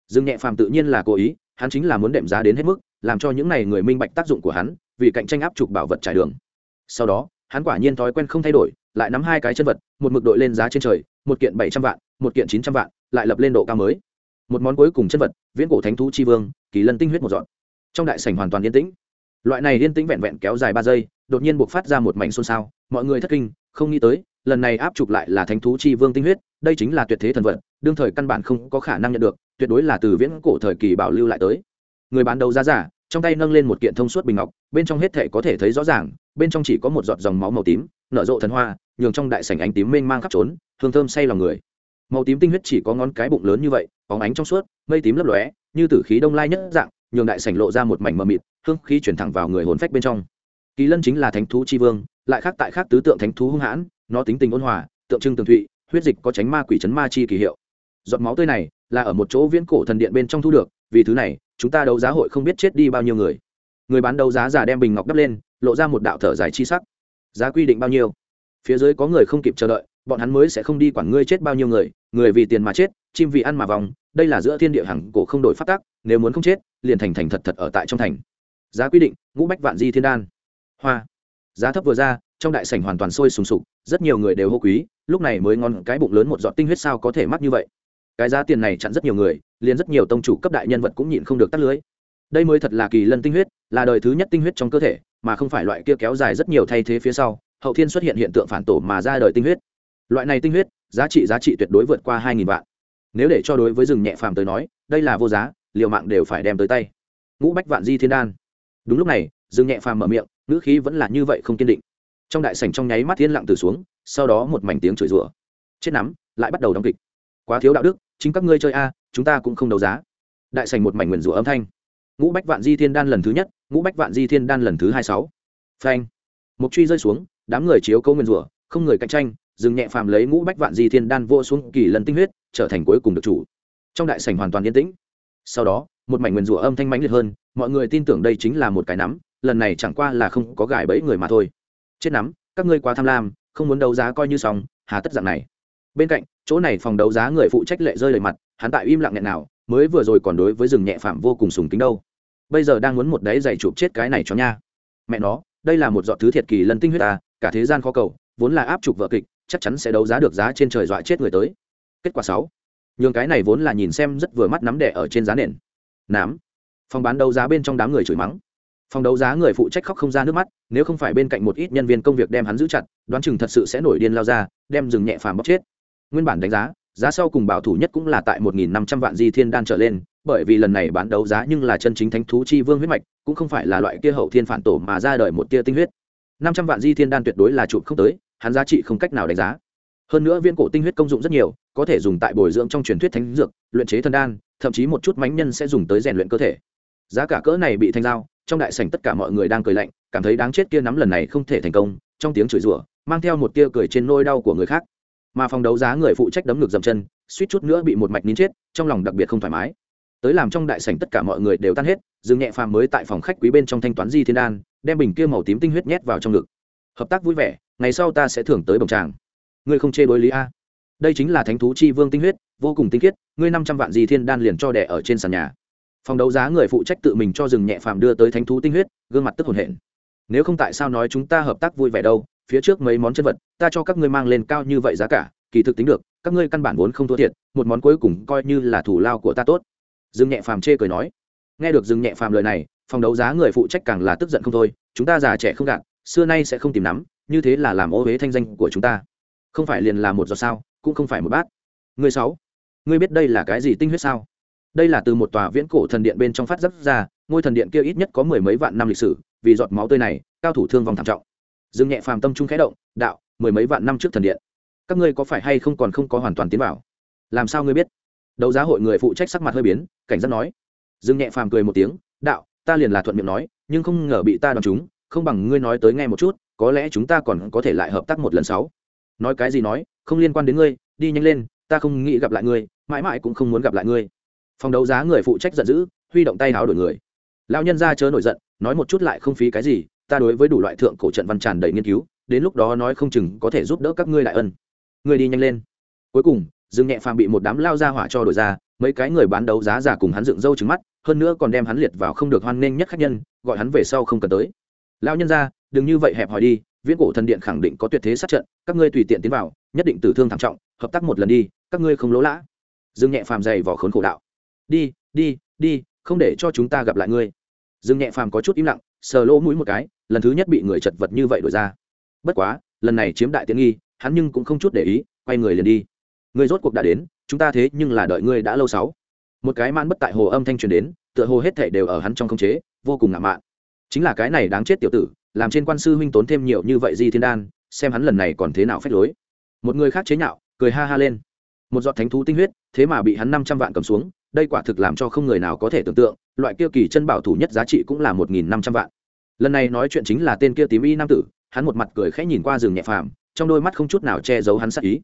A: Dương nhẹ phàm tự nhiên là cố ý, hắn chính là muốn đệm giá đến hết mức, làm cho những n à y người minh bạch tác dụng của hắn, vì cạnh tranh áp trục bảo vật trải đường. Sau đó, hắn quả nhiên thói quen không thay đổi, lại nắm hai cái chân vật, một mực đội lên giá trên trời, một kiện bảy trăm vạn, một kiện chín trăm vạn, lại lập lên độ cao mới. Một món cuối cùng chân vật, viễn cổ thánh thú chi vương, kỳ lân tinh huyết một dọn. Trong đại sảnh hoàn toàn yên tĩnh. Loại này yên tĩnh vẹn vẹn kéo dài ba giây, đột nhiên buộc phát ra một mảnh xôn xao, mọi người thất kinh, không nghĩ tới lần này áp trục lại là thánh thú chi vương tinh huyết, đây chính là tuyệt thế thần vật, đương thời căn bản không có khả năng nhận được, tuyệt đối là từ viễn cổ thời kỳ bảo lưu lại tới. Người bán đầu giá giả, trong tay nâng lên một kiện thông suốt bình ngọc, bên trong hết thể có thể thấy rõ ràng, bên trong chỉ có một giọt dòng máu màu tím, nở rộ thần hoa, nhường trong đại sảnh ánh tím mênh mang khắp trốn, hương thơm say lòng người. Màu tím tinh huyết chỉ có ngón cái bụng lớn như vậy, bóng ánh trong suốt, mây tím lấp lóe, như tử khí đông lai nhất dạng, nhường đại sảnh lộ ra một mảnh mờ mịt, hương khí chuyển thẳng vào người hồn phách bên trong. Kỳ lân chính là thánh thú chi vương, lại khác tại khác tứ tượng thánh thú hung hãn nó tính tình ôn hòa, tượng trưng tường thụy, huyết dịch có tránh ma quỷ chấn ma chi kỳ hiệu. Giọt máu tươi này là ở một chỗ viễn cổ thần điện bên trong thu được, vì thứ này, chúng ta đấu giá hội không biết chết đi bao nhiêu người. Người bán đấu giá giả đem bình ngọc đắp lên, lộ ra một đạo thở dài chi sắc. Giá quy định bao nhiêu? Phía dưới có người không kịp chờ đợi, bọn hắn mới sẽ không đi quản ngươi chết bao nhiêu người người vì tiền mà chết, chim vì ăn mà vòng, đây là giữa thiên địa hằng cổ không đổi phát tác nếu muốn không chết, liền thành thành thật thật ở tại trong thành. Giá quy định, ngũ bách vạn di thiên đan. Hoa. Giá thấp vừa ra trong đại sảnh hoàn toàn sôi sùng sục, rất nhiều người đều hô quý, lúc này mới ngon cái bụng lớn một giọt tinh huyết sao có thể mắc như vậy. Cái giá tiền này chặn rất nhiều người, liền rất nhiều tông chủ cấp đại nhân vật cũng nhịn không được tắt lưới. Đây mới thật là kỳ lân tinh huyết, là đời thứ nhất tinh huyết trong cơ thể, mà không phải loại kia kéo dài rất nhiều thay thế phía sau, hậu thiên xuất hiện hiện tượng phản tổ mà ra đời tinh huyết. Loại này tinh huyết, giá trị giá trị tuyệt đối vượt qua hai nghìn vạn. Nếu để cho đối với rừng nhẹ phàm tới nói, đây là vô giá, liều mạng đều phải đem tới tay. Ngũ bách vạn di thiên đan. Đúng lúc này, rừng nhẹ phàm mở miệng, ngữ khí vẫn là như vậy không kiên định trong đại sảnh trong nháy mắt thiên lặng từ xuống, sau đó một mảnh tiếng chửi rủa. Chết nắm, lại bắt đầu đóng kịch. Quá thiếu đạo đức, chính các ngươi chơi a, chúng ta cũng không đấu giá. Đại sảnh một mảnh nguyền rủa âm thanh. Ngũ bách vạn di thiên đan lần thứ nhất, ngũ bách vạn di thiên đan lần thứ hai sáu. Phanh. Một truy rơi xuống, đám người chiếu câu nguyền rủa, không người cạnh tranh, dừng nhẹ phàm lấy ngũ bách vạn di thiên đan vô xuống kỳ lần tinh huyết, trở thành cuối cùng được chủ. Trong đại sảnh hoàn toàn yên tĩnh. Sau đó, một mảnh nguyền rủa âm thanh mãnh liệt hơn, mọi người tin tưởng đây chính là một cái nắm, lần này chẳng qua là không có gài bẫy người mà thôi chết nắm, các ngươi quá tham lam, không muốn đấu giá coi như xong, hà tất dạng này. Bên cạnh, chỗ này phòng đấu giá người phụ trách lệ rơi lời mặt, hắn tại im lặng nghẹn nào, mới vừa rồi còn đối với rừng nhẹ phạm vô cùng sùng kính đâu. Bây giờ đang muốn một đáy giày chụp chết cái này cho nha. Mẹ nó, đây là một dọn thứ thiệt kỳ lần tinh huyết ta cả thế gian khó cầu, vốn là áp trục vợ kịch, chắc chắn sẽ đấu giá được giá trên trời dọa chết người tới. Kết quả sáu. Nhường cái này vốn là nhìn xem rất vừa mắt nắm đẻ ở trên giá nền. Nám. Phòng bán đấu giá bên trong đám người chửi mắng phòng đấu giá người phụ trách khóc không ra nước mắt, nếu không phải bên cạnh một ít nhân viên công việc đem hắn giữ chặt, đoán chừng thật sự sẽ nổi điên lao ra, đem rừng nhẹ phàm bóc chết. Nguyên bản đánh giá giá sau cùng bảo thủ nhất cũng là tại một nghìn năm trăm vạn di thiên đan trở lên, bởi vì lần này bán đấu giá nhưng là chân chính thánh thú chi vương huyết mạch, cũng không phải là loại kia hậu thiên phản tổ mà ra đời một tia tinh huyết. năm trăm vạn di thiên đan tuyệt đối là chụp không tới, hắn giá trị không cách nào đánh giá. Hơn nữa viên cổ tinh huyết công dụng rất nhiều, có thể dùng tại bồi dưỡng trong truyền thuyết thánh dược, luyện chế thần đan, thậm chí một chút mánh nhân sẽ dùng tới rèn luyện cơ thể. Giá cả cỡ này bị thanh giao trong đại sảnh tất cả mọi người đang cười lạnh, cảm thấy đáng chết kia nắm lần này không thể thành công, trong tiếng chửi rủa, mang theo một tia cười trên nôi đau của người khác. Mà phòng đấu giá người phụ trách đấm ngược dầm chân, suýt chút nữa bị một mạch nín chết, trong lòng đặc biệt không thoải mái. Tới làm trong đại sảnh tất cả mọi người đều tan hết, dương nhẹ phàm mới tại phòng khách quý bên trong thanh toán di thiên đan, đem bình kia màu tím tinh huyết nhét vào trong ngực. Hợp tác vui vẻ, ngày sau ta sẽ thưởng tới bồng tràng. Ngươi không chê đối lý a. Đây chính là thánh thú chi vương tinh huyết, vô cùng tinh khiết, ngươi năm trăm vạn di thiên đan liền cho đẻ ở trên sàn nhà phòng đấu giá người phụ trách tự mình cho rừng nhẹ phàm đưa tới thánh thú tinh huyết, gương mặt tức hồn hển. Nếu không tại sao nói chúng ta hợp tác vui vẻ đâu, phía trước mấy món chân vật, ta cho các ngươi mang lên cao như vậy giá cả, kỳ thực tính được, các ngươi căn bản vốn không thua thiệt, một món cuối cùng coi như là thủ lao của ta tốt. Dương nhẹ phàm chê cười nói. Nghe được dương nhẹ phàm lời này, phòng đấu giá người phụ trách càng là tức giận không thôi, chúng ta già trẻ không gạt, xưa nay sẽ không tìm nắm, như thế là làm ô huế thanh danh của chúng ta. Không phải liền là một giọt sao, cũng không phải một bát. Người sáu, ngươi biết đây là cái gì tinh huyết sao? Đây là từ một tòa viễn cổ thần điện bên trong phát dấp ra, ngôi thần điện kia ít nhất có mười mấy vạn năm lịch sử, vì giọt máu tươi này, cao thủ thương vong thảm trọng. Dương nhẹ phàm tâm trung khẽ động, đạo, mười mấy vạn năm trước thần điện. Các ngươi có phải hay không còn không có hoàn toàn tiến vào? Làm sao ngươi biết? Đấu giá hội người phụ trách sắc mặt hơi biến, cảnh giác nói. Dương nhẹ phàm cười một tiếng, đạo, ta liền là thuận miệng nói, nhưng không ngờ bị ta đoán chúng, không bằng ngươi nói tới nghe một chút, có lẽ chúng ta còn có thể lại hợp tác một lần sáu. Nói cái gì nói, không liên quan đến ngươi, đi nhanh lên, ta không nghĩ gặp lại ngươi, mãi mãi cũng không muốn gặp lại ngươi phòng đấu giá người phụ trách giận dữ, huy động tay háo đổi người. Lão nhân ra chớ nổi giận, nói một chút lại không phí cái gì, ta đối với đủ loại thượng cổ trận văn tràn đầy nghiên cứu, đến lúc đó nói không chừng có thể giúp đỡ các ngươi đại ân. Ngươi đi nhanh lên. Cuối cùng, dương nhẹ phàm bị một đám lao ra hỏa cho đổi ra, mấy cái người bán đấu giá giả cùng hắn dựng râu trứng mắt, hơn nữa còn đem hắn liệt vào không được hoan nghênh nhất khách nhân, gọi hắn về sau không cần tới. Lao nhân ra, đừng như vậy hẹp hòi đi, viễn cổ thần điện khẳng định có tuyệt thế sát trận, các ngươi tùy tiện tiến vào, nhất định tử thương thảm trọng, hợp tác một lần đi, các ngươi không lỗ lã. Dương nhẹ phàm dày vỏ khốn khổ đạo đi đi đi, không để cho chúng ta gặp lại ngươi. Dương nhẹ phàm có chút im lặng, sờ lỗ mũi một cái, lần thứ nhất bị người chật vật như vậy đổi ra. Bất quá, lần này chiếm đại tiện nghi, hắn nhưng cũng không chút để ý, quay người liền đi. Người rốt cuộc đã đến, chúng ta thế nhưng là đợi ngươi đã lâu sáu. Một cái man bất tại hồ âm thanh truyền đến, tựa hồ hết thảy đều ở hắn trong không chế, vô cùng ngạo mạn. Chính là cái này đáng chết tiểu tử, làm trên quan sư huynh tốn thêm nhiều như vậy di thiên đan, xem hắn lần này còn thế nào phép lối. Một người khác chế nhạo, cười ha ha lên. Một giọt thánh thú tinh huyết, thế mà bị hắn năm trăm vạn cầm xuống đây quả thực làm cho không người nào có thể tưởng tượng, loại kia kỳ chân bảo thủ nhất giá trị cũng là một nghìn năm trăm vạn. Lần này nói chuyện chính là tên kia tím y nam tử, hắn một mặt cười khẽ nhìn qua rừng nhẹ phàm, trong đôi mắt không chút nào che giấu hắn sắc ý.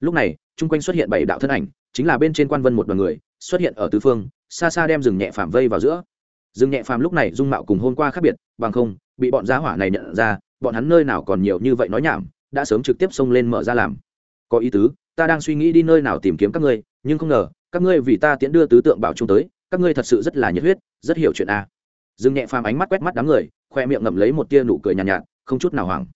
A: Lúc này, chung quanh xuất hiện bảy đạo thân ảnh, chính là bên trên quan vân một đoàn người, xuất hiện ở tứ phương, xa xa đem rừng nhẹ phàm vây vào giữa. Rừng nhẹ phàm lúc này dung mạo cùng hôm qua khác biệt, bằng không, bị bọn giá hỏa này nhận ra, bọn hắn nơi nào còn nhiều như vậy nói nhảm, đã sớm trực tiếp xông lên mở ra làm. Có ý tứ, ta đang suy nghĩ đi nơi nào tìm kiếm các ngươi, nhưng không ngờ các ngươi vì ta tiễn đưa tứ tượng bảo trung tới các ngươi thật sự rất là nhiệt huyết rất hiểu chuyện a. À. dương nhẹ phàm ánh mắt quét mắt đám người khoe miệng ngậm lấy một tia nụ cười nhàn nhạt, nhạt không chút nào hoảng.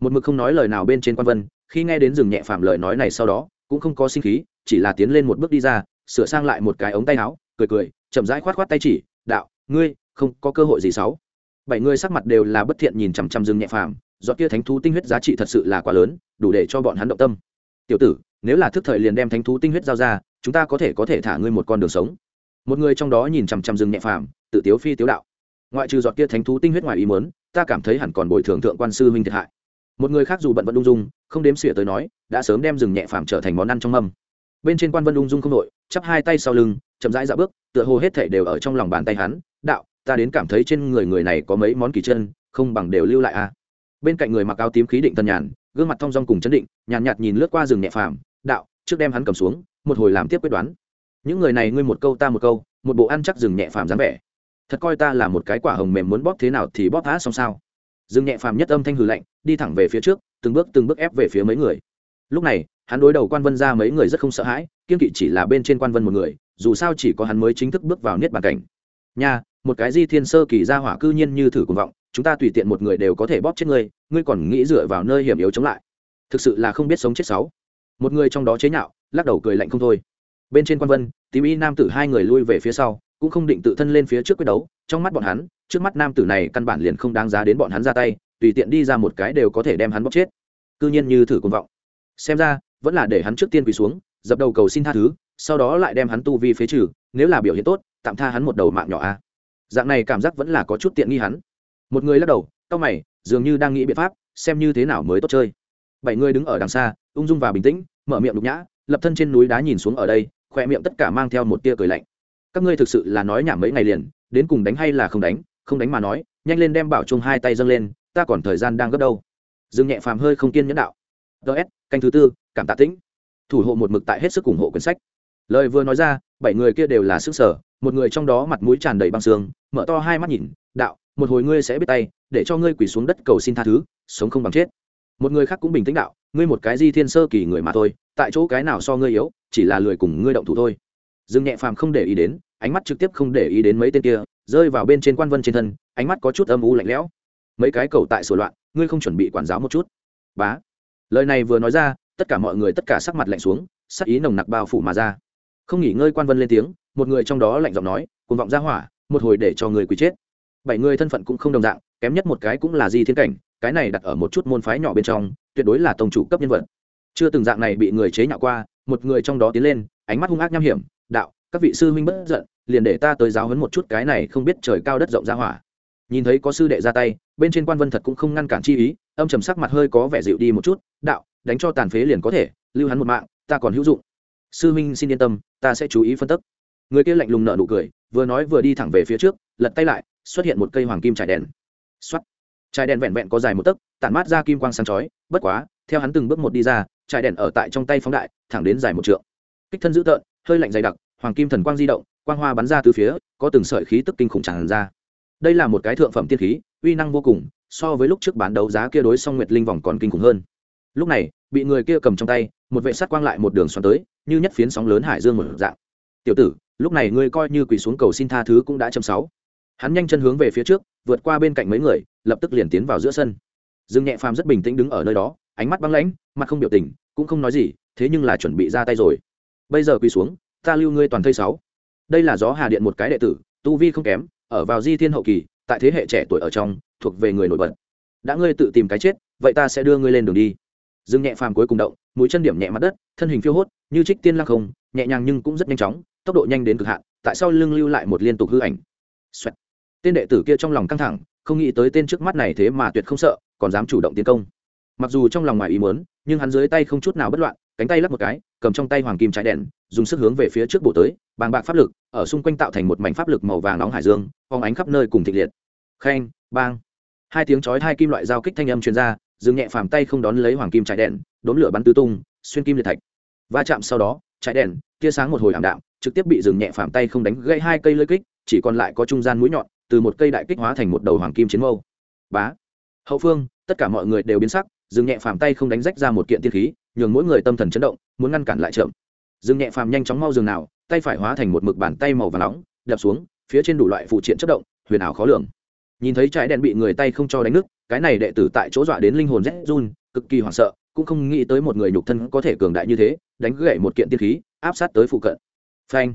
A: Một mực không nói lời nào bên trên quan vân khi nghe đến dừng nhẹ phàm lời nói này sau đó cũng không có sinh khí chỉ là tiến lên một bước đi ra sửa sang lại một cái ống tay áo cười cười chậm rãi khoát khoát tay chỉ đạo ngươi không có cơ hội gì xấu bảy người sắc mặt đều là bất thiện nhìn chằm chằm dừng nhẹ phàm do kia thánh thú tinh huyết giá trị thật sự là quá lớn đủ để cho bọn hắn động tâm. Tiểu tử nếu là thức thời liền đem thánh thú tinh huyết giao ra chúng ta có thể có thể thả ngươi một con đường sống. Một người trong đó nhìn chằm chằm rừng nhẹ phàm tự tiếu phi tiếu đạo. Ngoại trừ giọt kia thánh thú tinh huyết ngoài ý muốn ta cảm thấy hẳn còn bồi thường thượng quan sư huynh thiệt hại. Một người khác dù bận vẫn ung dung không đếm xỉa tới nói đã sớm đem rừng nhẹ phàm trở thành món ăn trong mâm. Bên trên quan vân ung dung không đội chắp hai tay sau lưng chậm rãi dạo bước tựa hồ hết thể đều ở trong lòng bàn tay hắn đạo ta đến cảm thấy trên người người này có mấy món kỳ chân không bằng đều lưu lại a à. bên cạnh người mặc áo tím khí định tân nhàn gương mặt thong dong cùng chấn định nhàn nhạt, nhạt nhìn lướt qua rừng nhẹ phàm đạo trước đem hắn cầm xuống một hồi làm tiếp quyết đoán. Những người này ngươi một câu ta một câu, một bộ ăn chắc rừng nhẹ phàm dáng vẻ. Thật coi ta là một cái quả hồng mềm muốn bóp thế nào thì bóp phá xong sao. Rừng nhẹ phàm nhất âm thanh hừ lạnh, đi thẳng về phía trước, từng bước từng bước ép về phía mấy người. Lúc này, hắn đối đầu quan vân ra mấy người rất không sợ hãi, kiên kỵ chỉ là bên trên quan vân một người, dù sao chỉ có hắn mới chính thức bước vào niết bàn cảnh. Nha, một cái di thiên sơ kỳ ra hỏa cư nhiên như thử cuồng vọng, chúng ta tùy tiện một người đều có thể bóp chết ngươi ngươi còn nghĩ dựa vào nơi hiểm yếu chống lại. Thực sự là không biết sống chết sáu. Một người trong đó chế nhạo lắc đầu cười lạnh không thôi. Bên trên quan vân, tím y nam tử hai người lui về phía sau, cũng không định tự thân lên phía trước quyết đấu, trong mắt bọn hắn, trước mắt nam tử này căn bản liền không đáng giá đến bọn hắn ra tay, tùy tiện đi ra một cái đều có thể đem hắn bóp chết. Cư nhiên như thử cuồng vọng. Xem ra, vẫn là để hắn trước tiên quỳ xuống, dập đầu cầu xin tha thứ, sau đó lại đem hắn tu vi phế trừ, nếu là biểu hiện tốt, tạm tha hắn một đầu mạng nhỏ a. Dạng này cảm giác vẫn là có chút tiện nghi hắn. Một người lắc đầu, cau mày, dường như đang nghĩ biện pháp, xem như thế nào mới tốt chơi. Bảy người đứng ở đằng xa, ung dung và bình tĩnh, mở miệng đục nhã lập thân trên núi đá nhìn xuống ở đây, khoe miệng tất cả mang theo một tia cười lạnh. Các ngươi thực sự là nói nhảm mấy ngày liền, đến cùng đánh hay là không đánh không đánh mà nói, nhanh lên đem bảo chung hai tay dâng lên, ta còn thời gian đang gấp đâu. Dương nhẹ phàm hơi không kiên nhẫn đạo. Ts canh thứ tư, cảm tạ tĩnh. Thủ hộ một mực tại hết sức ủng hộ quyển sách. Lời vừa nói ra, bảy người kia đều là sức sở, một người trong đó mặt mũi tràn đầy băng xương mở to hai mắt nhìn, đạo, một hồi ngươi sẽ biết tay, để cho ngươi quỳ xuống đất cầu xin tha thứ, sống không bằng chết. Một người khác cũng bình tĩnh đạo, ngươi một cái di thiên sơ kỳ người mà thôi tại chỗ cái nào so ngươi yếu, chỉ là lười cùng ngươi động thủ thôi. Dương nhẹ phàm không để ý đến, ánh mắt trực tiếp không để ý đến mấy tên kia, rơi vào bên trên quan vân trên thân, ánh mắt có chút âm u lạnh lẽo. Mấy cái cầu tại sổ loạn, ngươi không chuẩn bị quản giáo một chút. Bá. Lời này vừa nói ra, tất cả mọi người tất cả sắc mặt lạnh xuống, sắc ý nồng nặc bao phủ mà ra. Không nghỉ ngơi quan vân lên tiếng, một người trong đó lạnh giọng nói cùng vọng ra hỏa, một hồi để cho người quý chết. Bảy người thân phận cũng không đồng dạng, kém nhất một cái cũng là di thiên cảnh, cái này đặt ở một chút môn phái nhỏ bên trong, tuyệt đối là tổng chủ cấp nhân vật chưa từng dạng này bị người chế nhạo qua, một người trong đó tiến lên, ánh mắt hung ác nham hiểm, đạo, các vị sư huynh bất giận, liền để ta tới giáo huấn một chút cái này không biết trời cao đất rộng ra hỏa. Nhìn thấy có sư đệ ra tay, bên trên quan vân thật cũng không ngăn cản chi ý, âm trầm sắc mặt hơi có vẻ dịu đi một chút, đạo, đánh cho tàn phế liền có thể, lưu hắn một mạng, ta còn hữu dụng. Sư minh xin yên tâm, ta sẽ chú ý phân tích người kia lạnh lùng nở nụ cười, vừa nói vừa đi thẳng về phía trước, lật tay lại, xuất hiện một cây hoàng kim trải đèn. Xoắt trải đèn vẹn vẹn có dài một tấc, tản mát ra kim quang sáng chói, bất quá, theo hắn từng bước một đi ra trải đèn ở tại trong tay phóng đại, thẳng đến dài một trượng. Kích thân dữ tợn, hơi lạnh dày đặc, hoàng kim thần quang di động, quang hoa bắn ra từ phía, có từng sợi khí tức kinh khủng tràn ra. Đây là một cái thượng phẩm tiên khí, uy năng vô cùng, so với lúc trước bán đấu giá kia đối song nguyệt linh vòng còn kinh khủng hơn. Lúc này, bị người kia cầm trong tay, một vệ sắt quang lại một đường xoắn tới, như nhất phiến sóng lớn hải dương một dạng. Tiểu tử, lúc này ngươi coi như quỳ xuống cầu xin tha thứ cũng đã châm sáu. Hắn nhanh chân hướng về phía trước, vượt qua bên cạnh mấy người, lập tức liền tiến vào giữa sân. Dương nhẹ phàm rất bình tĩnh đứng ở nơi đó ánh mắt băng lãnh, mặt không biểu tình, cũng không nói gì, thế nhưng là chuẩn bị ra tay rồi. Bây giờ quỳ xuống, ta lưu ngươi toàn thây sáu. Đây là gió hà điện một cái đệ tử, tu vi không kém, ở vào di thiên hậu kỳ, tại thế hệ trẻ tuổi ở trong, thuộc về người nổi bật. Đã ngươi tự tìm cái chết, vậy ta sẽ đưa ngươi lên đường đi. Dương nhẹ phàm cuối cùng động, mũi chân điểm nhẹ mặt đất, thân hình phiêu hốt, như trích tiên lăng không, nhẹ nhàng nhưng cũng rất nhanh chóng, tốc độ nhanh đến cực hạn, tại sao lưng lưu lại một liên tục hư ảnh. Xoẹt. tên đệ tử kia trong lòng căng thẳng, không nghĩ tới tên trước mắt này thế mà tuyệt không sợ, còn dám chủ động tiến công mặc dù trong lòng ngoài ý muốn, nhưng hắn dưới tay không chút nào bất loạn, cánh tay lắp một cái, cầm trong tay hoàng kim trái đèn, dùng sức hướng về phía trước bổ tới, bàng bạc pháp lực, ở xung quanh tạo thành một mảnh pháp lực màu vàng nóng hải dương, phóng ánh khắp nơi cùng thịnh liệt. Khen, bang. Hai tiếng chói hai kim loại giao kích thanh âm truyền ra dừng nhẹ phàm tay không đón lấy hoàng kim trái đèn, đốn lửa bắn tứ tung, xuyên kim liệt thạch. Va chạm sau đó, trái đèn, tia sáng một hồi ảm đạm, trực tiếp bị dừng nhẹ phàm tay không đánh gãy hai cây lưỡi kích, chỉ còn lại có trung gian mũi nhọn, từ một cây đại kích hóa thành một đầu hoàng kim chiến mâu. Bá. Hậu phương, tất cả mọi người đều biến sắc dừng nhẹ phàm tay không đánh rách ra một kiện tiên khí, nhường mỗi người tâm thần chấn động, muốn ngăn cản lại chậm. Dừng nhẹ phàm nhanh chóng mau dừng nào, tay phải hóa thành một mực bàn tay màu và nóng, đập xuống, phía trên đủ loại phụ triện chất động, huyền ảo khó lường. Nhìn thấy trái đèn bị người tay không cho đánh nứt, cái này đệ tử tại chỗ dọa đến linh hồn rét run, cực kỳ hoảng sợ, cũng không nghĩ tới một người nhục thân có thể cường đại như thế, đánh gãy một kiện tiên khí, áp sát tới phụ cận. Phanh.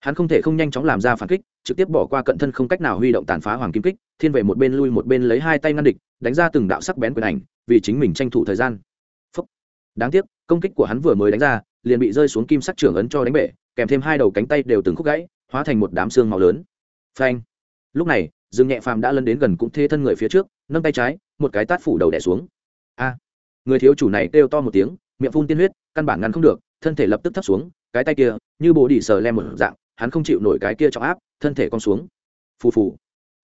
A: Hắn không thể không nhanh chóng làm ra phản kích, trực tiếp bỏ qua cận thân không cách nào huy động tàn phá hoàng kim kích, thiên về một bên lui một bên lấy hai tay ngăn địch, đánh ra từng đạo sắc bén quyền ảnh vì chính mình tranh thủ thời gian. Phúc. đáng tiếc, công kích của hắn vừa mới đánh ra, liền bị rơi xuống kim sắc trưởng ấn cho đánh bể, kèm thêm hai đầu cánh tay đều từng khúc gãy, hóa thành một đám xương màu lớn. Phanh. Lúc này, dương nhẹ phàm đã lân đến gần cũng thê thân người phía trước, nâng tay trái, một cái tát phủ đầu đẻ xuống. A. Người thiếu chủ này kêu to một tiếng, miệng phun tiên huyết, căn bản ngăn không được, thân thể lập tức thấp xuống, cái tay kia, như bồ đỉ sờ lem một dạng, hắn không chịu nổi cái kia trọng áp, thân thể cong xuống. Phù phù.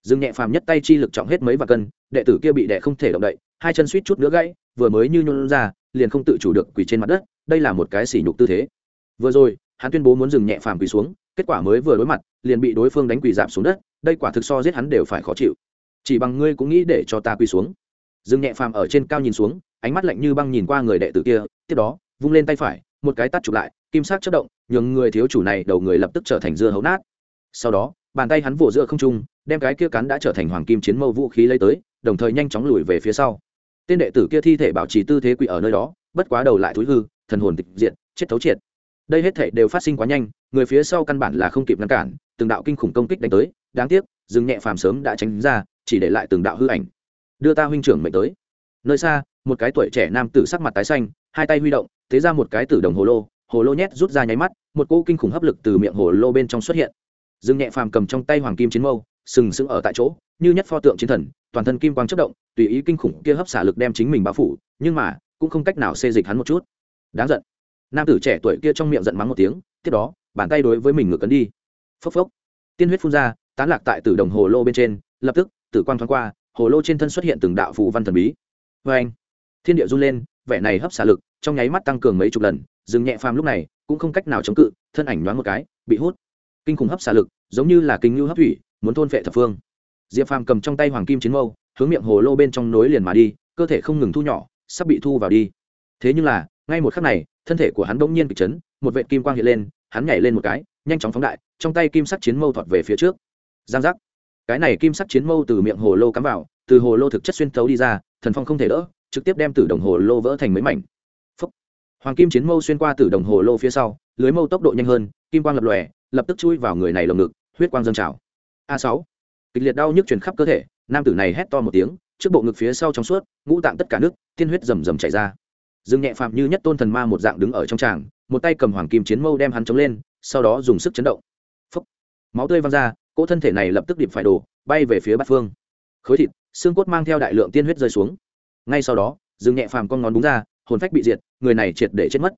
A: Dương nhẹ phàm nhất tay chi lực trọng hết mấy và cân, đệ tử kia bị đẻ không thể động đậy hai chân suýt chút nữa gãy, vừa mới như nhún ra, liền không tự chủ được quỳ trên mặt đất, đây là một cái sỉ nhục tư thế. Vừa rồi, hắn tuyên bố muốn dừng nhẹ phàm quỳ xuống, kết quả mới vừa đối mặt, liền bị đối phương đánh quỳ giảm xuống đất, đây quả thực so giết hắn đều phải khó chịu. Chỉ bằng ngươi cũng nghĩ để cho ta quỳ xuống. Dừng nhẹ phàm ở trên cao nhìn xuống, ánh mắt lạnh như băng nhìn qua người đệ tử kia, tiếp đó, vung lên tay phải, một cái tắt chụp lại, kim sắc chất động, nhường người thiếu chủ này đầu người lập tức trở thành dưa hấu nát. Sau đó, bàn tay hắn vỗ giữa không trung, đem cái kia cắn đã trở thành hoàng kim chiến mâu vũ khí lấy tới, đồng thời nhanh chóng lùi về phía sau tên đệ tử kia thi thể bảo trì tư thế quỷ ở nơi đó, bất quá đầu lại thối hư, thần hồn tịch diện chết thấu triệt. Đây hết thể đều phát sinh quá nhanh, người phía sau căn bản là không kịp ngăn cản, từng đạo kinh khủng công kích đánh tới, đáng tiếc dừng nhẹ phàm sớm đã tránh ra, chỉ để lại từng đạo hư ảnh. Đưa ta huynh trưởng mệnh tới. Nơi xa, một cái tuổi trẻ nam tử sắc mặt tái xanh, hai tay huy động, thế ra một cái tử đồng hồ lô hồ lô nhét rút ra nháy mắt, một cỗ kinh khủng hấp lực từ miệng hồ lô bên trong xuất hiện. Dương nhẹ phàm cầm trong tay hoàng kim chiến mâu, sừng sững ở tại chỗ như nhất pho tượng chiến thần, toàn thân kim quang chất động, tùy ý kinh khủng kia hấp xả lực đem chính mình bao phủ, nhưng mà, cũng không cách nào xê dịch hắn một chút. Đáng giận. Nam tử trẻ tuổi kia trong miệng giận mắng một tiếng, tiếp đó, bàn tay đối với mình ngược cấn đi. Phốc phốc. Tiên huyết phun ra, tán lạc tại tử đồng hồ lô bên trên, lập tức, tử quang thoáng qua, hồ lô trên thân xuất hiện từng đạo phù văn thần bí. Vê anh thiên địa run lên, vẻ này hấp xả lực, trong nháy mắt tăng cường mấy chục lần, dừng nhẹ phàm lúc này, cũng không cách nào chống cự, thân ảnh nhoáng một cái, bị hút. Kinh khủng hấp xả lực, giống như là kinh ngưu hấp thủy, muốn thôn vệ thập phương diệp phàm cầm trong tay hoàng kim chiến mâu, hướng miệng hồ lô bên trong nối liền mà đi, cơ thể không ngừng thu nhỏ, sắp bị thu vào đi. Thế nhưng là, ngay một khắc này, thân thể của hắn bỗng nhiên bị chấn, một vệ kim quang hiện lên, hắn nhảy lên một cái, nhanh chóng phóng đại, trong tay kim sắc chiến mâu thọt về phía trước. Giang giác. Cái này kim sắc chiến mâu từ miệng hồ lô cắm vào, từ hồ lô thực chất xuyên thấu đi ra, thần phong không thể đỡ, trực tiếp đem từ đồng hồ lô vỡ thành mấy mảnh. Phúc. hoàng kim chiến mâu xuyên qua từ đồng hồ lô phía sau, lưới mâu tốc độ nhanh hơn, kim quang lập lòe, lập tức chui vào người này lồng ngực, huyết quang dâng trào. A sáu kịch liệt đau nhức truyền khắp cơ thể, nam tử này hét to một tiếng, trước bộ ngực phía sau trong suốt, ngũ tạng tất cả nước, tiên huyết rầm rầm chảy ra. Dương nhẹ phạm như nhất tôn thần ma một dạng đứng ở trong tràng, một tay cầm hoàng kim chiến mâu đem hắn chống lên, sau đó dùng sức chấn động. Phúc. máu tươi văng ra, cỗ thân thể này lập tức điệp phải đổ, bay về phía bát phương. Khối thịt, xương cốt mang theo đại lượng tiên huyết rơi xuống. Ngay sau đó, dương nhẹ phàm con ngón búng ra, hồn phách bị diệt, người này triệt để chết mất.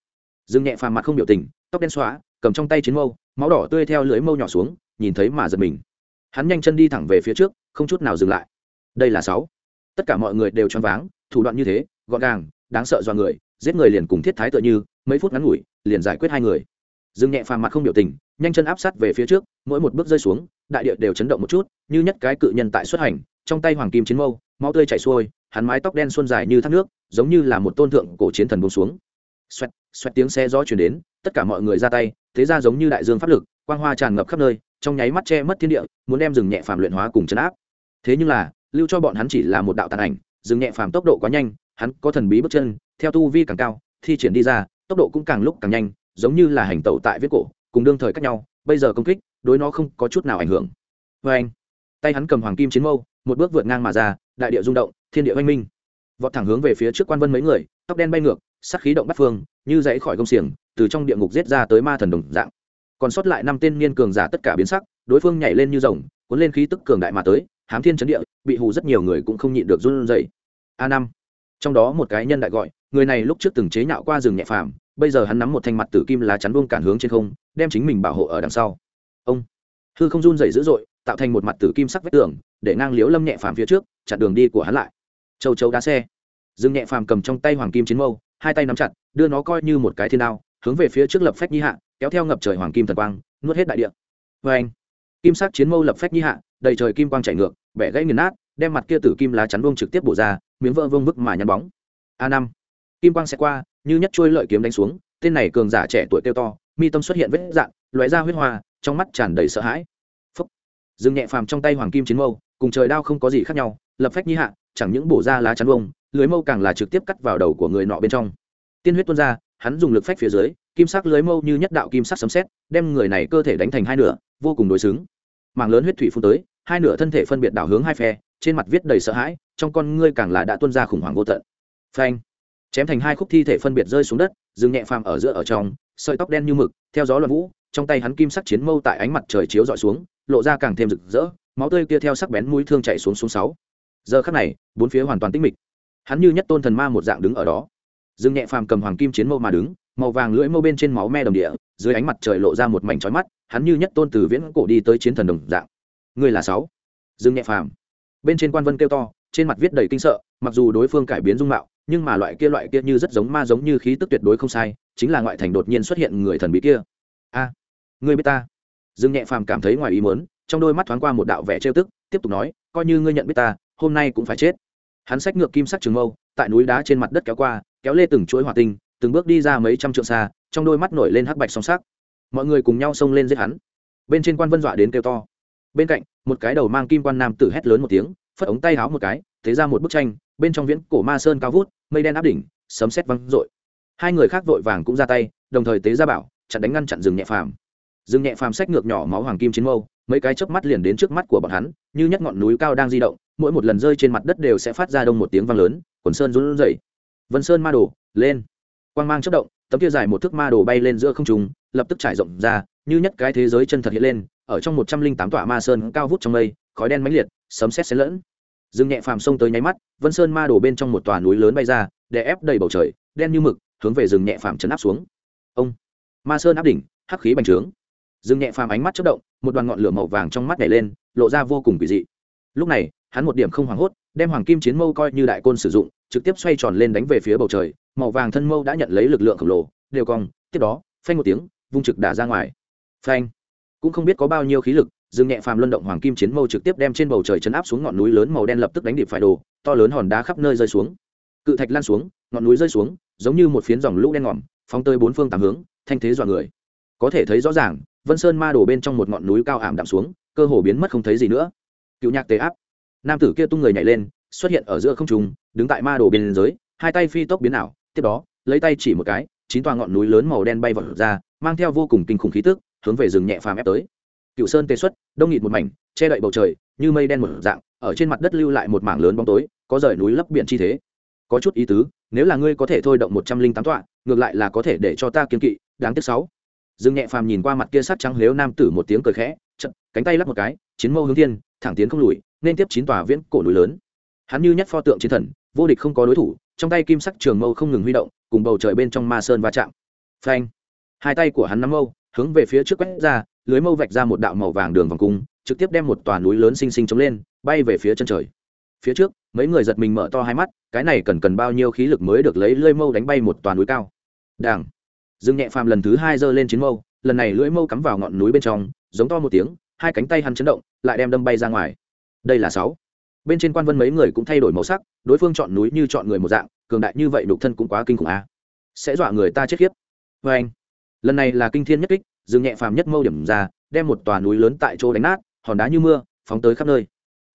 A: Dương nhẹ phàm mặt không biểu tình, tóc đen xóa cầm trong tay chiến mâu, máu đỏ tươi theo lưỡi mâu nhỏ xuống, nhìn thấy mà giật mình hắn nhanh chân đi thẳng về phía trước, không chút nào dừng lại. Đây là sáu. Tất cả mọi người đều choáng váng, thủ đoạn như thế, gọn gàng, đáng sợ do người, giết người liền cùng thiết thái tựa như, mấy phút ngắn ngủi, liền giải quyết hai người. Dương nhẹ phàm mặt không biểu tình, nhanh chân áp sát về phía trước, mỗi một bước rơi xuống, đại địa đều chấn động một chút, như nhất cái cự nhân tại xuất hành, trong tay hoàng kim chiến mâu, máu tươi chảy xuôi, hắn mái tóc đen xuân dài như thác nước, giống như là một tôn thượng cổ chiến thần buông xuống. Xoẹt xoẹt tiếng xe gió chuyển đến, tất cả mọi người ra tay, thế ra giống như đại dương pháp lực, quang hoa tràn ngập khắp nơi trong nháy mắt che mất thiên địa, muốn đem rừng nhẹ phàm luyện hóa cùng chấn áp. Thế nhưng là, lưu cho bọn hắn chỉ là một đạo tàn ảnh, rừng nhẹ phàm tốc độ quá nhanh, hắn có thần bí bước chân, theo tu vi càng cao, thi triển đi ra, tốc độ cũng càng lúc càng nhanh, giống như là hành tẩu tại viết cổ, cùng đương thời cách nhau, bây giờ công kích, đối nó không có chút nào ảnh hưởng. Vê anh, tay hắn cầm hoàng kim chiến mâu, một bước vượt ngang mà ra, đại địa rung động, thiên địa oanh minh. Vọt thẳng hướng về phía trước quan vân mấy người, tóc đen bay ngược sắc khí động bắt phương, như dãy khỏi công xiềng, từ trong địa ngục giết ra tới ma thần đồng dạng còn sót lại năm tên niên cường giả tất cả biến sắc, đối phương nhảy lên như rồng, cuốn lên khí tức cường đại mà tới, hám thiên chấn địa, bị hù rất nhiều người cũng không nhịn được run rẩy. A năm. Trong đó một cái nhân đại gọi, người này lúc trước từng chế nhạo qua rừng nhẹ phàm, bây giờ hắn nắm một thanh mặt tử kim lá chắn buông cản hướng trên không, đem chính mình bảo hộ ở đằng sau. Ông. Hư không run dậy dữ dội, tạo thành một mặt tử kim sắc vách tường, để ngang liếu lâm nhẹ phàm phía trước, chặn đường đi của hắn lại. Châu châu đá xe. Dương nhẹ phàm cầm trong tay hoàng kim chiến mâu, hai tay nắm chặt, đưa nó coi như một cái thiên đao, hướng về phía trước lập phách nhi hạ kéo theo ngập trời hoàng kim thần quang, nuốt hết đại địa. Vê anh, kim sắc chiến mâu lập phách nhi hạ, đầy trời kim quang chảy ngược, bẻ gãy nghiền nát, đem mặt kia tử kim lá chắn buông trực tiếp bổ ra, miếng vỡ vương vức mà nhăn bóng. A năm, kim quang sẽ qua, như nhất trôi lợi kiếm đánh xuống, tên này cường giả trẻ tuổi tiêu to, mi tâm xuất hiện vết dạn lóe ra huyết hoa, trong mắt tràn đầy sợ hãi. Phúc dừng nhẹ phàm trong tay hoàng kim chiến mâu, cùng trời đao không có gì khác nhau, lập phách nhi hạ, chẳng những bổ ra lá chắn vông lưới mâu càng là trực tiếp cắt vào đầu của người nọ bên trong. Tiên huyết tuôn ra hắn dùng lực phách phía dưới, kim sắc lưới mâu như nhất đạo kim sắc sấm xét đem người này cơ thể đánh thành hai nửa, vô cùng đối xứng. Mảng lớn huyết thủy phun tới, hai nửa thân thể phân biệt đảo hướng hai phe, trên mặt viết đầy sợ hãi, trong con ngươi càng là đã tuôn ra khủng hoảng vô tận. Phanh! Chém thành hai khúc thi thể phân biệt rơi xuống đất dừng nhẹ phàm ở giữa ở trong, sợi tóc đen như mực, theo gió loạn vũ, trong tay hắn kim sắc chiến mâu tại ánh mặt trời chiếu dọi xuống, lộ ra càng thêm rực rỡ, máu tươi kia theo sắc bén mũi thương chạy xuống xuống sáu. Giờ khắc này, bốn phía hoàn toàn tĩnh mịch. Hắn như nhất tôn thần ma một dạng đứng ở đó dương nhẹ phàm cầm hoàng kim chiến mâu mà đứng màu vàng lưỡi mâu bên trên máu me đồng địa dưới ánh mặt trời lộ ra một mảnh trói mắt hắn như nhất tôn từ viễn cổ đi tới chiến thần đồng dạng. Người là sáu. Dương nhẹ phàm. Bên trên quan vân kêu to trên mặt viết đầy kinh sợ mặc dù đối phương cải biến dung mạo nhưng mà loại kia loại kia như rất giống ma giống như khí tức tuyệt đối không sai chính là ngoại thành đột nhiên xuất hiện người thần bí kia. A à, ngươi biết ta? Dương nhẹ phàm cảm thấy ngoài ý muốn trong đôi mắt thoáng qua một đạo vẻ trêu tức tiếp tục nói coi như ngươi nhận biết ta hôm nay cũng phải chết. Hắn xách ngược kim sắc trường mâu tại núi đá trên mặt đất kéo qua kéo lê từng chuỗi hỏa tinh, từng bước đi ra mấy trăm trượng xa, trong đôi mắt nổi lên hắc bạch song sắc. Mọi người cùng nhau xông lên giết hắn. Bên trên quan vân dọa đến kêu to. Bên cạnh, một cái đầu mang kim quan nam tử hét lớn một tiếng, phất ống tay háo một cái, thế ra một bức tranh, bên trong viễn cổ ma sơn cao vút, mây đen áp đỉnh, sấm sét văng rội hai người khác vội vàng cũng ra tay, đồng thời tế ra bảo, chặn đánh ngăn chặn rừng nhẹ phàm. Rừng nhẹ phàm sách ngược nhỏ máu hoàng kim chiến mâu, mấy cái chớp mắt liền đến trước mắt của bọn hắn, như nhất ngọn núi cao đang di động, mỗi một lần rơi trên mặt đất đều sẽ phát ra đông một tiếng vang lớn, quần sơn run rẩy vân sơn ma đồ, lên. Quang mang chớp động, tấm kia dài một thước ma đồ bay lên giữa không trung, lập tức trải rộng ra, như nhất cái thế giới chân thật hiện lên, ở trong một trăm linh tám tọa ma sơn cao vút trong mây, khói đen mãnh liệt, sấm sét xen lẫn. Dương nhẹ phàm xông tới nháy mắt, vân sơn ma đổ bên trong một tòa núi lớn bay ra để ép đầy bầu trời, đen như mực, hướng về rừng nhẹ phàm chấn áp xuống. Ông. Ma sơn áp đỉnh, hắc khí bành trướng. Rừng nhẹ phàm ánh mắt chất động, một đoàn ngọn lửa màu vàng trong mắt nhảy lên, lộ ra vô cùng kỳ dị. Lúc này, hắn một điểm không hoảng hốt đem hoàng kim chiến mâu coi như đại côn sử dụng, trực tiếp xoay tròn lên đánh về phía bầu trời, màu vàng thân mâu đã nhận lấy lực lượng khổng lồ, đều cong, tiếp đó, phanh một tiếng, vung trực đả ra ngoài. Phanh. Cũng không biết có bao nhiêu khí lực, dương nhẹ phàm luân động hoàng kim chiến mâu trực tiếp đem trên bầu trời chấn áp xuống ngọn núi lớn màu đen lập tức đánh điệp phải đồ, to lớn hòn đá khắp nơi rơi xuống. Cự thạch lan xuống, ngọn núi rơi xuống, giống như một phiến dòng lũ đen ngòm, phóng tới bốn phương tám hướng, thanh thế dọa người. Có thể thấy rõ ràng, vân sơn ma đổ bên trong một ngọn núi cao ảm đạm xuống, cơ hồ biến mất không thấy gì nữa. Cựu nhạc tề áp nam tử kia tung người nhảy lên, xuất hiện ở giữa không trung, đứng tại ma đồ bên dưới hai tay phi tốc biến ảo, tiếp đó, lấy tay chỉ một cái, chín toa ngọn núi lớn màu đen bay vọt ra, mang theo vô cùng kinh khủng khí tức, hướng về rừng nhẹ phàm ép tới. Cựu sơn tê xuất, đông nghịt một mảnh, che đậy bầu trời, như mây đen một dạng, ở trên mặt đất lưu lại một mảng lớn bóng tối, có rời núi lấp biển chi thế. Có chút ý tứ, nếu là ngươi có thể thôi động một trăm linh tám tọa, ngược lại là có thể để cho ta kiên kỵ, đáng tiếc sáu. Dương nhẹ phàm nhìn qua mặt kia sắt trắng lếu nam tử một tiếng cười khẽ chật cánh tay lắp một cái, chiến mâu hướng thiên, thẳng tiến không lùi nên tiếp chín tòa viễn cổ núi lớn. Hắn như nhất pho tượng chiến thần, vô địch không có đối thủ, trong tay kim sắc trường mâu không ngừng huy động, cùng bầu trời bên trong ma sơn va chạm. Phanh! Hai tay của hắn nắm mâu, hướng về phía trước quét ra, lưới mâu vạch ra một đạo màu vàng đường vòng cung, trực tiếp đem một tòa núi lớn xinh xinh chống lên, bay về phía chân trời. Phía trước, mấy người giật mình mở to hai mắt, cái này cần cần bao nhiêu khí lực mới được lấy lưỡi mâu đánh bay một tòa núi cao? Đảng dương nhẹ phàm lần thứ hai giơ lên chiến mâu, lần này lưỡi mâu cắm vào ngọn núi bên trong, giống to một tiếng, hai cánh tay hắn chấn động, lại đem đâm bay ra ngoài đây là sáu. Bên trên quan vân mấy người cũng thay đổi màu sắc, đối phương chọn núi như chọn người một dạng, cường đại như vậy đục thân cũng quá kinh khủng a à. sẽ dọa người ta chết khiếp. Vê anh, lần này là kinh thiên nhất kích, dương nhẹ phàm nhất mâu điểm ra, đem một tòa núi lớn tại chỗ đánh nát, hòn đá như mưa, phóng tới khắp nơi.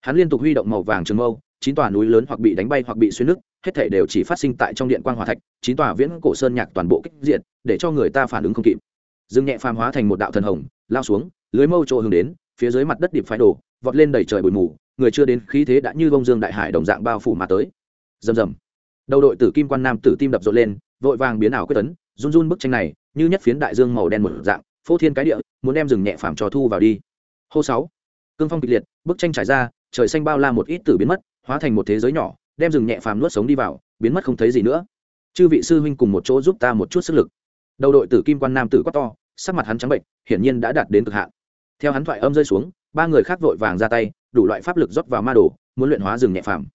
A: Hắn liên tục huy động màu vàng trường mâu, chín tòa núi lớn hoặc bị đánh bay hoặc bị xuyên nứt, hết thể đều chỉ phát sinh tại trong điện quan hòa thạch, chín tòa viễn cổ sơn nhạc toàn bộ kích diện để cho người ta phản ứng không kịp. Dương nhẹ phàm hóa thành một đạo thần hồng, lao xuống, lưới mâu chỗ hướng đến, phía dưới mặt đất điệp phái đổ vọt lên đầy trời bụi mù, người chưa đến khí thế đã như bông dương đại hải đồng dạng bao phủ mà tới. Rầm rầm. Đầu đội tử kim quan nam tử tim đập rộn lên, vội vàng biến ảo quyết tấn, run run bức tranh này, như nhất phiến đại dương màu đen một dạng, phô thiên cái địa, muốn đem rừng nhẹ phàm cho thu vào đi. Hô sáu. Cương phong kịch liệt, bức tranh trải ra, trời xanh bao la một ít tử biến mất, hóa thành một thế giới nhỏ, đem rừng nhẹ phàm nuốt sống đi vào, biến mất không thấy gì nữa. Chư vị sư huynh cùng một chỗ giúp ta một chút sức lực. Đầu đội tử kim quan nam tử quát to, sắc mặt hắn trắng bệnh, hiển nhiên đã đạt đến cực hạn. Theo hắn thoại âm rơi xuống ba người khác vội vàng ra tay, đủ loại pháp lực rót vào ma đồ, muốn luyện hóa rừng nhẹ phàm.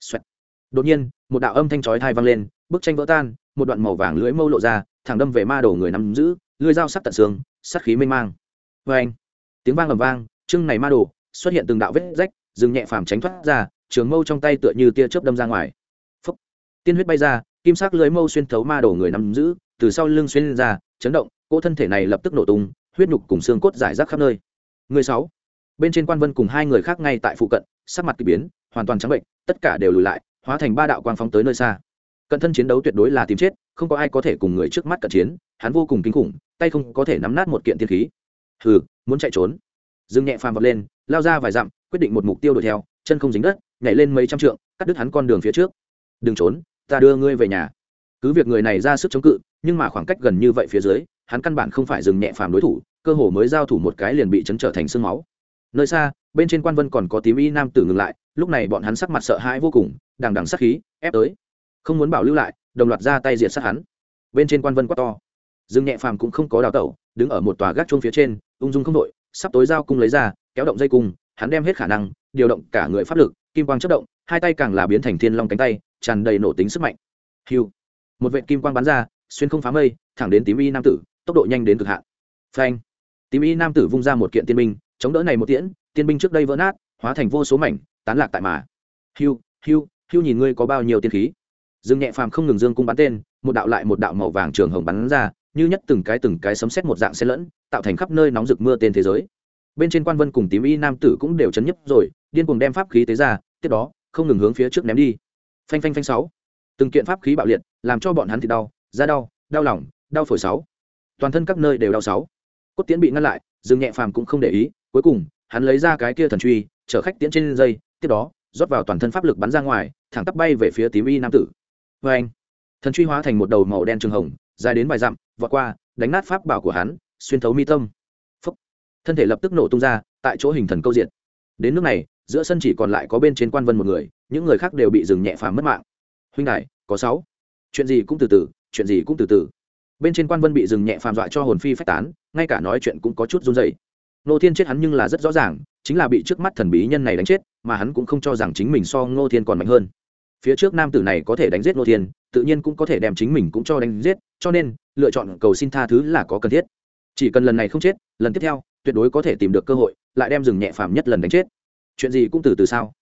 A: Xoẹt. đột nhiên, một đạo âm thanh chói thai vang lên, bức tranh vỡ tan, một đoạn màu vàng lưỡi mâu lộ ra, thẳng đâm về ma đồ người nắm giữ, lưỡi dao sắc tận xương sắc khí mênh mang. Vê anh tiếng vang ầm vang chưng này ma đồ, xuất hiện từng đạo vết rách, rừng nhẹ phàm tránh thoát ra, trường mâu trong tay tựa như tia chớp đâm ra ngoài. Phúc. tiên huyết bay ra, kim sắc lưới mâu xuyên thấu ma đồ người nắm giữ, từ sau lưng xuyên ra, chấn động, cỗ thân thể này lập tức nổ tung, huyết nhục cùng xương cốt giải rác khắp nơi. Người sáu bên trên quan vân cùng hai người khác ngay tại phụ cận, sắc mặt k ỳ biến, hoàn toàn trắng bệnh, tất cả đều lùi lại, hóa thành ba đạo quang phóng tới nơi xa. Cận thân chiến đấu tuyệt đối là tìm chết, không có ai có thể cùng người trước mắt cận chiến, hắn vô cùng kinh khủng, tay không có thể nắm nát một kiện thiên khí. Hừ, muốn chạy trốn. Dương nhẹ phàm vọt lên, lao ra vài dặm, quyết định một mục tiêu đuổi theo, chân không dính đất, nhảy lên mấy trăm trượng, cắt đứt hắn con đường phía trước. Đừng trốn, ta đưa ngươi về nhà. Cứ việc người này ra sức chống cự, nhưng mà khoảng cách gần như vậy phía dưới, hắn căn bản không phải dừng nhẹ phàm đối thủ, cơ hồ mới giao thủ một cái liền bị chấn trở thành sương máu nơi xa, bên trên quan vân còn có tím y nam tử ngừng lại, lúc này bọn hắn sắc mặt sợ hãi vô cùng, đằng đằng sắc khí, ép tới. Không muốn bảo lưu lại, đồng loạt ra tay diệt sát hắn. Bên trên quan vân quá to. Dương nhẹ phàm cũng không có đào tẩu, đứng ở một tòa gác chuông phía trên, ung dung không đội, sắp tối dao cung lấy ra, kéo động dây cung, hắn đem hết khả năng, điều động cả người pháp lực, kim quang chất động, hai tay càng là biến thành thiên long cánh tay, tràn đầy nổ tính sức mạnh. Hiu một vệ kim quang bắn ra, xuyên không phá mây, thẳng đến tím y nam tử, tốc độ nhanh đến cực hạn. Phanh. Tím y nam tử vung ra một kiện tiên binh chống đỡ này một tiễn, tiên binh trước đây vỡ nát, hóa thành vô số mảnh, tán lạc tại mà. Hiu hiu hiu nhìn ngươi có bao nhiêu tiên khí. Dương nhẹ phàm không ngừng dương cung bắn tên, một đạo lại một đạo màu vàng trường hồng bắn ra, như nhất từng cái từng cái sấm xét một dạng xen lẫn, tạo thành khắp nơi nóng rực mưa tên thế giới. Bên trên quan vân cùng tím y nam tử cũng đều chấn nhấp rồi, điên cuồng đem pháp khí tế ra, tiếp đó, không ngừng hướng phía trước ném đi. Phanh phanh phanh sáu. Từng kiện pháp khí bạo liệt, làm cho bọn hắn thì đau, da đau đau lòng, đau phổi sáu. Toàn thân các nơi đều đau sáu. Cốt tiến bị ngăn lại, dương nhẹ phàm cũng không để ý cuối cùng, hắn lấy ra cái kia thần truy, chở khách tiễn trên dây, tiếp đó, rót vào toàn thân pháp lực bắn ra ngoài, thẳng tắp bay về phía tím y nam tử. Vê anh, thần truy hóa thành một đầu màu đen trường hồng, dài đến vài dặm, vọt qua, đánh nát pháp bảo của hắn, xuyên thấu mi tâm. Phúc. thân thể lập tức nổ tung ra, tại chỗ hình thần câu diện. Đến nước này, giữa sân chỉ còn lại có bên trên quan vân một người, những người khác đều bị dừng nhẹ phàm mất mạng. Huynh đại có sáu. Chuyện gì cũng từ từ, chuyện gì cũng từ từ. Bên trên quan vân bị dừng nhẹ phàm dọa cho hồn phi phách tán, ngay cả nói chuyện cũng có chút run dày nô thiên chết hắn nhưng là rất rõ ràng, chính là bị trước mắt thần bí nhân này đánh chết, mà hắn cũng không cho rằng chính mình so ngô thiên còn mạnh hơn. Phía trước nam tử này có thể đánh giết ngô thiên, tự nhiên cũng có thể đem chính mình cũng cho đánh giết, cho nên, lựa chọn cầu xin tha thứ là có cần thiết. Chỉ cần lần này không chết, lần tiếp theo, tuyệt đối có thể tìm được cơ hội, lại đem rừng nhẹ phàm nhất lần đánh chết. Chuyện gì cũng từ từ sao?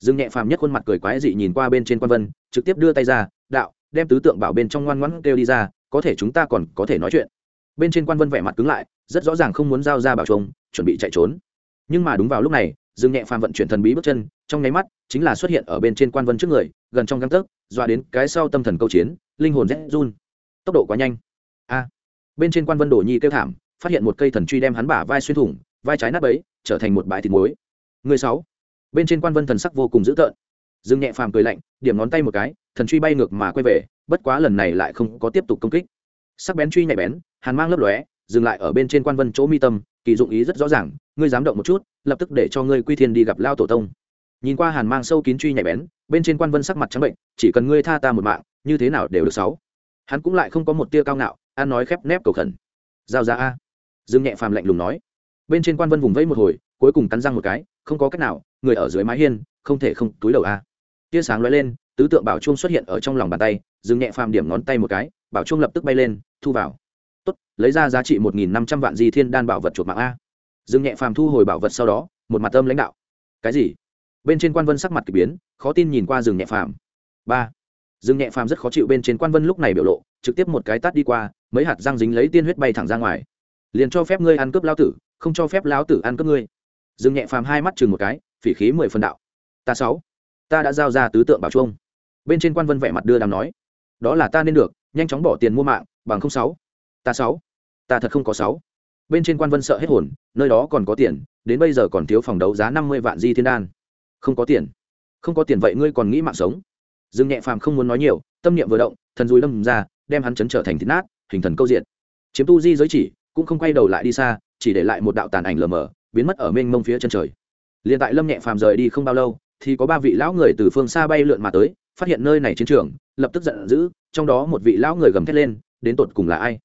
A: Rừng nhẹ phàm nhất khuôn mặt cười quái dị nhìn qua bên trên quan vân, trực tiếp đưa tay ra, đạo, đem tứ tượng bảo bên trong ngoan ngoãn kêu đi ra, có thể chúng ta còn có thể nói chuyện. Bên trên quan vân vẻ mặt cứng lại, rất rõ ràng không muốn giao ra bảo trông chuẩn bị chạy trốn. Nhưng mà đúng vào lúc này, dương nhẹ phàm vận chuyển thần bí bước chân, trong nháy mắt, chính là xuất hiện ở bên trên quan vân trước người, gần trong găng tấc, dọa đến cái sau tâm thần câu chiến, linh hồn rét run. Tốc độ quá nhanh. A. Bên trên quan vân đổ nhi kêu thảm, phát hiện một cây thần truy đem hắn bả vai xuyên thủng, vai trái nát bấy, trở thành một bãi thịt muối. Người sáu. Bên trên quan vân thần sắc vô cùng dữ tợn. Dương nhẹ phàm cười lạnh, điểm ngón tay một cái, thần truy bay ngược mà quay về, bất quá lần này lại không có tiếp tục công kích. Sắc bén truy nhạy bén, hàn mang lấp lóe, dừng lại ở bên trên quan vân chỗ mi tâm kỳ dụng ý rất rõ ràng, ngươi dám động một chút, lập tức để cho ngươi quy thiên đi gặp lao tổ tông. Nhìn qua hàn mang sâu kín truy nhạy bén, bên trên quan vân sắc mặt trắng bệnh, chỉ cần ngươi tha ta một mạng, như thế nào đều được sáu. Hắn cũng lại không có một tia cao ngạo an nói khép nép cầu khẩn. Giao ra a. Dương nhẹ phàm lạnh lùng nói. Bên trên quan vân vùng vẫy một hồi, cuối cùng cắn răng một cái, không có cách nào, người ở dưới mái hiên, không thể không túi đầu a. Tia sáng lóe lên, tứ tượng bảo chuông xuất hiện ở trong lòng bàn tay, dương nhẹ phàm điểm ngón tay một cái, bảo chuông lập tức bay lên, thu vào tốt, lấy ra giá trị một nghìn năm trăm vạn di thiên đan bảo vật chuột mạng a. Dương nhẹ phàm thu hồi bảo vật sau đó, một mặt âm lãnh đạo. Cái gì? Bên trên quan vân sắc mặt k ỳ biến, khó tin nhìn qua rừng nhẹ phàm. Ba. Rừng nhẹ phàm rất khó chịu bên trên quan vân lúc này biểu lộ, trực tiếp một cái tát đi qua, mấy hạt răng dính lấy tiên huyết bay thẳng ra ngoài. Liền cho phép ngươi ăn cướp lao tử, không cho phép lao tử ăn cướp ngươi. Rừng nhẹ phàm hai mắt chừng một cái, phỉ khí mười phần đạo. Ta sáu. Ta đã giao ra tứ tượng bảo chuông. Bên trên quan vân vẻ mặt đưa đàm nói. Đó là ta nên được, nhanh chóng bỏ tiền mua mạng, bằng không sáu ta sáu, ta thật không có sáu. Bên trên quan vân sợ hết hồn, nơi đó còn có tiền, đến bây giờ còn thiếu phòng đấu giá năm mươi vạn di thiên đan. Không có tiền. Không có tiền vậy ngươi còn nghĩ mạng sống. Dương nhẹ phàm không muốn nói nhiều, tâm niệm vừa động, thần dùi lâm ra, đem hắn chấn trở thành thịt nát, hình thần câu diện chiếm tu di giới chỉ, cũng không quay đầu lại đi xa, chỉ để lại một đạo tàn ảnh lờ mờ, biến mất ở mênh mông phía chân trời. Liền tại lâm nhẹ phàm rời đi không bao lâu, thì có ba vị lão người từ phương xa bay lượn mà tới, phát hiện nơi này chiến trường, lập tức giận dữ, trong đó một vị lão người gầm thét lên, đến tột cùng là ai?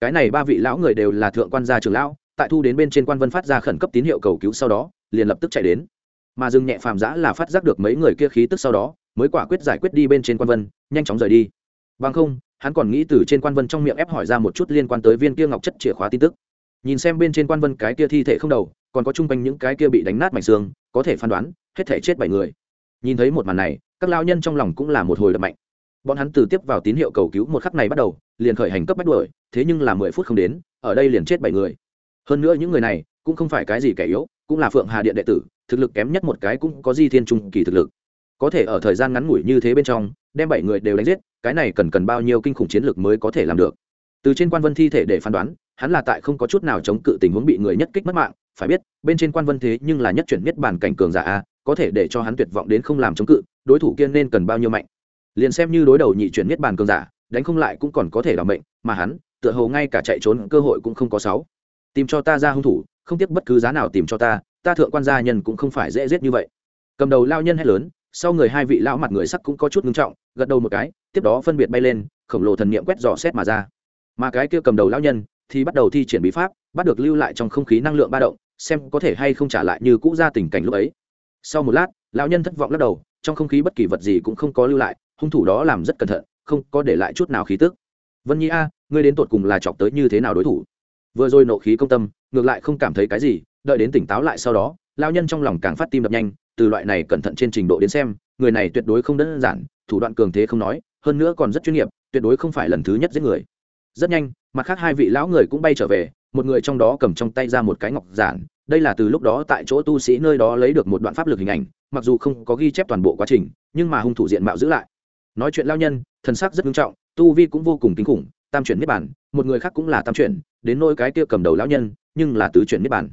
A: Cái này ba vị lão người đều là thượng quan gia trường lão, tại thu đến bên trên quan vân phát ra khẩn cấp tín hiệu cầu cứu sau đó, liền lập tức chạy đến. Mà dừng nhẹ phàm giã là phát giác được mấy người kia khí tức sau đó, mới quả quyết giải quyết đi bên trên quan vân, nhanh chóng rời đi. Bằng không, hắn còn nghĩ từ trên quan vân trong miệng ép hỏi ra một chút liên quan tới viên kia ngọc chất chìa khóa tin tức. Nhìn xem bên trên quan vân cái kia thi thể không đầu, còn có chung quanh những cái kia bị đánh nát mảnh xương, có thể phán đoán, hết thể chết bảy người. Nhìn thấy một màn này, các lao nhân trong lòng cũng là một hồi đập mạnh. Bọn hắn từ tiếp vào tín hiệu cầu cứu một khắc này bắt đầu liền khởi hành cấp bách đuổi, thế nhưng là mười phút không đến, ở đây liền chết bảy người. Hơn nữa những người này cũng không phải cái gì kẻ yếu, cũng là phượng hà điện đệ tử, thực lực kém nhất một cái cũng có di thiên trung kỳ thực lực. Có thể ở thời gian ngắn ngủi như thế bên trong, đem bảy người đều đánh giết, cái này cần cần bao nhiêu kinh khủng chiến lược mới có thể làm được? Từ trên quan vân thi thể để phán đoán, hắn là tại không có chút nào chống cự tình huống bị người nhất kích mất mạng, phải biết, bên trên quan vân thế nhưng là nhất chuyển biết bản cảnh cường giả a, có thể để cho hắn tuyệt vọng đến không làm chống cự, đối thủ kiên nên cần bao nhiêu mạnh. Liền xem như đối đầu nhị chuyển biết bản cường giả đánh không lại cũng còn có thể làm mệnh, mà hắn, tựa hồ ngay cả chạy trốn cơ hội cũng không có sáu. Tìm cho ta ra hung thủ, không tiếc bất cứ giá nào tìm cho ta ta thượng quan gia nhân cũng không phải dễ giết như vậy. Cầm đầu lao nhân hay lớn, sau người hai vị lão mặt người sắc cũng có chút ngưng trọng, gật đầu một cái, tiếp đó phân biệt bay lên, khổng lồ thần niệm quét dò xét mà ra. Mà cái kia cầm đầu lão nhân thì bắt đầu thi triển bí pháp, bắt được lưu lại trong không khí năng lượng ba động, xem có thể hay không trả lại như cũ ra tình cảnh lúc ấy. Sau một lát, lão nhân thất vọng lắc đầu, trong không khí bất kỳ vật gì cũng không có lưu lại, hung thủ đó làm rất cẩn thận không có để lại chút nào khí tức. Vân nhi a, ngươi đến tột cùng là chọc tới như thế nào đối thủ? Vừa rồi nộ khí công tâm, ngược lại không cảm thấy cái gì, đợi đến tỉnh táo lại sau đó lao nhân trong lòng càng phát tim đập nhanh, từ loại này cẩn thận trên trình độ đến xem, người này tuyệt đối không đơn giản, thủ đoạn cường thế không nói, hơn nữa còn rất chuyên nghiệp, tuyệt đối không phải lần thứ nhất giết người. Rất nhanh, mặt khác hai vị lão người cũng bay trở về, một người trong đó cầm trong tay ra một cái ngọc giản, đây là từ lúc đó tại chỗ tu sĩ nơi đó lấy được một đoạn pháp lực hình ảnh, mặc dù không có ghi chép toàn bộ quá trình, nhưng mà hung thủ diện mạo giữ lại nói chuyện lao nhân, thần sắc rất nghiêm trọng, tu vi cũng vô cùng kinh khủng, tam chuyển niết bản một người khác cũng là tam chuyển, đến nôi cái kia cầm đầu lão nhân, nhưng là tứ chuyển niết bản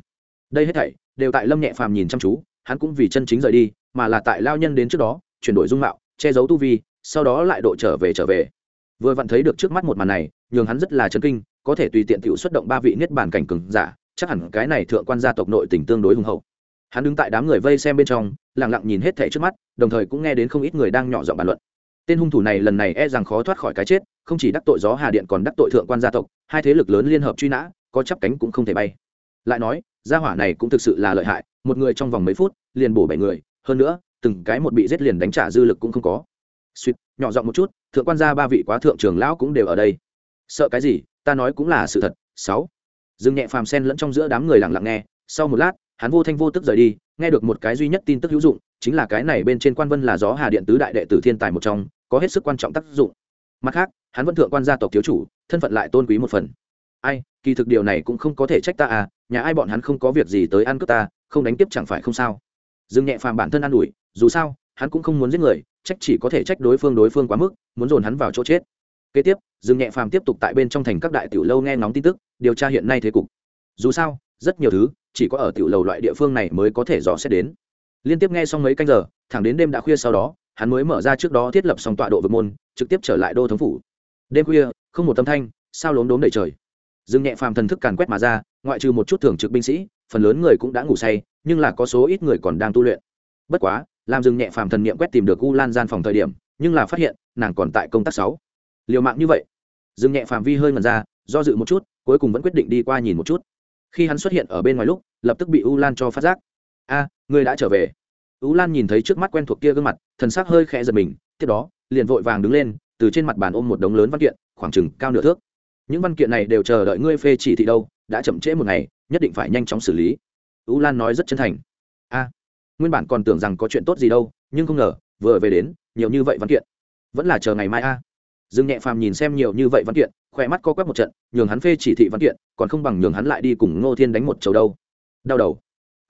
A: đây hết thảy, đều tại lâm nhẹ phàm nhìn chăm chú, hắn cũng vì chân chính rời đi, mà là tại lao nhân đến trước đó, chuyển đổi dung mạo, che giấu tu vi, sau đó lại độ trở về trở về. Vừa vặn thấy được trước mắt một màn này, nhường hắn rất là chấn kinh, có thể tùy tiện tự xuất động ba vị niết bản cảnh cường giả, chắc hẳn cái này thượng quan gia tộc nội tình tương đối hùng hậu. Hắn đứng tại đám người vây xem bên trong, lặng lặng nhìn hết thảy trước mắt, đồng thời cũng nghe đến không ít người đang nhỏ giọng bàn luận tên hung thủ này lần này e rằng khó thoát khỏi cái chết, không chỉ đắc tội gió hà điện còn đắc tội thượng quan gia tộc, hai thế lực lớn liên hợp truy nã, có chắp cánh cũng không thể bay. Lại nói, gia hỏa này cũng thực sự là lợi hại, một người trong vòng mấy phút, liền bổ bảy người, hơn nữa, từng cái một bị giết liền đánh trả dư lực cũng không có. Suýt, nhỏ giọng một chút, thượng quan gia ba vị quá thượng trưởng lão cũng đều ở đây. Sợ cái gì, ta nói cũng là sự thật. Sáu. Dừng nhẹ phàm sen lẫn trong giữa đám người lặng lặng nghe, sau một lát, hắn vô thanh vô tức rời đi, nghe được một cái duy nhất tin tức hữu dụng, chính là cái này bên trên quan vân là gió hà điện tứ đại đệ tử thiên tài một trong có hết sức quan trọng tác dụng. Mặt khác, hắn vẫn thượng quan gia tộc thiếu chủ, thân phận lại tôn quý một phần. Ai, kỳ thực điều này cũng không có thể trách ta à nhà ai bọn hắn không có việc gì tới ăn cướp ta, không đánh tiếp chẳng phải không sao? Dương nhẹ phàm bản thân an ủi, dù sao, hắn cũng không muốn giết người, trách chỉ có thể trách đối phương đối phương quá mức, muốn dồn hắn vào chỗ chết. Kế tiếp, dương nhẹ phàm tiếp tục tại bên trong thành các đại tiểu lâu nghe ngóng tin tức, điều tra hiện nay thế cục. Dù sao, rất nhiều thứ, chỉ có ở tiểu lầu loại địa phương này mới có thể dò xét đến. Liên tiếp nghe xong mấy canh giờ, thẳng đến đêm đã khuya sau đó hắn mới mở ra trước đó thiết lập xong tọa độ vực môn trực tiếp trở lại đô thống phủ. Đêm khuya không một tâm thanh sao lốm đốm đầy trời. Dương nhẹ phàm thần thức càn quét mà ra ngoại trừ một chút thường trực binh sĩ phần lớn người cũng đã ngủ say nhưng là có số ít người còn đang tu luyện. Bất quá làm dương nhẹ phàm thần niệm quét tìm được u lan gian phòng thời điểm nhưng là phát hiện nàng còn tại công tác sáu. Liều mạng như vậy. Dương nhẹ phàm vi hơi ngần ra do dự một chút cuối cùng vẫn quyết định đi qua nhìn một chút. Khi hắn xuất hiện ở bên ngoài lúc lập tức bị u lan cho phát giác. A à, người đã trở về. U lan nhìn thấy trước mắt quen thuộc kia gương mặt thần sắc hơi khẽ giật mình, tiếp đó, liền vội vàng đứng lên, từ trên mặt bàn ôm một đống lớn văn kiện, khoảng chừng cao nửa thước. Những văn kiện này đều chờ đợi ngươi phê chỉ thị đâu, đã chậm trễ một ngày, nhất định phải nhanh chóng xử lý. U lan nói rất chân thành. A, nguyên bản còn tưởng rằng có chuyện tốt gì đâu, nhưng không ngờ, vừa về đến, nhiều như vậy văn kiện. Vẫn là chờ ngày mai a. Dương nhẹ phàm nhìn xem nhiều như vậy văn kiện, khỏe mắt co quắp một trận, nhường hắn phê chỉ thị văn kiện, còn không bằng nhường hắn lại đi cùng ngô thiên đánh một chầu đâu. Đau đầu.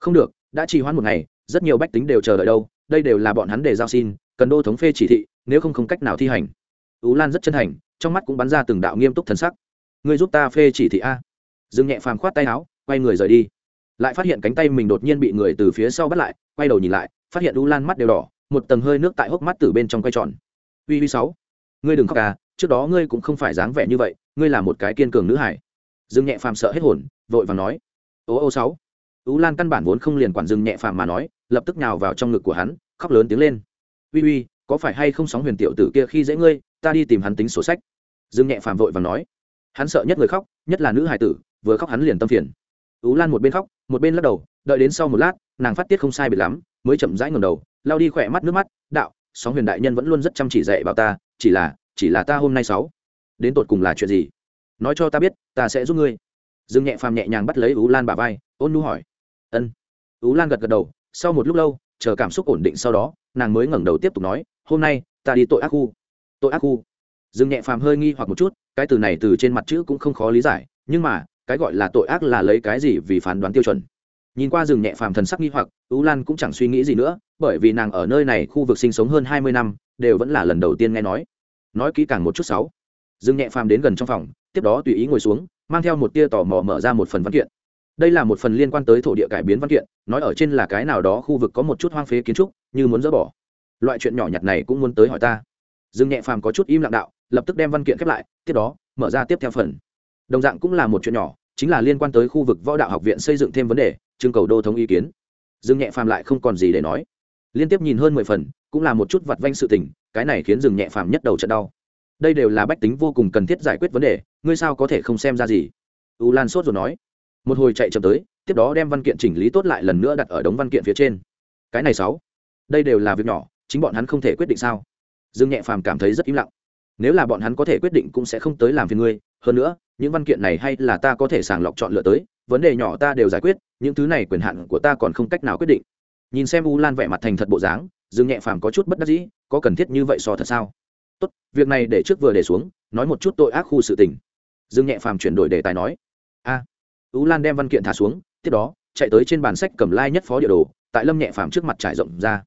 A: Không được, đã trì hoãn một ngày, rất nhiều bách tính đều chờ đợi đâu đây đều là bọn hắn để giao xin, cần đô thống phê chỉ thị, nếu không không cách nào thi hành. Ú lan rất chân thành, trong mắt cũng bắn ra từng đạo nghiêm túc thần sắc. Ngươi giúp ta phê chỉ thị a. Dương nhẹ phàm khoát tay áo, quay người rời đi. Lại phát hiện cánh tay mình đột nhiên bị người từ phía sau bắt lại, quay đầu nhìn lại, phát hiện ú lan mắt đều đỏ, một tầng hơi nước tại hốc mắt từ bên trong quay tròn. Uy uy sáu. Ngươi đừng khóc à trước đó ngươi cũng không phải dáng vẻ như vậy, ngươi là một cái kiên cường nữ hải. Dương nhẹ phàm sợ hết hồn, vội và nói. Ô ô sáu. Ú lan căn bản vốn không liền quản dương nhẹ phàm mà nói lập tức nhào vào trong ngực của hắn, khóc lớn tiếng lên. Uy uy, có phải hay không sóng huyền tiểu tử kia khi dễ ngươi, ta đi tìm hắn tính sổ sách. Dương nhẹ phàm vội và nói. Hắn sợ nhất người khóc, nhất là nữ hải tử, vừa khóc hắn liền tâm phiền. Ú lan một bên khóc, một bên lắc đầu, đợi đến sau một lát, nàng phát tiết không sai biệt lắm, mới chậm rãi ngầm đầu lao đi khỏe mắt nước mắt, đạo, sóng huyền đại nhân vẫn luôn rất chăm chỉ dạy bảo ta, chỉ là chỉ là ta hôm nay sáu, đến tột cùng là chuyện gì? Nói cho ta biết, ta sẽ giúp ngươi. Dương nhẹ phàm nhẹ nhàng bắt lấy ú lan bà vai, ôn nu hỏi. Ân. Ú lan gật gật đầu sau một lúc lâu, chờ cảm xúc ổn định sau đó, nàng mới ngẩng đầu tiếp tục nói, hôm nay, ta đi tội ác khu. Tội ác khu? Dương nhẹ phàm hơi nghi hoặc một chút, cái từ này từ trên mặt chữ cũng không khó lý giải, nhưng mà, cái gọi là tội ác là lấy cái gì vì phán đoán tiêu chuẩn? Nhìn qua rừng nhẹ phàm thần sắc nghi hoặc tú lan cũng chẳng suy nghĩ gì nữa, bởi vì nàng ở nơi này khu vực sinh sống hơn hai mươi năm, đều vẫn là lần đầu tiên nghe nói. Nói kỹ càng một chút sáu. Dương nhẹ phàm đến gần trong phòng, tiếp đó tùy ý ngồi xuống, mang theo một tia tò mò mở ra một phần văn kiện đây là một phần liên quan tới thổ địa cải biến văn kiện, nói ở trên là cái nào đó khu vực có một chút hoang phế kiến trúc, như muốn dỡ bỏ. Loại chuyện nhỏ nhặt này cũng muốn tới hỏi ta. Dương nhẹ phàm có chút im lặng đạo, lập tức đem văn kiện khép lại, tiếp đó, mở ra tiếp theo phần. Đồng dạng cũng là một chuyện nhỏ, chính là liên quan tới khu vực võ đạo học viện xây dựng thêm vấn đề, trưng cầu đô thống ý kiến. Dương nhẹ phàm lại không còn gì để nói. Liên tiếp nhìn hơn mười phần, cũng là một chút vặt vanh sự tình, cái này khiến dương nhẹ phàm nhất đầu trận đau. Đây đều là bách tính vô cùng cần thiết giải quyết vấn đề, ngươi sao có thể không xem ra gì? U lan sốt rồi nói một hồi chạy chậm tới tiếp đó đem văn kiện chỉnh lý tốt lại lần nữa đặt ở đống văn kiện phía trên. Cái này sáu. Đây đều là việc nhỏ chính bọn hắn không thể quyết định sao? Dương nhẹ phàm cảm thấy rất im lặng. Nếu là bọn hắn có thể quyết định cũng sẽ không tới làm phiền ngươi hơn nữa những văn kiện này hay là ta có thể sàng lọc chọn lựa tới vấn đề nhỏ ta đều giải quyết những thứ này quyền hạn của ta còn không cách nào quyết định. Nhìn xem u lan vẻ mặt thành thật bộ dáng dương nhẹ phàm có chút bất đắc dĩ có cần thiết như vậy so thật sao? Tốt việc này để trước vừa để xuống nói một chút tội ác khu sự tình. Dương nhẹ phàm chuyển đổi đề tài nói. A à, ú lan đem văn kiện thả xuống, tiếp đó, chạy tới trên bàn sách cầm lai nhất phó địa đồ, tại lâm nhẹ phàm trước mặt trải rộng ra.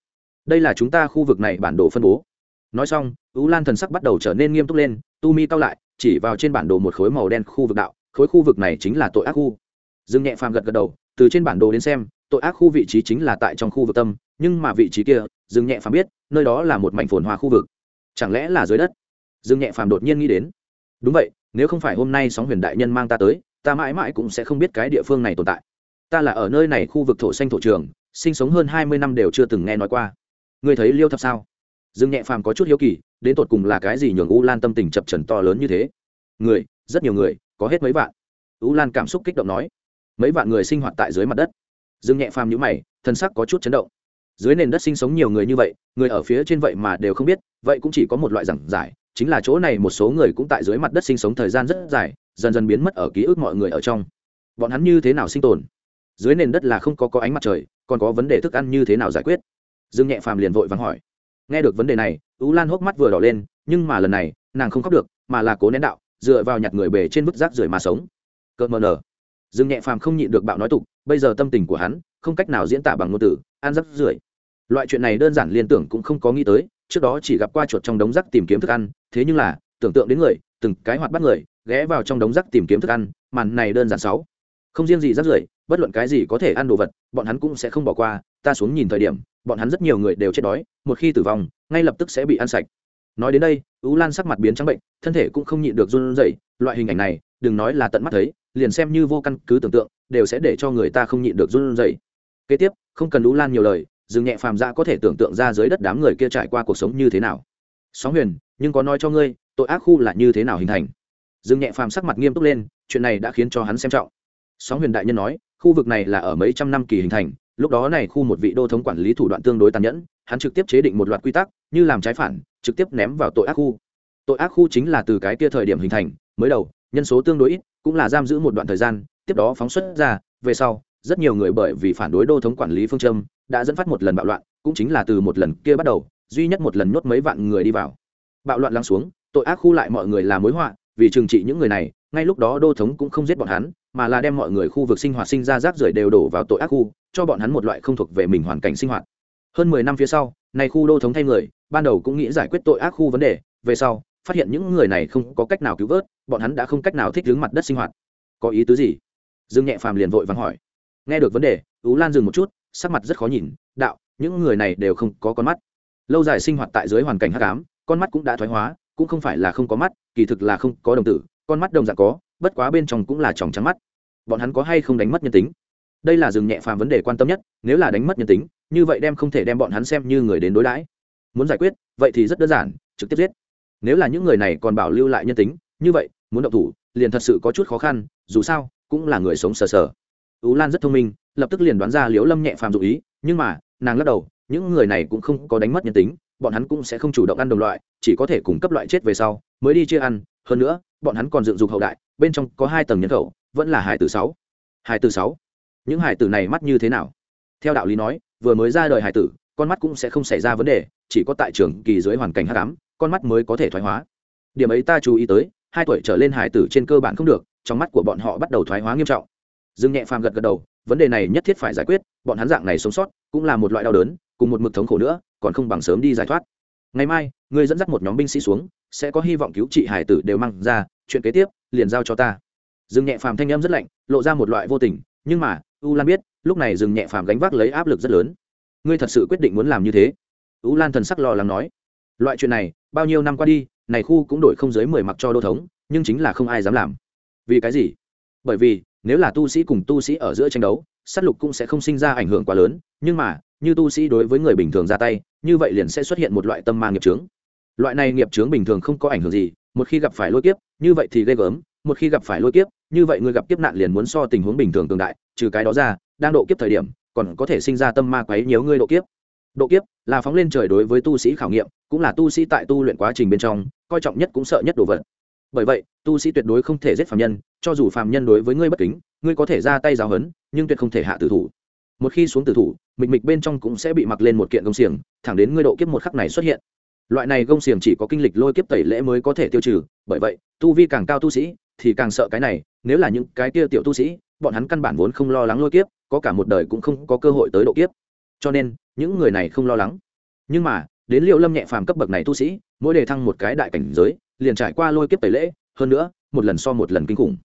A: Đây là chúng ta khu vực này bản đồ phân bố. Nói xong, ú lan thần sắc bắt đầu trở nên nghiêm túc lên, tu mi cao lại, chỉ vào trên bản đồ một khối màu đen khu vực đạo, khối khu vực này chính là tội ác khu. Dương nhẹ phàm gật gật đầu, từ trên bản đồ đến xem, tội ác khu vị trí chính là tại trong khu vực tâm, nhưng mà vị trí kia, dương nhẹ phàm biết, nơi đó là một mảnh phồn hoa khu vực. Chẳng lẽ là dưới đất? Dương nhẹ phàm đột nhiên nghĩ đến. Đúng vậy, nếu không phải hôm nay sóng huyền đại nhân mang ta tới ta mãi mãi cũng sẽ không biết cái địa phương này tồn tại. Ta là ở nơi này khu vực thổ xanh thổ trường, sinh sống hơn hai mươi năm đều chưa từng nghe nói qua. Ngươi thấy liêu thập sao? Dương nhẹ phàm có chút hiếu kỳ, đến tột cùng là cái gì nhường u lan tâm tình chập trần to lớn như thế? Người, rất nhiều người, có hết mấy vạn. U lan cảm xúc kích động nói. Mấy vạn người sinh hoạt tại dưới mặt đất. Dương nhẹ phàm nhữ mày, thân sắc có chút chấn động. Dưới nền đất sinh sống nhiều người như vậy, người ở phía trên vậy mà đều không biết, vậy cũng chỉ có một loại giảng giải chính là chỗ này một số người cũng tại dưới mặt đất sinh sống thời gian rất dài, dần dần biến mất ở ký ức mọi người ở trong. Bọn hắn như thế nào sinh tồn? Dưới nền đất là không có có ánh mặt trời, còn có vấn đề thức ăn như thế nào giải quyết? Dương nhẹ phàm liền vội vắng hỏi. Nghe được vấn đề này tú lan hốc mắt vừa đỏ lên, nhưng mà lần này, nàng không khóc được, mà là cố nén đạo, dựa vào nhặt người bề trên vứt rác rưởi mà sống. Cợt mờ nở. Dương nhẹ phàm không nhịn được bạo nói tục, bây giờ tâm tình của hắn không cách nào diễn tả bằng ngôn từ, ăn rác rưởi. Loại chuyện này đơn giản liên tưởng cũng không có nghĩ tới trước đó chỉ gặp qua chuột trong đống rác tìm kiếm thức ăn, thế nhưng là, tưởng tượng đến người, từng cái hoạt bắt người, ghé vào trong đống rác tìm kiếm thức ăn, màn này đơn giản sáu. Không riêng gì rác rưởi, bất luận cái gì có thể ăn đồ vật, bọn hắn cũng sẽ không bỏ qua, ta xuống nhìn thời điểm, bọn hắn rất nhiều người đều chết đói, một khi tử vong, ngay lập tức sẽ bị ăn sạch. Nói đến đây, ú lan sắc mặt biến trắng bệnh, thân thể cũng không nhịn được run rẩy, loại hình ảnh này, đừng nói là tận mắt thấy, liền xem như vô căn cứ tưởng tượng, đều sẽ để cho người ta không nhịn được run rẩy. Kế tiếp, không cần ú lan nhiều lời dừng nhẹ phàm dã có thể tưởng tượng ra dưới đất đám người kia trải qua cuộc sống như thế nào. Sóng huyền, nhưng có nói cho ngươi, tội ác khu là như thế nào hình thành? Dừng nhẹ phàm sắc mặt nghiêm túc lên, chuyện này đã khiến cho hắn xem trọng. Sóng huyền đại nhân nói, khu vực này là ở mấy trăm năm kỳ hình thành, lúc đó này khu một vị đô thống quản lý thủ đoạn tương đối tàn nhẫn, hắn trực tiếp chế định một loạt quy tắc, như làm trái phản, trực tiếp ném vào tội ác khu. Tội ác khu chính là từ cái kia thời điểm hình thành, mới đầu, nhân số tương đối ít, cũng là giam giữ một đoạn thời gian, tiếp đó phóng xuất ra, về sau, rất nhiều người bởi vì phản đối đô thống quản lý phương châm đã dẫn phát một lần bạo loạn, cũng chính là từ một lần kia bắt đầu, duy nhất một lần nhốt mấy vạn người đi vào. Bạo loạn lắng xuống, tội ác khu lại mọi người là mối họa, vì trừng trị những người này, ngay lúc đó đô thống cũng không giết bọn hắn, mà là đem mọi người khu vực sinh hoạt sinh ra rác rưởi đều đổ vào tội ác khu, cho bọn hắn một loại không thuộc về mình hoàn cảnh sinh hoạt. Hơn mười năm phía sau, này khu đô thống thay người, ban đầu cũng nghĩ giải quyết tội ác khu vấn đề, về sau, phát hiện những người này không có cách nào cứu vớt, bọn hắn đã không cách nào thích đứng mặt đất sinh hoạt. Có ý tứ gì? Dương nhẹ phàm liền vội vàng hỏi. Nghe được vấn đề ú lan dừng một chút sắc mặt rất khó nhìn, đạo, những người này đều không có con mắt. Lâu dài sinh hoạt tại dưới hoàn cảnh hắc ám, con mắt cũng đã thoái hóa, cũng không phải là không có mắt, kỳ thực là không có đồng tử, con mắt đồng dạng có, bất quá bên trong cũng là tròng trắng mắt. Bọn hắn có hay không đánh mất nhân tính? Đây là dừng nhẹ phàm vấn đề quan tâm nhất, nếu là đánh mất nhân tính, như vậy đem không thể đem bọn hắn xem như người đến đối đãi. Muốn giải quyết, vậy thì rất đơn giản, trực tiếp giết. Nếu là những người này còn bảo lưu lại nhân tính, như vậy, muốn động thủ, liền thật sự có chút khó khăn, dù sao, cũng là người sống sờ sờ. Ú lan rất thông minh lập tức liền đoán ra liễu lâm nhẹ phàm dụ ý, nhưng mà, nàng lắc đầu, những người này cũng không có đánh mất nhân tính, bọn hắn cũng sẽ không chủ động ăn đồng loại, chỉ có thể cung cấp loại chết về sau, mới đi chia ăn. Hơn nữa, bọn hắn còn dựng dục hậu đại, bên trong có hai tầng nhân khẩu, vẫn là hải tử sáu. Hải tử sáu? Những hải tử này mắt như thế nào? Theo đạo lý nói, vừa mới ra đời hải tử, con mắt cũng sẽ không xảy ra vấn đề, chỉ có tại trường kỳ dưới hoàn cảnh hắc ám, con mắt mới có thể thoái hóa. Điểm ấy ta chú ý tới, hai tuổi trở lên hải tử trên cơ bản không được, trong mắt của bọn họ bắt đầu thoái hóa nghiêm trọng. Dương nhẹ phàm gật gật đầu vấn đề này nhất thiết phải giải quyết, bọn hắn dạng này sống sót cũng là một loại đau đớn, cùng một mực thống khổ nữa, còn không bằng sớm đi giải thoát. Ngày mai, ngươi dẫn dắt một nhóm binh sĩ xuống, sẽ có hy vọng cứu trị hải tử đều mang ra, chuyện kế tiếp liền giao cho ta. Dừng nhẹ phàm thanh âm rất lạnh, lộ ra một loại vô tình, nhưng mà, u lan biết, lúc này Dừng nhẹ phàm gánh vác lấy áp lực rất lớn. Ngươi thật sự quyết định muốn làm như thế? U lan thần sắc lo lắng nói. Loại chuyện này, bao nhiêu năm qua đi, này khu cũng đổi không dưới mười mặc cho đô thống, nhưng chính là không ai dám làm. Vì cái gì? Bởi vì nếu là tu sĩ cùng tu sĩ ở giữa tranh đấu, sát lục cũng sẽ không sinh ra ảnh hưởng quá lớn, nhưng mà, như tu sĩ đối với người bình thường ra tay, như vậy liền sẽ xuất hiện một loại tâm ma nghiệp trướng loại này nghiệp trướng bình thường không có ảnh hưởng gì, một khi gặp phải lôi kiếp, như vậy thì ghê gớm, một khi gặp phải lôi kiếp, như vậy người gặp kiếp nạn liền muốn so tình huống bình thường tương đại, trừ cái đó ra, đang độ kiếp thời điểm, còn có thể sinh ra tâm ma quấy nhiều ngươi độ kiếp. Độ kiếp là phóng lên trời đối với tu sĩ khảo nghiệm, cũng là tu sĩ tại tu luyện quá trình bên trong, coi trọng nhất cũng sợ nhất đồ vật bởi vậy, tu sĩ tuyệt đối không thể giết phạm nhân, cho dù phạm nhân đối với ngươi bất kính, ngươi có thể ra tay giáo hấn nhưng tuyệt không thể hạ tử thủ. Một khi xuống tử thủ, mịch mịch bên trong cũng sẽ bị mặc lên một kiện công xiềng, thẳng đến ngươi độ kiếp một khắc này xuất hiện. Loại này gông xiềng chỉ có kinh lịch lôi kiếp tẩy lễ mới có thể tiêu trừ, bởi vậy, tu vi càng cao tu sĩ, thì càng sợ cái này, nếu là những cái kia tiểu tu sĩ, bọn hắn căn bản vốn không lo lắng lôi kiếp, có cả một đời cũng không có cơ hội tới độ kiếp. Cho nên, những người này không lo lắng. Nhưng mà, đến liệu lâm nhẹ phàm cấp bậc này tu sĩ mỗi đề thăng một cái đại cảnh giới, liền trải qua lôi kiếp tẩy lễ, hơn nữa, một lần so một lần kinh khủng.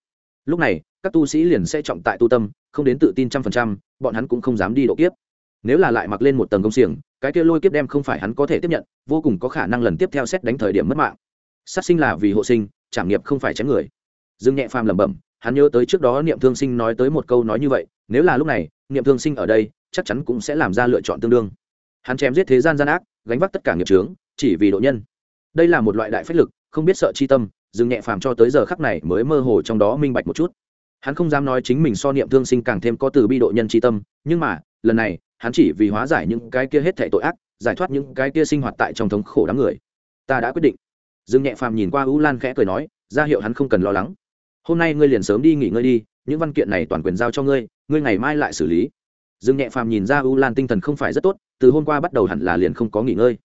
A: Lúc này, các tu sĩ liền sẽ trọng tại tu tâm, không đến tự tin trăm phần trăm, bọn hắn cũng không dám đi độ kiếp. Nếu là lại mặc lên một tầng công xiềng, cái kia lôi kiếp đem không phải hắn có thể tiếp nhận, vô cùng có khả năng lần tiếp theo xét đánh thời điểm mất mạng. Sát sinh là vì hộ sinh, trảm nghiệp không phải chém người. Dương nhẹ phàm lẩm bẩm, hắn nhớ tới trước đó niệm thương sinh nói tới một câu nói như vậy, nếu là lúc này, niệm thương sinh ở đây, chắc chắn cũng sẽ làm ra lựa chọn tương đương. Hắn chém giết thế gian gian ác, gánh vác tất cả nghiệp trướng chỉ vì độ nhân đây là một loại đại phách lực, không biết sợ chi tâm dương nhẹ phàm cho tới giờ khắc này mới mơ hồ trong đó minh bạch một chút. Hắn không dám nói chính mình so niệm thương sinh càng thêm có từ bi độ nhân chi tâm, nhưng mà, lần này, hắn chỉ vì hóa giải những cái kia hết thảy tội ác, giải thoát những cái kia sinh hoạt tại trong thống khổ đám người. Ta đã quyết định. Dương nhẹ phàm nhìn qua u lan khẽ cười nói, ra hiệu hắn không cần lo lắng. Hôm nay ngươi liền sớm đi nghỉ ngơi đi, những văn kiện này toàn quyền giao cho ngươi ngươi ngày mai lại xử lý. Dương nhẹ phàm nhìn ra u lan tinh thần không phải rất tốt, từ hôm qua bắt đầu hẳn là liền không có nghỉ ngơi.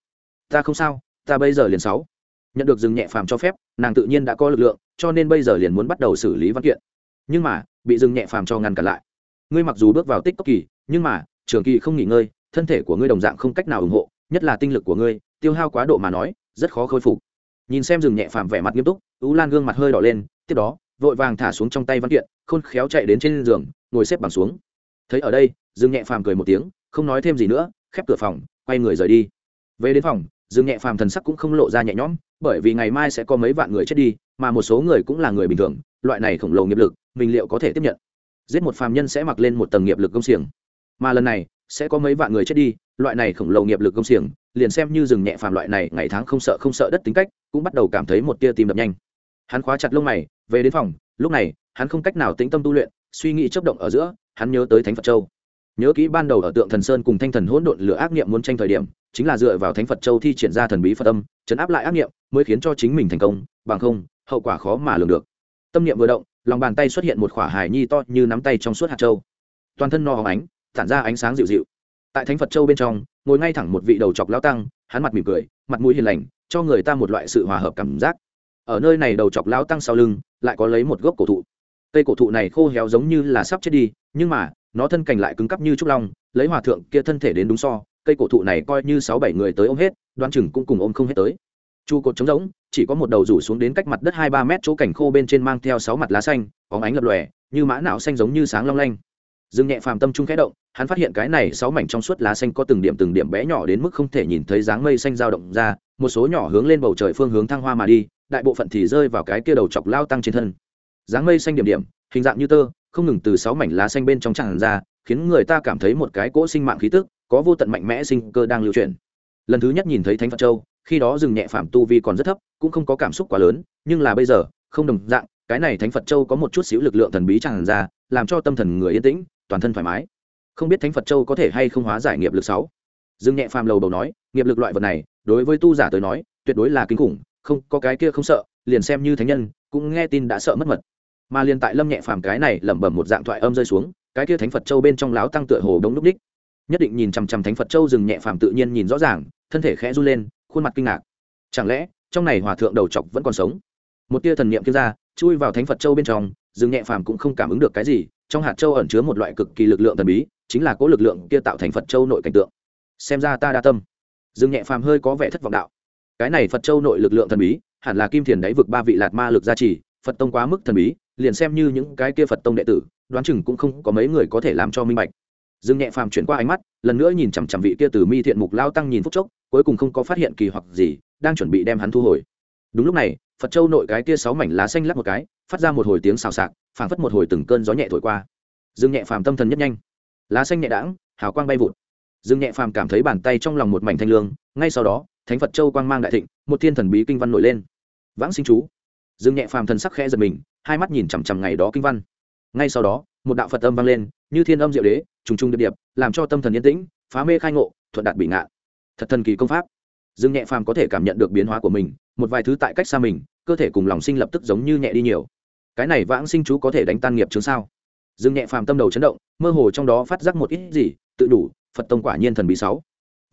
A: Ta không sao ta bây giờ liền sáu. Nhận được dừng nhẹ phàm cho phép, nàng tự nhiên đã có lực lượng, cho nên bây giờ liền muốn bắt đầu xử lý văn kiện. Nhưng mà, bị dừng nhẹ phàm cho ngăn cản lại. Ngươi mặc dù bước vào tích cốc kỳ, nhưng mà, trường kỳ không nghỉ ngơi, thân thể của ngươi đồng dạng không cách nào ủng hộ, nhất là tinh lực của ngươi, tiêu hao quá độ mà nói, rất khó khôi phục. Nhìn xem dừng nhẹ phàm vẻ mặt nghiêm túc ú lan gương mặt hơi đỏ lên, tiếp đó, vội vàng thả xuống trong tay văn kiện, khôn khéo chạy đến trên giường, ngồi xếp bằng xuống. Thấy ở đây dừng nhẹ phàm cười một tiếng, không nói thêm gì nữa, khép cửa phòng, quay người rời đi. Về đến phòng dương nhẹ phàm thần sắc cũng không lộ ra nhẹ nhõm, bởi vì ngày mai sẽ có mấy vạn người chết đi, mà một số người cũng là người bình thường, loại này khổng lồ nghiệp lực, mình liệu có thể tiếp nhận? Giết một phàm nhân sẽ mặc lên một tầng nghiệp lực công xiềng. Mà lần này, sẽ có mấy vạn người chết đi, loại này khổng lồ nghiệp lực công xiềng, liền xem như rừng nhẹ phàm loại này, ngày tháng không sợ không sợ đất tính cách, cũng bắt đầu cảm thấy một tia tim đập nhanh. Hắn khóa chặt lông mày, về đến phòng, lúc này, hắn không cách nào tĩnh tâm tu luyện, suy nghĩ chấp động ở giữa, hắn nhớ tới thánh phật châu. Nhớ kỹ ban đầu ở tượng thần sơn cùng thanh thần hỗn độn lửa ác niệm muốn tranh thời điểm chính là dựa vào thánh phật châu thi triển ra thần bí phật âm, chấn áp lại ác niệm, mới khiến cho chính mình thành công, bằng không, hậu quả khó mà lường được. Tâm niệm vừa động, lòng bàn tay xuất hiện một khỏa hài nhi to như nắm tay trong suốt hạt châu. Toàn thân no hóng ánh, tản ra ánh sáng dịu dịu. Tại thánh phật châu bên trong, ngồi ngay thẳng một vị đầu chọc lao tăng, hắn mặt mỉm cười, mặt mũi hiền lành, cho người ta một loại sự hòa hợp cảm giác. Ở nơi này đầu chọc lao tăng sau lưng, lại có lấy một gốc cổ thụ. Cây cổ thụ này khô héo giống như là sắp chết đi, nhưng mà, nó thân cành lại cứng cắp như trúc long, lấy hòa thượng kia thân thể đến đúng so cây cổ thụ này coi như sáu bảy người tới ôm hết đoan chừng cũng cùng ôm không hết tới. Chu cột trống rỗng, chỉ có một đầu rủ xuống đến cách mặt đất hai ba mét chỗ cảnh khô bên trên mang theo sáu mặt lá xanh có ánh lập lòe, như mã não xanh giống như sáng long lanh. Dương nhẹ phàm tâm trung khẽ động, hắn phát hiện cái này sáu mảnh trong suốt lá xanh có từng điểm từng điểm bé nhỏ đến mức không thể nhìn thấy dáng mây xanh dao động ra, một số nhỏ hướng lên bầu trời phương hướng thăng hoa mà đi, đại bộ phận thì rơi vào cái kia đầu chọc lao tăng trên thân. Dáng mây xanh điểm điểm, hình dạng như tơ, không ngừng từ sáu mảnh lá xanh bên trong tràn ra, khiến người ta cảm thấy một cái cỗ sinh mạng khí tức có vô tận mạnh mẽ sinh cơ đang lưu truyền. lần thứ nhất nhìn thấy thánh phật châu, khi đó dừng nhẹ phạm tu vi còn rất thấp, cũng không có cảm xúc quá lớn, nhưng là bây giờ, không đồng dạng, cái này thánh phật châu có một chút xíu lực lượng thần bí tràn ra, làm cho tâm thần người yên tĩnh, toàn thân thoải mái. Không biết thánh phật châu có thể hay không hóa giải nghiệp lực sáu. Dương nhẹ phàm lầu đầu nói, nghiệp lực loại vật này, đối với tu giả tới nói, tuyệt đối là kinh khủng, không có cái kia không sợ, liền xem như thánh nhân, cũng nghe tin đã sợ mất mật. Mà liền tại lâm nhẹ phàm cái này lẩm bẩm một dạng thoại âm rơi xuống, cái kia thánh phật châu bên trong láo tăng tựa hồ đống núp đích nhất định nhìn chằm chằm thánh phật châu dừng nhẹ phàm tự nhiên nhìn rõ ràng, thân thể khẽ run lên, khuôn mặt kinh ngạc. Chẳng lẽ, trong này hòa thượng đầu chọc vẫn còn sống? Một tia thần niệm kia ra, chui vào thánh phật châu bên trong dừng nhẹ phàm cũng không cảm ứng được cái gì, trong hạt châu ẩn chứa một loại cực kỳ lực lượng thần bí, chính là cố lực lượng kia tạo thành phật châu nội cảnh tượng. Xem ra ta đa tâm. Dừng nhẹ phàm hơi có vẻ thất vọng đạo. Cái này phật châu nội lực lượng thần bí, hẳn là kim thiền đáy vực ba vị lạt ma lực gia trì, phật tông quá mức thần bí, liền xem như những cái kia phật tông đệ tử, đoán chừng cũng không có mấy người có thể làm cho minh bạch dương nhẹ phàm chuyển qua ánh mắt, lần nữa nhìn chằm chằm vị kia từ mi thiện mục lao tăng nhìn phút chốc, cuối cùng không có phát hiện kỳ hoặc gì, đang chuẩn bị đem hắn thu hồi. Đúng lúc này, phật châu nội cái kia sáu mảnh lá xanh lắc một cái, phát ra một hồi tiếng xào xạc, phảng phất một hồi từng cơn gió nhẹ thổi qua. Dương nhẹ phàm tâm thần nhất nhanh. Lá xanh nhẹ đãng, hào quang bay vụt. Dương nhẹ phàm cảm thấy bàn tay trong lòng một mảnh thanh lương, ngay sau đó, thánh phật châu quang mang đại thịnh, một thiên thần bí kinh văn nổi lên. Vãng sinh chú. Dương nhẹ phàm thần sắc khẽ giật mình, hai mắt nhìn chằm chằm ngày đó kinh văn ngay sau đó, một đạo phật âm vang lên, như thiên âm diệu đế, trùng trùng điệp điệp, làm cho tâm thần yên tĩnh, phá mê khai ngộ, thuận đạt bị ngạn thật thần kỳ công pháp. Dương nhẹ phàm có thể cảm nhận được biến hóa của mình, một vài thứ tại cách xa mình, cơ thể cùng lòng sinh lập tức giống như nhẹ đi nhiều. Cái này vãng sinh chú có thể đánh tan nghiệp chứng sao? Dương nhẹ phàm tâm đầu chấn động, mơ hồ trong đó phát giác một ít gì, tự đủ, phật tông quả nhiên thần bí sáu.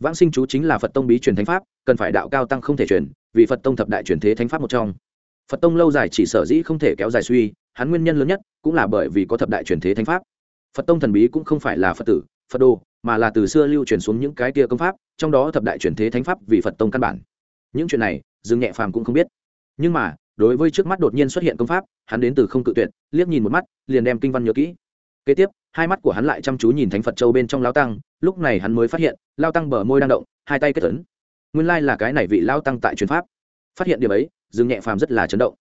A: Vãng sinh chú chính là phật tông bí truyền thánh pháp, cần phải đạo cao tăng không thể truyền, vì phật tông thập đại truyền thế thánh pháp một trong. Phật tông lâu dài chỉ sở dĩ không thể kéo dài suy hắn nguyên nhân lớn nhất cũng là bởi vì có thập đại truyền thế thánh pháp. Phật tông thần bí cũng không phải là phật tử phật đồ, mà là từ xưa lưu truyền xuống những cái tia công pháp trong đó thập đại truyền thế thánh pháp vì phật tông căn bản. Những chuyện này dương nhẹ phàm cũng không biết. Nhưng mà đối với trước mắt đột nhiên xuất hiện công pháp hắn đến từ không cự tuyệt liếc nhìn một mắt liền đem kinh văn nhớ kỹ. Kế tiếp hai mắt của hắn lại chăm chú nhìn thánh phật châu bên trong lao tăng lúc này hắn mới phát hiện lao tăng bờ môi đang động hai tay kết tấn nguyên lai là cái này vị lao tăng tại truyền pháp. Phát hiện điểm ấy dương nhẹ phàm rất là chấn động.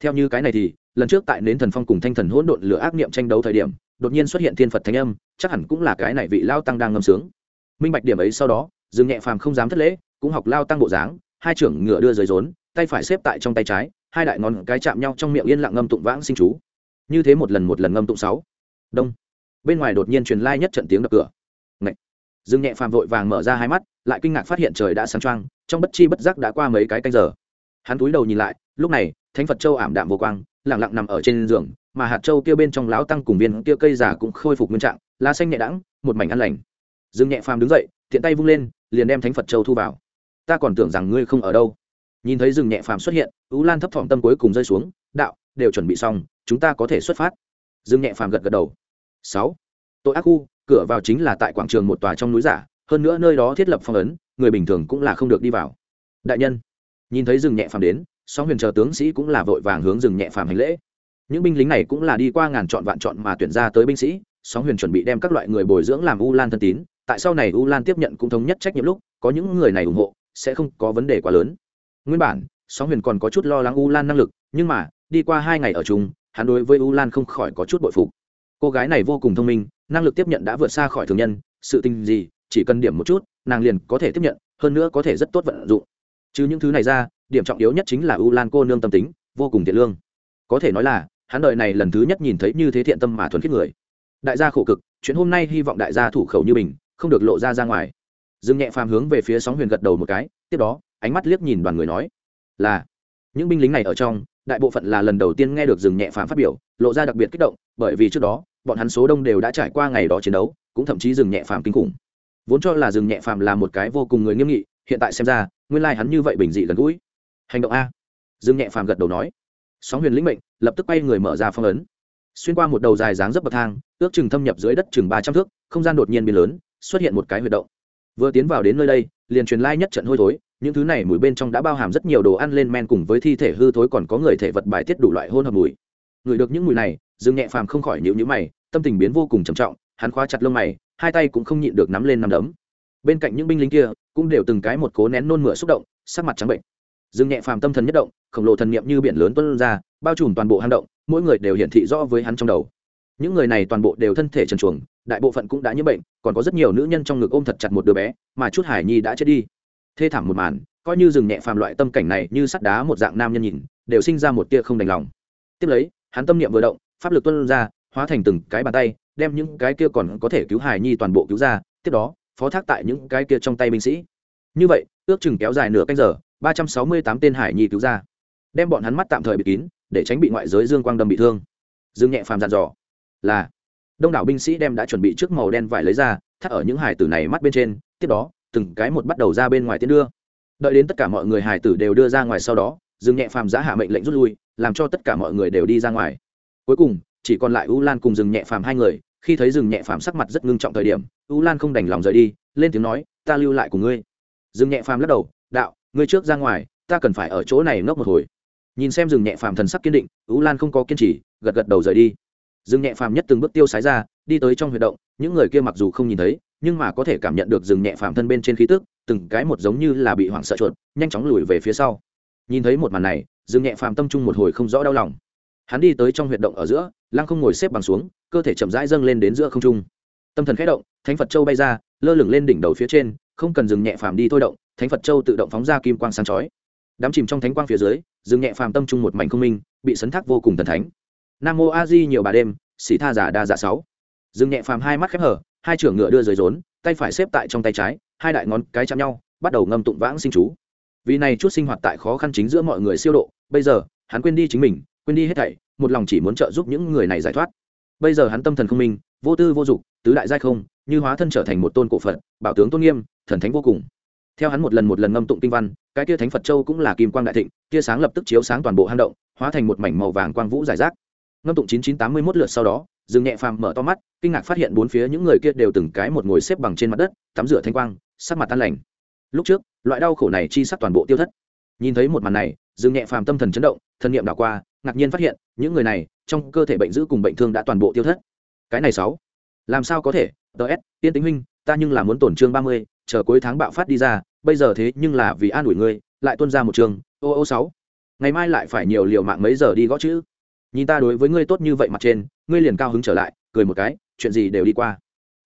A: Theo như cái này thì lần trước tại nến thần phong cùng thanh thần hỗn độn lửa ác niệm tranh đấu thời điểm, đột nhiên xuất hiện thiên phật thánh âm, chắc hẳn cũng là cái này vị lao tăng đang ngâm sướng. Minh bạch điểm ấy sau đó, dương nhẹ phàm không dám thất lễ, cũng học lao tăng bộ dáng, hai trưởng ngựa đưa dưới rốn, tay phải xếp tại trong tay trái, hai đại ngón cái chạm nhau trong miệng yên lặng ngâm tụng vãng sinh chú. Như thế một lần một lần ngâm tụng sáu. Đông. Bên ngoài đột nhiên truyền lai nhất trận tiếng đập cửa. Ngậy. dương nhẹ phàm vội vàng mở ra hai mắt, lại kinh ngạc phát hiện trời đã sáng trăng trong bất chi bất giác đã qua mấy cái canh giờ. Hắn túi đầu nhìn lại, lúc này, thánh phật châu ảm đạm vô quang lẳng lặng nằm ở trên giường, mà hạt châu kia bên trong láo tăng cùng viên kia cây giả cũng khôi phục nguyên trạng, lá xanh nhẹ đãng, một mảnh ăn lành. Dương nhẹ phàm đứng dậy thiện tay vung lên, liền đem thánh phật châu thu vào. Ta còn tưởng rằng ngươi không ở đâu. Nhìn thấy Dương nhẹ phàm xuất hiện ú lan thấp thỏm tâm cuối cùng rơi xuống, đạo, đều chuẩn bị xong, chúng ta có thể xuất phát. Dương nhẹ phàm gật gật đầu. Sáu. Tội ác khu, cửa vào chính là tại quảng trường một tòa trong núi giả, hơn nữa nơi đó thiết lập phong ấn, người bình thường cũng là không được đi vào. Đại nhân, nhìn thấy Dương nhẹ phàm đến song huyền chờ tướng sĩ cũng là vội vàng hướng rừng nhẹ phàm hành lễ. Những binh lính này cũng là đi qua ngàn chọn vạn chọn mà tuyển ra tới binh sĩ, song huyền chuẩn bị đem các loại người bồi dưỡng làm u lan thân tín, tại sau này u lan tiếp nhận cũng thống nhất trách nhiệm lúc, có những người này ủng hộ, sẽ không có vấn đề quá lớn. Nguyên bản, song huyền còn có chút lo lắng u lan năng lực, nhưng mà, đi qua hai ngày ở chung, hắn đối với u lan không khỏi có chút bội phục. Cô gái này vô cùng thông minh, năng lực tiếp nhận đã vượt xa khỏi thường nhân, sự tình gì, chỉ cần điểm một chút, nàng liền có thể tiếp nhận, hơn nữa có thể rất tốt vận dụng. Chứ những thứ này ra điểm trọng yếu nhất chính là u lan cô nương tâm tính, vô cùng thiện lương. Có thể nói là, hắn đời này lần thứ nhất nhìn thấy như thế thiện tâm mà thuần khiết người. Đại gia khổ cực, chuyện hôm nay hy vọng đại gia thủ khẩu như mình, không được lộ ra ra ngoài. Dương nhẹ phàm hướng về phía sóng huyền gật đầu một cái, tiếp đó, ánh mắt liếc nhìn đoàn người nói, là, những binh lính này ở trong, đại bộ phận là lần đầu tiên nghe được Dừng nhẹ phàm phát biểu, lộ ra đặc biệt kích động, bởi vì trước đó, bọn hắn số đông đều đã trải qua ngày đó chiến đấu, cũng thậm chí Dừng nhẹ phàm kinh khủng. Vốn cho là Dừng nhẹ phàm là một cái vô cùng người nghiêm nghị, hiện tại xem ra, nguyên lai hắn như vậy bình dị gần gũi hành động a Dương nhẹ phàm gật đầu nói sóng huyền lĩnh mệnh lập tức quay người mở ra phong ấn xuyên qua một đầu dài dáng dấp bậc thang ước chừng thâm nhập dưới đất chừng ba trăm thước không gian đột nhiên biến lớn xuất hiện một cái huyệt động vừa tiến vào đến nơi đây liền truyền lai nhất trận hôi thối những thứ này mùi bên trong đã bao hàm rất nhiều đồ ăn lên men cùng với thi thể hư thối còn có người thể vật bài tiết đủ loại hôn hợp mùi Ngửi được những mùi này dương nhẹ phàm không khỏi nhịu nhữ mày tâm tình biến vô cùng trầm trọng hắn khóa chặt lông mày hai tay cũng không nhịn được nắm lên nắm đấm bên cạnh những binh lính kia cũng đều từng cái một cố nén nôn mửa xúc động sắc mặt trắng bệnh dương nhẹ phàm tâm thần nhất động, khổng lồ thần niệm như biển lớn tuân ra, bao trùm toàn bộ hang động, mỗi người đều hiển thị rõ với hắn trong đầu. Những người này toàn bộ đều thân thể trần truồng, đại bộ phận cũng đã nhiễm bệnh, còn có rất nhiều nữ nhân trong ngực ôm thật chặt một đứa bé, mà chút hải nhi đã chết đi. Thê thảm một màn, coi như rừng nhẹ phàm loại tâm cảnh này như sắt đá một dạng nam nhân nhìn, đều sinh ra một tia không đành lòng. Tiếp lấy, hắn tâm niệm vừa động, pháp lực tuân ra, hóa thành từng cái bàn tay, đem những cái kia còn có thể cứu hải nhi toàn bộ cứu ra, tiếp đó, phó thác tại những cái kia trong tay binh sĩ. Như vậy, ước chừng kéo dài nửa canh giờ ba trăm sáu mươi tám tên hải nhi cứu ra. Đem bọn hắn mắt tạm thời bị kín, để tránh bị ngoại giới dương quang đâm bị thương. Dương nhẹ phàm dặn dò, là. Đông đảo binh sĩ đem đã chuẩn bị trước màu đen vải lấy ra, thắt ở những hải tử này mắt bên trên, tiếp đó, từng cái một bắt đầu ra bên ngoài tiến đưa. Đợi đến tất cả mọi người hải tử đều đưa ra ngoài sau đó, dương nhẹ phàm giã hạ mệnh lệnh rút lui, làm cho tất cả mọi người đều đi ra ngoài. Cuối cùng, chỉ còn lại u lan cùng Dương nhẹ phàm hai người, khi thấy Dương nhẹ phàm sắc mặt rất ngưng trọng thời điểm, u lan không đành lòng rời đi, lên tiếng nói, ta lưu lại cùng ngươi. Dương nhẹ phàm lắc đầu, đạo ngươi trước ra ngoài, ta cần phải ở chỗ này ngốc một hồi. Nhìn xem rừng nhẹ phàm thần sắc kiên định u lan không có kiên trì, gật gật đầu rời đi. Rừng nhẹ phàm nhất từng bước tiêu sái ra, đi tới trong huyệt động, những người kia mặc dù không nhìn thấy, nhưng mà có thể cảm nhận được rừng nhẹ phàm thân bên trên khí tức, từng cái một giống như là bị hoảng sợ chuột, nhanh chóng lùi về phía sau. Nhìn thấy một màn này, rừng nhẹ phàm tâm trung một hồi không rõ đau lòng. Hắn đi tới trong huyệt động ở giữa, lăng không ngồi xếp bằng xuống, cơ thể chậm rãi dâng lên đến giữa không trung. Tâm thần khẽ động, thánh phật châu bay ra, lơ lửng lên đỉnh đầu phía trên, không cần dừng nhẹ phàm đi thôi động thánh phật châu tự động phóng ra kim quang sáng chói. Đám chìm trong thánh quang phía dưới dừng nhẹ phàm tâm trung một mảnh không minh bị sấn thác vô cùng thần thánh. Nam mô a di nhiều bà đêm xỉ tha giả đa giả sáu. Dừng nhẹ phàm hai mắt khép hở hai trưởng ngựa đưa dưới rốn tay phải xếp tại trong tay trái hai đại ngón cái chạm nhau bắt đầu ngâm tụng vãng sinh chú. Vì này chút sinh hoạt tại khó khăn chính giữa mọi người siêu độ bây giờ hắn quên đi chính mình quên đi hết thảy một lòng chỉ muốn trợ giúp những người này giải thoát. Bây giờ hắn tâm thần không minh vô tư vô dục, tứ đại giai không như hóa thân trở thành một tôn cổ phật bảo tướng tôn nghiêm thần thánh vô cùng theo hắn một lần một lần ngâm tụng kinh văn, cái tia thánh phật châu cũng là kim quang đại thịnh, tia sáng lập tức chiếu sáng toàn bộ hang động, hóa thành một mảnh màu vàng quang vũ giải rác. Ngâm tụng chín chín tám mươi mốt lượt sau đó dừng nhẹ phàm mở to mắt, kinh ngạc phát hiện bốn phía những người kia đều từng cái một ngồi xếp bằng trên mặt đất, tắm rửa thanh quang, sắc mặt tan lành. Lúc trước, loại đau khổ này chi sắc toàn bộ tiêu thất. Nhìn thấy một màn này dừng nhẹ phàm tâm thần chấn động, thân nhiệm đảo qua, ngạc nhiên phát hiện, những người này, trong cơ thể bệnh giữ cùng bệnh thương đã toàn bộ tiêu thất. Cái này sáu, làm sao có thể? Ts tiên tính huynh ta nhưng là muốn tổn trương ba mươi, chờ cuối tháng bạo phát đi ra, bây giờ thế nhưng là vì an ủi ngươi, lại tuân ra một trường ô ô sáu. Ngày mai lại phải nhiều liều mạng mấy giờ đi gõ chữ. Nhìn ta đối với ngươi tốt như vậy mặt trên, ngươi liền cao hứng trở lại, cười một cái, chuyện gì đều đi qua.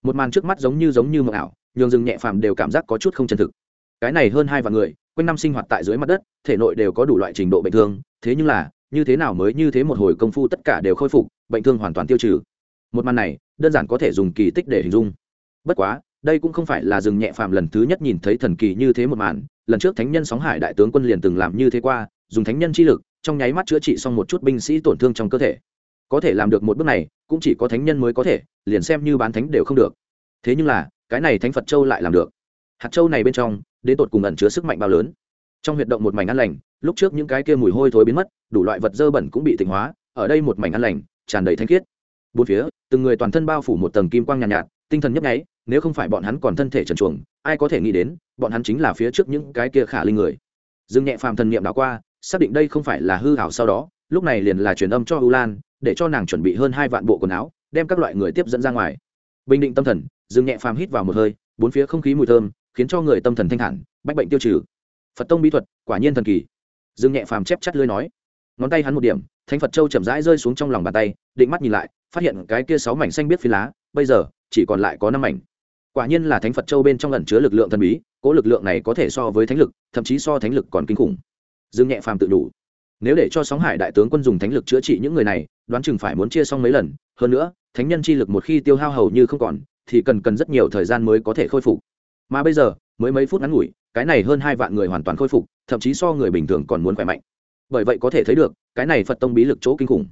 A: Một màn trước mắt giống như giống như mộng ảo, nhường rừng nhẹ phàm đều cảm giác có chút không chân thực. Cái này hơn hai vạn người, quanh năm sinh hoạt tại dưới mặt đất, thể nội đều có đủ loại trình độ bệnh thương, thế nhưng là, như thế nào mới như thế một hồi công phu tất cả đều khôi phục, bệnh thương hoàn toàn tiêu trừ. Một màn này, đơn giản có thể dùng kỳ tích để hình dung. Bất quá đây cũng không phải là rừng nhẹ phàm lần thứ nhất nhìn thấy thần kỳ như thế một màn lần trước thánh nhân sóng hải đại tướng quân liền từng làm như thế qua dùng thánh nhân chi lực trong nháy mắt chữa trị xong một chút binh sĩ tổn thương trong cơ thể. Có thể làm được một bước này cũng chỉ có thánh nhân mới có thể liền xem như bán thánh đều không được. Thế nhưng là cái này thánh phật châu lại làm được. Hạt châu này bên trong đến tột cùng ẩn chứa sức mạnh bao lớn. Trong huyệt động một mảnh ăn lành lúc trước những cái kia mùi hôi thối biến mất đủ loại vật dơ bẩn cũng bị tịnh hóa ở đây một mảnh ăn lành tràn đầy thanh khiết. Bốn phía từng người toàn thân bao phủ một tầng kim quang nhàn nhạt, nhạt tinh thần nhấp nháy nếu không phải bọn hắn còn thân thể trần truồng ai có thể nghĩ đến, bọn hắn chính là phía trước những cái kia khả linh người. Dương nhẹ phàm thần niệm đảo qua, xác định đây không phải là hư hảo sau đó, lúc này liền là truyền âm cho u lan, để cho nàng chuẩn bị hơn hai vạn bộ quần áo, đem các loại người tiếp dẫn ra ngoài. Bình định tâm thần, dương nhẹ phàm hít vào một hơi, bốn phía không khí mùi thơm, khiến cho người tâm thần thanh thản, bách bệnh tiêu trừ. Phật tông bí thuật, quả nhiên thần kỳ. Dương nhẹ phàm chép chắt lưới nói. Ngón tay hắn một điểm, thánh phật châu chậm rãi rơi xuống trong lòng bàn tay, định mắt nhìn lại, phát hiện cái kia sáu mảnh xanh biết phi lá, bây giờ, chỉ còn lại có năm mảnh quả nhiên là thánh phật châu bên trong ẩn chứa lực lượng thần bí, cố lực lượng này có thể so với thánh lực, thậm chí so thánh lực còn kinh khủng. Dương nhẹ phàm tự đủ. Nếu để cho sóng hải đại tướng quân dùng thánh lực chữa trị những người này, đoán chừng phải muốn chia xong mấy lần, hơn nữa, thánh nhân chi lực một khi tiêu hao hầu như không còn, thì cần cần rất nhiều thời gian mới có thể khôi phục. Mà bây giờ, mới mấy phút ngắn ngủi, cái này hơn hai vạn người hoàn toàn khôi phục, thậm chí so người bình thường còn muốn khỏe mạnh. Bởi vậy có thể thấy được, cái này phật tông bí lực chỗ kinh khủng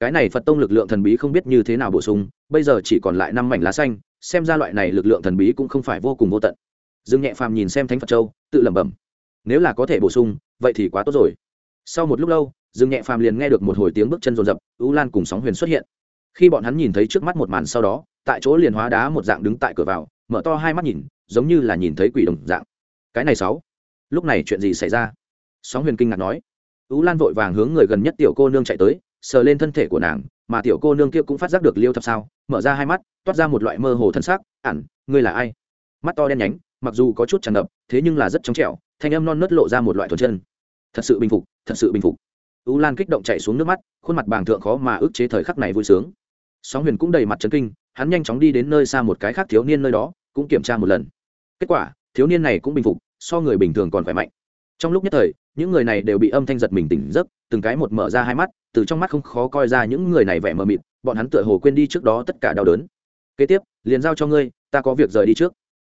A: cái này phật tông lực lượng thần bí không biết như thế nào bổ sung, bây giờ chỉ còn lại năm mảnh lá xanh, xem ra loại này lực lượng thần bí cũng không phải vô cùng vô tận. Dương nhẹ phàm nhìn xem thánh phật châu, tự lẩm bẩm, nếu là có thể bổ sung, vậy thì quá tốt rồi. Sau một lúc lâu, dương nhẹ phàm liền nghe được một hồi tiếng bước chân rồn rập, u lan cùng sóng huyền xuất hiện. Khi bọn hắn nhìn thấy trước mắt một màn sau đó, tại chỗ liền hóa đá một dạng đứng tại cửa vào, mở to hai mắt nhìn, giống như là nhìn thấy quỷ đồng dạng. Cái này sáu, lúc này chuyện gì xảy ra? Sóng huyền kinh ngạc nói. U lan vội vàng hướng người gần nhất tiểu cô nương chạy tới sờ lên thân thể của nàng, mà tiểu cô nương kia cũng phát giác được liêu thập sao, mở ra hai mắt, toát ra một loại mơ hồ thân xác ẳn ngươi là ai? Mắt to đen nhánh, mặc dù có chút tràn ngập, thế nhưng là rất trong trẻo, thanh âm non nớt lộ ra một loại thuần chân. Thật sự bình phục, thật sự bình phục. U lan kích động chạy xuống nước mắt, khuôn mặt bàng thượng khó mà ức chế thời khắc này vui sướng. Sóng huyền cũng đầy mặt trấn kinh, hắn nhanh chóng đi đến nơi xa một cái khác thiếu niên nơi đó, cũng kiểm tra một lần. Kết quả, thiếu niên này cũng bình phục, so người bình thường còn khỏe mạnh trong lúc nhất thời những người này đều bị âm thanh giật mình tỉnh giấc từng cái một mở ra hai mắt từ trong mắt không khó coi ra những người này vẻ mờ mịt bọn hắn tựa hồ quên đi trước đó tất cả đau đớn. Kế tiếp liền giao cho ngươi ta có việc rời đi trước.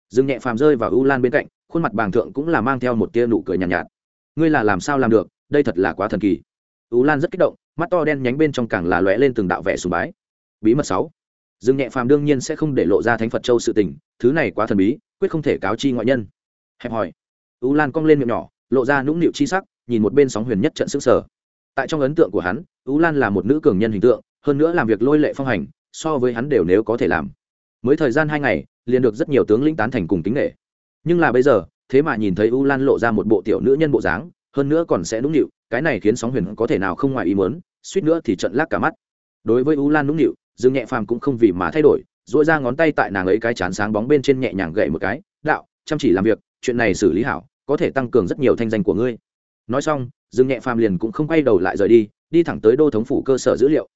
A: Dương nhẹ phàm rơi vào u lan bên cạnh khuôn mặt bàng thượng cũng là mang theo một tia nụ cười nhàn nhạt, nhạt. Ngươi là làm sao làm được? Đây thật là quá thần kỳ. U lan rất kích động mắt to đen nhánh bên trong càng là lóe lên từng đạo vẻ sùng bái. Bí mật sáu. Dương nhẹ phàm đương nhiên sẽ không để lộ ra thánh phật châu sự tình thứ này quá thần bí quyết không thể cáo chi ngoại nhân. Hẹp hỏi. U lan cong lên miệng nhỏ lộ ra nũng nịu chi sắc, nhìn một bên sóng huyền nhất trận sức sở tại trong ấn tượng của hắn, ú lan là một nữ cường nhân hình tượng, hơn nữa làm việc lôi lệ phong hành, so với hắn đều nếu có thể làm. Mới thời gian hai ngày, liền được rất nhiều tướng lĩnh tán thành cùng kính nghệ nhưng là bây giờ, thế mà nhìn thấy u lan lộ ra một bộ tiểu nữ nhân bộ dáng, hơn nữa còn sẽ nũng nịu, cái này khiến sóng huyền có thể nào không ngoài ý muốn, suýt nữa thì trận lác cả mắt. Đối với u lan nũng nịu, dương nhẹ phàm cũng không vì mà thay đổi dội ra ngón tay tại nàng ấy cái chán sáng bóng bên trên nhẹ nhàng gậy một cái, đạo, chăm chỉ làm việc, chuyện này xử lý hảo có thể tăng cường rất nhiều thanh danh của ngươi. Nói xong, dương nhẹ phàm liền cũng không quay đầu lại rời đi đi thẳng tới đô thống phủ cơ sở dữ liệu.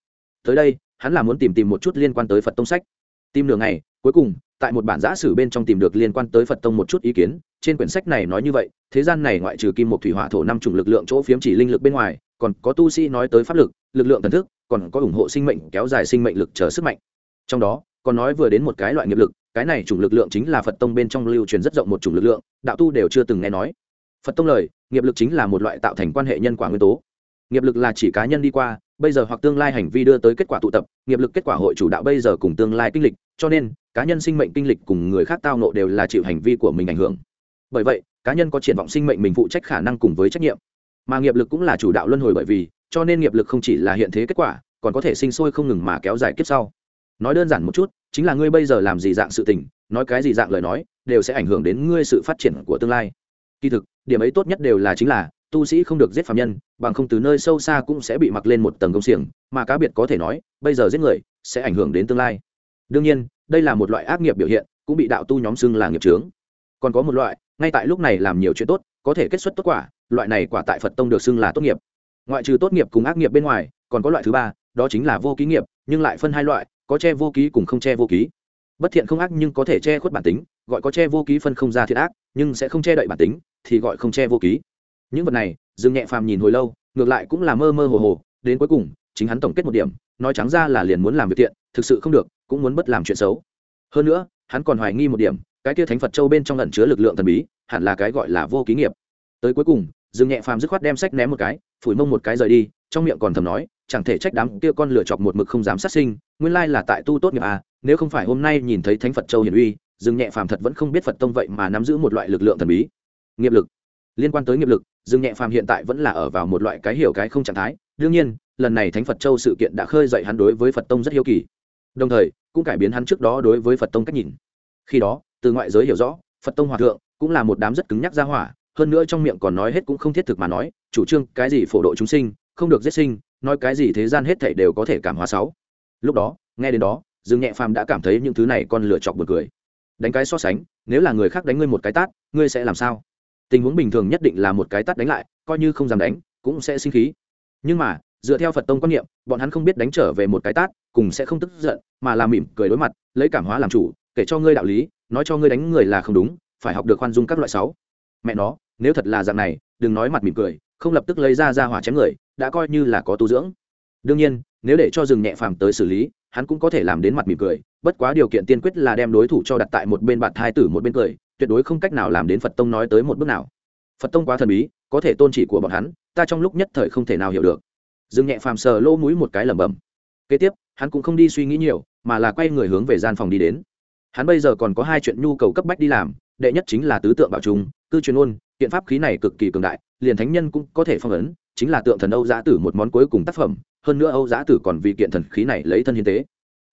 A: Tới đây, hắn là muốn tìm tìm một chút liên quan tới phật tông sách. Tìm nửa ngày, cuối cùng, tại một bản giã sử bên trong tìm được liên quan tới phật tông một chút ý kiến, trên quyển sách này nói như vậy, thế gian này ngoại trừ kim một thủy hỏa thổ năm chủng lực lượng chỗ phiếm chỉ linh lực bên ngoài, còn có tu sĩ nói tới pháp lực lực lượng thần thức, còn có ủng hộ sinh mệnh, kéo dài sinh mệnh lực chờ sức mạnh. Trong đó, còn nói vừa đến một cái loại nghiệp lực cái này chủng lực lượng chính là phật tông bên trong lưu truyền rất rộng một chủng lực lượng, đạo tu đều chưa từng nghe nói. Phật tông lời, nghiệp lực chính là một loại tạo thành quan hệ nhân quả nguyên tố. Nghiệp lực là chỉ cá nhân đi qua, bây giờ hoặc tương lai hành vi đưa tới kết quả tụ tập, nghiệp lực kết quả hội chủ đạo bây giờ cùng tương lai kinh lịch, cho nên, cá nhân sinh mệnh kinh lịch cùng người khác tao nộ đều là chịu hành vi của mình ảnh hưởng. Bởi vậy, cá nhân có triển vọng sinh mệnh mình phụ trách khả năng cùng với trách nhiệm. Mà nghiệp lực cũng là chủ đạo luân hồi bởi vì, cho nên nghiệp lực không chỉ là hiện thế kết quả, còn có thể sinh sôi không ngừng mà kéo dài kiếp sau. Nói đơn giản một chút chính là ngươi bây giờ làm gì dạng sự tình, nói cái gì dạng lời nói, đều sẽ ảnh hưởng đến ngươi sự phát triển của tương lai. Kỳ thực, điểm ấy tốt nhất đều là chính là, tu sĩ không được giết phạm nhân, bằng không từ nơi sâu xa cũng sẽ bị mặc lên một tầng công xiềng, mà cá biệt có thể nói, bây giờ giết người, sẽ ảnh hưởng đến tương lai. Đương nhiên, đây là một loại ác nghiệp biểu hiện, cũng bị đạo tu nhóm xưng là nghiệp trướng còn có một loại, ngay tại lúc này làm nhiều chuyện tốt, có thể kết xuất tốt quả, loại này quả tại phật tông được xưng là tốt nghiệp. Ngoại trừ tốt nghiệp cùng ác nghiệp bên ngoài, còn có loại thứ ba, đó chính là vô ký nghiệp, nhưng lại phân hai loại có che vô ký cùng không che vô ký. Bất thiện không ác nhưng có thể che khuất bản tính, gọi có che vô ký phân không ra thiện ác, nhưng sẽ không che đậy bản tính, thì gọi không che vô ký. Những vật này, dương nhẹ phàm nhìn hồi lâu, ngược lại cũng là mơ mơ hồ hồ, đến cuối cùng, chính hắn tổng kết một điểm, nói trắng ra là liền muốn làm việc thiện, thực sự không được, cũng muốn bất làm chuyện xấu. Hơn nữa, hắn còn hoài nghi một điểm, cái kia thánh phật châu bên trong lẩn chứa lực lượng thần bí, hẳn là cái gọi là vô ký nghiệp. Tới cuối cùng, dương nhẹ phàm dứt khoát đem sách ném một cái, phủi mông một cái rời đi trong miệng còn thầm nói, chẳng thể trách đám kia con lửa chọc một mực không dám sát sinh, nguyên lai là tại tu tốt nghiệp à nếu không phải hôm nay nhìn thấy thánh phật châu hiển uy dương nhẹ phàm thật vẫn không biết phật tông vậy mà nắm giữ một loại lực lượng thần bí. Nghiệp lực. Liên quan tới nghiệp lực dương nhẹ phàm hiện tại vẫn là ở vào một loại cái hiểu cái không trạng thái, đương nhiên, lần này thánh phật châu sự kiện đã khơi dậy hắn đối với phật tông rất hiếu kỳ. Đồng thời, cũng cải biến hắn trước đó đối với phật tông cách nhìn. Khi đó, từ ngoại giới hiểu rõ, phật tông hòa thượng cũng là một đám rất cứng nhắc ra hỏa, hơn nữa trong miệng còn nói hết cũng không thiết thực mà nói, chủ trương cái gì phổ độ chúng sinh không được giết sinh, nói cái gì thế gian hết thảy đều có thể cảm hóa sáu. Lúc đó, nghe đến đó, dương nhẹ phàm đã cảm thấy những thứ này con lựa chọc bật cười. Đánh cái so sánh, nếu là người khác đánh ngươi một cái tát, ngươi sẽ làm sao? Tình huống bình thường nhất định là một cái tát đánh lại, coi như không dám đánh, cũng sẽ sinh khí. Nhưng mà, dựa theo phật tông quan niệm, bọn hắn không biết đánh trở về một cái tát, cùng sẽ không tức giận, mà là mỉm cười đối mặt, lấy cảm hóa làm chủ, kể cho ngươi đạo lý, nói cho ngươi đánh người là không đúng, phải học được khoan dung các loại sáu. Mẹ nó, nếu thật là dạng này, đừng nói mặt mỉm cười, không lập tức lấy ra ra hỏa chém người đã coi như là có tu dưỡng. Đương nhiên, nếu để cho rừng nhẹ phàm tới xử lý, hắn cũng có thể làm đến mặt mỉm cười, bất quá điều kiện tiên quyết là đem đối thủ cho đặt tại một bên bạt thai tử một bên cười, tuyệt đối không cách nào làm đến phật tông nói tới một bước nào. Phật tông quá thần bí, có thể tôn chỉ của bọn hắn, ta trong lúc nhất thời không thể nào hiểu được. Dương nhẹ phàm sờ lỗ mũi một cái lẩm bẩm. Kế tiếp, hắn cũng không đi suy nghĩ nhiều, mà là quay người hướng về gian phòng đi đến. Hắn bây giờ còn có hai chuyện nhu cầu cấp bách đi làm, đệ nhất chính là tứ tượng bảo trung cư truyền ôn hiện pháp khí này cực kỳ cường đại, liền thánh nhân cũng có thể phong ấn chính là tượng thần âu giã tử một món cuối cùng tác phẩm, hơn nữa âu giã tử còn vì kiện thần khí này lấy thân hiến tế.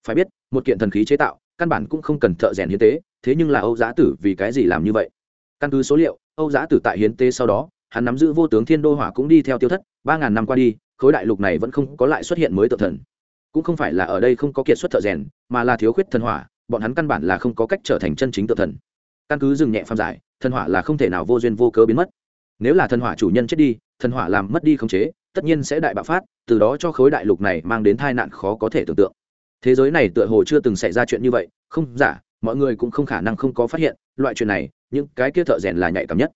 A: Phải biết, một kiện thần khí chế tạo, căn bản cũng không cần thợ rèn hiến tế, thế nhưng là âu giã tử vì cái gì làm như vậy? Căn cứ số liệu, âu giã tử tại hiến tế sau đó, hắn nắm giữ vô tướng thiên đô hỏa cũng đi theo tiêu thất, ba ngàn năm qua đi, khối đại lục này vẫn không có lại xuất hiện mới tự thần. Cũng không phải là ở đây không có kiệt xuất thợ rèn, mà là thiếu khuyết thần hỏa, bọn hắn căn bản là không có cách trở thành chân chính tự thần. Căn cứ dừng nhẹ phàm giải, thần hỏa là không thể nào vô duyên vô cớ biến mất nếu là thần hỏa chủ nhân chết đi, thần hỏa làm mất đi khống chế, tất nhiên sẽ đại bạo phát, từ đó cho khối đại lục này mang đến tai nạn khó có thể tưởng tượng. Thế giới này tựa hồ chưa từng xảy ra chuyện như vậy, không, giả, mọi người cũng không khả năng không có phát hiện, loại chuyện này, những cái kia thợ rèn là nhạy cảm nhất.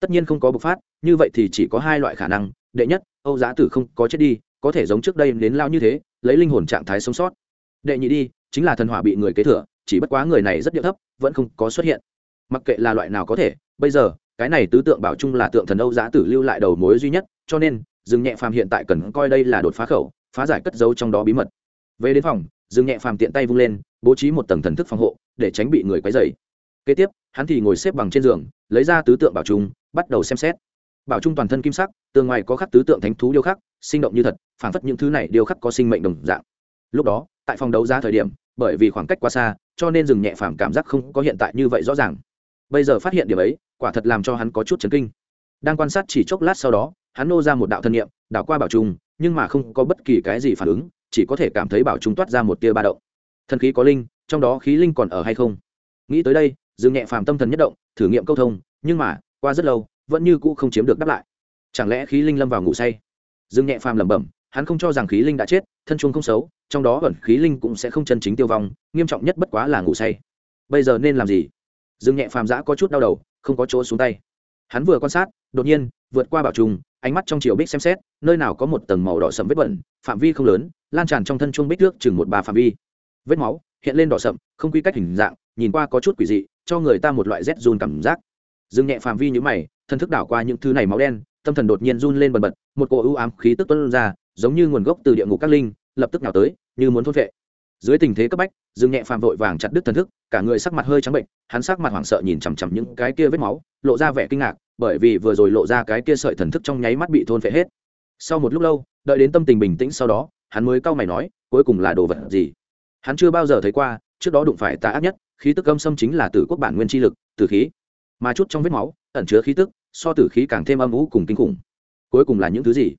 A: Tất nhiên không có bộc phát, như vậy thì chỉ có hai loại khả năng, đệ nhất, âu giá tử không có chết đi, có thể giống trước đây đến lao như thế, lấy linh hồn trạng thái sống sót. Đệ nhị đi, chính là thần hỏa bị người kế thừa, chỉ bất quá người này rất điệu thấp, vẫn không có xuất hiện. Mặc kệ là loại nào có thể, bây giờ cái này tứ tượng bảo chung là tượng thần âu giá tử lưu lại đầu mối duy nhất, cho nên, dương nhẹ phàm hiện tại cần coi đây là đột phá khẩu, phá giải cất giấu trong đó bí mật. Về đến phòng, dương nhẹ phàm tiện tay vung lên, bố trí một tầng thần thức phòng hộ, để tránh bị người quấy dày kế tiếp, hắn thì ngồi xếp bằng trên giường, lấy ra tứ tượng bảo trung, bắt đầu xem xét. Bảo trung toàn thân kim sắc tường ngoài có khắc tứ tượng thánh thú điêu khắc, sinh động như thật, phảng phất những thứ này điêu khắc có sinh mệnh đồng dạng. Lúc đó, tại phòng đấu giá thời điểm, bởi vì khoảng cách quá xa, cho nên dừng nhẹ phàm cảm giác không có hiện tại như vậy rõ ràng. Bây giờ phát hiện điểm ấy quả thật làm cho hắn có chút chấn kinh. Đang quan sát chỉ chốc lát sau đó, hắn nô ra một đạo thân nhiệm đảo qua bảo trung nhưng mà không có bất kỳ cái gì phản ứng, chỉ có thể cảm thấy bảo trung toát ra một tia ba động. Thần khí có linh, trong đó khí linh còn ở hay không? Nghĩ tới đây, dương nhẹ phàm tâm thần nhất động, thử nghiệm câu thông, nhưng mà, qua rất lâu, vẫn như cũ không chiếm được đáp lại. Chẳng lẽ khí linh lâm vào ngủ say? Dương nhẹ phàm lẩm bẩm, hắn không cho rằng khí linh đã chết, thân chuông không xấu, trong đó ẩn khí linh cũng sẽ không chân chính tiêu vong, nghiêm trọng nhất bất quá là ngủ say. Bây giờ nên làm gì? Dương nhẹ phàm giã có chút đau đầu, không có chỗ xuống tay. Hắn vừa quan sát, đột nhiên, vượt qua bảo trùng, ánh mắt trong chiều bích xem xét, nơi nào có một tầng màu đỏ sậm vết bẩn, phạm vi không lớn, lan tràn trong thân chuông bích nước chừng một ba phạm vi. Vết máu hiện lên đỏ sậm, không quy cách hình dạng, nhìn qua có chút quỷ dị, cho người ta một loại rét run cảm giác. Dương nhẹ phạm vi như mày, thân thức đảo qua những thứ này máu đen, tâm thần đột nhiên run lên bần bật, một cỗ ưu ám khí tức tuân ra, giống như nguồn gốc từ địa ngục các linh, lập tức nào tới, như muốn thôn vệ. Dưới tình thế cấp bách dương nhẹ phàm vội vàng chặt đứt thần thức, cả người sắc mặt hơi trắng bệnh, hắn sắc mặt hoảng sợ nhìn chằm chằm những cái kia vết máu, lộ ra vẻ kinh ngạc, bởi vì vừa rồi lộ ra cái kia sợi thần thức trong nháy mắt bị thôn phệ hết. Sau một lúc lâu, đợi đến tâm tình bình tĩnh sau đó, hắn mới cau mày nói, cuối cùng là đồ vật gì? Hắn chưa bao giờ thấy qua, trước đó đụng phải tà ác nhất, khí tức âm xâm chính là tử quốc bản nguyên chi lực, tử khí. Mà chút trong vết máu, ẩn chứa khí tức, so tử khí càng thêm âm ú cùng kinh khủng. Cuối cùng là những thứ gì?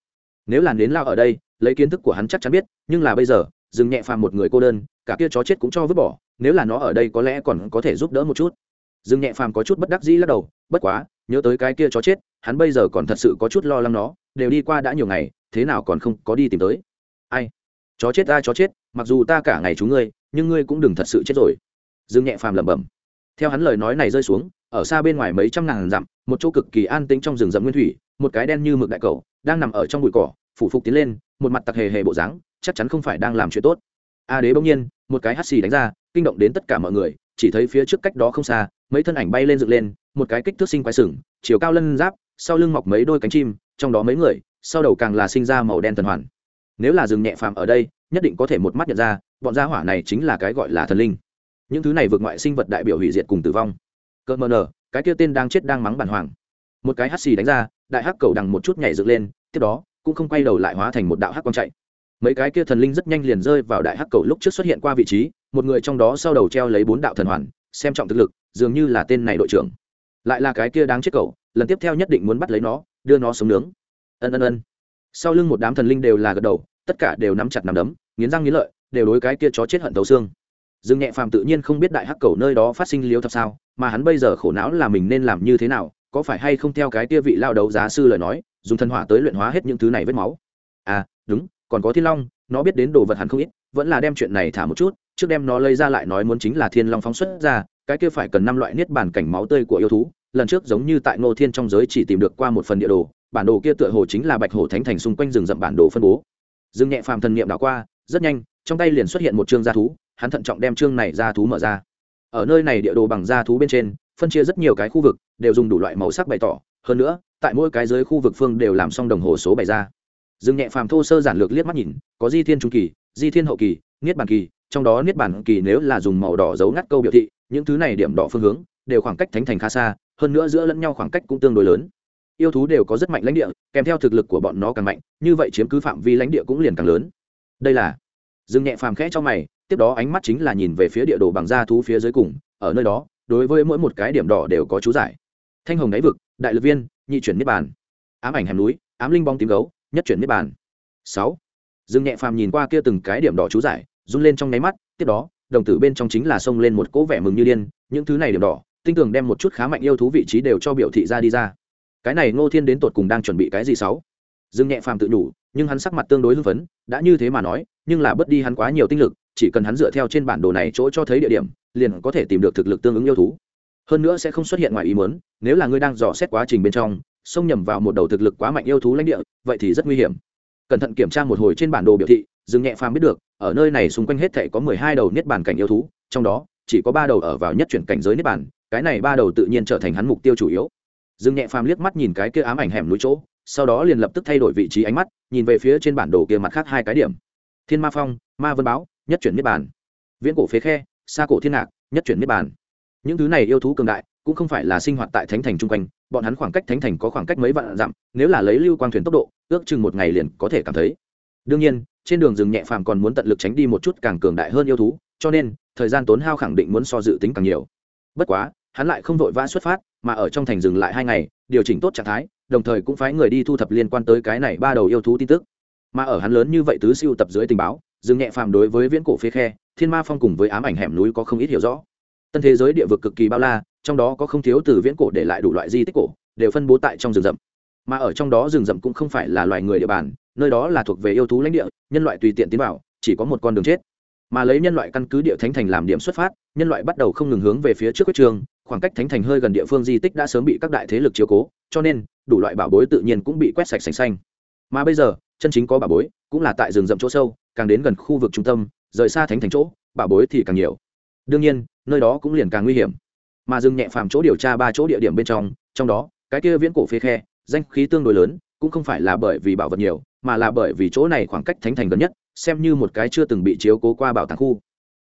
A: Nếu là nến lao ở đây, lấy kiến thức của hắn chắc chắn biết, nhưng là bây giờ dừng nhẹ phàm một người cô đơn, cả kia chó chết cũng cho vứt bỏ, nếu là nó ở đây có lẽ còn có thể giúp đỡ một chút. Dừng nhẹ phàm có chút bất đắc dĩ lắc đầu, bất quá, nhớ tới cái kia chó chết, hắn bây giờ còn thật sự có chút lo lắng nó, đều đi qua đã nhiều ngày, thế nào còn không có đi tìm tới. Ai? Chó chết ta, chó chết, mặc dù ta cả ngày chú ngươi, nhưng ngươi cũng đừng thật sự chết rồi. Dương nhẹ phàm lẩm bẩm. Theo hắn lời nói này rơi xuống, ở xa bên ngoài mấy trăm ngàn dặm, một chỗ cực kỳ an tĩnh trong rừng rậm nguyên thủy, một cái đen như mực đại cầu, đang nằm ở trong bụi cỏ, phủ phục tiến lên, một mặt tặc hề hề bộ dáng chắc chắn không phải đang làm chuyện tốt. A đế bỗng nhiên, một cái hắt xì đánh ra, kinh động đến tất cả mọi người, chỉ thấy phía trước cách đó không xa, mấy thân ảnh bay lên dựng lên, một cái kích thước sinh quái sừng, chiều cao lân giáp, sau lưng mọc mấy đôi cánh chim, trong đó mấy người, sau đầu càng là sinh ra màu đen tần hoàn. Nếu là rừng nhẹ phàm ở đây, nhất định có thể một mắt nhận ra, bọn gia hỏa này chính là cái gọi là thần linh. Những thứ này vượt ngoại sinh vật đại biểu hủy diệt cùng tử vong. Cỡ mờ nở, cái kia tên đang chết đang mắng bản hoàng. Một cái hắt xì đánh ra, đại hắc cầu đằng một chút nhảy dựng lên, tiếp đó, cũng không quay đầu lại hóa thành một đạo hắc quang chạy mấy cái kia thần linh rất nhanh liền rơi vào đại hắc cầu lúc trước xuất hiện qua vị trí, một người trong đó sau đầu treo lấy bốn đạo thần hoàn, xem trọng thực lực, dường như là tên này đội trưởng. Lại là cái kia đáng chết cầu lần tiếp theo nhất định muốn bắt lấy nó, đưa nó sống nướng. Ân ân ân. Sau lưng một đám thần linh đều là gật đầu, tất cả đều nắm chặt nắm đấm, nghiến răng nghiến lợi, đều đối cái kia chó chết hận thấu xương. Dương nhẹ phàm tự nhiên không biết đại hắc cầu nơi đó phát sinh liếu thập sao, mà hắn bây giờ khổ não là mình nên làm như thế nào, có phải hay không theo cái kia vị lao đấu giá sư lời nói, dùng thần hỏa tới luyện hóa hết những thứ này vết máu? À đúng còn có thiên long, nó biết đến đồ vật hẳn không ít, vẫn là đem chuyện này thả một chút, trước đem nó lấy ra lại nói muốn chính là thiên long phóng xuất ra, cái kia phải cần năm loại niết bàn cảnh máu tươi của yêu thú, lần trước giống như tại ngô thiên trong giới chỉ tìm được qua một phần địa đồ, bản đồ kia tựa hồ chính là bạch hổ thánh thành xung quanh rừng rậm bản đồ phân bố. Dương nhẹ phàm thần niệm đảo qua, rất nhanh, trong tay liền xuất hiện một chương gia thú, hắn thận trọng đem chương này gia thú mở ra. Ở nơi này địa đồ bằng gia thú bên trên, phân chia rất nhiều cái khu vực, đều dùng đủ loại màu sắc bày tỏ, hơn nữa, tại mỗi cái dưới khu vực phương đều làm xong đồng hồ số bày ra dương nhẹ phàm thô sơ giản lược liếc mắt nhìn, có di thiên trung kỳ, di thiên hậu kỳ, niết bàn kỳ, trong đó niết bàn kỳ nếu là dùng màu đỏ dấu ngắt câu biểu thị, những thứ này điểm đỏ phương hướng đều khoảng cách thánh thành khá xa, hơn nữa giữa lẫn nhau khoảng cách cũng tương đối lớn. Yêu thú đều có rất mạnh lãnh địa, kèm theo thực lực của bọn nó càng mạnh, như vậy chiếm cứ phạm vi lãnh địa cũng liền càng lớn. Đây là dương nhẹ phàm khẽ cho mày, tiếp đó ánh mắt chính là nhìn về phía địa đồ bằng da thú phía dưới cùng, ở nơi đó, đối với mỗi một cái điểm đỏ đều có chú giải. Thanh hồng đáy vực, đại lực viên, nhị chuyển niết bàn. Ám ảnh hẻm núi, ám linh bong tím gấu nhất chuyển niết bàn. Sáu. Dương nhẹ phàm nhìn qua kia từng cái điểm đỏ chú giải, run lên trong nháy mắt, tiếp đó, đồng tử bên trong chính là xông lên một cỗ vẻ mừng như điên, những thứ này điểm đỏ, tinh tường đem một chút khá mạnh yêu thú vị trí đều cho biểu thị ra đi ra. Cái này ngô thiên đến tột cùng đang chuẩn bị cái gì sáu? Dương nhẹ phàm tự nhủ, nhưng hắn sắc mặt tương đối hưng phấn, đã như thế mà nói, nhưng là bớt đi hắn quá nhiều tinh lực, chỉ cần hắn dựa theo trên bản đồ này chỗ cho thấy địa điểm, liền có thể tìm được thực lực tương ứng yêu thú. Hơn nữa sẽ không xuất hiện ngoài ý muốn, nếu là ngươi đang dò xét quá trình bên trong xông nhầm vào một đầu thực lực quá mạnh yêu thú lãnh địa, vậy thì rất nguy hiểm. Cẩn thận kiểm tra một hồi trên bản đồ biểu thị, dương nhẹ phàm biết được, ở nơi này xung quanh hết thể có mười hai đầu niết bàn cảnh yêu thú, trong đó, chỉ có ba đầu ở vào nhất chuyển cảnh giới niết bàn, cái này ba đầu tự nhiên trở thành hắn mục tiêu chủ yếu. Dương nhẹ phàm liếc mắt nhìn cái kia ám ảnh hẻm núi chỗ, sau đó liền lập tức thay đổi vị trí ánh mắt, nhìn về phía trên bản đồ kia mặt khác hai cái điểm. Thiên ma phong, ma vân báo, nhất chuyển niết bàn. Viễn cổ phế khe xa cổ thiên ngạc, nhất chuyển niết bàn. Những thứ này yêu thú cường đại, cũng không phải là sinh hoạt tại thánh thành chung quanh bọn hắn khoảng cách thánh thành có khoảng cách mấy vạn dặm, nếu là lấy lưu quang thuyền tốc độ, ước chừng một ngày liền có thể cảm thấy. Đương nhiên, trên đường rừng nhẹ phàm còn muốn tận lực tránh đi một chút càng cường đại hơn yêu thú, cho nên, thời gian tốn hao khẳng định muốn so dự tính càng nhiều. Bất quá, hắn lại không vội vã xuất phát, mà ở trong thành dừng lại hai ngày, điều chỉnh tốt trạng thái, đồng thời cũng phái người đi thu thập liên quan tới cái này ba đầu yêu thú tin tức. Mà ở hắn lớn như vậy tứ siêu tập dưới tình báo dừng nhẹ phàm đối với viễn cổ phế khe, thiên ma phong cùng với ám ảnh hẻm núi có không ít hiểu rõ. Tân thế giới địa vực cực kỳ bao la trong đó có không thiếu từ viễn cổ để lại đủ loại di tích cổ, đều phân bố tại trong rừng rậm. Mà ở trong đó rừng rậm cũng không phải là loài người địa bàn, nơi đó là thuộc về yêu thú lãnh địa, nhân loại tùy tiện tiến vào, chỉ có một con đường chết. Mà lấy nhân loại căn cứ địa thánh thành làm điểm xuất phát, nhân loại bắt đầu không ngừng hướng về phía trước quyết trường, khoảng cách thánh thành hơi gần địa phương di tích đã sớm bị các đại thế lực chiếu cố, cho nên, đủ loại bảo bối tự nhiên cũng bị quét sạch sành xanh. Mà bây giờ, chân chính có bảo bối, cũng là tại rừng rậm chỗ sâu, càng đến gần khu vực trung tâm, rời xa thánh thành chỗ, bảo bối thì càng nhiều. Đương nhiên, nơi đó cũng liền càng nguy hiểm mà dừng nhẹ phàm chỗ điều tra ba chỗ địa điểm bên trong trong đó, cái kia viễn cổ phế khe, danh khí tương đối lớn, cũng không phải là bởi vì bảo vật nhiều, mà là bởi vì chỗ này khoảng cách thánh thành gần nhất, xem như một cái chưa từng bị chiếu cố qua bảo tàng khu.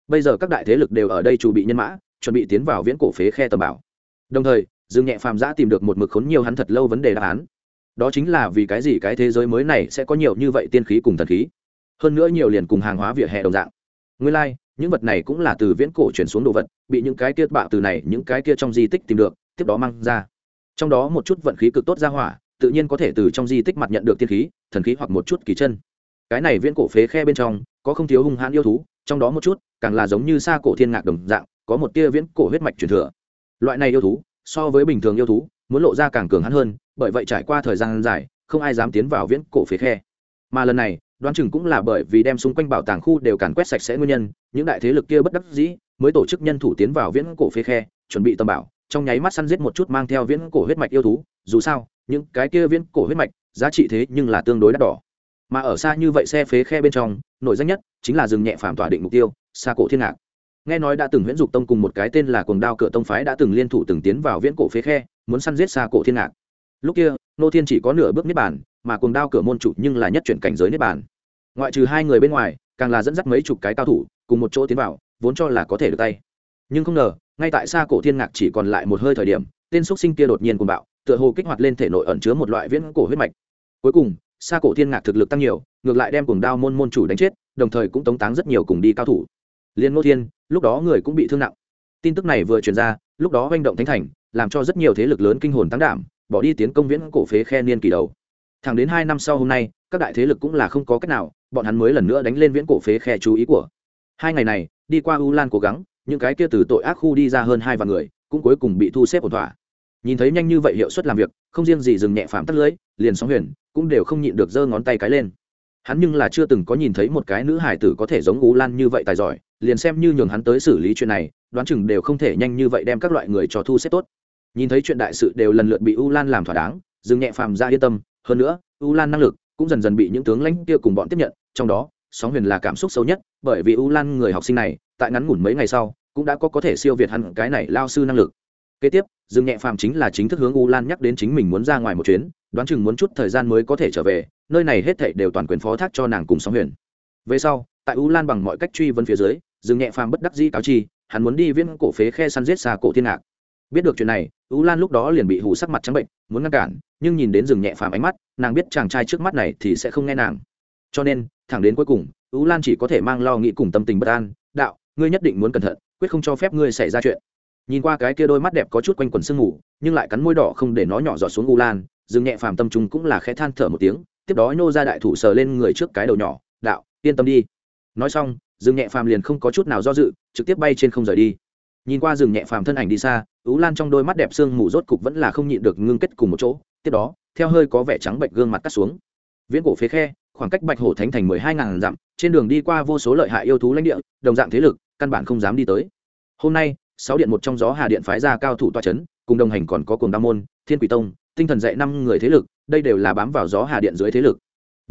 A: Bây giờ các đại thế lực đều ở đây chuẩn bị nhân mã, chuẩn bị tiến vào viễn cổ phế khe tầm bảo. Đồng thời dương nhẹ phàm giã tìm được một mực khốn nhiều hắn thật lâu vấn đề đáp án. Đó chính là vì cái gì cái thế giới mới này sẽ có nhiều như vậy tiên khí cùng thần khí. Hơn nữa nhiều liền cùng hàng hóa vỉa hè đồng dạng. Nguyên lai những vật này cũng là từ viễn cổ chuyển xuống đồ vật, bị những cái kia bạo từ này, những cái kia trong di tích tìm được, tiếp đó mang ra. Trong đó một chút vận khí cực tốt ra hỏa, tự nhiên có thể từ trong di tích mặt nhận được tiên khí, thần khí hoặc một chút kỳ chân. Cái này viễn cổ phế khe bên trong, có không thiếu hung hãn yêu thú, trong đó một chút, càng là giống như xa cổ thiên ngạc đồng dạng, có một tia viễn cổ huyết mạch truyền thừa. Loại này yêu thú, so với bình thường yêu thú, muốn lộ ra càng cường hãn hơn, bởi vậy trải qua thời gian dài, không ai dám tiến vào viễn cổ phế khe. Mà lần này, đoán chừng cũng là bởi vì đem xung quanh bảo tàng khu đều càn quét sạch sẽ nguyên nhân những đại thế lực kia bất đắc dĩ, mới tổ chức nhân thủ tiến vào viễn cổ phế khe, chuẩn bị tầm bảo, trong nháy mắt săn giết một chút mang theo viễn cổ huyết mạch yêu thú. Dù sao, những cái kia viễn cổ huyết mạch, giá trị thế nhưng là tương đối đắt đỏ. Mà ở xa như vậy xe phế khe bên trong, nội danh nhất chính là rừng nhẹ phạm tỏa định mục tiêu xa cổ thiên ngạc. Nghe nói đã từng huyễn dục tông cùng một cái tên là cuồng đao cửa tông phái đã từng liên thủ từng tiến vào viễn cổ phế khe, muốn săn giết xa cổ thiên ngạc. Lúc kia, nô thiên chỉ có nửa bước niết bàn, mà cuồng đao cửa môn chủ nhưng là nhất chuyển cảnh giới niết bàn. Ngoại trừ hai người bên ngoài, càng là dẫn dắt mấy chục cái cao thủ cùng một chỗ tiến vào, vốn cho là có thể được tay. Nhưng không ngờ, ngay tại xa cổ thiên ngạc chỉ còn lại một hơi thời điểm, tên xúc sinh kia đột nhiên cùng bạo, tựa hồ kích hoạt lên thể nội ẩn chứa một loại viễn cổ huyết mạch. Cuối cùng, xa cổ thiên ngạc thực lực tăng nhiều, ngược lại đem cùng đao môn môn chủ đánh chết, đồng thời cũng tống táng rất nhiều cùng đi cao thủ. Liên ngô thiên, lúc đó người cũng bị thương nặng. Tin tức này vừa truyền ra, lúc đó manh động thánh thành, làm cho rất nhiều thế lực lớn kinh hồn tăng đảm, bỏ đi tiến công viễn cổ phế khe niên kỳ đầu. Thẳng đến hai năm sau hôm nay, các đại thế lực cũng là không có cách nào, bọn hắn mới lần nữa đánh lên viễn cổ phế khe chú ý của hai ngày này, đi qua u lan cố gắng, những cái kia từ tội ác khu đi ra hơn hai vạn người, cũng cuối cùng bị thu xếp ổn thỏa. Nhìn thấy nhanh như vậy hiệu suất làm việc, không riêng gì dừng nhẹ phạm tắt lưới, liền sóng huyền, cũng đều không nhịn được giơ ngón tay cái lên. Hắn nhưng là chưa từng có nhìn thấy một cái nữ hải tử có thể giống u lan như vậy tài giỏi, liền xem như nhường hắn tới xử lý chuyện này, đoán chừng đều không thể nhanh như vậy đem các loại người cho thu xếp tốt. Nhìn thấy chuyện đại sự đều lần lượt bị u lan làm thỏa đáng, dừng nhẹ phàm ra yên tâm, hơn nữa u lan năng lực cũng dần dần bị những tướng lãnh kia cùng bọn tiếp nhận, trong đó sóng huyền là cảm xúc sâu nhất, bởi vì u lan người học sinh này, tại ngắn ngủn mấy ngày sau, cũng đã có có thể siêu việt hẳn cái này lao sư năng lực. Kế tiếp, dương nhẹ phàm chính là chính thức hướng u lan nhắc đến chính mình muốn ra ngoài một chuyến, đoán chừng muốn chút thời gian mới có thể trở về, nơi này hết thảy đều toàn quyền phó thác cho nàng cùng sóng huyền. Về sau, tại u lan bằng mọi cách truy vấn phía dưới, dương nhẹ phàm bất đắc dĩ cáo chi, hắn muốn đi viễn cổ phế khe săn giết xa cổ thiên ngạc biết được chuyện này, u lan lúc đó liền bị hù sắc mặt trắng bệnh, muốn ngăn cản, nhưng nhìn đến rừng nhẹ phàm ánh mắt, nàng biết chàng trai trước mắt này thì sẽ không nghe nàng. Cho nên thẳng đến cuối cùng u lan chỉ có thể mang lo nghĩ cùng tâm tình bất an, đạo, ngươi nhất định muốn cẩn thận, quyết không cho phép ngươi xảy ra chuyện. Nhìn qua cái kia đôi mắt đẹp có chút quanh quần sương mù, nhưng lại cắn môi đỏ không để nó nhỏ giọt xuống u lan, dừng nhẹ phàm tâm trung cũng là khẽ than thở một tiếng, tiếp đó nhô ra đại thủ sờ lên người trước cái đầu nhỏ, đạo, yên tâm đi. Nói xong, dừng nhẹ phàm liền không có chút nào do dự, trực tiếp bay trên không rời đi. Nhìn qua rừng nhẹ phàm thân ảnh đi xa, ú lan trong đôi mắt đẹp sương mù rốt cục vẫn là không nhịn được ngưng kết cùng một chỗ, tiếp đó, theo hơi có vẻ trắng bệnh gương mặt cắt xuống. Viễn cổ phế khe khoảng cách bạch hổ thánh thành mười hai ngàn dặm, trên đường đi qua vô số lợi hại yêu thú lãnh địa, đồng dạng thế lực, căn bản không dám đi tới. Hôm nay, sáu điện một trong gió hà điện phái ra cao thủ toa c h ấ n cùng đồng hành còn có cùng đa môn, thiên quỷ tông, tinh thần dạy năm người thế lực, đây đều là bám vào gió hà điện dưới thế lực.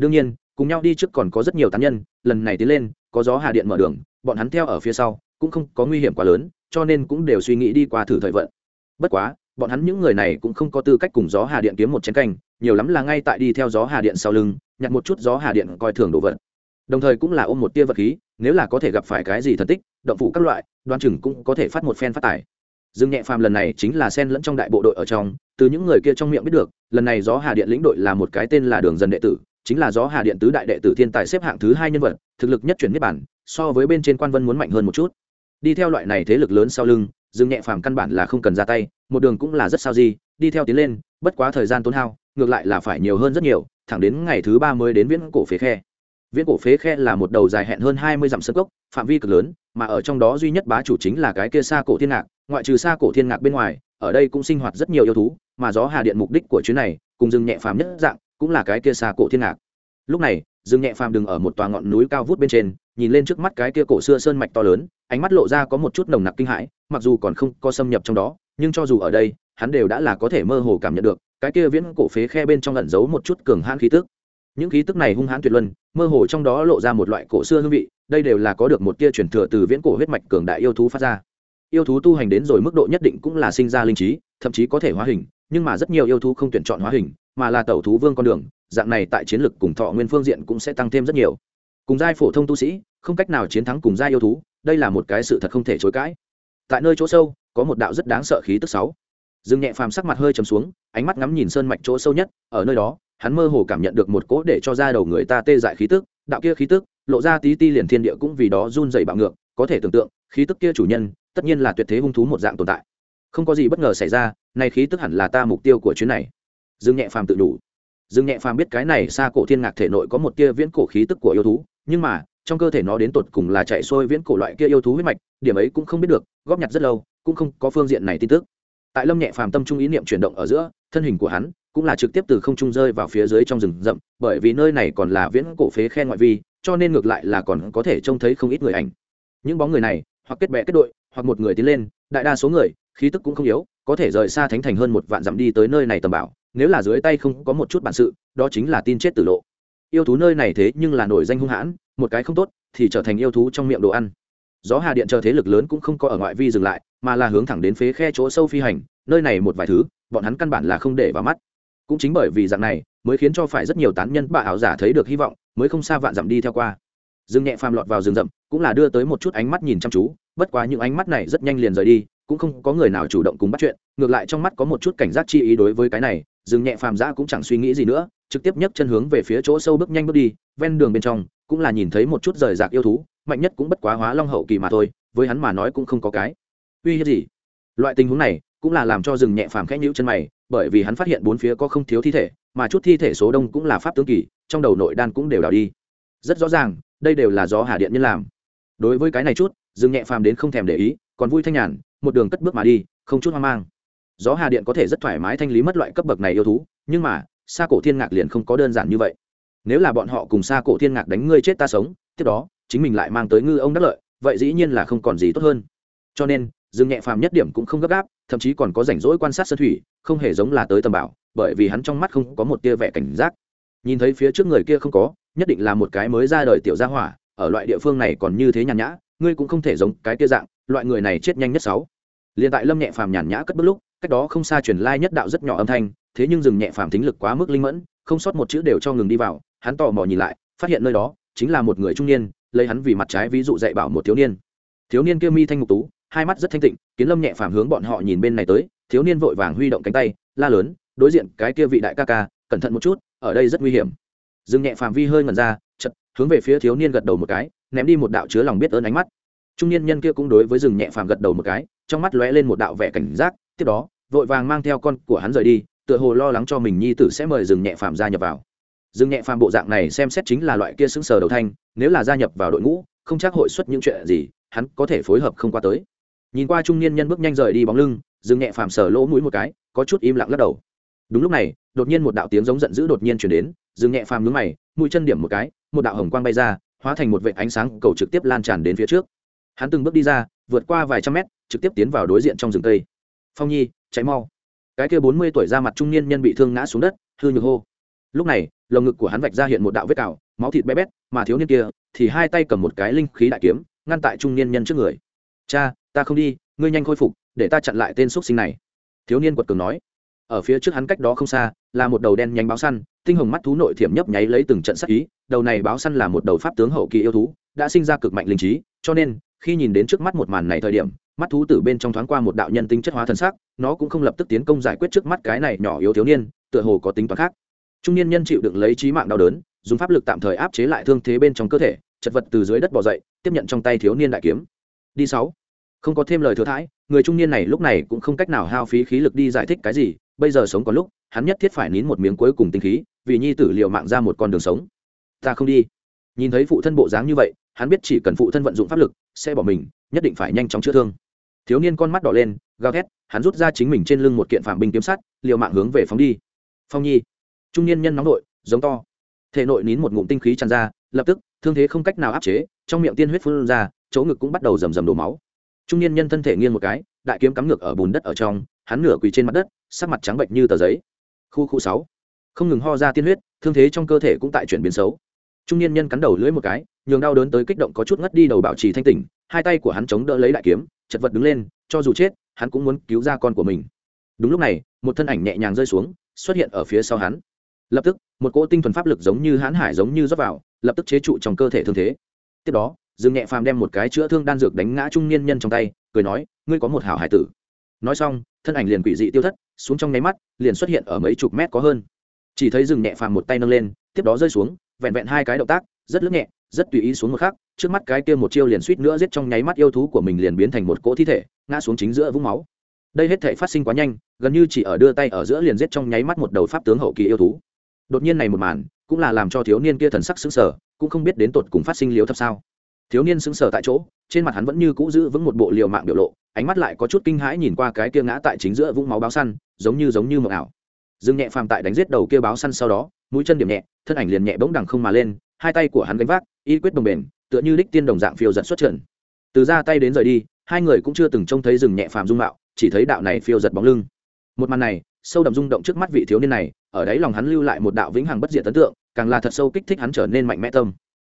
A: Đương nhiên, cùng nhau đi trước còn có rất nhiều tán nhân, lần này tiến lên, có gió hà điện mở đường, bọn hắn theo ở phía sau, cũng không có nguy hiểm quá lớn, cho nên cũng đều suy nghĩ đi qua thử thời vận. Bất quá, bọn hắn những người này cũng không có tư cách cùng gió hà điện kiếm một chén canh nhiều lắm là ngay tại đi theo gió hà điện sau lưng nhặt một chút gió hà điện coi thường đồ vật. Đồng thời cũng là ôm một tia vật khí, nếu là có thể gặp phải cái gì thần tích, động phủ các loại, đoan chừng cũng có thể phát một phen phát tài. Dương nhẹ phàm lần này chính là sen lẫn trong đại bộ đội ở trong, từ những người kia trong miệng biết được, lần này gió hà điện lĩnh đội là một cái tên là đường dân đệ tử, chính là gió hà điện tứ đại đệ tử thiên tài xếp hạng thứ hai nhân vật, thực lực nhất chuyển niết bản so với bên trên quan vân muốn mạnh hơn một chút. Đi theo loại này thế lực lớn sau lưng, dương nhẹ phàm căn bản là không cần ra tay, một đường cũng là rất sao gì đi theo tiến lên, bất quá thời gian tốn hao, ngược lại là phải nhiều hơn rất nhiều thẳng đến ngày thứ ba mới đến viễn cổ phế khe. Viễn cổ phế khe là một đầu dài hẹn hơn hai mươi dặm sơ cốc, phạm vi cực lớn, mà ở trong đó duy nhất bá chủ chính là cái kia xa cổ thiên ngạc. Ngoại trừ xa cổ thiên ngạc bên ngoài, ở đây cũng sinh hoạt rất nhiều yêu thú, mà gió hà điện mục đích của chuyến này, cùng rừng nhẹ phàm nhất dạng, cũng là cái kia xa cổ thiên ngạc. Lúc này, rừng nhẹ phàm đừng ở một tòa ngọn núi cao vút bên trên, nhìn lên trước mắt cái kia cổ xưa sơn mạch to lớn, ánh mắt lộ ra có một chút nồng nặc kinh hãi, mặc dù còn không có xâm nhập trong đó, nhưng cho dù ở đây, hắn đều đã là có thể mơ hồ cảm nhận được cái kia viễn cổ phế khe bên trong lẩn giấu một chút cường hãn khí tức. Những khí tức này hung hãn tuyệt luân, mơ hồ trong đó lộ ra một loại cổ xưa hương vị, đây đều là có được một tia truyền thừa từ viễn cổ huyết mạch cường đại yêu thú phát ra. Yêu thú tu hành đến rồi mức độ nhất định cũng là sinh ra linh trí, thậm chí có thể hóa hình, nhưng mà rất nhiều yêu thú không tuyển chọn hóa hình, mà là tẩu thú vương con đường, dạng này tại chiến lực cùng thọ nguyên phương diện cũng sẽ tăng thêm rất nhiều. Cùng giai phổ thông tu sĩ, không cách nào chiến thắng cùng giai yêu thú, đây là một cái sự thật không thể chối cãi. Tại nơi chỗ sâu, có một đạo rất đáng sợ khí tức sáu dương nhẹ phàm sắc mặt hơi trầm xuống, ánh mắt ngắm nhìn sơn mạch chỗ sâu nhất, ở nơi đó, hắn mơ hồ cảm nhận được một cỗ để cho ra đầu người ta tê dại khí tức, đạo kia khí tức, lộ ra tí ti liền thiên địa cũng vì đó run dày bạo ngược, có thể tưởng tượng, khí tức kia chủ nhân, tất nhiên là tuyệt thế hung thú một dạng tồn tại. Không có gì bất ngờ xảy ra, nay khí tức hẳn là ta mục tiêu của chuyến này. Dương nhẹ phàm tự đủ. Dương nhẹ phàm biết cái này xa cổ thiên ngạc thể nội có một tia viễn cổ khí tức của yêu thú, nhưng mà, trong cơ thể nó đến tột cùng là chạy xuôi viễn cổ loại kia yêu thú huyết mạch, điểm ấy cũng không biết được, góp nhặt rất lâu, cũng không có phương diện này tin tức tại lâm nhẹ phàm tâm trung ý niệm chuyển động ở giữa, thân hình của hắn cũng là trực tiếp từ không trung rơi vào phía dưới trong rừng rậm, bởi vì nơi này còn là viễn cổ phế khe ngoại vi, cho nên ngược lại là còn có thể trông thấy không ít người ảnh. Những bóng người này, hoặc kết bè kết đội, hoặc một người tiến lên, đại đa số người, khí tức cũng không yếu, có thể rời xa thánh thành hơn một vạn dặm đi tới nơi này tầm bảo, nếu là dưới tay không có một chút bản sự, đó chính là tin chết tử lộ. Yêu thú nơi này thế nhưng là nổi danh hung hãn, một cái không tốt thì trở thành yêu thú trong miệng đồ ăn gió hà điện chờ thế lực lớn cũng không có ở ngoại vi dừng lại, mà là hướng thẳng đến phế khe chỗ sâu phi hành, nơi này một vài thứ, bọn hắn căn bản là không để vào mắt. Cũng chính bởi vì dạng này, mới khiến cho phải rất nhiều tán nhân bạ ảo giả thấy được hy vọng, mới không xa vạn dặm đi theo qua. Dương nhẹ phàm lọt vào rừng rậm, cũng là đưa tới một chút ánh mắt nhìn chăm chú, bất quá những ánh mắt này rất nhanh liền rời đi, cũng không có người nào chủ động cùng bắt chuyện, ngược lại trong mắt có một chút cảnh giác chi ý đối với cái này, dương nhẹ phàm giã cũng chẳng suy nghĩ gì nữa, trực tiếp nhấc chân hướng về phía chỗ sâu bước nhanh bước đi, ven đường bên trong, cũng là nhìn thấy một chút rời rạc yêu thú mạnh nhất cũng bất quá hóa long hậu kỳ mà thôi, với hắn mà nói cũng không có cái. Uy hiếp gì? Loại tình huống này cũng là làm cho rừng nhẹ phàm khẽ nhũ chân mày, bởi vì hắn phát hiện bốn phía có không thiếu thi thể, mà chút thi thể số đông cũng là pháp tướng kỳ, trong đầu nội đan cũng đều đào đi. Rất rõ ràng, đây đều là do hà điện nhân làm. Đối với cái này chút, rừng nhẹ phàm đến không thèm để ý, còn vui thanh nhàn, một đường cất bước mà đi, không chút hoang mang. Gió hà điện có thể rất thoải mái thanh lý mất loại cấp bậc này yêu thú, nhưng mà xa cổ thiên ngạc liền không có đơn giản như vậy. Nếu là bọn họ cùng xa cổ thiên ngạc đánh ngươi chết ta sống, tiếp đó chính mình lại mang tới ngư ông đắc lợi, vậy dĩ nhiên là không còn gì tốt hơn. Cho nên, dương nhẹ phàm nhất điểm cũng không gấp gáp, thậm chí còn có rảnh rỗi quan sát sơn thủy, không hề giống là tới tầm bảo, bởi vì hắn trong mắt không có một tia vẻ cảnh giác. Nhìn thấy phía trước người kia không có, nhất định là một cái mới ra đời tiểu gia hỏa, ở loại địa phương này còn như thế nhàn nhã, ngươi cũng không thể giống cái kia dạng, loại người này chết nhanh nhất sáu. Liền tại lâm nhẹ phàm nhàn nhã cất bước lúc, cách đó không xa truyền lai nhất đạo rất nhỏ âm thanh, thế nhưng dừng nhẹ phàm thính lực quá mức linh mẫn, không sót một chữ đều cho ngừng đi vào, hắn tò mò nhìn lại, phát hiện nơi đó chính là một người trung niên lấy hắn vì mặt trái ví dụ dạy bảo một thiếu niên. Thiếu niên kia mi thanh ngục tú, hai mắt rất thanh tịnh, kiến lâm nhẹ phàm hướng bọn họ nhìn bên này tới, thiếu niên vội vàng huy động cánh tay, la lớn, đối diện cái kia vị đại ca ca, cẩn thận một chút, ở đây rất nguy hiểm. Dừng nhẹ phàm vi hơi ngẩn ra chật hướng về phía thiếu niên gật đầu một cái, ném đi một đạo chứa lòng biết ơn ánh mắt. Trung niên nhân kia cũng đối với rừng nhẹ phàm gật đầu một cái, trong mắt lóe lên một đạo vẻ cảnh giác, tiếp đó, vội vàng mang theo con của hắn rời đi, tựa hồ lo lắng cho mình nhi tử sẽ mời rừng nhẹ phàm ra nhập vào. Dương nhẹ phàm bộ dạng này xem xét chính là loại kia xứng sờ đầu thanh, nếu là gia nhập vào đội ngũ, không chắc hội xuất những chuyện gì, hắn có thể phối hợp không qua tới. Nhìn qua trung niên nhân bước nhanh rời đi bóng lưng Dương nhẹ phàm sờ lỗ mũi một cái, có chút im lặng lắc đầu. Đúng lúc này, đột nhiên một đạo tiếng giống giận dữ đột nhiên chuyển đến Dương nhẹ phàm nhướng mày, mũi chân điểm một cái, một đạo hồng quang bay ra, hóa thành một vệ ánh sáng cầu trực tiếp lan tràn đến phía trước. Hắn từng bước đi ra, vượt qua vài trăm mét, trực tiếp tiến vào đối diện trong rừng cây. Phong nhi cháy mau. Cái kia bốn mươi tuổi ra mặt trung niên nhân bị thương ngã xuống đất, hư nhược hô. Lúc này lồng ngực của hắn vạch ra hiện một đạo vết cào, máu thịt bé bét, mà thiếu niên kia thì hai tay cầm một cái linh khí đại kiếm, ngăn tại trung niên nhân trước người. Cha, ta không đi, ngươi nhanh khôi phục, để ta chặn lại tên x sinh này. Thiếu niên quật cường nói. Ở phía trước hắn cách đó không xa, là một đầu đen nhánh báo săn, tinh hồng mắt thú nội thiểm nhấp nháy lấy từng trận sắc ý, đầu này báo săn là một đầu pháp tướng hậu kỳ yêu thú, đã sinh ra cực mạnh linh trí, cho nên, khi nhìn đến trước mắt một màn này thời điểm, mắt thú từ bên trong thoáng qua một đạo nhân tinh chất hóa thần sắc, nó cũng không lập tức tiến công giải quyết trước mắt cái này nhỏ yếu thiếu niên, tựa hồ có tính toán khác trung niên nhân chịu đựng lấy trí mạng đau đớn, dùng pháp lực tạm thời áp chế lại thương thế bên trong cơ thể, chật vật từ dưới đất bỏ dậy, tiếp nhận trong tay thiếu niên đại kiếm. Đi sáu. Không có thêm lời thừa thãi, người trung niên này lúc này cũng không cách nào hao phí khí lực đi giải thích cái gì, bây giờ sống có lúc, hắn nhất thiết phải nín một miếng cuối cùng tinh khí, vì nhi tử liệu mạng ra một con đường sống. Ta không đi. Nhìn thấy phụ thân bộ dáng như vậy, hắn biết chỉ cần phụ thân vận dụng pháp lực, sẽ bỏ mình, nhất định phải nhanh chóng chữa thương. Thiếu niên con mắt đỏ lên, gào thét, hắn rút ra chính mình trên lưng một kiện phạm binh kiếm sắt, liều mạng hướng về phóng đi. Phong nhi trung niên nhân nóng nội, giống to. Thể nội nín một ngụm tinh khí tràn ra, lập tức, thương thế không cách nào áp chế, trong miệng tiên huyết phun ra, chỗ ngực cũng bắt đầu rầm rầm đổ máu. Trung niên nhân thân thể nghiêng một cái, đại kiếm cắm ngược ở bùn đất ở trong, hắn nửa quỳ trên mặt đất, sắc mặt trắng bệnh như tờ giấy. Khu khu sáu. Không ngừng ho ra tiên huyết, thương thế trong cơ thể cũng tại chuyển biến xấu. Trung niên nhân cắn đầu lưỡi một cái, nhường đau đớn tới kích động có chút ngất đi đầu bảo trì thanh tỉnh, hai tay của hắn chống đỡ lấy đại kiếm, chật vật đứng lên, cho dù chết, hắn cũng muốn cứu ra con của mình. Đúng lúc này, một thân ảnh nhẹ nhàng rơi xuống, xuất hiện ở phía sau hắn lập tức, một cỗ tinh thuần pháp lực giống như hãn hải giống như rót vào, lập tức chế trụ trong cơ thể thương thế. Tiếp đó, dương nhẹ phàm đem một cái chữa thương đan dược đánh ngã trung niên nhân trong tay, cười nói, ngươi có một hảo hải tử. Nói xong, thân ảnh liền quỷ dị tiêu thất, xuống trong nháy mắt, liền xuất hiện ở mấy chục mét có hơn. Chỉ thấy dừng nhẹ phàm một tay nâng lên, tiếp đó rơi xuống, vẹn vẹn hai cái động tác, rất lướt nhẹ, rất tùy ý xuống một khắc, trước mắt cái kia một chiêu liền suýt nữa giết trong nháy mắt yêu thú của mình liền biến thành một cỗ thi thể, ngã xuống chính giữa vũng máu. Đây hết thể phát sinh quá nhanh, gần như chỉ ở đưa tay ở giữa liền giết trong nháy mắt một đầu pháp tướng hậu kỳ yêu thú đột nhiên này một màn, cũng là làm cho thiếu niên kia thần sắc sững sờ, cũng không biết đến tột cùng phát sinh liếu thập sao. Thiếu niên sững sờ tại chỗ, trên mặt hắn vẫn như cũ giữ vững một bộ liều mạng biểu lộ, ánh mắt lại có chút kinh hãi nhìn qua cái kia ngã tại chính giữa vũng máu báo săn, giống như giống như mộng ảo. Dương nhẹ phàm tại đánh giết đầu kia báo săn sau đó, mũi chân điểm nhẹ, thân ảnh liền nhẹ bỗng đằng không mà lên, hai tay của hắn gánh vác, y quyết đồng bền, tựa như đích tiên đồng dạng phiêu giật xuất trận. Từ ra tay đến rời đi, hai người cũng chưa từng trông thấy rừng nhẹ phàm dung mạo, chỉ thấy đạo này phiêu giật bóng lưng. Một màn này, sâu đậm rung động trước mắt vị thiếu niên này ở đấy lòng hắn lưu lại một đạo vĩnh hằng bất diệt ấn tượng, càng là thật sâu kích thích hắn trở nên mạnh mẽ tâm.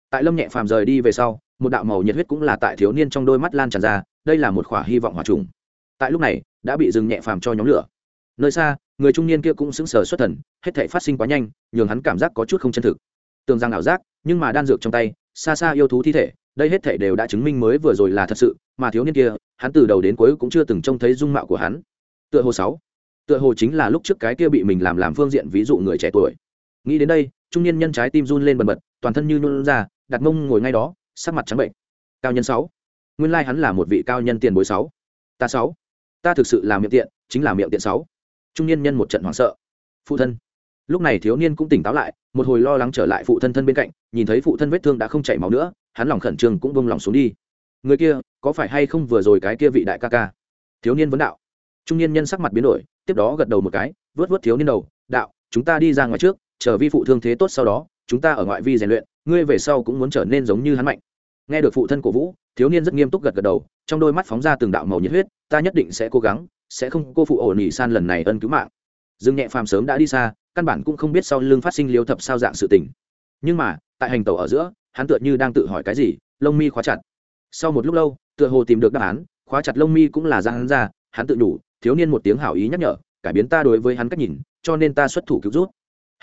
A: Tại lâm nhẹ phàm rời đi về sau, một đạo màu nhiệt huyết cũng là tại thiếu niên trong đôi mắt lan tràn ra, đây là một khỏa hy vọng hòa trùng. Tại lúc này, đã bị dừng nhẹ phàm cho nhóm lửa. Nơi xa, người trung niên kia cũng sững sờ xuất thần, hết thể phát sinh quá nhanh, nhường hắn cảm giác có chút không chân thực. Tưởng rằng ảo giác, nhưng mà đan dược trong tay, xa xa yêu thú thi thể, đây hết thể đều đã chứng minh mới vừa rồi là thật sự, mà thiếu niên kia, hắn từ đầu đến cuối cũng chưa từng trông thấy dung mạo của hắn. Tựa hồ sáu tựa hồ chính là lúc trước cái kia bị mình làm làm phương diện ví dụ người trẻ tuổi. Nghĩ đến đây, trung niên nhân trái tim run lên bần bật, toàn thân như nôn ra, đặt mông ngồi ngay đó, sắc mặt trắng bệnh. Cao nhân sáu. Nguyên lai hắn là một vị cao nhân tiền bối sáu. Ta sáu. Ta thực sự là miệng tiện, chính là miệng tiện sáu. Trung niên nhân một trận hoảng sợ. Phụ thân. Lúc này thiếu niên cũng tỉnh táo lại, một hồi lo lắng trở lại phụ thân thân bên cạnh, nhìn thấy phụ thân vết thương đã không chảy máu nữa, hắn lòng khẩn trương cũng bông lòng xuống đi. Người kia, có phải hay không vừa rồi cái kia vị đại ca ca? Thiếu niên vấn đạo. Trung niên nhân sắc mặt biến đổi tiếp đó gật đầu một cái, vớt vớt thiếu niên đầu, đạo, chúng ta đi ra ngoài trước, chờ vi phụ thương thế tốt sau đó, chúng ta ở ngoại vi rèn luyện, ngươi về sau cũng muốn trở nên giống như hắn mạnh. Nghe được phụ thân cổ vũ, thiếu niên rất nghiêm túc gật gật đầu, trong đôi mắt phóng ra từng đạo màu nhiệt huyết, ta nhất định sẽ cố gắng, sẽ không cô phụ ổn ỉ san lần này ân cứu mạng. Dương nhẹ phàm sớm đã đi xa, căn bản cũng không biết sau lưng phát sinh liêu thập sao dạng sự tình. Nhưng mà, tại hành tàu ở giữa, hắn tựa như đang tự hỏi cái gì, lông mi khóa chặt. Sau một lúc lâu, tựa hồ tìm được đáp án, khóa chặt lông mi cũng là ra hắn ra, hắn tự đủ thiếu niên một tiếng hảo ý nhắc nhở cải biến ta đối với hắn cách nhìn cho nên ta xuất thủ cứu rút.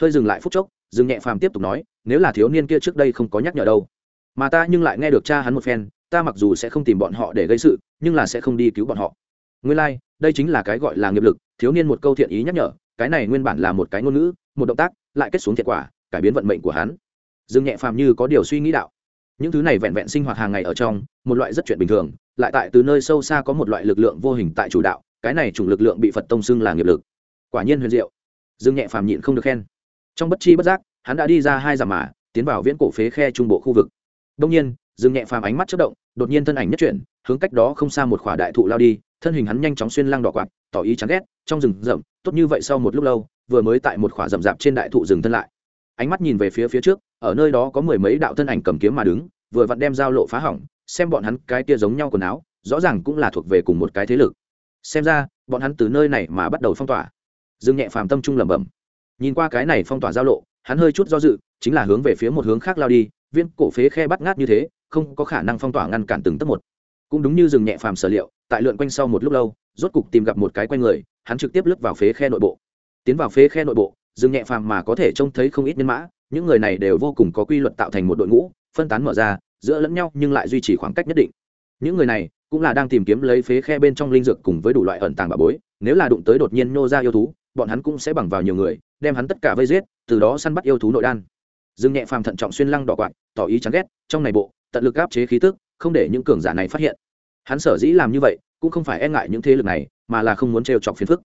A: Hơi dừng lại phút chốc Dừng nhẹ phàm tiếp tục nói nếu là thiếu niên kia trước đây không có nhắc nhở đâu mà ta nhưng lại nghe được cha hắn một phen ta mặc dù sẽ không tìm bọn họ để gây sự nhưng là sẽ không đi cứu bọn họ. Nguyên lai、like, đây chính là cái gọi là nghiệp lực thiếu niên một câu thiện ý nhắc nhở cái này nguyên bản là một cái ngôn ngữ một động tác lại kết xuống thiệt quả cải biến vận mệnh của hắn. Dương nhẹ phàm như có điều suy nghĩ đạo. Những thứ này vẹn vẹn sinh hoạt hàng ngày ở trong một loại rất chuyện bình thường lại tại từ nơi sâu xa có một loại lực lượng vô hình tại chủ đạo cái này chủng lực lượng bị phật tông xưng là nghiệp lực. Quả nhiên huyền diệu. Dương nhẹ phàm nhịn không được khen. Trong bất chi bất giác, hắn đã đi ra hai dặm mà, tiến vào viễn cổ phế khe trung bộ khu vực. Đông nhiên, dương nhẹ phàm ánh mắt chất động, đột nhiên thân ảnh nhất chuyển, hướng cách đó không xa một khỏa đại thụ lao đi, thân hình hắn nhanh chóng xuyên lăng đỏ quạt, tỏ ý chán ghét, trong rừng rậm, tốt như vậy sau một lúc lâu, vừa mới tại một khỏa rậm rạp trên đại thụ rừng thân lại. Ánh mắt nhìn về phía phía trước, ở nơi đó có mười mấy đạo thân ảnh cầm kiếm mà đứng, vừa vặn đem dao lộ phá hỏng, xem bọn hắn cái tia giống nhau quần áo, rõ ràng cũng là thuộc về cùng một cái thế lực xem ra, bọn hắn từ nơi này mà bắt đầu phong tỏa. Dương nhẹ phàm tâm trung lẩm bẩm. Nhìn qua cái này phong tỏa giao lộ, hắn hơi chút do dự, chính là hướng về phía một hướng khác lao đi, viên cổ phế khe bắt ngát như thế, không có khả năng phong tỏa ngăn cản từng tấc một. Cũng đúng như rừng nhẹ phàm sở liệu, tại lượn quanh sau một lúc lâu, rốt cục tìm gặp một cái quanh người, hắn trực tiếp lướt vào phế khe nội bộ. Tiến vào phế khe nội bộ rừng nhẹ phàm mà có thể trông thấy không ít nhân mã, những người này đều vô cùng có quy luật tạo thành một đội ngũ, phân tán mở ra, giữa lẫn nhau nhưng lại duy trì khoảng cách nhất định. Những người này cũng là đang tìm kiếm lấy phế khe bên trong linh dược cùng với đủ loại ẩn tàng bà bối, nếu là đụng tới đột nhiên nô ra yêu thú, bọn hắn cũng sẽ bằng vào nhiều người, đem hắn tất cả vây giết, từ đó săn bắt yêu thú nội đan. Dương nhẹ phàm thận trọng xuyên lăng đỏ quạt, tỏ ý chán ghét, trong này bộ, tận lực áp chế khí tức, không để những cường giả này phát hiện. Hắn sở dĩ làm như vậy, cũng không phải e ngại những thế lực này, mà là không muốn trêu chọc phiền phức.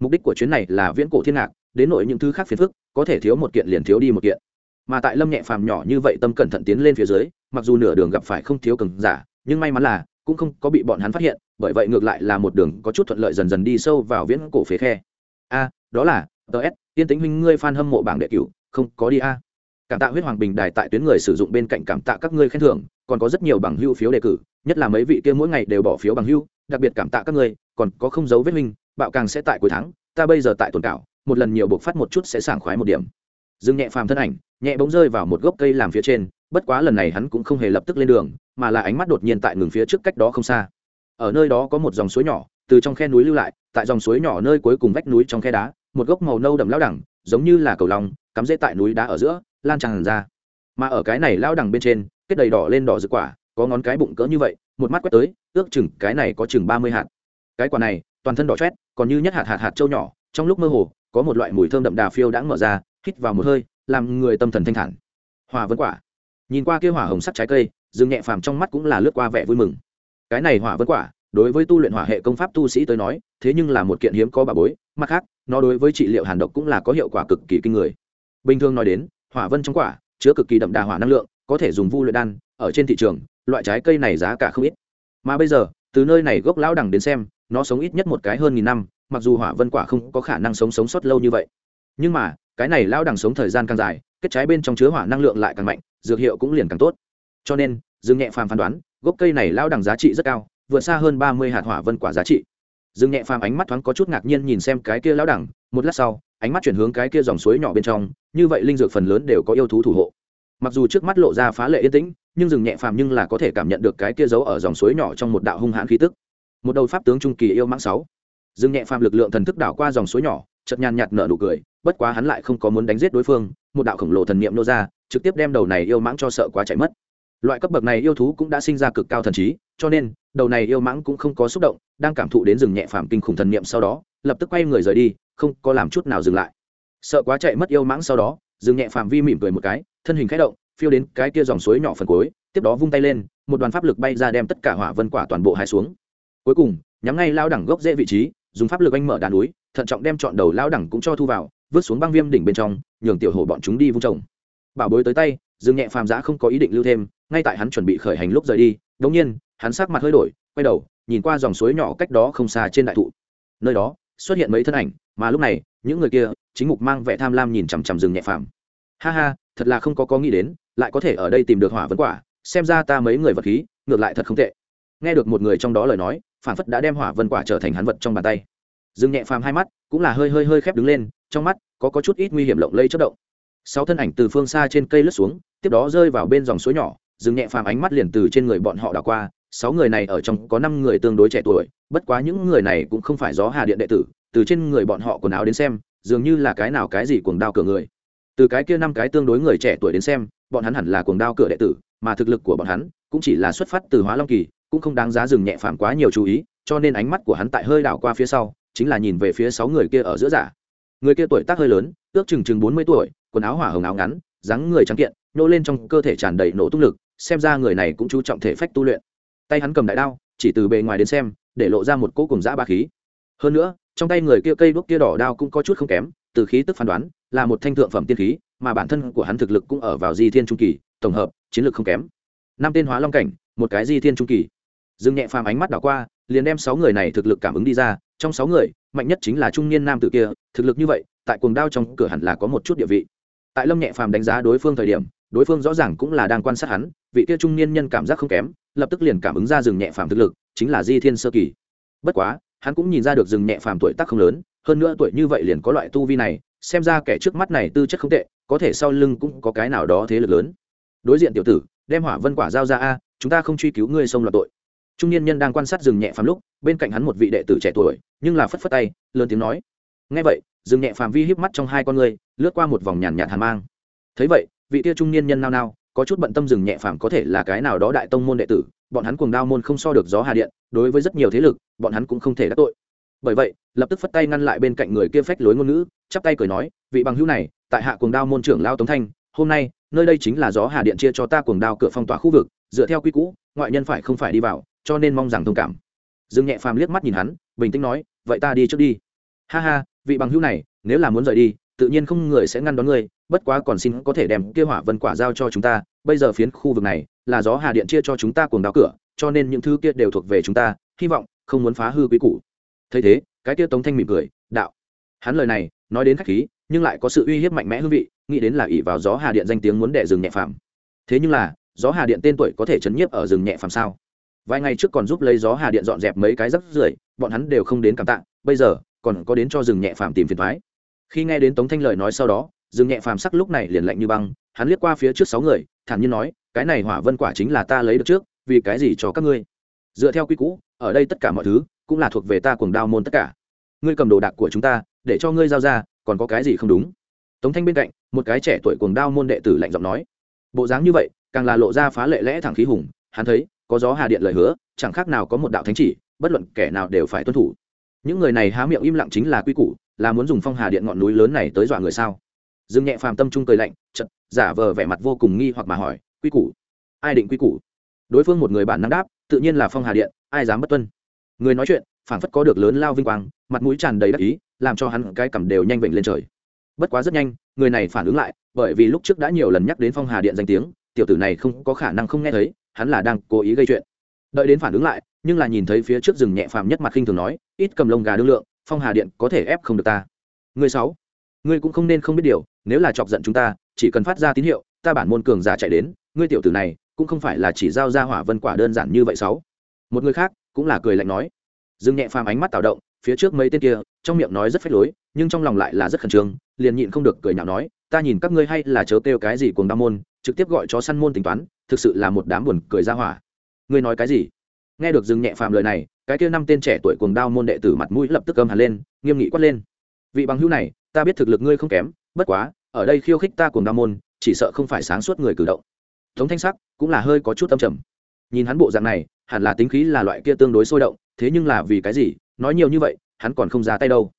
A: Mục đích của chuyến này là viễn cổ thiên ngạc, đến nội những thứ khác phiền phức, có thể thiếu một kiện liền thiếu đi một kiện. Mà tại lâm nhẹ phàm nhỏ như vậy tâm cẩn thận tiến lên phía dưới, mặc dù nửa đường gặp phải không thiếu cường giả, nhưng may mắn là cũng không có bị bọn hắn phát hiện, bởi vậy ngược lại là một đường có chút thuận lợi dần dần đi sâu vào viễn cổ phế khe. A, đó là ts tiên tính huynh ngươi f hâm mộ bảng đệ cửu, không có đi a. Cảm tạ huyết hoàng bình đài tại tuyến người sử dụng bên cạnh cảm tạ các ngươi khen thưởng, còn có rất nhiều bằng hưu phiếu đề cử, nhất là mấy vị kia mỗi ngày đều bỏ phiếu bằng hưu, đặc biệt cảm tạ các ngươi, còn có không dấu vết minh bạo càng sẽ tại cuối tháng, ta bây giờ tại tồn cảo, một lần nhiều buộc phát một chút sẽ sảng khoái một điểm. Dừng nhẹ phàm thân ảnh, nhẹ bỗng rơi vào một gốc cây làm phía trên bất quá lần này hắn cũng không hề lập tức lên đường, mà là ánh mắt đột nhiên tại ngừng phía trước cách đó không xa. Ở nơi đó có một dòng suối nhỏ, từ trong khe núi lưu lại, tại dòng suối nhỏ nơi cuối cùng vách núi trong khe đá, một gốc màu nâu đậm lao đẳng giống như là cầu lòng cắm rễ tại núi đá ở giữa, lan tràn ra. Mà ở cái này lao đẳng bên trên, kết đầy đỏ lên đỏ rực quả, có ngón cái bụng cỡ như vậy, một mắt quét tới, ước chừng cái này có chừng ba mươi hạt. Cái quả này, toàn thân đỏ chét còn như nhất hạt hạt hạt trâu nhỏ, trong lúc mơ hồ, có một loại mùi thơm đậm đà phiêu đã mở ra, hít vào một hơi, làm người tâm thần thanh thản. Hòa vân quả nhìn qua kia hỏa hồng sắc trái cây, dương nhẹ phàm trong mắt cũng là lướt qua vẻ vui mừng. Cái này hỏa vân quả, đối với tu luyện hỏa hệ công pháp tu sĩ tới nói, thế nhưng là một kiện hiếm có bà bối, mặt khác, nó đối với trị liệu hàn độc cũng là có hiệu quả cực kỳ kinh người. Bình thường nói đến, hỏa vân trong quả chứa cực kỳ đậm đà hỏa năng lượng, có thể dùng vu luyện đan, ở trên thị trường, loại trái cây này giá cả không ít. Mà bây giờ, từ nơi này gốc lão đẳng đến xem, nó sống ít nhất một cái hơn nghìn năm, mặc dù hỏa vân quả không có khả năng sống sống sót lâu như vậy. Nhưng mà, cái này lão đẳng sống thời gian càng dài kết trái bên trong chứa hỏa năng lượng lại càng mạnh, dược hiệu cũng liền càng tốt. Cho nên, dương nhẹ phàm phán đoán, gốc cây này lão đẳng giá trị rất cao, vượt xa hơn ba mươi hạt hỏa vân quả giá trị. Dương nhẹ phàm ánh mắt thoáng có chút ngạc nhiên nhìn xem cái kia lão đẳng, một lát sau, ánh mắt chuyển hướng cái kia dòng suối nhỏ bên trong, như vậy linh dược phần lớn đều có yêu thú thủ hộ. Mặc dù trước mắt lộ ra phá lệ yên tĩnh, nhưng rừng nhẹ phàm nhưng là có thể cảm nhận được cái kia giấu ở dòng suối nhỏ trong một đạo hung hãn khí tức. Một đầu pháp tướng trung kỳ yêu mãng sáu. Dương nhẹ phàm lực lượng thần thức đảo qua dòng suối nhỏ, chợt nhàn nhạt nở nụ cười, bất quá hắn lại không có muốn đánh giết đối phương một đạo khổng lồ thần niệm nô ra, trực tiếp đem đầu này yêu mãng cho sợ quá chạy mất. Loại cấp bậc này yêu thú cũng đã sinh ra cực cao thần trí, cho nên, đầu này yêu mãng cũng không có xúc động, đang cảm thụ đến rừng nhẹ phàm kinh khủng thần niệm sau đó, lập tức quay người rời đi, không có làm chút nào dừng lại. Sợ quá chạy mất yêu mãng sau đó, rừng nhẹ phàm vi mỉm cười một cái, thân hình khẽ động, phiêu đến cái kia dòng suối nhỏ phần cuối, tiếp đó vung tay lên, một đoàn pháp lực bay ra đem tất cả hỏa vân quả toàn bộ hai xuống. Cuối cùng, nhắm ngay lao đẳng gốc dễ vị trí, dùng pháp lực anh mở đàn núi, thận trọng đem chọn đầu lao đẳng cũng cho thu vào vứt xuống băng viêm đỉnh bên trong, nhường tiểu hổ bọn chúng đi vung trồng. Bảo bối tới tay, dương nhẹ phàm giã không có ý định lưu thêm, ngay tại hắn chuẩn bị khởi hành lúc rời đi đống nhiên, hắn sắc mặt hơi đổi, quay đầu, nhìn qua dòng suối nhỏ cách đó không xa trên đại thụ. Nơi đó, xuất hiện mấy thân ảnh, mà lúc này, những người kia, chính mục mang vẻ tham lam nhìn chằm chằm rừng nhẹ phàm. Ha ha, thật là không có có nghĩ đến, lại có thể ở đây tìm được hỏa vấn quả, xem ra ta mấy người vật khí, ngược lại thật không tệ. Nghe được một người trong đó lời nói phản phất đã đem hỏa vân quả trở thành hắn vật trong bàn tay. Dương nhẹ phàm hai mắt cũng là hơi hơi hơi khép đứng lên trong mắt có có chút ít nguy hiểm lộng lây chất động. Sáu thân ảnh từ phương xa trên cây lướt xuống, tiếp đó rơi vào bên dòng suối nhỏ, dừng nhẹ phàm ánh mắt liền từ trên người bọn họ đảo qua. Sáu người này ở trong có năm người tương đối trẻ tuổi, bất quá những người này cũng không phải gió hà điện đệ tử, từ trên người bọn họ quần áo đến xem, dường như là cái nào cái gì cuồng đao cửa người. Từ cái kia năm cái tương đối người trẻ tuổi đến xem, bọn hắn hẳn là cuồng đao cửa đệ tử, mà thực lực của bọn hắn cũng chỉ là xuất phát từ hóa long kỳ, cũng không đáng giá dừng nhẹ phàm quá nhiều chú ý, cho nên ánh mắt của hắn tại hơi đảo qua phía sau, chính là nhìn về phía sáu người kia ở giữa giả người kia tuổi tác hơi lớn, ước chừng chừng bốn mươi tuổi, quần áo hỏa hồng áo ngắn, dáng người trắng kiện, nô lên trong cơ thể tràn đầy nổ tung lực, xem ra người này cũng chú trọng thể phách tu luyện. Tay hắn cầm đại đao, chỉ từ bề ngoài đến xem, để lộ ra một cỗ cùng dã ba khí. Hơn nữa, trong tay người kia cây đuốc kia đỏ đao cũng có chút không kém, từ khí tức phán đoán, là một thanh thượng phẩm tiên khí, mà bản thân của hắn thực lực cũng ở vào di thiên trung kỳ, tổng hợp, chiến lược không kém. Năm tên hóa long cảnh, một cái di thiên trung kỳ. Dương nhẹ phàm ánh mắt đảo qua, liền đem sáu người này thực lực cảm ứng đi ra, trong sáu người mạnh nhất chính là trung niên nam tử kia, thực lực như vậy, tại cuồng đao trong cửa hẳn là có một chút địa vị. Tại lâm nhẹ phàm đánh giá đối phương thời điểm, đối phương rõ ràng cũng là đang quan sát hắn, vị kia trung niên nhân cảm giác không kém, lập tức liền cảm ứng ra rừng nhẹ phàm thực lực, chính là di thiên sơ kỳ. Bất quá, hắn cũng nhìn ra được rừng nhẹ phàm tuổi tác không lớn, hơn nữa tuổi như vậy liền có loại tu vi này, xem ra kẻ trước mắt này tư chất không tệ, có thể sau lưng cũng có cái nào đó thế lực lớn. Đối diện tiểu tử, đem hỏa vân quả giao ra a, chúng ta không truy cứu ngươi xông loạt tội. Trung niên nhân đang quan sát rừng nhẹ phàm lúc, bên cạnh hắn một vị đệ tử trẻ tuổi nhưng là phất phất tay, lớn tiếng nói. Ngay vậy dừng nhẹ phàm vi híp mắt trong hai con người, lướt qua một vòng nhàn nhạt hàn mang. Thấy vậy, vị tia trung niên nhân nao nao, có chút bận tâm dừng nhẹ phàm có thể là cái nào đó đại tông môn đệ tử, bọn hắn cùng đao môn không so được gió hà điện, đối với rất nhiều thế lực, bọn hắn cũng không thể đắc tội. Bởi vậy, lập tức phất tay ngăn lại bên cạnh người kia phách lối ngôn ngữ, chắp tay cười nói, vị bằng hữu này, tại hạ cuồng đao môn trưởng lao tống thanh, hôm nay, nơi đây chính là gió hà điện chia cho ta cuồng đao cửa phong tỏa khu vực, dựa theo quy cũ ngoại nhân phải không phải đi vào, cho nên mong rằng thông cảm dương nhẹ phàm liếc mắt nhìn hắn, bình tĩnh nói, vậy ta đi trước đi. Ha ha, vị bằng hữu này, nếu là muốn rời đi, tự nhiên không người sẽ ngăn đón ngươi, bất quá còn xin có thể đem kia hỏa vân quả giao cho chúng ta, bây giờ phiến khu vực này là gió hà điện chia cho chúng ta cuồng đáo cửa, cho nên những thứ kia đều thuộc về chúng ta, hy vọng không muốn phá hư quý củ. Thấy thế, cái kia tống thanh mỉm cười, đạo. Hắn lời này, nói đến khách khí, nhưng lại có sự uy hiếp mạnh mẽ hương vị, nghĩ đến là ỷ vào gió hà điện danh tiếng muốn đẻ rừng nhẹ phàm. Thế nhưng là, gió hà điện tên tuổi có thể chấn nhiếp ở rừng nhẹ phàm sao? Vài ngày trước còn giúp lấy gió hà điện dọn dẹp mấy cái rắc rưởi, bọn hắn đều không đến cảm tạ, bây giờ, còn có đến cho rừng nhẹ phàm tìm phiền thoái. Khi nghe đến tống thanh lời nói sau đó, rừng nhẹ phàm sắc lúc này liền lạnh như băng, hắn liếc qua phía trước sáu người, thản nhiên nói, cái này hỏa vân quả chính là ta lấy được trước, vì cái gì cho các ngươi? Dựa theo quy cũ ở đây tất cả mọi thứ cũng là thuộc về ta cuồng đao môn tất cả. Ngươi cầm đồ đạc của chúng ta, để cho ngươi giao ra, còn có cái gì không đúng? Tống thanh bên cạnh, một cái trẻ tuổi cuồng đao môn đệ tử lạnh giọng nói. Bộ dáng như vậy, càng là lộ ra phá lệ lẽ thẳng khí hùng, hắn thấy có gió hà điện lời hứa, chẳng khác nào có một đạo thánh chỉ, bất luận kẻ nào đều phải tuân thủ. Những người này há miệng im lặng chính là quy củ, là muốn dùng phong hà điện ngọn núi lớn này tới dọa người sao? Dương nhẹ phàm tâm trung cười lạnh chật giả vờ vẻ mặt vô cùng nghi hoặc mà hỏi, quy củ? Ai định quy củ? Đối phương một người bản năng đáp, tự nhiên là phong hà điện, ai dám bất tuân? Người nói chuyện, phảng phất có được lớn lao vinh quang, mặt mũi tràn đầy đắc ý, làm cho hắn cái cầm đều nhanh vểnh lên trời. Bất quá rất nhanh, người này phản ứng lại, bởi vì lúc trước đã nhiều lần nhắc đến phong hà điện danh tiếng, tiểu tử này không có khả năng không nghe thấy hắn là đang cố ý gây chuyện. Đợi đến phản ứng lại, nhưng là nhìn thấy phía trước rừng nhẹ phàm nhất mặt khinh thường nói, ít cầm lông gà đương lượng, phong hà điện có thể ép không được ta. Người sáu, ngươi cũng không nên không biết điều, nếu là chọc giận chúng ta, chỉ cần phát ra tín hiệu, ta bản môn cường giả chạy đến, ngươi tiểu tử này, cũng không phải là chỉ giao ra hỏa vân quả đơn giản như vậy sáu. Một người khác cũng là cười lạnh nói. Dương nhẹ phàm ánh mắt tạo động, phía trước mấy tên kia, trong miệng nói rất phách lối, nhưng trong lòng lại là rất khẩn trương, liền nhịn không được cười nhạo nói, ta nhìn các ngươi hay là chớ kêu cái gì cuồng đa môn trực tiếp gọi chó săn môn tính toán, thực sự là một đám buồn cười ra hỏa. Ngươi nói cái gì? Nghe được dương nhẹ phàm lời này, cái kia năm tên trẻ tuổi cuồng đao môn đệ tử mặt mũi lập tức âm hẳn lên, nghiêm nghị quát lên. Vị bằng hữu này, ta biết thực lực ngươi không kém, bất quá, ở đây khiêu khích ta cuồng đao môn, chỉ sợ không phải sáng suốt người cử động. Tống thanh sắc cũng là hơi có chút âm trầm. Nhìn hắn bộ dạng này, hẳn là tính khí là loại kia tương đối sôi động, thế nhưng là vì cái gì, nói nhiều như vậy, hắn còn không ra tay đâu.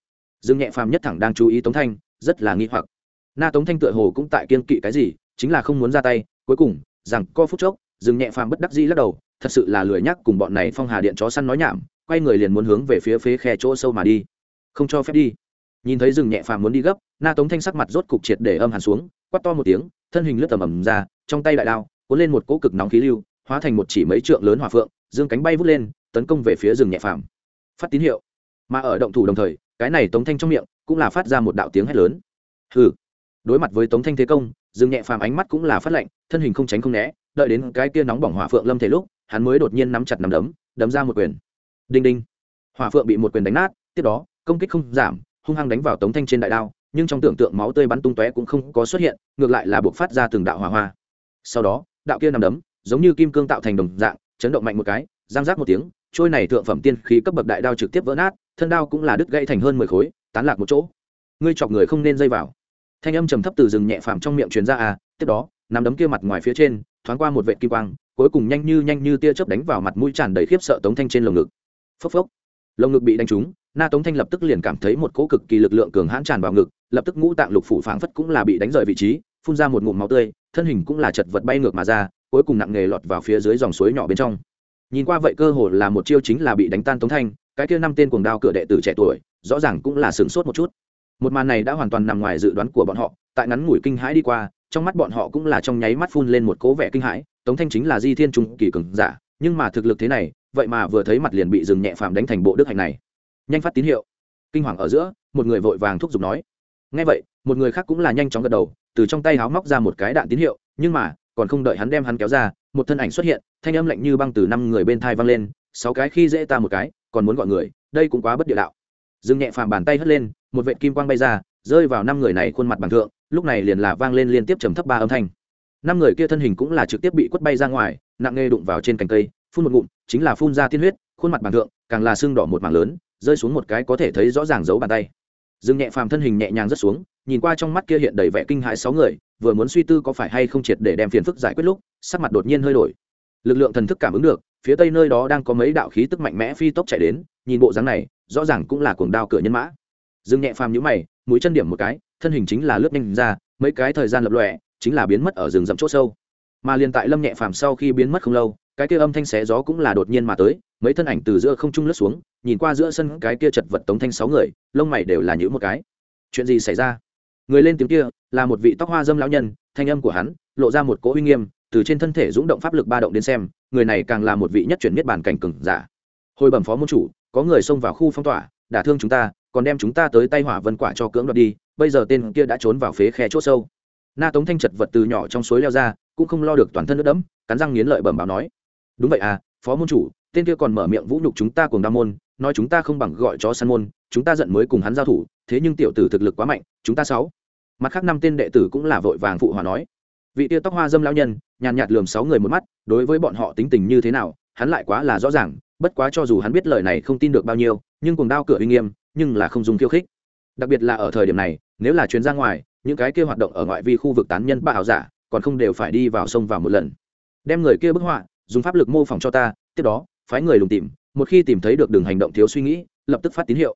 A: Dương nhẹ phàm nhất thẳng đang chú ý tống thanh, rất là nghi hoặc. Na tống thanh tựa hồ cũng tại kiên kỵ cái gì chính là không muốn ra tay, cuối cùng, rằng co phút chốc, dừng nhẹ phàm bất đắc dĩ lắc đầu, thật sự là lười nhắc cùng bọn này phong hà điện chó săn nói nhảm, quay người liền muốn hướng về phía phế khe chỗ sâu mà đi. Không cho phép đi. Nhìn thấy rừng nhẹ phàm muốn đi gấp, na tống thanh sắc mặt rốt cục triệt để âm hàn xuống quắt to một tiếng, thân hình lướt tầm ầm ra, trong tay đại đao, cuốn lên một cỗ cực nóng khí lưu, hóa thành một chỉ mấy trượng lớn hỏa phượng, dương cánh bay vút lên, tấn công về phía rừng nhẹ phàm. Phát tín hiệu. Mà ở động thủ đồng thời, cái này tống thanh trong miệng cũng là phát ra một đạo tiếng hét lớn. Hừ. Đối mặt với tống thanh thế công dừng nhẹ phàm ánh mắt cũng là phát lạnh, thân hình không tránh không né, đợi đến cái kia nóng bỏng hỏa phượng lâm thể lúc, hắn mới đột nhiên nắm chặt nắm đấm đấm ra một quyền. Đinh đinh. Hỏa phượng bị một quyền đánh nát, tiếp đó, công kích không giảm, hung hăng đánh vào tống thanh trên đại đao, nhưng trong tưởng tượng máu tươi bắn tung tóe cũng không có xuất hiện, ngược lại là buộc phát ra từng đạo hỏa hoa. Sau đó, đạo kia nằm đấm, giống như kim cương tạo thành đồng dạng, chấn động mạnh một cái, giang rác một tiếng, trôi này thượng phẩm tiên khí cấp bậc đại đao trực tiếp vỡ nát, thân đao cũng là đứt gãy thành hơn mười khối, tán lạc một chỗ. Ngươi chọc người không nên dây vào thanh âm trầm thấp từ rừng nhẹ phàm trong miệng truyền ra à tiếp đó, nắm đấm kia mặt ngoài phía trên, thoáng qua một vệ kim quang, cuối cùng nhanh như nhanh như tia chớp đánh vào mặt mũi tràn đầy khiếp sợ tống thanh trên lồng ngực. Phốc phốc. Lồng ngực bị đánh trúng, na tống thanh lập tức liền cảm thấy một cỗ cực kỳ lực lượng cường hãn tràn vào ngực, lập tức ngũ tạng lục phủ phảng phất cũng là bị đánh rời vị trí, phun ra một ngụm máu tươi, thân hình cũng là chật vật bay ngược mà ra, cuối cùng nặng nghề lọt vào phía dưới dòng suối nhỏ bên trong. Nhìn qua vậy cơ hồ là một chiêu chính là bị đánh tan tống thanh, cái kia năm tên cuồng đao cửa đệ tử trẻ tuổi, rõ ràng cũng là sửng sốt một chút một màn này đã hoàn toàn nằm ngoài dự đoán của bọn họ, tại ngắn ngủi kinh hãi đi qua, trong mắt bọn họ cũng là trong nháy mắt phun lên một cố vẻ kinh hãi, tống thanh chính là di thiên trung kỳ cường giả, nhưng mà thực lực thế này, vậy mà vừa thấy mặt liền bị dừng nhẹ phàm đánh thành bộ đức hành này. Nhanh phát tín hiệu. Kinh hoàng ở giữa, một người vội vàng thúc giục nói. Ngay vậy, một người khác cũng là nhanh chóng gật đầu, từ trong tay háo móc ra một cái đạn tín hiệu, nhưng mà, còn không đợi hắn đem hắn kéo ra, một thân ảnh xuất hiện, thanh âm lạnh như băng từ năm người bên thai văng lên, sáu cái khi dễ ta một cái, còn muốn gọi người, đây cũng quá bất địa đạo. Dừng nhẹ phàm bàn tay hất lên một vệ kim quang bay ra, rơi vào năm người này khuôn mặt bằng thượng, lúc này liền là vang lên liên tiếp trầm thấp ba âm thanh. Năm người kia thân hình cũng là trực tiếp bị quất bay ra ngoài, nặng nghê đụng vào trên cành cây, phun một ngụm, chính là phun ra tiên huyết, khuôn mặt bằng thượng, càng là xương đỏ một mảng lớn, rơi xuống một cái có thể thấy rõ ràng dấu bàn tay. Dương nhẹ phàm thân hình nhẹ nhàng rất xuống, nhìn qua trong mắt kia hiện đầy vẻ kinh hãi sáu người, vừa muốn suy tư có phải hay không triệt để đem phiền phức giải quyết lúc, sắc mặt đột nhiên hơi đổi. Lực lượng thần thức cảm ứng được, phía tây nơi đó đang có mấy đạo khí tức mạnh mẽ phi tốc chạy đến, nhìn bộ dáng này, rõ ràng cũng là cuồng đao cửa nhân mã dương nhẹ phàm nhũ mày, mũi chân điểm một cái, thân hình chính là lướt nhanh ra, mấy cái thời gian lập lòe, chính là biến mất ở rừng rậm chỗ sâu. Mà liền tại lâm nhẹ phàm sau khi biến mất không lâu, cái kia âm thanh xé gió cũng là đột nhiên mà tới, mấy thân ảnh từ giữa không trung lướt xuống, nhìn qua giữa sân cái kia chật vật tống thanh sáu người, lông mày đều là nhữ một cái. Chuyện gì xảy ra? Người lên tiếng kia, là một vị tóc hoa dâm lão nhân, thanh âm của hắn lộ ra một cỗ uy nghiêm, từ trên thân thể dũng động pháp lực ba động đến xem, người này càng là một vị nhất chuyển miết bản cảnh cừng giả. Hồi bẩm phó môn chủ, có người xông vào khu phong tỏa, đả thương chúng ta còn đem chúng ta tới tay hỏa vân quả cho cưỡng đoạt đi, bây giờ tên kia đã trốn vào phế khe chỗ sâu. Na tống thanh chật vật từ nhỏ trong suối leo ra, cũng không lo được toàn thân nước đẫm, cắn răng nghiến lợi bẩm báo nói, đúng vậy à phó môn chủ, tên kia còn mở miệng vũ nhục chúng ta cùng đa môn, nói chúng ta không bằng gọi cho săn môn, chúng ta giận mới cùng hắn giao thủ, thế nhưng tiểu tử thực lực quá mạnh, chúng ta sáu. Mặt khác năm tên đệ tử cũng là vội vàng phụ hòa nói, vị tia tóc hoa dâm lão nhân, nhàn nhạt lườm sáu người một mắt, đối với bọn họ tính tình như thế nào, hắn lại quá là rõ ràng, bất quá cho dù hắn biết lời này không tin được bao nhiêu, nhưng cùng đao cửa uy nghiêm nhưng là không dùng khiêu khích. Đặc biệt là ở thời điểm này, nếu là chuyến ra ngoài, những cái kia hoạt động ở ngoại vi khu vực tán nhân bạo ảo giả, còn không đều phải đi vào sông vào một lần. Đem người kia bức họa, dùng pháp lực mô phỏng cho ta, tiếp đó, phái người lùng tìm, một khi tìm thấy được đường hành động thiếu suy nghĩ, lập tức phát tín hiệu.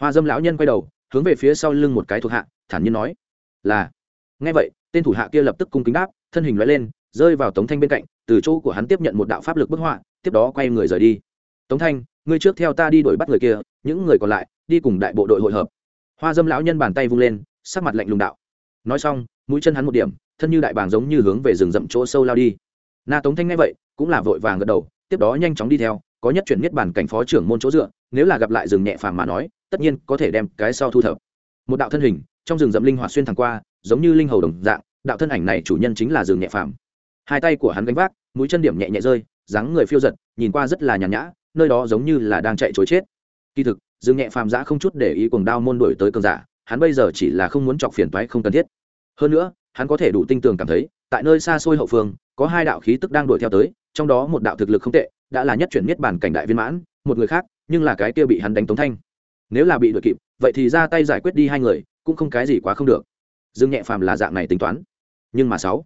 A: Hoa dâm lão nhân quay đầu, hướng về phía sau lưng một cái thuộc hạ, thản nhiên nói, là. Ngay vậy, tên thủ hạ kia lập tức cung kính đáp, thân hình loại lên, rơi vào tống thanh bên cạnh, từ chỗ của hắn tiếp nhận một đạo pháp lực bức họa, tiếp đó quay người rời đi. Tống thanh, ngươi trước theo ta đi đuổi bắt người kia, những người còn lại đi cùng đại bộ đội hội hợp. Hoa dâm lão nhân bàn tay vung lên, sắc mặt lạnh lùng đạo. Nói xong, mũi chân hắn một điểm, thân như đại bàng giống như hướng về rừng rậm chỗ sâu lao đi. Na tống thanh nghe vậy, cũng là vội vàng gật đầu, tiếp đó nhanh chóng đi theo, có nhất chuyển nhất bản cảnh phó trưởng môn chỗ dựa, nếu là gặp lại rừng nhẹ phàm mà nói, tất nhiên có thể đem cái sau thu thập. Một đạo thân hình, trong rừng rậm linh hoạt xuyên thẳng qua, giống như linh hầu đồng dạng, đạo thân ảnh này chủ nhân chính là rừng nhẹ phàm. Hai tay của hắn gánh vác, mũi chân điểm nhẹ nhẹ rơi, dáng người phiêu giật, nhìn qua rất là nhàn nhã, nơi đó giống như là đang chạy chối chết. Kỳ thực Dương nhẹ phàm giã không chút để ý cuồng đao môn đổi tới cường giả, hắn bây giờ chỉ là không muốn chọc phiền toái không cần thiết. Hơn nữa, hắn có thể đủ tinh tường cảm thấy, tại nơi xa xôi hậu phương, có hai đạo khí tức đang đuổi theo tới, trong đó một đạo thực lực không tệ, đã là nhất chuyển miết bản cảnh đại viên mãn, một người khác, nhưng là cái kia bị hắn đánh tống thanh. Nếu là bị đuổi kịp, vậy thì ra tay giải quyết đi hai người, cũng không cái gì quá không được. Dương nhẹ phàm là dạng này tính toán. Nhưng mà sáu,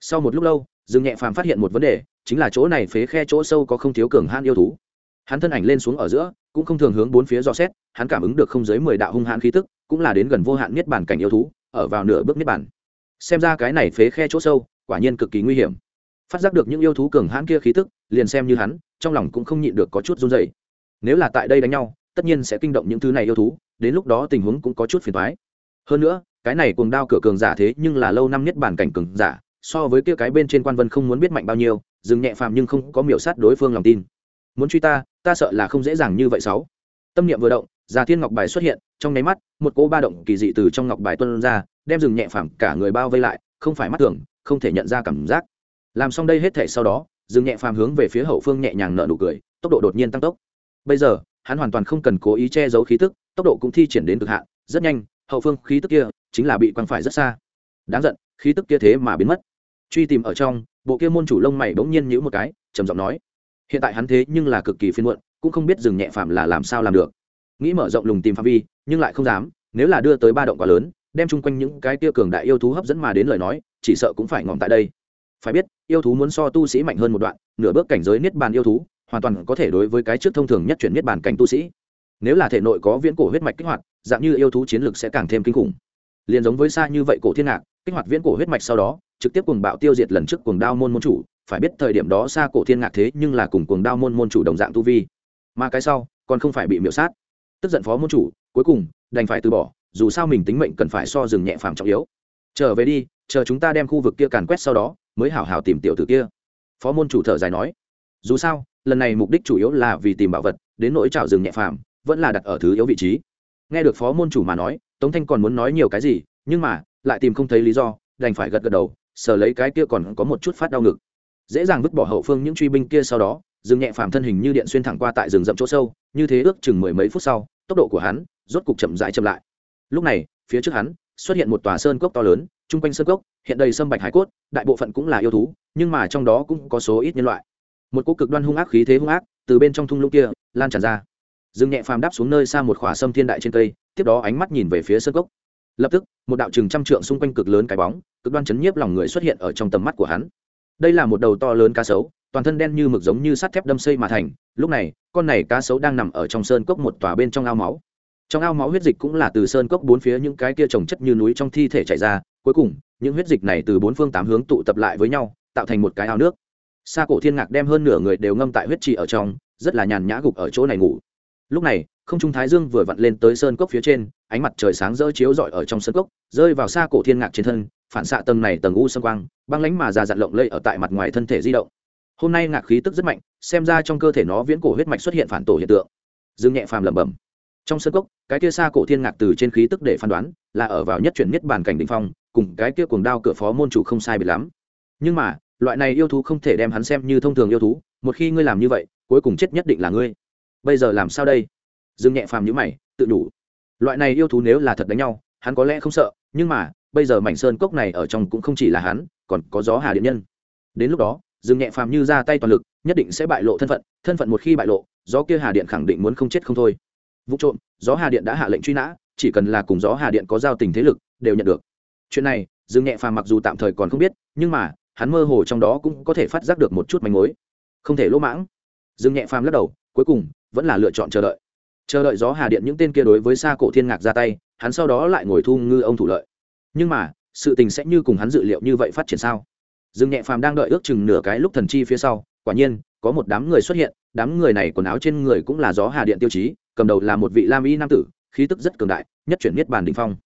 A: sau một lúc lâu, dương nhẹ phàm phát hiện một vấn đề, chính là chỗ này phế khe chỗ sâu có không thiếu cường hãn yêu thú. Hắn thân ảnh lên xuống ở giữa cũng không thường hướng bốn phía dò xét, hắn cảm ứng được không dưới mười đạo hung hãn khí tức, cũng là đến gần vô hạn niết bản cảnh yêu thú, ở vào nửa bước niết bản xem ra cái này phế khe chỗ sâu, quả nhiên cực kỳ nguy hiểm. Phát giác được những yêu thú cường hãn kia khí tức, liền xem như hắn, trong lòng cũng không nhịn được có chút run dày nếu là tại đây đánh nhau, tất nhiên sẽ kinh động những thứ này yêu thú, đến lúc đó tình huống cũng có chút phiền thoái hơn nữa, cái này cuồng đao cửa cường giả thế nhưng là lâu năm nhất bản cảnh cường giả, so với kia cái bên trên quan vân không muốn biết mạnh bao nhiêu, dừng nhẹ phàm nhưng không có miểu sát đối phương lòng tin muốn truy ta ta sợ là không dễ dàng như vậy sáu. Tâm niệm vừa động, già thiên ngọc bài xuất hiện, trong nháy mắt, một cỗ ba động kỳ dị từ trong ngọc bài tuân ra, đem rừng nhẹ phàm cả người bao vây lại, không phải mắt thường, không thể nhận ra cảm giác. Làm xong đây hết thể sau đó, rừng nhẹ phàm hướng về phía hậu phương nhẹ nhàng nở nụ cười, tốc độ đột nhiên tăng tốc. Bây giờ, hắn hoàn toàn không cần cố ý che giấu khí tức, tốc độ cũng thi triển đến cực hạn, rất nhanh, hậu phương khí tức kia chính là bị quăng phải rất xa. Đáng giận, khí tức kia thế mà biến mất. Truy tìm ở trong, bộ kia môn chủ lông mày bỗng nhiên nhữ một cái, trầm giọng nói hiện tại hắn thế nhưng là cực kỳ phiên muộn, cũng không biết dừng nhẹ phạm là làm sao làm được. Nghĩ mở rộng lùng tìm phạm vi, nhưng lại không dám, nếu là đưa tới ba động quá lớn, đem chung quanh những cái tia cường đại yêu thú hấp dẫn mà đến lời nói, chỉ sợ cũng phải ngỏm tại đây. Phải biết, yêu thú muốn so tu sĩ mạnh hơn một đoạn, nửa bước cảnh giới niết bàn yêu thú, hoàn toàn có thể đối với cái trước thông thường nhất chuyển niết bàn cảnh tu sĩ. Nếu là thể nội có viễn cổ huyết mạch kích hoạt, dạng như yêu thú chiến lực sẽ càng thêm kinh khủng. Liền giống với xa như vậy cổ thiên ngạc, kích hoạt viễn cổ huyết mạch sau đó, trực tiếp cùng bạo tiêu diệt lần trước cuồng đao môn môn chủ phải biết thời điểm đó xa cổ thiên ngạc thế nhưng là cùng cuồng đao môn môn chủ đồng dạng tu vi. Mà cái sau, còn không phải bị miễu sát. Tức giận phó môn chủ, cuối cùng, đành phải từ bỏ, dù sao mình tính mệnh cần phải so dừng nhẹ phàm trọng yếu. Trở về đi, chờ chúng ta đem khu vực kia càn quét sau đó, mới hảo hảo tìm tiểu tử kia. Phó môn chủ thở dài nói. Dù sao, lần này mục đích chủ yếu là vì tìm bảo vật, đến nỗi trào rừng nhẹ phàm, vẫn là đặt ở thứ yếu vị trí. Nghe được phó môn chủ mà nói, tống thanh còn muốn nói nhiều cái gì, nhưng mà, lại tìm không thấy lý do, đành phải gật gật đầu, sờ lấy cái kia còn có một chút phát đau ngực dễ dàng vứt bỏ hậu phương những truy binh kia sau đó, dừng nhẹ phàm thân hình như điện xuyên thẳng qua tại rừng rậm chỗ sâu, như thế ước chừng mười mấy phút sau, tốc độ của hắn rốt cục chậm rãi chậm lại. Lúc này, phía trước hắn xuất hiện một tòa sơn cốc to lớn, chung quanh sơn cốc, hiện đầy sâm bạch hải cốt, đại bộ phận cũng là yêu thú, nhưng mà trong đó cũng có số ít nhân loại. Một cỗ cực đoan hung ác khí thế hung ác từ bên trong thung lũng kia lan tràn ra. Dương nhẹ phàm đáp xuống nơi xa một khỏa sâm thiên đại trên cây, tiếp đó ánh mắt nhìn về phía sơn cốc. Lập tức, một đạo chừng trăm trượng xung quanh cực lớn cái bóng, cực đoan chấn nhiếp lòng người xuất hiện ở trong tầm mắt của hắn đây là một đầu to lớn cá sấu, toàn thân đen như mực giống như sắt thép đâm xây mà thành. Lúc này, con này cá sấu đang nằm ở trong sơn cốc một tòa bên trong ao máu. Trong ao máu huyết dịch cũng là từ sơn cốc bốn phía những cái kia trồng chất như núi trong thi thể chảy ra. Cuối cùng, những huyết dịch này từ bốn phương tám hướng tụ tập lại với nhau, tạo thành một cái ao nước. Xa cổ thiên ngạc đem hơn nửa người đều ngâm tại huyết trì ở trong, rất là nhàn nhã gục ở chỗ này ngủ. Lúc này, không trung thái dương vừa vặn lên tới sơn cốc phía trên, ánh mặt trời sáng rỡ chiếu rọi ở trong sơn cốc, rơi vào xa cổ thiên ngạc trên thân phản xạ tầng này tầng u sâm quang, băng lánh mà già dặn lộng lây ở tại mặt ngoài thân thể di động. Hôm nay ngạc khí tức rất mạnh, xem ra trong cơ thể nó viễn cổ huyết mạch xuất hiện phản tổ hiện tượng. Dương nhẹ phàm lẩm bẩm. Trong sân cốc, cái kia xa cổ thiên ngạc từ trên khí tức để phán đoán, là ở vào nhất chuyển nhất bản cảnh đ phong, cùng cái kia cuồng đao cửa phó môn chủ không sai biệt lắm. Nhưng mà, loại này yêu thú không thể đem hắn xem như thông thường yêu thú, một khi ngươi làm như vậy, cuối cùng chết nhất định là ngươi. Bây giờ làm sao đây? Dương nhẹ phàm nhữ mày, tự đủ. Loại này yêu thú nếu là thật đánh nhau, hắn có lẽ không sợ, nhưng mà bây giờ mảnh sơn cốc này ở trong cũng không chỉ là hắn, còn có gió hà điện nhân. Đến lúc đó, dương nhẹ phàm như ra tay toàn lực, nhất định sẽ bại lộ thân phận thân phận một khi bại lộ, gió kia hà điện khẳng định muốn không chết không thôi. Vụ trộm, gió hà điện đã hạ lệnh truy nã, chỉ cần là cùng gió hà điện có giao tình thế lực, đều nhận được. Chuyện này, dương nhẹ phàm mặc dù tạm thời còn không biết, nhưng mà, hắn mơ hồ trong đó cũng có thể phát giác được một chút manh mối. Không thể lỗ mãng. Dương nhẹ phàm lắc đầu, cuối cùng, vẫn là lựa chọn chờ đợi. Chờ đợi gió hà điện những tên kia đối với xa cổ thiên ngạc ra tay, hắn sau đó lại ngồi thu ngư ông thủ lợi nhưng mà, sự tình sẽ như cùng hắn dự liệu như vậy phát triển sao? Dương nhẹ phàm đang đợi ước chừng nửa cái lúc thần chi phía sau, quả nhiên, có một đám người xuất hiện, đám người này quần áo trên người cũng là gió hà điện tiêu chí, cầm đầu là một vị lam y nam tử, khí tức rất cường đại, nhất chuyển niết bàn đình phong.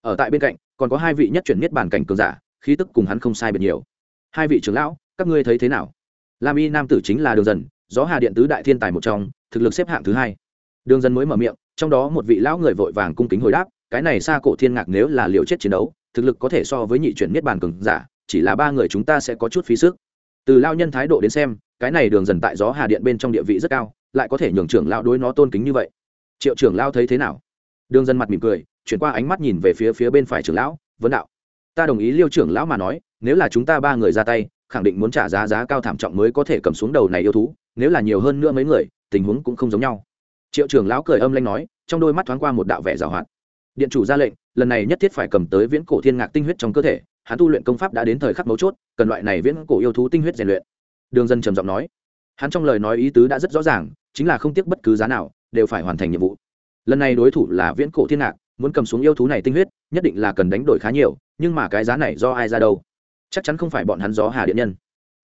A: Ở tại bên cạnh, còn có hai vị nhất chuyển niết bàn cảnh cường giả, khí tức cùng hắn không sai biệt nhiều. Hai vị trưởng lão, các ngươi thấy thế nào? Lam y nam tử chính là đường dần, gió hà điện tứ đại thiên tài một trong, thực lực xếp hạng thứ hai. Đường dần mới mở miệng, trong đó một vị lão người vội vàng cung kính hồi đáp cái này xa cổ thiên ngạc nếu là liều chết chiến đấu, thực lực có thể so với nhị chuyển niết bàn cường giả, chỉ là ba người chúng ta sẽ có chút phí sức. Từ lao nhân thái độ đến xem, cái này đường dần tại gió hà điện bên trong địa vị rất cao, lại có thể nhường trưởng lao đối nó tôn kính như vậy. Triệu trưởng lao thấy thế nào? Đường dần mặt mỉm cười, chuyển qua ánh mắt nhìn về phía phía bên phải trưởng lão vấn đạo, ta đồng ý liêu trưởng lão mà nói, nếu là chúng ta ba người ra tay, khẳng định muốn trả giá giá cao thảm trọng mới có thể cầm xuống đầu này yêu thú, nếu là nhiều hơn nữa mấy người, tình huống cũng không giống nhau. Triệu trưởng lão cười âm lanh nói, trong đôi mắt thoáng qua một đạo vẻ giảo hoạt điện chủ ra lệnh, lần này nhất thiết phải cầm tới viễn cổ thiên ngạc tinh huyết trong cơ thể, hắn tu luyện công pháp đã đến thời khắc mấu chốt, cần loại này viễn cổ yêu thú tinh huyết rèn luyện. Đường dân trầm giọng nói. Hắn trong lời nói ý tứ đã rất rõ ràng, chính là không tiếc bất cứ giá nào, đều phải hoàn thành nhiệm vụ. Lần này đối thủ là viễn cổ thiên ngạc, muốn cầm xuống yêu thú này tinh huyết, nhất định là cần đánh đổi khá nhiều, nhưng mà cái giá này do ai ra đâu? Chắc chắn không phải bọn hắn gió hà điện nhân.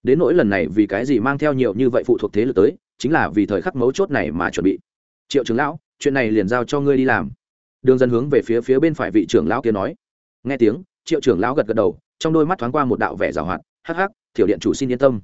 A: Đến nỗi lần này vì cái gì mang theo nhiều như vậy phụ thuộc thế lực tới, chính là vì thời khắc mấu chốt này mà chuẩn bị. Triệu trưởng lão, chuyện này liền giao cho ngươi đi làm đường dân hướng về phía phía bên phải vị trưởng lão kia nói. Nghe tiếng, triệu trưởng lão gật gật đầu, trong đôi mắt thoáng qua một đạo vẻ giảo hoạt. Hắc hắc, thiểu điện chủ xin yên tâm.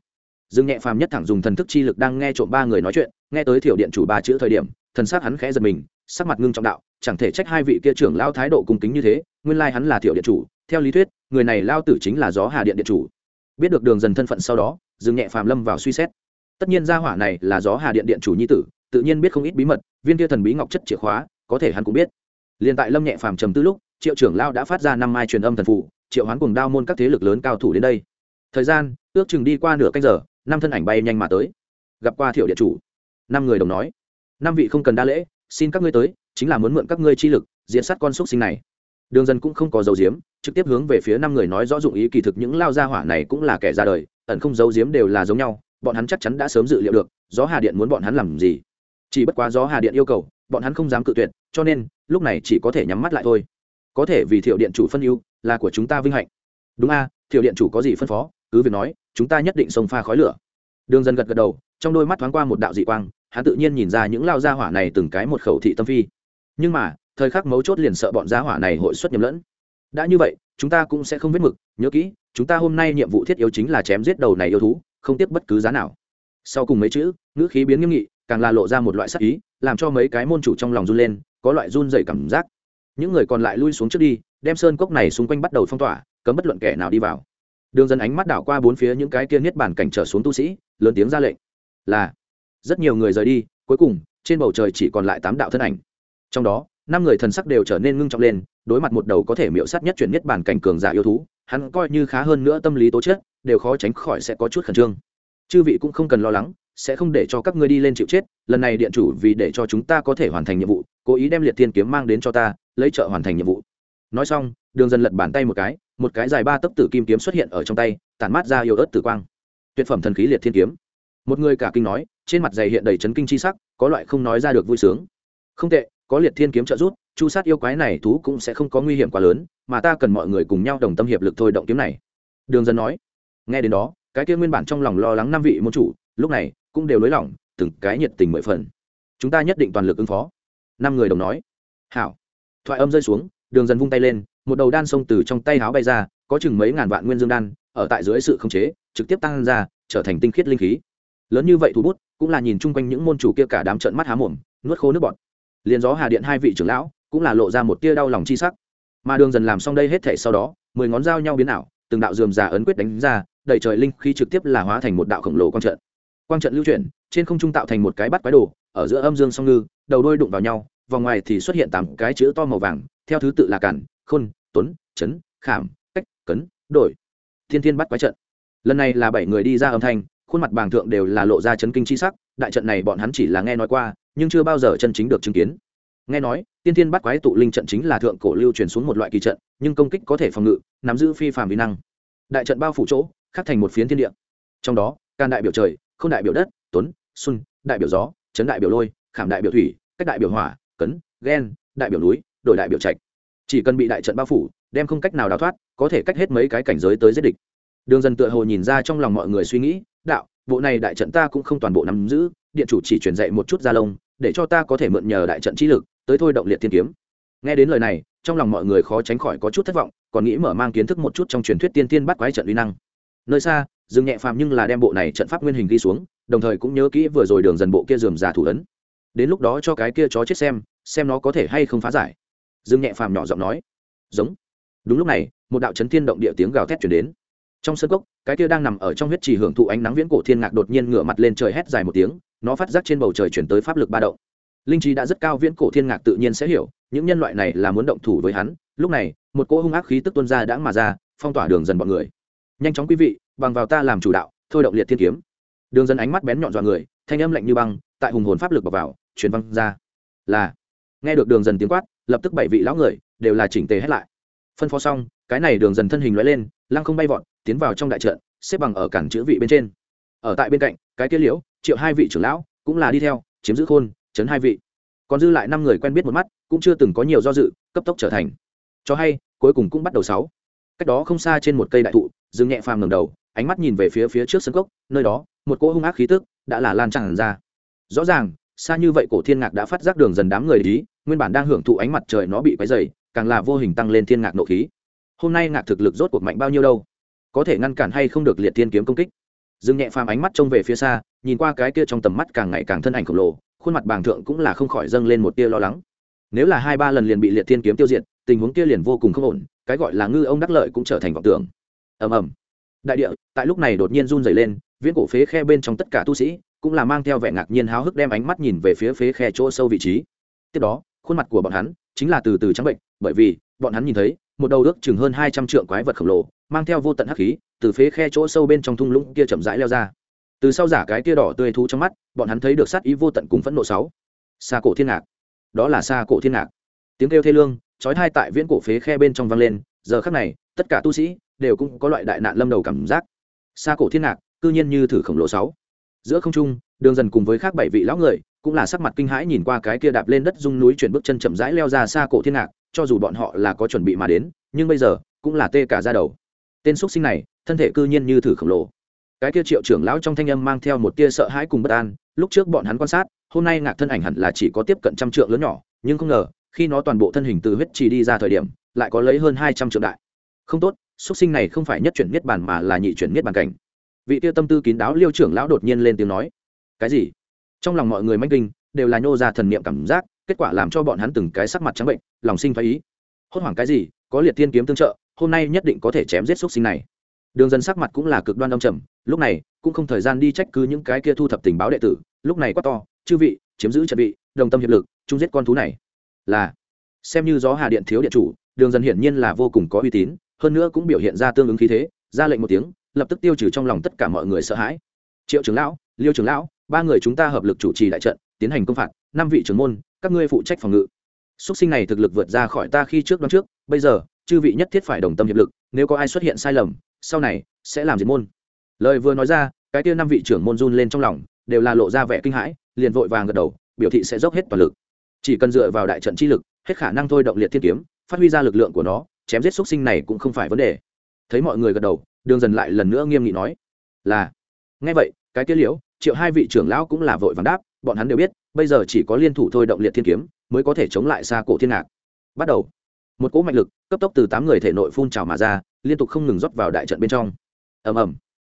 A: Dương nhẹ phàm nhất thẳng dùng thần thức chi lực đang nghe trộm ba người nói chuyện, nghe tới thiểu điện chủ ba chữ thời điểm, thần sắc hắn khẽ giật mình, sắc mặt ngưng trọng đạo, chẳng thể trách hai vị kia trưởng lão thái độ cung kính như thế, nguyên lai hắn là thiểu điện chủ, theo lý thuyết, người này lao tử chính là gió hà điện điện chủ. Biết được đường dần thân phận sau đó, dương nhẹ phàm lâm vào suy xét. Tất nhiên gia hỏa này là gió hà điện điện chủ nhi tử, tự nhiên biết không ít bí mật, viên kia thần bí ngọc chất chìa khóa, có thể hắn cũng biết liền tại lâm nhẹ phàm trầm tư lúc, triệu trưởng lao đã phát ra năm mai truyền âm thần phủ triệu hoán cùng đao môn các thế lực lớn cao thủ đến đây. Thời gian, ước chừng đi qua nửa canh giờ, năm thân ảnh bay nhanh mà tới. Gặp qua thiệu điện chủ. Năm người đồng nói, năm vị không cần đa lễ, xin các ngươi tới, chính là muốn mượn các ngươi chi lực, diễn sát con xúc sinh này. Đường dân cũng không có dấu diếm trực tiếp hướng về phía năm người nói rõ dụng ý kỳ thực những lao gia hỏa này cũng là kẻ ra đời, ẩn không dấu diếm đều là giống nhau, bọn hắn chắc chắn đã sớm dự liệu được, gió hà điện muốn bọn hắn làm gì. Chỉ bất quá gió hà điện yêu cầu, bọn hắn không dám cự tuyệt, cho nên lúc này chỉ có thể nhắm mắt lại thôi. Có thể vì thiệu điện chủ phân ưu, là của chúng ta vinh hạnh. Đúng a thiệu điện chủ có gì phân phó? Cứ việc nói, chúng ta nhất định xông pha khói lửa. Đường dân gật gật đầu, trong đôi mắt thoáng qua một đạo dị quang, hắn tự nhiên nhìn ra những lao gia hỏa này từng cái một khẩu thị tâm phi. Nhưng mà, thời khắc mấu chốt liền sợ bọn gia hỏa này hội xuất nhầm lẫn. Đã như vậy, chúng ta cũng sẽ không viết mực, nhớ kỹ, chúng ta hôm nay nhiệm vụ thiết yếu chính là chém giết đầu này yêu thú, không tiếp bất cứ giá nào. Sau cùng mấy chữ, ngữ khí biến nghiêm nghị, càng là lộ ra một loại sắc ý, làm cho mấy cái môn chủ trong lòng run lên có loại run dày cảm giác. Những người còn lại lui xuống trước đi, đem sơn cốc này xung quanh bắt đầu phong tỏa, cấm bất luận kẻ nào đi vào. Đường dân ánh mắt đảo qua bốn phía những cái kia niết bàn cảnh trở xuống tu sĩ, lớn tiếng ra lệnh. Là, rất nhiều người rời đi, cuối cùng, trên bầu trời chỉ còn lại tám đạo thân ảnh. Trong đó, năm người thần sắc đều trở nên ngưng trọng lên, đối mặt một đầu có thể miễu sát nhất chuyển niết bàn cảnh cường giả yêu thú, hắn coi như khá hơn nữa tâm lý tố chất, đều khó tránh khỏi sẽ có chút khẩn trương. Chư vị cũng không cần lo lắng sẽ không để cho các ngươi đi lên chịu chết, lần này điện chủ vì để cho chúng ta có thể hoàn thành nhiệm vụ, cố ý đem liệt thiên kiếm mang đến cho ta, lấy trợ hoàn thành nhiệm vụ. Nói xong, đường dần lật bàn tay một cái một cái dài ba tấc tử kim kiếm xuất hiện ở trong tay, tản mát ra yêu ớt tử quang. Tuyệt phẩm thần khí liệt thiên kiếm. Một người cả kinh nói, trên mặt dày hiện đầy chấn kinh chi sắc, có loại không nói ra được vui sướng. Không tệ, có liệt thiên kiếm trợ giúp, chu sát yêu quái này thú cũng sẽ không có nguy hiểm quá lớn, mà ta cần mọi người cùng nhau đồng tâm hiệp lực thôi động kiếm này. Đường dân nói, nghe đến đó, cái kia nguyên bản trong lòng lo lắng năm vị môn chủ lúc này, cũng đều lối lỏng, từng cái nhiệt tình mười phần. Chúng ta nhất định toàn lực ứng phó. Năm người đồng nói. Hảo. Thoại âm rơi xuống, đường dần vung tay lên, một đầu đan sông từ trong tay háo bay ra, có chừng mấy ngàn vạn nguyên dương đan, ở tại dưới sự khống chế, trực tiếp tăng ra, trở thành tinh khiết linh khí. Lớn như vậy thú bút, cũng là nhìn chung quanh những môn chủ kia cả đám trận mắt há mồm, nuốt khô nước bọt. Liền gió hà điện hai vị trưởng lão, cũng là lộ ra một tia đau lòng chi sắc. Mà đường dần làm xong đây hết thể sau đó, mười ngón dao nhau biến ảo, từng đạo dườm già ấn quyết đánh ra, đẩy trời linh khí trực tiếp là hóa thành một đạo khổng lồ quang trận quang trận lưu chuyển, trên không trung tạo thành một cái bắt quái đồ, ở giữa âm dương song ngư, đầu đôi đụng vào nhau, vòng ngoài thì xuất hiện tám cái chữ to màu vàng, theo thứ tự là cản, khôn, tuấn, chấn, khảm, cách, cấn, đổi. Thiên thiên bắt quái trận. Lần này là bảy người đi ra âm thanh, khuôn mặt bàng thượng đều là lộ ra chấn kinh chi sắc, đại trận này bọn hắn chỉ là nghe nói qua, nhưng chưa bao giờ chân chính được chứng kiến. Nghe nói, tiên thiên bắt quái tụ linh trận chính là thượng cổ lưu truyền xuống một loại kỳ trận, nhưng công kích có thể phòng ngự, nắm giữ phi phàm vi năng. Đại trận bao phủ chỗ, khắc thành một phiến thiên địa. Trong đó can đại biểu trời không đại biểu đất, tuấn, xuân, đại biểu gió, chấn đại biểu lôi, khảm đại biểu thủy, cách đại biểu hỏa, cấn, ghen, đại biểu núi, đổi đại biểu trạch. Chỉ cần bị đại trận bao phủ, đem không cách nào đào thoát, có thể cách hết mấy cái cảnh giới tới giết địch. Đường dần tựa hồ nhìn ra trong lòng mọi người suy nghĩ, đạo, bộ này đại trận ta cũng không toàn bộ nắm giữ, điện chủ chỉ truyền dạy một chút gia lông, để cho ta có thể mượn nhờ đại trận trí lực, tới thôi động liệt thiên kiếm. Nghe đến lời này, trong lòng mọi người khó tránh khỏi có chút thất vọng, còn nghĩ mở mang kiến thức một chút trong truyền thuyết tiên tiên bắt quái trận uy năng. Nơi xa dừng nhẹ phàm nhưng là đem bộ này trận pháp nguyên hình ghi xuống, đồng thời cũng nhớ kỹ vừa rồi đường dần bộ kia dườm già thủ ấn. Đến lúc đó cho cái kia chó chết xem xem nó có thể hay không phá giải. Dương nhẹ phàm nhỏ giọng nói. Giống. Đúng lúc này, một đạo chấn thiên động địa tiếng gào thét chuyển đến. Trong sân cốc, cái kia đang nằm ở trong huyết trì hưởng thụ ánh nắng viễn cổ thiên ngạc đột nhiên ngửa mặt lên trời hét dài một tiếng, nó phát giác trên bầu trời chuyển tới pháp lực ba động. Linh trí đã rất cao, viễn cổ thiên ngạc tự nhiên sẽ hiểu, những nhân loại này là muốn động thủ với hắn. Lúc này, một cỗ hung ác khí tức tuân ra đã mà ra, phong tỏa đường dần bọn người nhanh chóng quý vị, bằng vào ta làm chủ đạo, thôi động liệt thiên kiếm. Đường dân ánh mắt bén nhọn dọa người, thanh âm lạnh như băng, tại hùng hồn pháp lực bọc vào, truyền văng ra. Là, nghe được đường dần tiếng quát, lập tức bảy vị lão người, đều là chỉnh tề hết lại. Phân phó xong, cái này đường dần thân hình lóe lên, lăng không bay vọt, tiến vào trong đại trận, xếp bằng ở cản chữ vị bên trên. Ở tại bên cạnh, cái kia liễu, triệu hai vị trưởng lão, cũng là đi theo, chiếm giữ khôn, chấn hai vị. Còn dư lại năm người quen biết một mắt, cũng chưa từng có nhiều do dự, cấp tốc trở thành. Cho hay, cuối cùng cũng bắt đầu sáu. Cách đó không xa trên một cây đại thụ Dương nhẹ phàm ngầm đầu, ánh mắt nhìn về phía phía trước sân cốc, nơi đó, một cỗ hung ác khí tức đã là lan tràn ra. Rõ ràng, xa như vậy cổ thiên ngạc đã phát giác đường dần đám người lý nguyên bản đang hưởng thụ ánh mặt trời nó bị quấy dày càng là vô hình tăng lên thiên ngạc nộ khí. Hôm nay ngạc thực lực rốt cuộc mạnh bao nhiêu đâu? Có thể ngăn cản hay không được liệt thiên kiếm công kích? Dương nhẹ phàm ánh mắt trông về phía xa, nhìn qua cái kia trong tầm mắt càng ngày càng thân ảnh khổng lồ, khuôn mặt bàng thượng cũng là không khỏi dâng lên một tia lo lắng. Nếu là hai ba lần liền bị liệt thiên kiếm tiêu diệt, tình huống kia liền vô cùng không ổn, cái gọi là ngư ông đắc lợi cũng trở thành vọng tưởng ầm ầm. Đại địa, tại lúc này đột nhiên run dày lên, viễn cổ phế khe bên trong tất cả tu sĩ cũng là mang theo vẻ ngạc nhiên háo hức đem ánh mắt nhìn về phía phế khe chỗ sâu vị trí. Tiếp đó, khuôn mặt của bọn hắn chính là từ từ trắng bệnh, bởi vì bọn hắn nhìn thấy một đầu ước chừng hơn hai trăm trượng quái vật khổng lồ mang theo vô tận hắc khí từ phế khe chỗ sâu bên trong thung lũng kia chậm rãi leo ra. Từ sau giả cái kia đỏ tươi thú trong mắt, bọn hắn thấy được sát ý vô tận cùng phẫn nộ sáu. Xa cổ thiên ngạc. Đó là xa cổ thiên ngạc. Tiếng kêu thê lương, chói thai tại viễn cổ phế khe bên trong vang lên, giờ khắc này, tất cả tu sĩ đều cũng có loại đại nạn lâm đầu cảm giác. Xa cổ thiên ngạc, cư nhiên như thử khổng lồ sáu. Giữa không trung, đường dần cùng với khác bảy vị lão người, cũng là sắc mặt kinh hãi nhìn qua cái kia đạp lên đất dung núi chuyển bước chân chậm rãi leo ra xa cổ thiên ngạc, cho dù bọn họ là có chuẩn bị mà đến, nhưng bây giờ, cũng là tê cả ra đầu. Tên xúc sinh này, thân thể cư nhiên như thử khổng lồ. Cái kia triệu trưởng lão trong thanh âm mang theo một tia sợ hãi cùng bất an, lúc trước bọn hắn quan sát, hôm nay ngạc thân ảnh hẳn là chỉ có tiếp cận trăm trượng lớn nhỏ, nhưng không ngờ, khi nó toàn bộ thân hình từ huyết trì đi ra thời điểm, lại có lấy hơn hai trăm trượng đại. Không tốt xuất sinh này không phải nhất chuyển niết bàn mà là nhị chuyển niết bàn cảnh. Vị tiêu tâm tư kín đáo liêu trưởng lão đột nhiên lên tiếng nói, cái gì? Trong lòng mọi người manh kinh, đều là nhô ra thần niệm cảm giác, kết quả làm cho bọn hắn từng cái sắc mặt trắng bệnh, lòng sinh phái ý. Hốt hoảng cái gì? Có liệt tiên kiếm tương trợ, hôm nay nhất định có thể chém giết xuất sinh này. Đường dân sắc mặt cũng là cực đoan đông trầm, lúc này, cũng không thời gian đi trách cứ những cái kia thu thập tình báo đệ tử, lúc này quá to, chư vị, chiếm giữ trận vị, đồng tâm hiệp lực, chung giết con thú này. Là, xem như gió hà điện thiếu điện chủ, đường dân hiển nhiên là vô cùng có uy tín hơn nữa cũng biểu hiện ra tương ứng khí thế, ra lệnh một tiếng, lập tức tiêu trừ trong lòng tất cả mọi người sợ hãi. Triệu trưởng lão, liêu trưởng lão, ba người chúng ta hợp lực chủ trì đại trận, tiến hành công phạt, năm vị trưởng môn, các ngươi phụ trách phòng ngự. Xuất sinh này thực lực vượt ra khỏi ta khi trước đoán trước, bây giờ, chư vị nhất thiết phải đồng tâm hiệp lực, nếu có ai xuất hiện sai lầm, sau này, sẽ làm diệt môn. Lời vừa nói ra, cái kia năm vị trưởng môn run lên trong lòng, đều là lộ ra vẻ kinh hãi, liền vội vàng gật đầu, biểu thị sẽ dốc hết toàn lực. Chỉ cần dựa vào đại trận chi lực, hết khả năng thôi động liệt thiên kiếm, phát huy ra lực lượng của nó chém giết xuất sinh này cũng không phải vấn đề. Thấy mọi người gật đầu, đường dần lại lần nữa nghiêm nghị nói, là. Nghe vậy, cái kia liễu, triệu hai vị trưởng lão cũng là vội vàng đáp, bọn hắn đều biết, bây giờ chỉ có liên thủ thôi động liệt thiên kiếm, mới có thể chống lại xa cổ thiên ngạc. Bắt đầu. Một cỗ mạnh lực, cấp tốc từ tám người thể nội phun trào mà ra, liên tục không ngừng rót vào đại trận bên trong. Ầm ầm.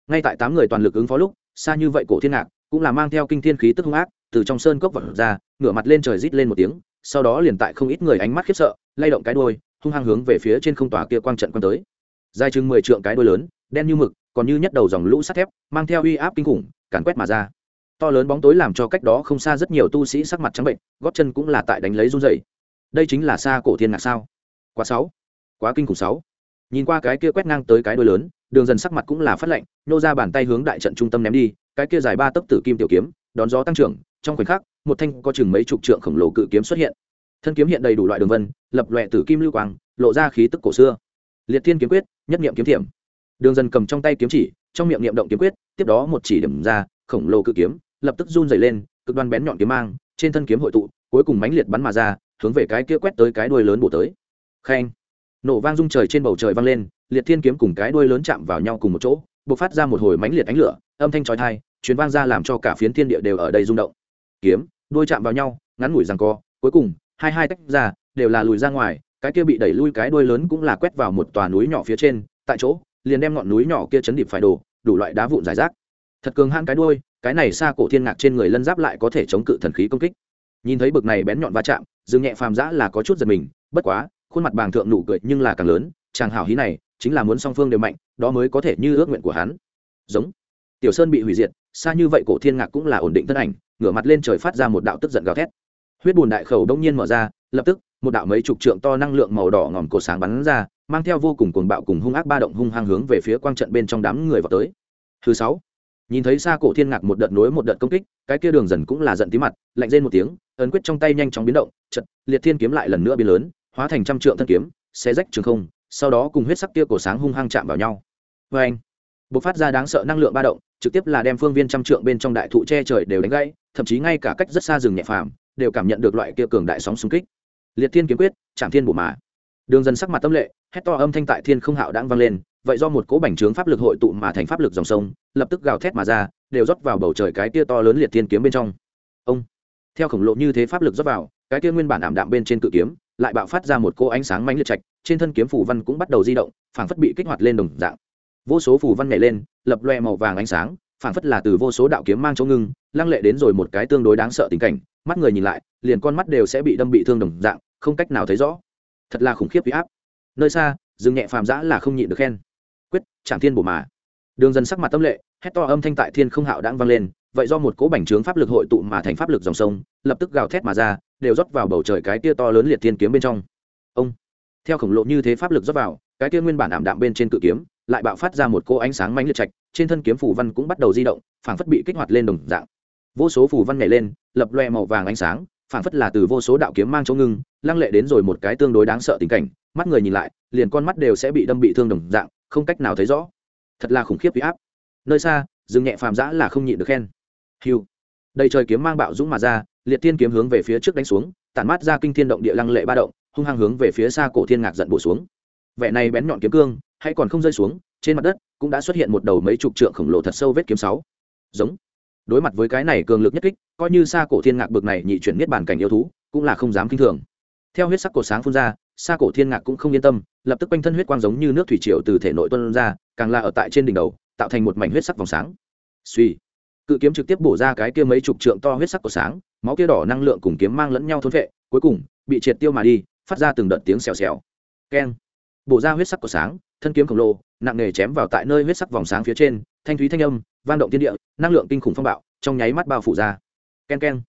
A: Ngay tại tám người toàn lực ứng phó lúc, xa như vậy cổ thiên ngạc cũng là mang theo kinh thiên khí tức hung ác, từ trong sơn cốc vật ra, ngửa mặt lên trời rít lên một tiếng, sau đó liền tại không ít người ánh mắt khiếp sợ, lay động cái đuôi hung hăng hướng về phía trên không tòa kia quang trận quan tới. Dài chừng mười trượng cái đuôi lớn, đen như mực, còn như nhất đầu dòng lũ sắt thép, mang theo uy áp kinh khủng, càn quét mà ra. To lớn bóng tối làm cho cách đó không xa rất nhiều tu sĩ sắc mặt trắng bệnh, gót chân cũng là tại đánh lấy run dày đây chính là xa cổ thiên ngạc sao? Quá sáu, quá kinh khủng sáu. Nhìn qua cái kia quét ngang tới cái đuôi lớn, đường dần sắc mặt cũng là phát lạnh, nô ra bàn tay hướng đại trận trung tâm ném đi, cái kia dài ba tấc tử kim tiểu kiếm, đón gió tăng trưởng, trong khoảnh khắc, một thanh có chừng mấy chục trượng khổng lồ cự kiếm xuất hiện thân kiếm hiện đầy đủ loại đường vân, lập lòe tử kim lưu quang, lộ ra khí tức cổ xưa. Liệt thiên kiếm quyết, nhất nghiệm kiếm thiểm. Đường dần cầm trong tay kiếm chỉ, trong miệng niệm động kiếm quyết, tiếp đó một chỉ điểm ra, khổng lồ cự kiếm, lập tức run dày lên, cực đoan bén nhọn kiếm mang, trên thân kiếm hội tụ, cuối cùng mánh liệt bắn mà ra, hướng về cái kia quét tới cái đuôi lớn bổ tới. Khen. Nổ vang rung trời trên bầu trời vang lên, liệt thiên kiếm cùng cái đuôi lớn chạm vào nhau cùng một chỗ b ộ c phát ra một hồi mánh liệt ánh lửa, âm thanh trói thai chuyến vang ra làm cho cả phiến thiên địa đều ở đây rung động. Kiếm, đuôi chạm vào nhau, ngắn ngủi rằng co, cuối cùng hai hai tách ra, đều là lùi ra ngoài, cái kia bị đẩy lui cái đuôi lớn cũng là quét vào một tòa núi nhỏ phía trên, tại chỗ, liền đem ngọn núi nhỏ kia chấn điệp phải đổ, đủ loại đá vụn giải rác. Thật cường hãn cái đuôi, cái này xa cổ thiên ngạc trên người lân giáp lại có thể chống cự thần khí công kích. Nhìn thấy bực này bén nhọn va chạm, dương nhẹ phàm giã là có chút giật mình, bất quá, khuôn mặt bàng thượng nụ cười nhưng là càng lớn, chàng hảo hí này, chính là muốn song phương đều mạnh, đó mới có thể như ước nguyện của hắn. Giống. Tiểu sơn bị hủy diệt, xa như vậy cổ thiên ngạc cũng là ổn định thân ảnh, ngửa mặt lên trời phát ra một đạo tức giận gào thét huyết bùn đại khẩu đông nhiên mở ra, lập tức, một đạo mấy chục trượng to năng lượng màu đỏ ngòm cổ sáng bắn ra, mang theo vô cùng cuồng bạo cùng hung ác ba động hung hăng hướng về phía quang trận bên trong đám người vào tới. Thứ sáu, nhìn thấy xa cổ thiên ngạc một đợt nối một đợt công kích, cái kia đường dần cũng là giận tí mặt, lạnh rên một tiếng, ấn quyết trong tay nhanh chóng biến động chật liệt thiên kiếm lại lần nữa biến lớn, hóa thành trăm trượng thân kiếm, xé rách trường không, sau đó cùng huyết sắc kia cổ sáng hung hăng chạm vào nhau. Vâng. Vê anh b ộ c phát ra đáng sợ năng lượng ba động, trực tiếp là đem phương viên trăm trượng bên trong đại thụ che trời đều đánh gãy, thậm chí ngay cả cách rất xa rừng nhẹ phàm đều cảm nhận được loại kia cường đại sóng xung kích. Liệt thiên kiếm quyết chạm thiên bổ mà. Đường dần sắc mặt tâm lệ, hét to âm thanh tại thiên không hạo đang vang lên, vậy do một cỗ bành trướng pháp lực hội tụ mà thành pháp lực dòng sông, lập tức gào thét mà ra, đều rót vào bầu trời cái tia to lớn liệt thiên kiếm bên trong. Ông! Theo khổng lộ như thế pháp lực rót vào, cái tia nguyên bản ảm đạm bên trên cự kiếm, lại bạo phát ra một cỗ ánh sáng mãnh liệt trạch, trên thân kiếm phủ văn cũng bắt đầu di động, phảng phất bị kích hoạt lên đồng dạng. Vô số phủ văn nhảy lên, lập loe màu vàng ánh sáng, phảng phất là từ vô số đạo kiếm mang chỗ ngưng, lăng lệ đến rồi một cái tương đối đáng sợ tình cảnh mắt người nhìn lại, liền con mắt đều sẽ bị đâm bị thương đồng dạng, không cách nào thấy rõ. Thật là khủng khiếp huy áp. Nơi xa, rừng nhẹ phàm giã là không nhịn được khen. Quyết chạm thiên bổ mà. Đường dần sắc mặt tâm lệ, hét to âm thanh tại thiên không hạo đang vang lên, vậy do một cỗ bành trướng pháp lực hội tụ mà thành pháp lực dòng sông, lập tức gào thét mà ra, đều rót vào bầu trời cái tia to lớn liệt thiên kiếm bên trong. Ông, theo khổng lộ như thế pháp lực rót vào, cái tia nguyên bản ảm đạm bên trên cự kiếm, lại bạo phát ra một cỗ ánh sáng mãnh liệt trạch, trên thân kiếm phủ văn cũng bắt đầu di động, phảng phất bị kích hoạt lên đồng dạng vô số phù văn nhảy lên, lập loe màu vàng ánh sáng, phảng phất là từ vô số đạo kiếm mang chỗ ngưng, lăng lệ đến rồi một cái tương đối đáng sợ tình cảnh, mắt người nhìn lại, liền con mắt đều sẽ bị đâm bị thương đồng dạng, không cách nào thấy rõ. Thật là khủng khiếp huy áp. Nơi xa, rừng nhẹ phàm giã là không nhịn được khen. Hiu đầy trời kiếm mang bạo dũng mà ra, liệt tiên kiếm hướng về phía trước đánh xuống, tản mát ra kinh thiên động địa lăng lệ ba động, hung hăng hướng về phía xa cổ thiên ngạc giận bổ xuống. Vẻ này bén nhọn kiếm cương, hay còn không rơi xuống, trên mặt đất, cũng đã xuất hiện một đầu mấy chục trượng khổng lồ thật sâu vết kiếm sáu. Giống đối mặt với cái này cường lực nhất kích, coi như xa cổ thiên ngạc bực này nhị chuyển miết bản cảnh yêu thú, cũng là không dám kinh thường. Theo huyết sắc cổ sáng phun ra xa cổ thiên ngạc cũng không yên tâm, lập tức quanh thân huyết quang giống như nước thủy triều từ thể nội tuân ra, càng là ở tại trên đỉnh đầu, tạo thành một mảnh huyết sắc vòng sáng. Suy cự kiếm trực tiếp bổ ra cái kia mấy chục trượng to huyết sắc của sáng, máu kia đỏ năng lượng cùng kiếm mang lẫn nhau thôn vệ cuối cùng, bị triệt tiêu mà đi, phát ra từng đợt tiếng xèo xèo. Keng. Bổ ra huyết sắc của sáng, thân kiếm khổng lồ, nặng nề chém vào tại nơi huyết sắc vòng sáng phía trên, thanh thúy thanh âm vang động thiên địa, năng lượng kinh khủng phong bạo, trong nháy mắt bao phủ ra. Ken ken.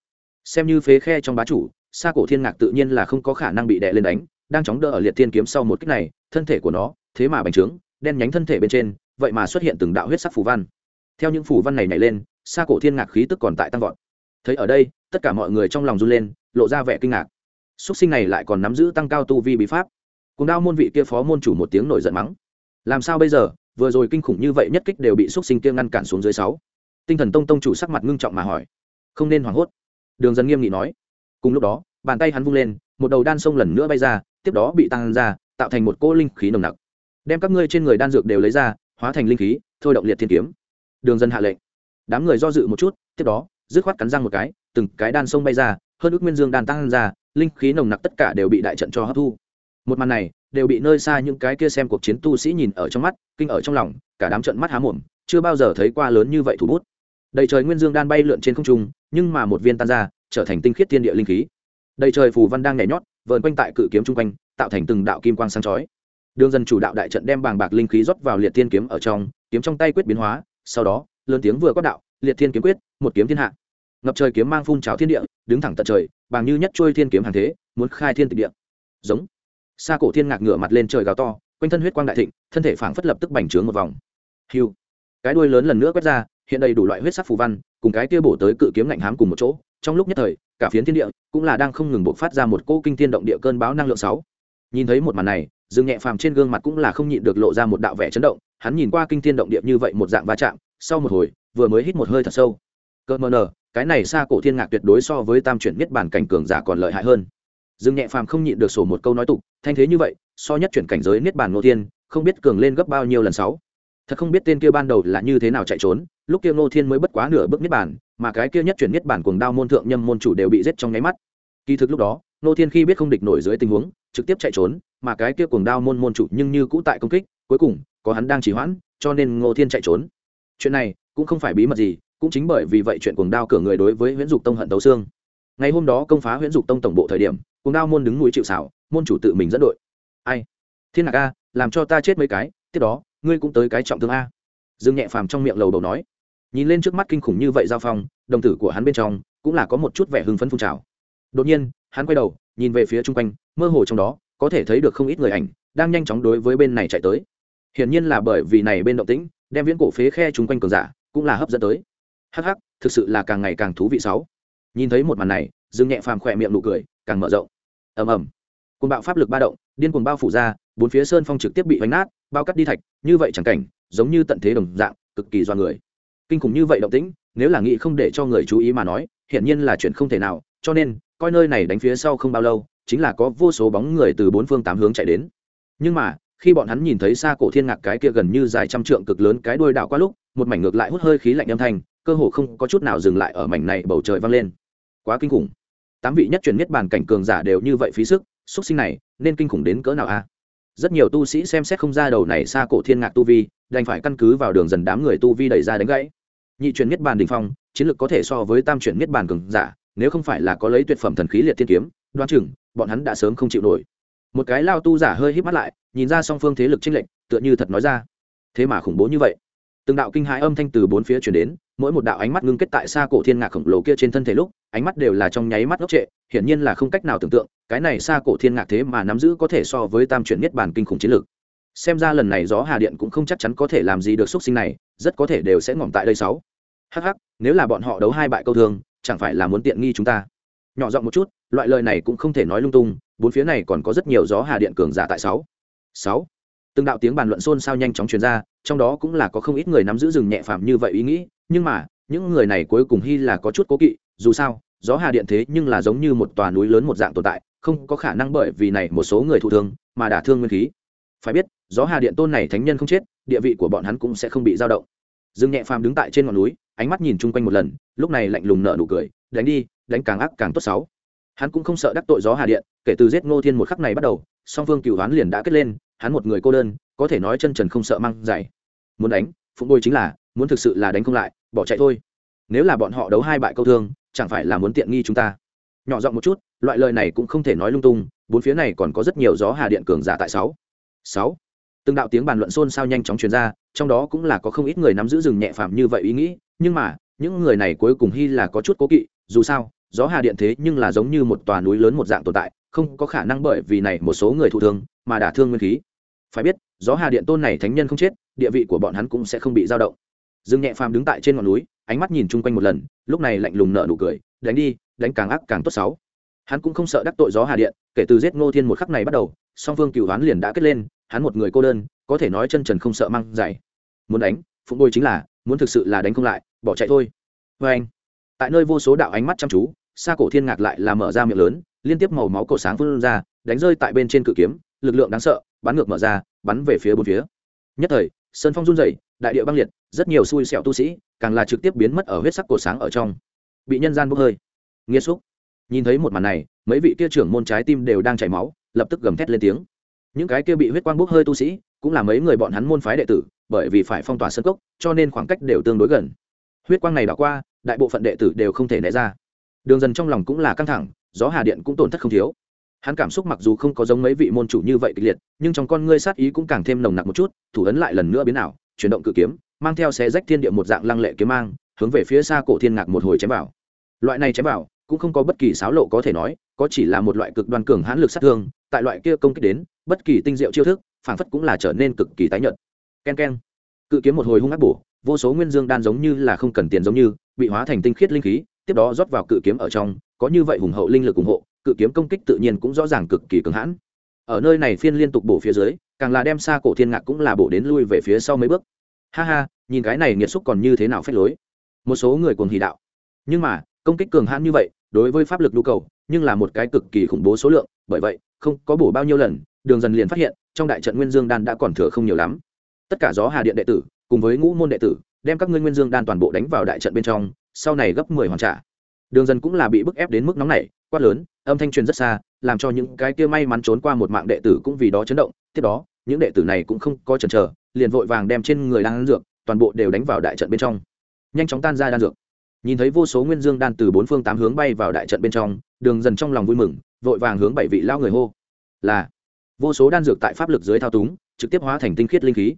A: Xem như phế khe trong bá chủ xa cổ thiên ngạc tự nhiên là không có khả năng bị đè lên đánh, đang chóng đỡ ở liệt thiên kiếm sau một kích này, thân thể của nó, thế mà bành trướng, đen nhánh thân thể bên trên, vậy mà xuất hiện từng đạo huyết sắc phù văn. Theo những phù văn này nhảy lên xa cổ thiên ngạc khí tức còn tại tăng vọt. Thấy ở đây, tất cả mọi người trong lòng run lên, lộ ra vẻ kinh ngạc. Xuất sinh này lại còn nắm giữ tăng cao tu vi bí pháp. Cùng đao môn vị kia phó môn chủ một tiếng nổi giận mắng. Làm sao bây giờ? Vừa rồi kinh khủng như vậy nhất kích đều bị xuất sinh kia ngăn cản xuống dưới sáu. Tinh thần tông tông chủ sắc mặt ngưng trọng mà hỏi, không nên hoảng hốt. Đường dân nghiêm nghị nói. Cùng lúc đó, bàn tay hắn vung lên, một đầu đan sông lần nữa bay ra, tiếp đó bị tăng ra, tạo thành một cỗ linh khí nồng nặc. Đem các ngươi trên người đan dược đều lấy ra, hóa thành linh khí, thôi động liệt thiên kiếm. Đường dân hạ lệnh. Đám người do dự một chút, tiếp đó, dứt khoát cắn răng một cái, từng cái đan sông bay ra, hơn ước nguyên dương đan tăng ra, linh khí nồng nặc tất cả đều bị đại trận cho hấp thu một màn này đều bị nơi xa những cái kia xem cuộc chiến tu sĩ nhìn ở trong mắt, kinh ở trong lòng, cả đám trận mắt há mồm, chưa bao giờ thấy qua lớn như vậy thủ bút. Đầy trời nguyên dương đan bay lượn trên không trung, nhưng mà một viên tan ra, trở thành tinh khiết thiên địa linh khí. Đầy trời phù văn đang nhảy nhót, vờn quanh tại cự kiếm chung quanh, tạo thành từng đạo kim quang sáng chói. Đường dân chủ đạo đại trận đem bàng bạc linh khí rót vào liệt thiên kiếm ở trong, kiếm trong tay quyết biến hóa, sau đó, lớn tiếng vừa quát đạo, liệt thiên kiếm quyết, một kiếm thiên hạ. Ngập trời kiếm mang phun trào thiên địa, đứng thẳng tận trời, bàng như nhất trôi thiên kiếm hàng thế, muốn khai thiên tịch địa. Giống xa cổ thiên ngạc ngửa mặt lên trời gào to, quanh thân huyết quang đại thịnh, thân thể phảng phất lập tức bành trướng một vòng. Hiu cái đuôi lớn lần nữa quét ra, hiện đầy đủ loại huyết sắc phù văn, cùng cái kia bổ tới cự kiếm ngạnh hám cùng một chỗ. Trong lúc nhất thời, cả phiến thiên địa cũng là đang không ngừng bộc phát ra một cỗ kinh thiên động địa cơn báo năng lượng sáu. Nhìn thấy một màn này, dương nhẹ phàm trên gương mặt cũng là không nhịn được lộ ra một đạo vẻ chấn động, hắn nhìn qua kinh thiên động địa như vậy một dạng va chạm, sau một hồi, vừa mới hít một hơi thật sâu. Cơ mờ nờ, cái này xa cổ thiên ngạc tuyệt đối so với tam chuyển miết bản cảnh cường giả còn lợi hại hơn dương nhẹ phàm không nhịn được sổ một câu nói tục, thanh thế như vậy, so nhất chuyển cảnh giới niết bàn ngô thiên, không biết cường lên gấp bao nhiêu lần sáu. Thật không biết tên kia ban đầu là như thế nào chạy trốn, lúc kia ngô thiên mới bất quá nửa bước niết bàn, mà cái kia nhất chuyển niết bàn cuồng đao môn thượng nhâm môn chủ đều bị giết trong nháy mắt. Kỳ thực lúc đó, ngô thiên khi biết không địch nổi dưới tình huống, trực tiếp chạy trốn, mà cái kia cuồng đao môn môn chủ nhưng như cũ tại công kích, cuối cùng, có hắn đang chỉ hoãn, cho nên ngô thiên chạy trốn. Chuyện này, cũng không phải bí mật gì, cũng chính bởi vì vậy chuyện cuồng đao cửa người đối với nguyễn dục tông hận tấu xương. Ngày hôm đó công phá nguyễn dục tông tổng bộ thời điểm cùng đao môn đứng núi chịu xảo, môn chủ tự mình dẫn đội. Ai? Thiên ngạc a, làm cho ta chết mấy cái, tiếp đó, ngươi cũng tới cái trọng thương a. Dương nhẹ phàm trong miệng lầu đầu nói. Nhìn lên trước mắt kinh khủng như vậy giao phong, đồng tử của hắn bên trong cũng là có một chút vẻ hưng phấn phun trào. Đột nhiên, hắn quay đầu, nhìn về phía chung quanh, mơ hồ trong đó, có thể thấy được không ít người ảnh, đang nhanh chóng đối với bên này chạy tới. Hiển nhiên là bởi vì này bên động tĩnh, đem viễn cổ phế khe chung quanh cường giả cũng là hấp dẫn tới. Hắc hắc, thực sự là càng ngày càng thú vị sáu. Nhìn thấy một màn này, dương nhẹ phàm khỏe miệng nụ cười, càng mở rộng ầm ầm. Côn bạo pháp lực ba động, điên cuồng bao phủ ra, bốn phía sơn phong trực tiếp bị vánh nát, bao cắt đi thạch, như vậy chẳng cảnh, giống như tận thế đồng dạng, cực kỳ do người. Kinh khủng như vậy động tĩnh, nếu là nghĩ không để cho người chú ý mà nói, hiển nhiên là chuyện không thể nào, cho nên, coi nơi này đánh phía sau không bao lâu, chính là có vô số bóng người từ bốn phương tám hướng chạy đến. Nhưng mà, khi bọn hắn nhìn thấy xa cổ thiên ngạc cái kia gần như dài trăm trượng cực lớn cái đuôi đảo qua lúc, một mảnh ngược lại hút hơi khí lạnh âm thanh, cơ hồ không có chút nào dừng lại ở mảnh này bầu trời vang lên. Quá kinh khủng tám vị nhất truyền nhất bản cảnh cường giả đều như vậy phí sức, xuất sinh này, nên kinh khủng đến cỡ nào a? À? Rất nhiều tu sĩ xem xét không ra đầu này xa cổ thiên ngạc tu vi, đành phải căn cứ vào đường dần đám người tu vi đẩy ra đánh gãy. Nhị truyền nhất bản đình phong, chiến lược có thể so với tam truyền nhất bản cường giả, nếu không phải là có lấy tuyệt phẩm thần khí liệt thiên kiếm, đoán chừng, bọn hắn đã sớm không chịu nổi. Một cái lao tu giả hơi hít mắt lại, nhìn ra song phương thế lực chênh lệch, tựa như thật nói ra. Thế mà khủng bố như vậy từng đạo kinh hãi âm thanh từ bốn phía chuyển đến, mỗi một đạo ánh mắt ngưng kết tại xa cổ thiên ngạc khổng lồ kia trên thân thể lúc, ánh mắt đều là trong nháy mắt ngốc trệ, hiển nhiên là không cách nào tưởng tượng, cái này xa cổ thiên ngạc thế mà nắm giữ có thể so với tam chuyển nhất bản kinh khủng chiến lược. Xem ra lần này gió hà điện cũng không chắc chắn có thể làm gì được x sinh này, rất có thể đều sẽ ngỏm tại đây sáu. Hh nếu là bọn họ đấu hai bại câu thương chẳng phải là muốn tiện nghi chúng ta? Nhỏ giọng một chút, loại lời này cũng không thể nói lung tung, bốn phía này còn có rất nhiều gió hà điện cường giả tại sáu. Sáu từng đạo tiếng bàn luận xôn xao nhanh chóng truyền ra, trong đó cũng là có không ít người nắm giữ rừng nhẹ phàm như vậy ý nghĩ, nhưng mà, những người này cuối cùng hy là có chút cố kỵ, dù sao, gió hà điện thế nhưng là giống như một tòa núi lớn một dạng tồn tại, không có khả năng bởi vì này một số người thụ thương, mà đả thương nguyên khí. Phải biết, gió hà điện tôn này thánh nhân không chết, địa vị của bọn hắn cũng sẽ không bị dao động. Dương nhẹ phàm đứng tại trên ngọn núi, ánh mắt nhìn chung quanh một lần, lúc này lạnh lùng nở nụ cười, đánh đi, đánh càng ác càng tốt sáu. Hắn cũng không sợ đắc tội gió hà điện, kể từ giết ngô thiên một khắc này bắt đầu, song phương cựu hoán liền đã kết lên hắn một người cô đơn, có thể nói chân trần không sợ mang dày muốn đánh, phụng bôi chính là, muốn thực sự là đánh không lại, bỏ chạy thôi. Nếu là bọn họ đấu hai bại câu thương, chẳng phải là muốn tiện nghi chúng ta? Nhỏ giọng một chút, loại lời này cũng không thể nói lung tung, bốn phía này còn có rất nhiều gió hà điện cường giả tại sáu. Sáu. Từng đạo tiếng bàn luận xôn xao nhanh chóng truyền ra, trong đó cũng là có không ít người nắm giữ rừng nhẹ phàm như vậy ý nghĩ, nhưng mà, những người này cuối cùng hy là có chút cố kỵ, dù sao, gió hà điện thế nhưng là giống như một tòa núi lớn một dạng tồn tại không có khả năng bởi vì này một số người thụ thương mà đả thương nguyên khí. Phải biết, gió hà điện tôn này thánh nhân không chết, địa vị của bọn hắn cũng sẽ không bị dao động. Dương nhẹ phàm đứng tại trên ngọn núi, ánh mắt nhìn chung quanh một lần, lúc này lạnh lùng nở nụ cười, đánh đi, đánh càng ác càng tốt sáu. Hắn cũng không sợ đắc tội gió hà điện, kể từ giết ngô thiên một khắc này bắt đầu, song phương cựu hắn liền đã kết lên, hắn một người cô đơn, có thể nói chân trần không sợ mang dày muốn đánh, phụng bôi chính là, muốn thực sự là đánh không lại, bỏ chạy thôi. Vê anh tại nơi vô số đạo ánh mắt chăm chú xa cổ thiên ngạc lại là mở ra miệng lớn liên tiếp màu máu cổ sáng phun ra, đánh rơi tại bên trên cự kiếm, lực lượng đáng sợ, bắn ngược mở ra, bắn về phía bốn phía. Nhất thời sơn phong run rẩy, đại địa băng liệt, rất nhiều xui xẻo tu sĩ, càng là trực tiếp biến mất ở huyết sắc cổ sáng ở trong. Bị nhân gian bốc hơi. Nghiêm xúc. Nhìn thấy một màn này, mấy vị kia trưởng môn trái tim đều đang chảy máu, lập tức gầm thét lên tiếng. Những cái kia bị huyết quang bốc hơi tu sĩ, cũng là mấy người bọn hắn môn phái đệ tử, bởi vì phải phong tỏa sân cốc, cho nên khoảng cách đều tương đối gần. Huyết quang này đã qua, đại bộ phận đệ tử đều không thể né ra. Đường dần trong lòng cũng là căng thẳng gió hà điện cũng tổn thất không thiếu. Hắn cảm xúc mặc dù không có giống mấy vị môn chủ như vậy kịch liệt, nhưng trong con ngươi sát ý cũng càng thêm nồng nặc một chút, thủ ấn lại lần nữa biến ảo, chuyển động cự kiếm, mang theo xe rách thiên địa một dạng lăng lệ kiếm mang, hướng về phía xa cổ thiên ngạc một hồi chém vào. Loại này chém vào, cũng không có bất kỳ xáo lộ có thể nói, có chỉ là một loại cực đoan cường hãn lực sát thương, tại loại kia công kích đến, bất kỳ tinh diệu chiêu thức phản phất cũng là trở nên cực kỳ tái nhợt. Ken ken. Cự kiếm một hồi hung ác bổ, vô số nguyên dương đan giống như là không cần tiền giống như, bị hóa thành tinh khiết linh khí, tiếp đó rót vào cự kiếm ở trong có như vậy hùng hậu linh lực ủng hộ, cự kiếm công kích tự nhiên cũng rõ ràng cực kỳ cường hãn. Ở nơi này phiên liên tục bổ phía dưới, càng là đem xa cổ thiên ngạc cũng là bổ đến lui về phía sau mấy bước. Ha ha, nhìn cái này nghiệt xúc còn như thế nào phép lối. Một số người cuồng hỉ đạo. Nhưng mà, công kích cường hãn như vậy, đối với pháp lực nhu cầu, nhưng là một cái cực kỳ khủng bố số lượng, bởi vậy, không có bổ bao nhiêu lần, đường dần liền phát hiện, trong đại trận nguyên dương đan đã còn thừa không nhiều lắm. Tất cả gió hà điện đệ tử, cùng với ngũ môn đệ tử, đem các ngươi nguyên dương đan toàn bộ đánh vào đại trận bên trong, sau này gấp mười hoàn trả đường dần cũng là bị bức ép đến mức nóng này quát lớn, âm thanh truyền rất xa, làm cho những cái kia may mắn trốn qua một mạng đệ tử cũng vì đó chấn động. Tiếp đó, những đệ tử này cũng không có chần chờ, liền vội vàng đem trên người đan dược, toàn bộ đều đánh vào đại trận bên trong. Nhanh chóng tan ra đan dược. Nhìn thấy vô số nguyên dương đan từ bốn phương tám hướng bay vào đại trận bên trong, đường dần trong lòng vui mừng, vội vàng hướng bảy vị lao người hô. Là, vô số đan dược tại pháp lực dưới thao túng, trực tiếp hóa thành tinh khiết linh khí.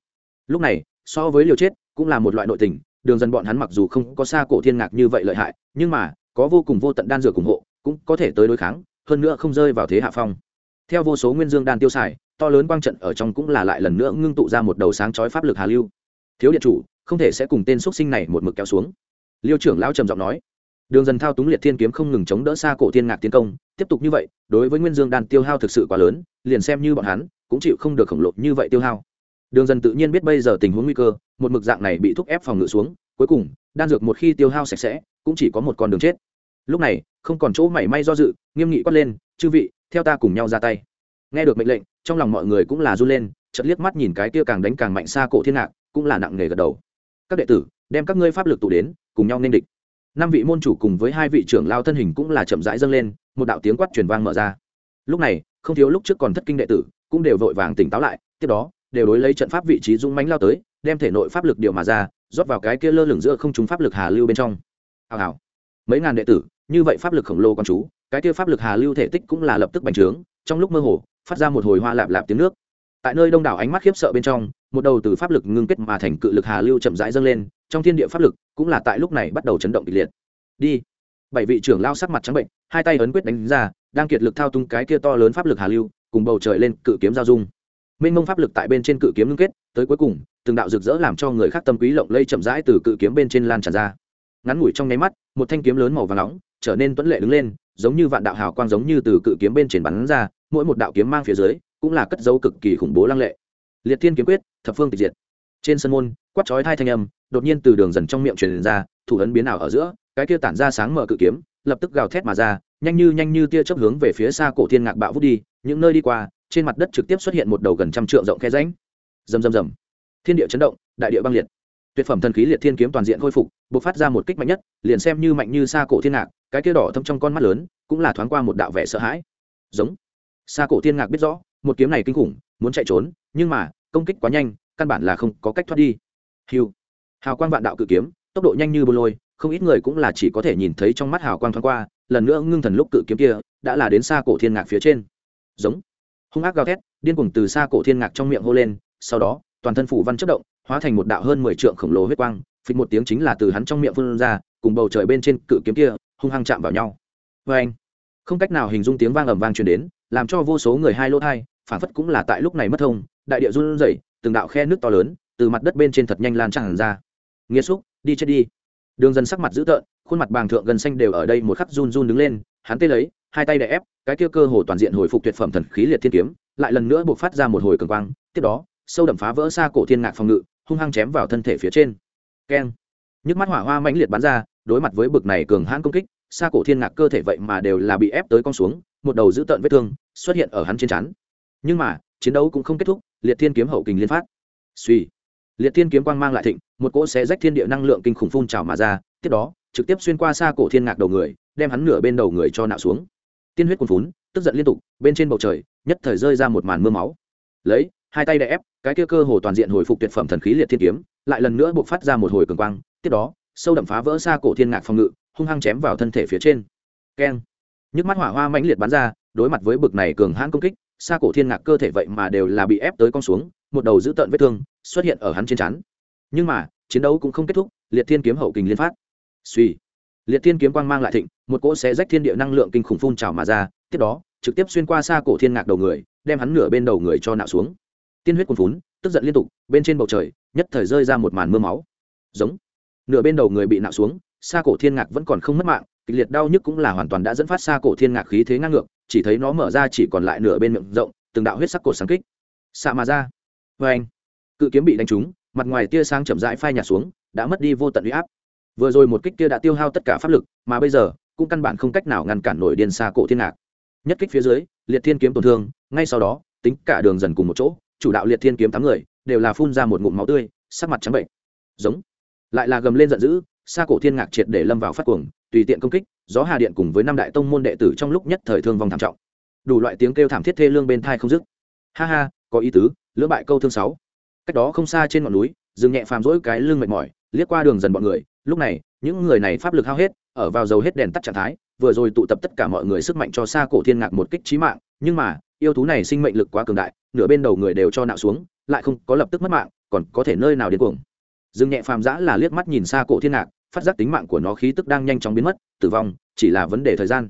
A: Lúc này, so với liều chết, cũng là một loại nội tình. Đường dần bọn hắn mặc dù không có xa cổ thiên ngạc như vậy lợi hại, nhưng mà có vô cùng vô tận đan dược ủng hộ, cũng có thể tới đối kháng, hơn nữa không rơi vào thế hạ phong. Theo vô số nguyên dương đan tiêu xài, to lớn quang trận ở trong cũng là lại lần nữa ngưng tụ ra một đầu sáng chói pháp lực hà lưu. Thiếu điện chủ, không thể sẽ cùng tên xuất sinh này một mực kéo xuống. Liêu trưởng lão trầm giọng nói. Đường dần thao túng liệt thiên kiếm không ngừng chống đỡ xa cổ thiên ngạc tiến công, tiếp tục như vậy, đối với nguyên dương đan tiêu hao thực sự quá lớn, liền xem như bọn hắn, cũng chịu không được khổng lồ như vậy tiêu hao. Đường dần tự nhiên biết bây giờ tình huống nguy cơ, một mực dạng này bị thúc ép phòng ngự xuống, cuối cùng, đan dược một khi tiêu hao sạch sẽ, cũng chỉ có một con đường chết lúc này, không còn chỗ mảy may do dự, nghiêm nghị quát lên, chư vị, theo ta cùng nhau ra tay. Nghe được mệnh lệnh, trong lòng mọi người cũng là run lên chật liếc mắt nhìn cái kia càng đánh càng mạnh xa cổ thiên ngạc, cũng là nặng nề gật đầu. Các đệ tử, đem các ngươi pháp lực tụ đến, cùng nhau nên địch. Năm vị môn chủ cùng với hai vị trưởng lao thân hình cũng là chậm rãi dâng lên, một đạo tiếng quát truyền vang mở ra. Lúc này, không thiếu lúc trước còn thất kinh đệ tử, cũng đều vội vàng tỉnh táo lại, tiếp đó, đều đối lấy trận pháp vị trí dũng mánh lao tới, đem thể nội pháp lực điều mà ra, rót vào cái kia lơ lửng giữa không chúng pháp lực hà lưu bên trong. Hào hào. Mấy ngàn đệ tử như vậy pháp lực khổng lồ con chú, cái kia pháp lực hà lưu thể tích cũng là lập tức bành trướng, trong lúc mơ hồ, phát ra một hồi hoa lạp lạp tiếng nước. Tại nơi đông đảo ánh mắt khiếp sợ bên trong, một đầu từ pháp lực ngưng kết mà thành cự lực hà lưu chậm rãi dâng lên, trong thiên địa pháp lực cũng là tại lúc này bắt đầu chấn động kịch liệt. Đi. Bảy vị trưởng lao sắc mặt trắng bệnh, hai tay ấn quyết đánh ra, đang kiệt lực thao tung cái kia to lớn pháp lực hà lưu, cùng bầu trời lên cự kiếm giao dung. Mênh mông pháp lực tại bên trên cự kiếm ngưng kết, tới cuối cùng, từng đạo rực rỡ làm cho người khác tâm quý lộng lây chậm rãi từ cự kiếm bên trên lan tràn ra. Ngắn ngủi trong nháy mắt, một thanh kiếm lớn màu vàng nóng trở nên tuấn lệ đứng lên, giống như vạn đạo hào quang giống như từ cự kiếm bên trên bắn ra, mỗi một đạo kiếm mang phía dưới cũng là cất dấu cực kỳ khủng bố lăng lệ. Liệt thiên kiếm quyết, thập phương tịch diệt. Trên sân môn, quát chói thai thanh âm đột nhiên từ đường dần trong miệng truyền ra, thủ ấn biến ảo ở giữa, cái kia tản ra sáng mở cự kiếm lập tức gào thét mà ra, nhanh như nhanh như tia chớp hướng về phía xa cổ thiên ngạc bạo vút đi, những nơi đi qua, trên mặt đất trực tiếp xuất hiện một đầu gần trăm trượng rộng khe rãnh. Rầm rầm rầm. Thiên địa chấn động, đại địa băng liệt. Tuyệt phẩm thần khí liệt thiên kiếm toàn diện khôi phục, bộc phát ra một kích mạnh nhất, liền xem như mạnh như xa cổ thiên ngạc cái kia đỏ thâm trong con mắt lớn cũng là thoáng qua một đạo vẻ sợ hãi. Giống. Xa cổ thiên ngạc biết rõ, một kiếm này kinh khủng, muốn chạy trốn, nhưng mà, công kích quá nhanh, căn bản là không có cách thoát đi. Hiu hào quang vạn đạo cự kiếm, tốc độ nhanh như bô lôi, không ít người cũng là chỉ có thể nhìn thấy trong mắt hào quang thoáng qua, lần nữa ngưng thần lúc cự kiếm kia, đã là đến xa cổ thiên ngạc phía trên. Giống. Hung ác gào thét, điên cuồng từ xa cổ thiên ngạc trong miệng hô lên, sau đó, toàn thân phủ văn chất động, hóa thành một đạo hơn mười trượng khổng lồ huyết quang, phịch một tiếng chính là từ hắn trong miệng phun ra, cùng bầu trời bên trên cự kiếm kia hung hăng chạm vào nhau. Vê anh, không cách nào hình dung tiếng vang ầm vang truyền đến, làm cho vô số người hai lỗ thai, phản phất cũng là tại lúc này mất thông, đại địa run rẩy, từng đạo khe nước to lớn từ mặt đất bên trên thật nhanh lan tràn ra. Nghĩa xúc, đi chết đi. Đường dân sắc mặt dữ tợn, khuôn mặt bàng thượng gần xanh đều ở đây một khắc run run đứng lên, hắn tê lấy, hai tay đè ép, cái kia cơ hồ toàn diện hồi phục tuyệt phẩm thần khí liệt thiên kiếm, lại lần nữa buộc phát ra một hồi cường quang, tiếp đó, sâu đậm phá vỡ xa cổ thiên ngạc phòng ngự, hung hăng chém vào thân thể phía trên. Keng. Nhức mắt hỏa hoa mãnh liệt bắn ra đối mặt với bực này cường hãn công kích xa cổ thiên ngạc cơ thể vậy mà đều là bị ép tới con xuống, một đầu dữ tợn vết thương xuất hiện ở hắn trên chắn nhưng mà, chiến đấu cũng không kết thúc, liệt thiên kiếm hậu kình liên phát. Suy liệt thiên kiếm quang mang lại thịnh, một cỗ xé rách thiên địa năng lượng kinh khủng phun trào mà ra, tiếp đó, trực tiếp xuyên qua xa cổ thiên ngạc đầu người, đem hắn nửa bên đầu người cho nạo xuống. Tiên huyết cuồn phún tức giận liên tục, bên trên bầu trời, nhất thời rơi ra một màn mưa máu. Lấy, hai tay đè ép, cái kia cơ hồ toàn diện hồi phục tuyệt phẩm thần khí liệt thiên kiếm, lại lần nữa buộc phát ra một hồi cường quang, tiếp đó sâu đậm phá vỡ xa cổ thiên ngạc phòng ngự, hung hăng chém vào thân thể phía trên. Keng. Nhức mắt hỏa hoa mãnh liệt bắn ra, đối mặt với bực này cường hãn công kích, xa cổ thiên ngạc cơ thể vậy mà đều là bị ép tới con xuống, một đầu dữ tợn vết thương xuất hiện ở hắn trên chắn nhưng mà, chiến đấu cũng không kết thúc, liệt thiên kiếm hậu kình liên phát. Suy liệt thiên kiếm quang mang lại thịnh, một cỗ xé rách thiên địa năng lượng kinh khủng phun trào mà ra, tiếp đó, trực tiếp xuyên qua xa cổ thiên ngạc đầu người, đem hắn nửa bên đầu người cho nạo xuống. Tiên huyết cuồn phún tức giận liên tục, bên trên bầu trời, nhất thời rơi ra một màn mưa máu. Giống nửa bên đầu người bị nạo xuống xa cổ thiên ngạc vẫn còn không mất mạng, kịch liệt đau nhức cũng là hoàn toàn đã dẫn phát xa cổ thiên ngạc khí thế ngang ngược, chỉ thấy nó mở ra chỉ còn lại nửa bên miệng rộng, từng đạo huyết sắc cổ sáng kích. Xạ mà ra. Vê anh, cự kiếm bị đánh trúng, mặt ngoài tia sáng chậm rãi phai nhạt xuống, đã mất đi vô tận uy áp. Vừa rồi một kích kia đã tiêu hao tất cả pháp lực, mà bây giờ, cũng căn bản không cách nào ngăn cản nổi điên xa cổ thiên ngạc. Nhất kích phía dưới, liệt thiên kiếm tổn thương, ngay sau đó, tính cả đường dần cùng một chỗ, chủ đạo liệt thiên kiếm tám người, đều là phun ra một ngụm máu tươi, sắc mặt trắng bệnh. Giống lại là gầm lên giận dữ xa cổ thiên ngạc triệt để lâm vào phát cuồng, tùy tiện công kích, gió hà điện cùng với năm đại tông môn đệ tử trong lúc nhất thời thương vong thảm trọng. Đủ loại tiếng kêu thảm thiết thê lương bên thai không dứt. Ha ha, có ý tứ, lưỡng bại câu thương sáu. Cách đó không xa trên ngọn núi dừng nhẹ phàm rỗi cái lưng mệt mỏi, liếc qua đường dần bọn người, lúc này, những người này pháp lực hao hết, ở vào dầu hết đèn tắt trạng thái, vừa rồi tụ tập tất cả mọi người sức mạnh cho xa cổ thiên ngạc một kích trí mạng, nhưng mà, yêu thú này sinh mệnh lực quá cường đại, nửa bên đầu người đều cho nạo xuống, lại không có lập tức mất mạng, còn có thể nơi nào đến cuồng dương nhẹ phàm giã là liếc mắt nhìn xa cổ thiên ngạc, phát giác tính mạng của nó khí tức đang nhanh chóng biến mất, tử vong, chỉ là vấn đề thời gian.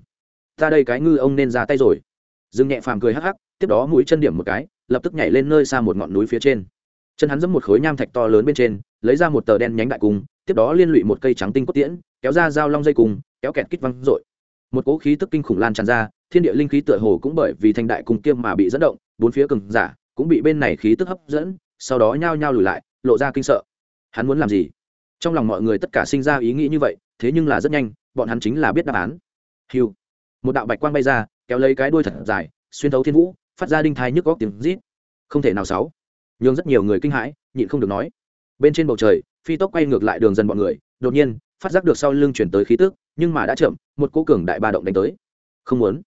A: Ta đây cái ngư ông nên ra tay rồi. Dương nhẹ phàm cười hắc hắc, tiếp đó mũi chân điểm một cái, lập tức nhảy lên nơi xa một ngọn núi phía trên. Chân hắn giẫm một khối nham thạch to lớn bên trên, lấy ra một tờ đen nhánh đại cung, tiếp đó liên lụy một cây trắng tinh cốt tiễn, kéo ra dao long dây cung, kéo kẹt kích văng dội một cỗ khí tức kinh khủng lan tràn ra, thiên địa linh khí tựa hồ cũng bởi vì thanh đại cung kiêm mà bị dẫn động, bốn phía cường giả cũng bị bên này khí tức hấp dẫn, sau đó nhao nhao lùi lại, lộ ra kinh sợ hắn muốn làm gì? Trong lòng mọi người tất cả sinh ra ý nghĩ như vậy, thế nhưng là rất nhanh, bọn hắn chính là biết đáp án. Hiu một đạo bạch quang bay ra, kéo lấy cái đuôi thật dài, xuyên thấu thiên vũ, phát ra đinh thai nhức góc tiếng rít. Không thể nào sáu. Nhưng rất nhiều người kinh hãi, nhịn không được nói. Bên trên bầu trời, phi tốc quay ngược lại đường dần bọn người, đột nhiên, phát giác được sau lưng chuyển tới khí tức, nhưng mà đã chậm, một cỗ cường đại ba động đánh tới. Không muốn.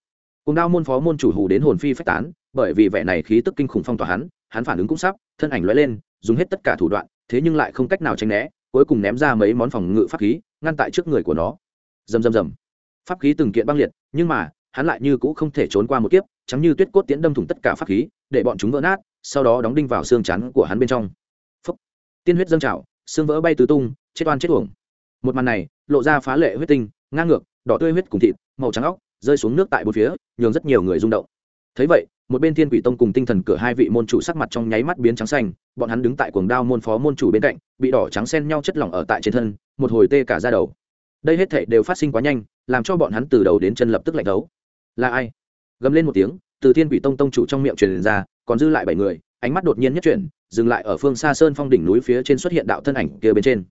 A: Cùng đao môn phó môn chủ hủ đến hồn phi phách tán, bởi vì vẻ này khí tức kinh khủng phong tỏa hắn hắn phản ứng cũng sắp, thân ảnh lóe lên, dùng hết tất cả thủ đoạn thế nhưng lại không cách nào tránh né, cuối cùng ném ra mấy món phòng ngự pháp khí, ngăn tại trước người của nó. Rầm rầm rầm. Pháp khí từng kiện băng liệt, nhưng mà, hắn lại như cũ không thể trốn qua một kiếp, chẳng như tuyết cốt tiễn đâm thủng tất cả pháp khí, để bọn chúng vỡ nát, sau đó đóng đinh vào xương chắn của hắn bên trong. Phúc. tiên huyết dâng trào, xương vỡ bay tứ tung, chết oan chết uổng. Một màn này, lộ ra phá lệ huyết tinh, ngang ngược, đỏ tươi huyết cùng thịt, màu trắng óc, rơi xuống nước tại bốn phía, nhường rất nhiều người rung động. Thấy vậy một bên thiên quỷ tông cùng tinh thần cửa hai vị môn chủ sắc mặt trong nháy mắt biến trắng xanh, bọn hắn đứng tại cuồng đao môn phó môn chủ bên cạnh, bị đỏ trắng xen nhau chất lỏng ở tại trên thân, một hồi tê cả ra đầu. Đây hết thể đều phát sinh quá nhanh, làm cho bọn hắn từ đầu đến chân lập tức lạnh đấu. Là ai? Gầm lên một tiếng, từ thiên quỷ tông tông chủ trong miệng truyền ra, còn dư lại bảy người, ánh mắt đột nhiên nhất chuyển, dừng lại ở phương xa sơn phong đỉnh núi phía trên xuất hiện đạo thân ảnh kia bên trên.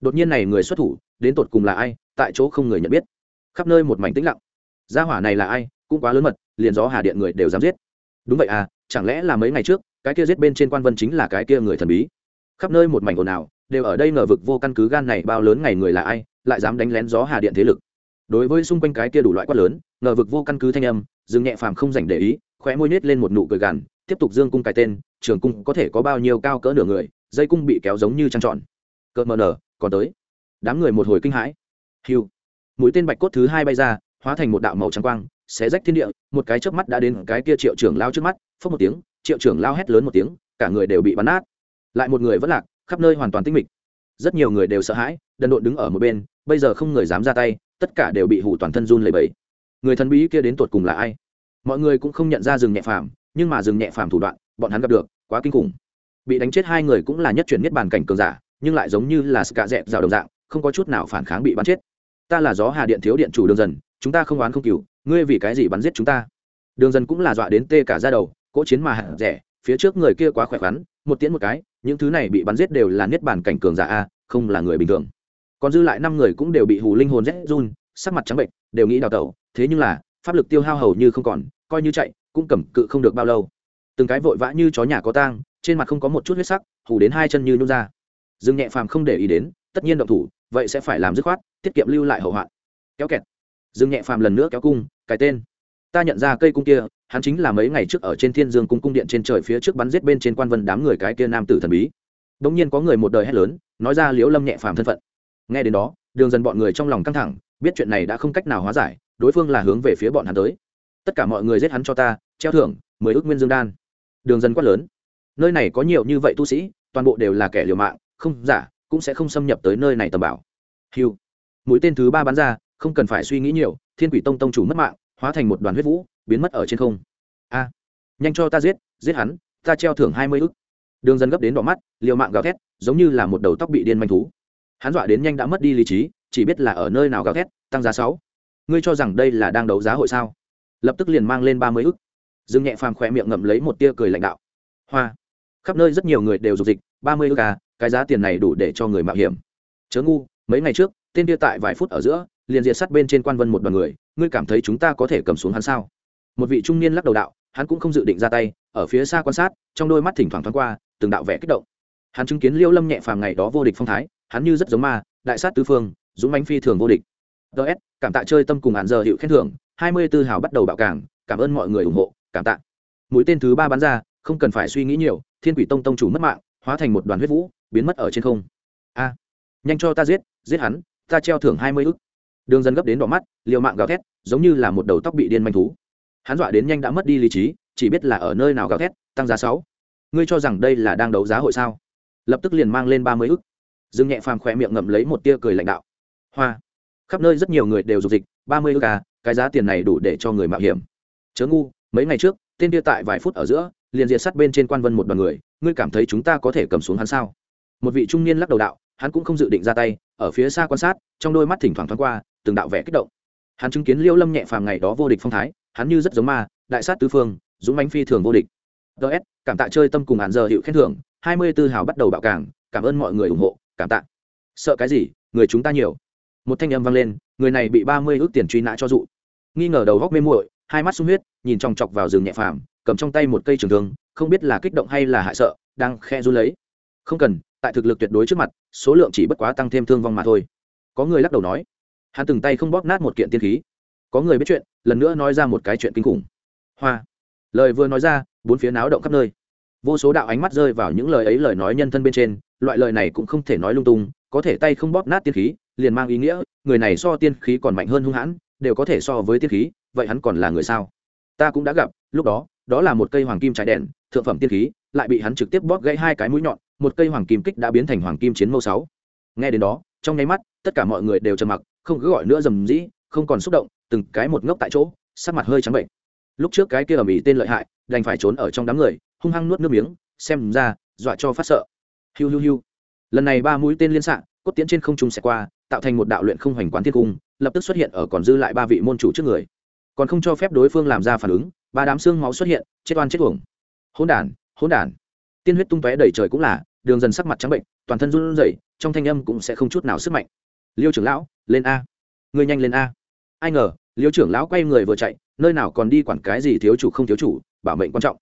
A: Đột nhiên này người xuất thủ, đến tột cùng là ai, tại chỗ không người nhận biết. Khắp nơi một mảnh tĩnh lặng. Gia hỏa này là ai, cũng quá lớn mật, liền gió hà điện người đều dám giết đúng vậy à chẳng lẽ là mấy ngày trước, cái kia giết bên trên quan vân chính là cái kia người thần bí? Khắp nơi một mảnh ồn ào, đều ở đây ngờ vực vô căn cứ gan này bao lớn ngày người là ai, lại dám đánh lén gió hà điện thế lực. Đối với xung quanh cái kia đủ loại quát lớn, ngờ vực vô căn cứ thanh âm dừng nhẹ phàm không dành để ý, khóe môi nết lên một nụ cười gằn, tiếp tục dương cung cái tên, trường cung có thể có bao nhiêu cao cỡ nửa người, dây cung bị kéo giống như trăng tròn. Cỡ mờ nở, còn tới. Đám người một hồi kinh hãi. Hiu mũi tên bạch cốt thứ hai bay ra, hóa thành một đạo màu trắng quang xé rách thiên địa, một cái chớp mắt đã đến cái kia triệu trưởng lao trước mắt phất một tiếng, triệu trưởng lao hét lớn một tiếng, cả người đều bị bắn nát. Lại một người vẫn lạc, khắp nơi hoàn toàn tinh mịch. Rất nhiều người đều sợ hãi, đần độn đứng ở một bên, bây giờ không người dám ra tay, tất cả đều bị hủ toàn thân run lẩy bẩy. Người thần bí kia đến tột cùng là ai? Mọi người cũng không nhận ra rừng nhẹ phàm, nhưng mà rừng nhẹ phàm thủ đoạn, bọn hắn gặp được, quá kinh khủng. Bị đánh chết hai người cũng là nhất chuyển niết bàn cảnh cường giả, nhưng lại giống như là cả dẹp rào đồng dạng, không có chút nào phản kháng bị bắn chết. Ta là gió hà điện thiếu điện chủ đường dần, chúng ta không oán không cừu ngươi vì cái gì bắn giết chúng ta? Đường dần cũng là dọa đến tê cả ra đầu, cỗ chiến mà hạng rẻ, phía trước người kia quá khỏe khoắn, một tiếng một cái, những thứ này bị bắn giết đều là niết bàn cảnh cường giả a, không là người bình thường. Còn dư lại năm người cũng đều bị hù linh hồn rét run, sắc mặt trắng bệnh đều nghĩ đào tẩu, thế nhưng là, pháp lực tiêu hao hầu như không còn, coi như chạy, cũng cầm cự không được bao lâu. Từng cái vội vã như chó nhà có tang, trên mặt không có một chút huyết sắc, hù đến hai chân như nhung ra. Dương nhẹ phàm không để ý đến, tất nhiên động thủ, vậy sẽ phải làm dứt khoát, tiết kiệm lưu lại hậu hoạn. Kéo kẹt dương nhẹ phàm lần nữa kéo cung, cái tên. Ta nhận ra cây cung kia, hắn chính là mấy ngày trước ở trên thiên dương cung cung điện trên trời phía trước bắn giết bên trên quan vân đám người cái kia nam tử thần bí. Đ ỗ n g nhiên có người một đời hét lớn, nói ra liễu lâm nhẹ phàm thân phận. Nghe đến đó, đường dần bọn người trong lòng căng thẳng, biết chuyện này đã không cách nào hóa giải, đối phương là hướng về phía bọn hắn tới. Tất cả mọi người giết hắn cho ta, treo thưởng, mười ước nguyên dương đan. Đường dần quát lớn. Nơi này có nhiều như vậy tu sĩ, toàn bộ đều là kẻ liều mạng, không giả, cũng sẽ không xâm nhập tới nơi này tầm bảo. Hiu mũi tên thứ ba bắn ra không cần phải suy nghĩ nhiều, thiên quỷ tông tông chủ mất mạng, hóa thành một đoàn huyết vũ, biến mất ở trên không. A, nhanh cho ta giết giết hắn, ta treo thưởng hai mươi ức. Đường dân gấp đến đỏ mắt, liều mạng gào thét, giống như là một đầu tóc bị điên manh thú. Hắn dọa đến nhanh đã mất đi lý trí, chỉ biết là ở nơi nào gào thét, tăng giá sáu. Ngươi cho rằng đây là đang đấu giá hội sao? Lập tức liền mang lên ba mươi ức. Dương nhẹ phàm khỏe miệng ngậm lấy một tia cười lãnh đạo. Hoa, khắp nơi rất nhiều người đều dục dịch, ba mươi ức à cái giá tiền này đủ để cho người mạo hiểm. Chớ ngu, mấy ngày trước, tên tia tại vài phút ở giữa liền diệt sát bên trên quan vân một đoàn người, ngươi cảm thấy chúng ta có thể cầm xuống hắn sao? Một vị trung niên lắc đầu đạo, hắn cũng không dự định ra tay, ở phía xa quan sát, trong đôi mắt thỉnh thoảng thoáng qua, từng đạo vẻ kích động. Hắn chứng kiến liêu lâm nhẹ phàm ngày đó vô địch phong thái, hắn như rất giống ma, đại sát tứ phương, dũng bánh phi thường vô địch. Ts cảm tạ chơi tâm cùng hạn giờ hiệu khen thưởng, hai mươi tư hào bắt đầu bạo cảng cảm ơn mọi người ủng hộ, cảm tạ. Mũi tên thứ ba bắn ra, không cần phải suy nghĩ nhiều, thiên quỷ tông tông chủ mất mạng, hóa thành một đoàn huyết vũ, biến mất ở trên không. A, nhanh cho ta giết giết hắn, ta treo thưởng hai mươi ức đường dân gấp đến đỏ mắt, liều mạng gào thét, giống như là một đầu tóc bị điên manh thú. Hắn dọa đến nhanh đã mất đi lý trí, chỉ biết là ở nơi nào gào thét, tăng giá sáu. Ngươi cho rằng đây là đang đấu giá hội sao? Lập tức liền mang lên ba mươi ức. Dương nhẹ phàm khỏe miệng ngậm lấy một tia cười lãnh đạo. Hoa. Khắp nơi rất nhiều người đều dục dịch, ba mươi ức à cái giá tiền này đủ để cho người mạo hiểm. Chớ ngu, mấy ngày trước, tên tia tại vài phút ở giữa, liền diệt sát bên trên quan vân một đoàn người, ngươi cảm thấy chúng ta có thể cầm xuống hắn sao? Một vị trung niên lắc đầu đạo, hắn cũng không dự định ra tay, ở phía xa quan sát, trong đôi mắt thỉnh thoảng thoáng qua từng đạo vẽ kích động. Hắn chứng kiến liêu lâm nhẹ phàm ngày đó vô địch phong thái, hắn như rất giống ma, đại sát tứ phương, dũng bánh phi thường vô địch. Ts cảm tạ chơi tâm cùng hạn giờ hiệu khen thưởng, hai mươi tư hào bắt đầu bạo cảng cảm ơn mọi người ủng hộ, cảm tạ. Sợ cái gì, người chúng ta nhiều. Một thanh âm vang lên, người này bị ba mươi ước tiền truy nã cho dụ. Nghi ngờ đầu góc mê muội, hai mắt sung huyết, nhìn chòng chọc vào rừng nhẹ phàm, cầm trong tay một cây trường thương, không biết là kích động hay là hại sợ, đang khe run lấy. Không cần, tại thực lực tuyệt đối trước mặt, số lượng chỉ bất quá tăng thêm thương vong mà thôi. Có người lắc đầu nói hắn từng tay không bóp nát một kiện tiên khí. Có người biết chuyện, lần nữa nói ra một cái chuyện kinh khủng. Hoa. Lời vừa nói ra, bốn phía náo động khắp nơi. Vô số đạo ánh mắt rơi vào những lời ấy lời nói nhân thân bên trên, loại lời này cũng không thể nói lung tung, có thể tay không bóp nát tiên khí, liền mang ý nghĩa, người này so tiên khí còn mạnh hơn hung hãn, đều có thể so với tiên khí, vậy hắn còn là người sao? Ta cũng đã gặp, lúc đó đó là một cây hoàng kim trái đèn, thượng phẩm tiên khí, lại bị hắn trực tiếp bóp gãy hai cái mũi nhọn, một cây hoàng kim kích đã biến thành hoàng kim chiến mâu sáu. Nghe đến đó, trong nháy mắt, tất cả mọi người đều trầm mặc không cứ gọi nữa dầm dĩ, không còn xúc động, từng cái một ngốc tại chỗ, sắc mặt hơi trắng bệnh. Lúc trước cái kia ở ĩ tên lợi hại, đành phải trốn ở trong đám người, hung hăng nuốt nước miếng, xem ra, dọa cho phát sợ. Hiu hiu hiu. Lần này ba mũi tên liên xạ, cốt tiến trên không trung sẽ qua, tạo thành một đạo luyện không hoành quán thiên cung, lập tức xuất hiện ở còn dư lại ba vị môn chủ trước người. Còn không cho phép đối phương làm ra phản ứng, ba đám xương máu xuất hiện, chết oan chết uổng. Hỗn đản hỗn đản. Tiên huyết tung tóe đầy trời cũng là, đường dần sắc mặt trắng bệnh, toàn thân run rẩy, trong thanh âm cũng sẽ không chút nào sức mạnh liêu trưởng lão, lên a. Người nhanh lên a. Ai ngờ, liêu trưởng lão quay người vừa chạy, nơi nào còn đi quản cái gì thiếu chủ không thiếu chủ, bảo mệnh quan trọng.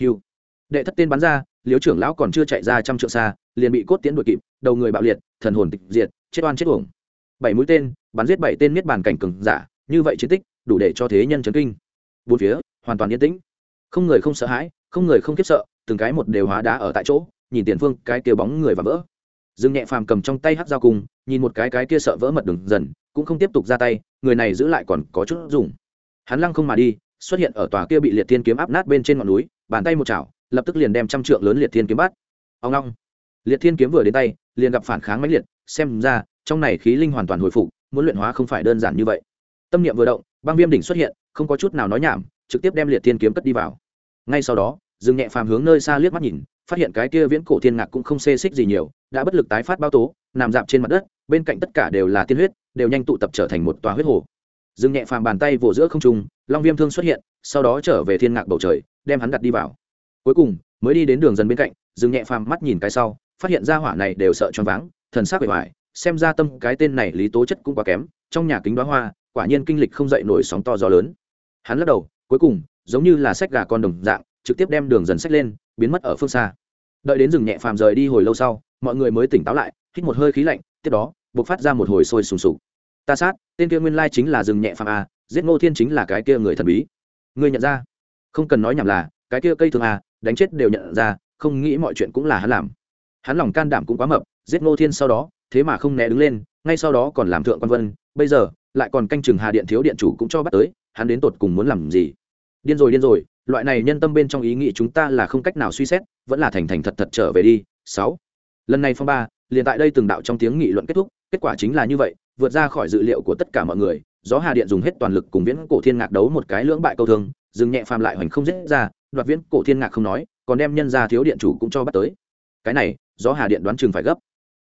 A: Hiu đệ thất tên bắn ra, liêu trưởng lão còn chưa chạy ra trăm trượng xa, liền bị cốt tiến đuổi kịp, đầu người bạo liệt, thần hồn tịch diệt, chết oan chết uổng. Bảy mũi tên, bắn giết bảy tên miết bàn cảnh cường giả, như vậy chiến tích, đủ để cho thế nhân chấn kinh. Bốn phía, hoàn toàn yên tĩnh. Không người không sợ hãi, không người không khiếp sợ, từng cái một đều hóa đá ở tại chỗ, nhìn tiền phương, cái kia bóng người và vỡ dương nhẹ phàm cầm trong tay hát dao cùng, nhìn một cái cái kia sợ vỡ mật đường dần, cũng không tiếp tục ra tay, người này giữ lại còn có chút dùng. Hắn lăng không mà đi, xuất hiện ở tòa kia bị liệt thiên kiếm áp nát bên trên ngọn núi, bàn tay một chảo, lập tức liền đem trăm trượng lớn liệt thiên kiếm bắt. Ông long. Liệt thiên kiếm vừa đến tay, liền gặp phản kháng mãnh liệt, xem ra, trong này khí linh hoàn toàn hồi phục, muốn luyện hóa không phải đơn giản như vậy. Tâm niệm vừa động, băng viêm đỉnh xuất hiện, không có chút nào nói nhảm, trực tiếp đem liệt thiên kiếm cất đi vào. Ngay sau đó, dừng nhẹ phàm hướng nơi xa liếc mắt nhìn phát hiện cái kia viễn cổ thiên ngạc cũng không xê xích gì nhiều, đã bất lực tái phát bao tố, nằm dạp trên mặt đất, bên cạnh tất cả đều là tiên huyết, đều nhanh tụ tập trở thành một tòa huyết hồ. Dừng nhẹ phàm bàn tay vỗ giữa không trung, long viêm thương xuất hiện, sau đó trở về thiên ngạc bầu trời, đem hắn đặt đi vào. Cuối cùng, mới đi đến đường dần bên cạnh dừng nhẹ phàm mắt nhìn cái sau, phát hiện ra hỏa này đều sợ choáng váng, thần sắc bề ngoài xem ra tâm cái tên này lý tố chất cũng quá kém, trong nhà kính đoá hoa, quả nhiên kinh lịch không dậy nổi sóng to gió lớn. Hắn lắc đầu, cuối cùng, giống như là sách gà con đồng dạng trực tiếp đem đường dần sách lên, biến mất ở phương xa. Đợi đến rừng nhẹ phàm rời đi hồi lâu sau, mọi người mới tỉnh táo lại, hít một hơi khí lạnh, tiếp đó buộc phát ra một hồi sôi sùng sục. Ta sát, tên kia nguyên lai chính là rừng nhẹ phàm a giết ngô thiên chính là cái kia người thần bí. Ngươi nhận ra? Không cần nói nhảm là, cái kia cây thường a đánh chết đều nhận ra, không nghĩ mọi chuyện cũng là hắn làm. Hắn lòng can đảm cũng quá mập, giết ngô thiên sau đó, thế mà không né đứng lên, ngay sau đó còn làm thượng quan vân, bây giờ, lại còn canh chừng hà điện thiếu điện chủ cũng cho bắt tới, hắn đến tột cùng muốn làm gì? Điên rồi điên rồi loại này nhân tâm bên trong ý nghĩ chúng ta là không cách nào suy xét, vẫn là thành thành thật thật trở về đi. Sáu. Lần này phong ba, liền tại đây từng đạo trong tiếng nghị luận kết thúc, kết quả chính là như vậy, vượt ra khỏi dự liệu của tất cả mọi người, gió hà điện dùng hết toàn lực cùng viễn cổ thiên ngạc đấu một cái lưỡng bại câu thương, dừng nhẹ phàm lại hoành không dễ ra, đoạt viễn cổ thiên ngạc không nói, còn đem nhân ra thiếu điện chủ cũng cho bắt tới. Cái này, gió hà điện đoán chừng phải gấp.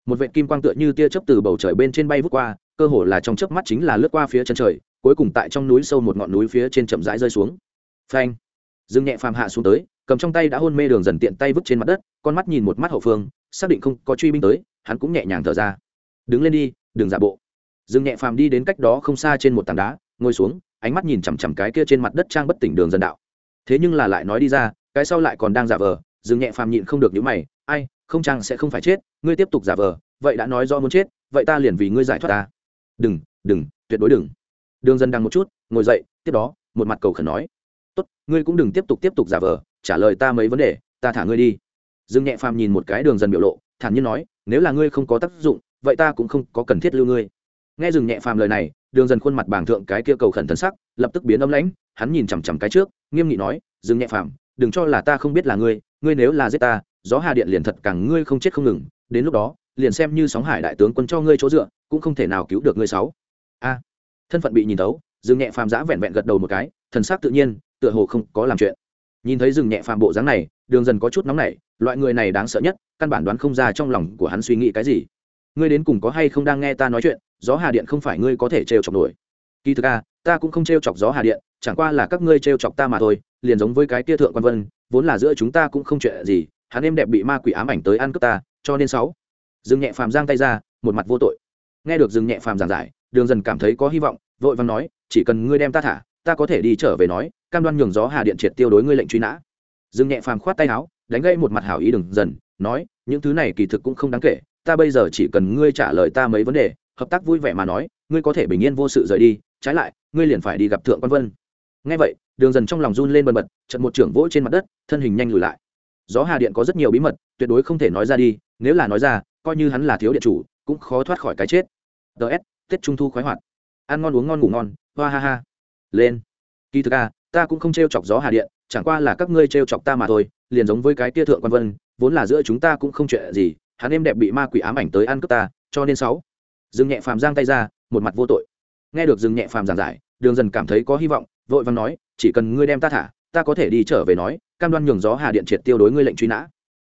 A: Một vệ kim quang tựa như tia chớp từ bầu trời bên trên bay vút qua, cơ hồ là trong chớp mắt chính là lướt qua phía chân trời, cuối cùng tại trong núi sâu một ngọn núi phía trên chậm rãi rơi xuống. Phanh dương nhẹ phàm hạ xuống tới, cầm trong tay đã hôn mê đường dần tiện tay vứt trên mặt đất, con mắt nhìn một mắt hậu phương, xác định không có truy binh tới, hắn cũng nhẹ nhàng thở ra. Đứng lên đi, đừng giả bộ. Dương nhẹ phàm đi đến cách đó không xa trên một tảng đá, ngồi xuống, ánh mắt nhìn chằm chằm cái kia trên mặt đất trang bất tỉnh đường dần đạo. Thế nhưng là lại nói đi ra, cái sau lại còn đang giả vờ dương nhẹ phàm nhịn không được những mày, ai, không trang sẽ không phải chết, ngươi tiếp tục giả vờ, vậy đã nói do muốn chết, vậy ta liền vì ngươi giải thoát ta. Đừng đừng, tuyệt đối đừng. Đường dần đang một chút, ngồi dậy, tiếp đó, một mặt cầu khẩn nói tốt, ngươi cũng đừng tiếp tục tiếp tục giả vờ, trả lời ta mấy vấn đề, ta thả ngươi đi. Dương nhẹ phàm nhìn một cái đường dần biểu lộ, thản nhiên nói, nếu là ngươi không có tác dụng, vậy ta cũng không có cần thiết lưu ngươi. Nghe dừng nhẹ phàm lời này, đường dần khuôn mặt bàng thượng cái kia cầu khẩn thân sắc, lập tức biến âm lãnh, hắn nhìn chằm chằm cái trước, nghiêm nghị nói dừng nhẹ phàm, đừng cho là ta không biết là ngươi ngươi nếu là giết ta, gió hà điện liền thật càng ngươi không chết không ngừng, đến lúc đó, liền xem như sóng hải đại tướng quân cho ngươi chỗ dựa, cũng không thể nào cứu được ngươi sáu. A. Thân phận bị nhìn tấu Dừng nhẹ phàm giã vẹn vẹn gật đầu một cái, thần sắc tự nhiên tựa hồ không có làm chuyện. Nhìn thấy rừng nhẹ phàm bộ dáng này, đường dần có chút nóng nảy, loại người này đáng sợ nhất, căn bản đoán không ra trong lòng của hắn suy nghĩ cái gì. Ngươi đến cùng có hay không đang nghe ta nói chuyện, gió hà điện không phải ngươi có thể trêu chọc nổi. Kỳ thực a ta cũng không trêu chọc gió hà điện, chẳng qua là các ngươi trêu chọc ta mà thôi, liền giống với cái kia thượng quan vân, vốn là giữa chúng ta cũng không chuyện gì, hắn em đẹp bị ma quỷ ám ảnh tới ăn cướp ta, cho nên sáu. Dừng nhẹ phàm giang tay ra, một mặt vô tội. Nghe được dừng nhẹ phàm giảng giải, đường dần cảm thấy có hy vọng, vội vàng nói, chỉ cần ngươi đem ta thả ta có thể đi trở về nói, cam đoan nhường gió hà điện triệt tiêu đối ngươi lệnh truy nã. Dương nhẹ phàm khoát tay áo, đánh gây một mặt hảo ý đường dần, nói, những thứ này kỳ thực cũng không đáng kể, ta bây giờ chỉ cần ngươi trả lời ta mấy vấn đề, hợp tác vui vẻ mà nói, ngươi có thể bình yên vô sự rời đi, trái lại, ngươi liền phải đi gặp thượng quan vân. Ngay vậy, đường dần trong lòng run lên bần bật trận một trưởng vỗ trên mặt đất, thân hình nhanh lùi lại. Gió hà điện có rất nhiều bí mật, tuyệt đối không thể nói ra đi, nếu là nói ra, coi như hắn là thiếu điện chủ, cũng khó thoát khỏi cái chết. Ts tết trung thu khoái hoạt. Ăn ngon uống ngon ngủ ngon, hoa ha ha lên. Kỳ thực a ta cũng không t r e o chọc gió hà điện, chẳng qua là các ngươi t r e o chọc ta mà thôi, liền giống với cái tia thượng quan vân, vốn là giữa chúng ta cũng không chuyện gì, hắn em đẹp bị ma quỷ ám ảnh tới ăn cướp ta, cho nên sáu. Dương nhẹ phàm giang tay ra, một mặt vô tội. Nghe được dương nhẹ phàm giảng giải, đường dần cảm thấy có hy vọng, vội vàng nói, chỉ cần ngươi đem ta thả, ta có thể đi trở về nói, cam đoan nhường gió hà điện triệt tiêu đối ngươi lệnh truy nã.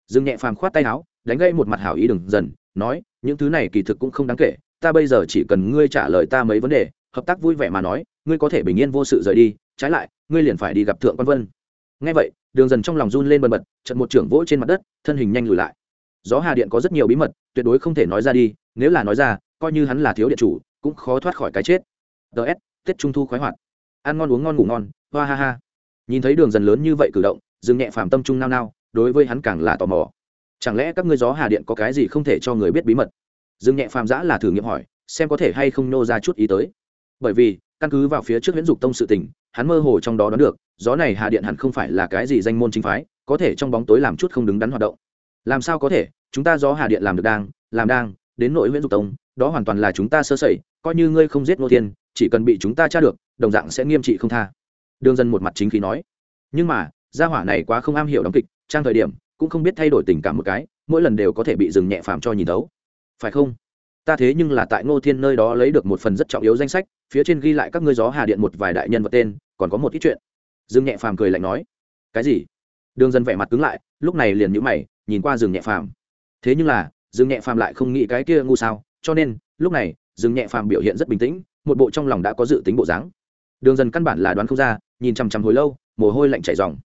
A: Dương nhẹ phàm khoát tay áo, đánh gây một mặt hảo ý đường dần, nói, những thứ này kỳ thực cũng không đáng kể, ta bây giờ chỉ cần ngươi trả lời ta mấy vấn đề hợp tác vui vẻ mà nói, ngươi có thể bình yên vô sự rời đi, trái lại, ngươi liền phải đi gặp thượng quan vân. Ngay vậy, đường dần trong lòng run lên bần bật trận một trưởng vỗ trên mặt đất, thân hình nhanh lùi lại. Gió hà điện có rất nhiều bí mật, tuyệt đối không thể nói ra đi, nếu là nói ra, coi như hắn là thiếu điện chủ, cũng khó thoát khỏi cái chết. Ts tết trung thu khoái hoạt. Ăn ngon uống ngon ngủ ngon, hoa ha ha. Nhìn thấy đường dần lớn như vậy cử động dừng nhẹ phàm tâm trung nao nao, đối với hắn càng là tò mò. Chẳng lẽ các ngươi gió hà điện có cái gì không thể cho người biết bí mật? Dừng nhẹ phàm giã là thử nghiệm hỏi, xem có thể hay không nô ra chút ý tới bởi vì, căn cứ vào phía trước huyễn dục tông sự tình, hắn mơ hồ trong đó đoán được, gió này hạ điện hẳn không phải là cái gì danh môn chính phái, có thể trong bóng tối làm chút không đứng đắn hoạt động. Làm sao có thể? Chúng ta gió hà điện làm được đang, làm đang, đến nội nguyễn dục tông, đó hoàn toàn là chúng ta sơ sẩy, coi như ngươi không giết nô thiên, chỉ cần bị chúng ta tra được, đồng dạng sẽ nghiêm trị không tha. Đương dân một mặt chính khí nói. Nhưng mà, gia hỏa này quá không am hiểu đóng kịch, trang thời điểm, cũng không biết thay đổi tình cảm một cái, mỗi lần đều có thể bị dừng nhẹ phàm cho nhìn thấu. Phải không? Ta thế nhưng là tại ngô thiên nơi đó lấy được một phần rất trọng yếu danh sách, phía trên ghi lại các ngươi gió hà điện một vài đại nhân vật tên, còn có một ít chuyện. Dương nhẹ phàm cười lạnh nói. Cái gì? Đường dân vẻ mặt cứng lại, lúc này liền nhíu mày, nhìn qua rừng nhẹ phàm. Thế nhưng là rừng nhẹ phàm lại không nghĩ cái kia ngu sao, cho nên, lúc này rừng nhẹ phàm biểu hiện rất bình tĩnh, một bộ trong lòng đã có dự tính bộ dáng. Đường dần căn bản là đoán không ra, nhìn chằm chằm hồi lâu, mồ hôi lạnh chảy dòng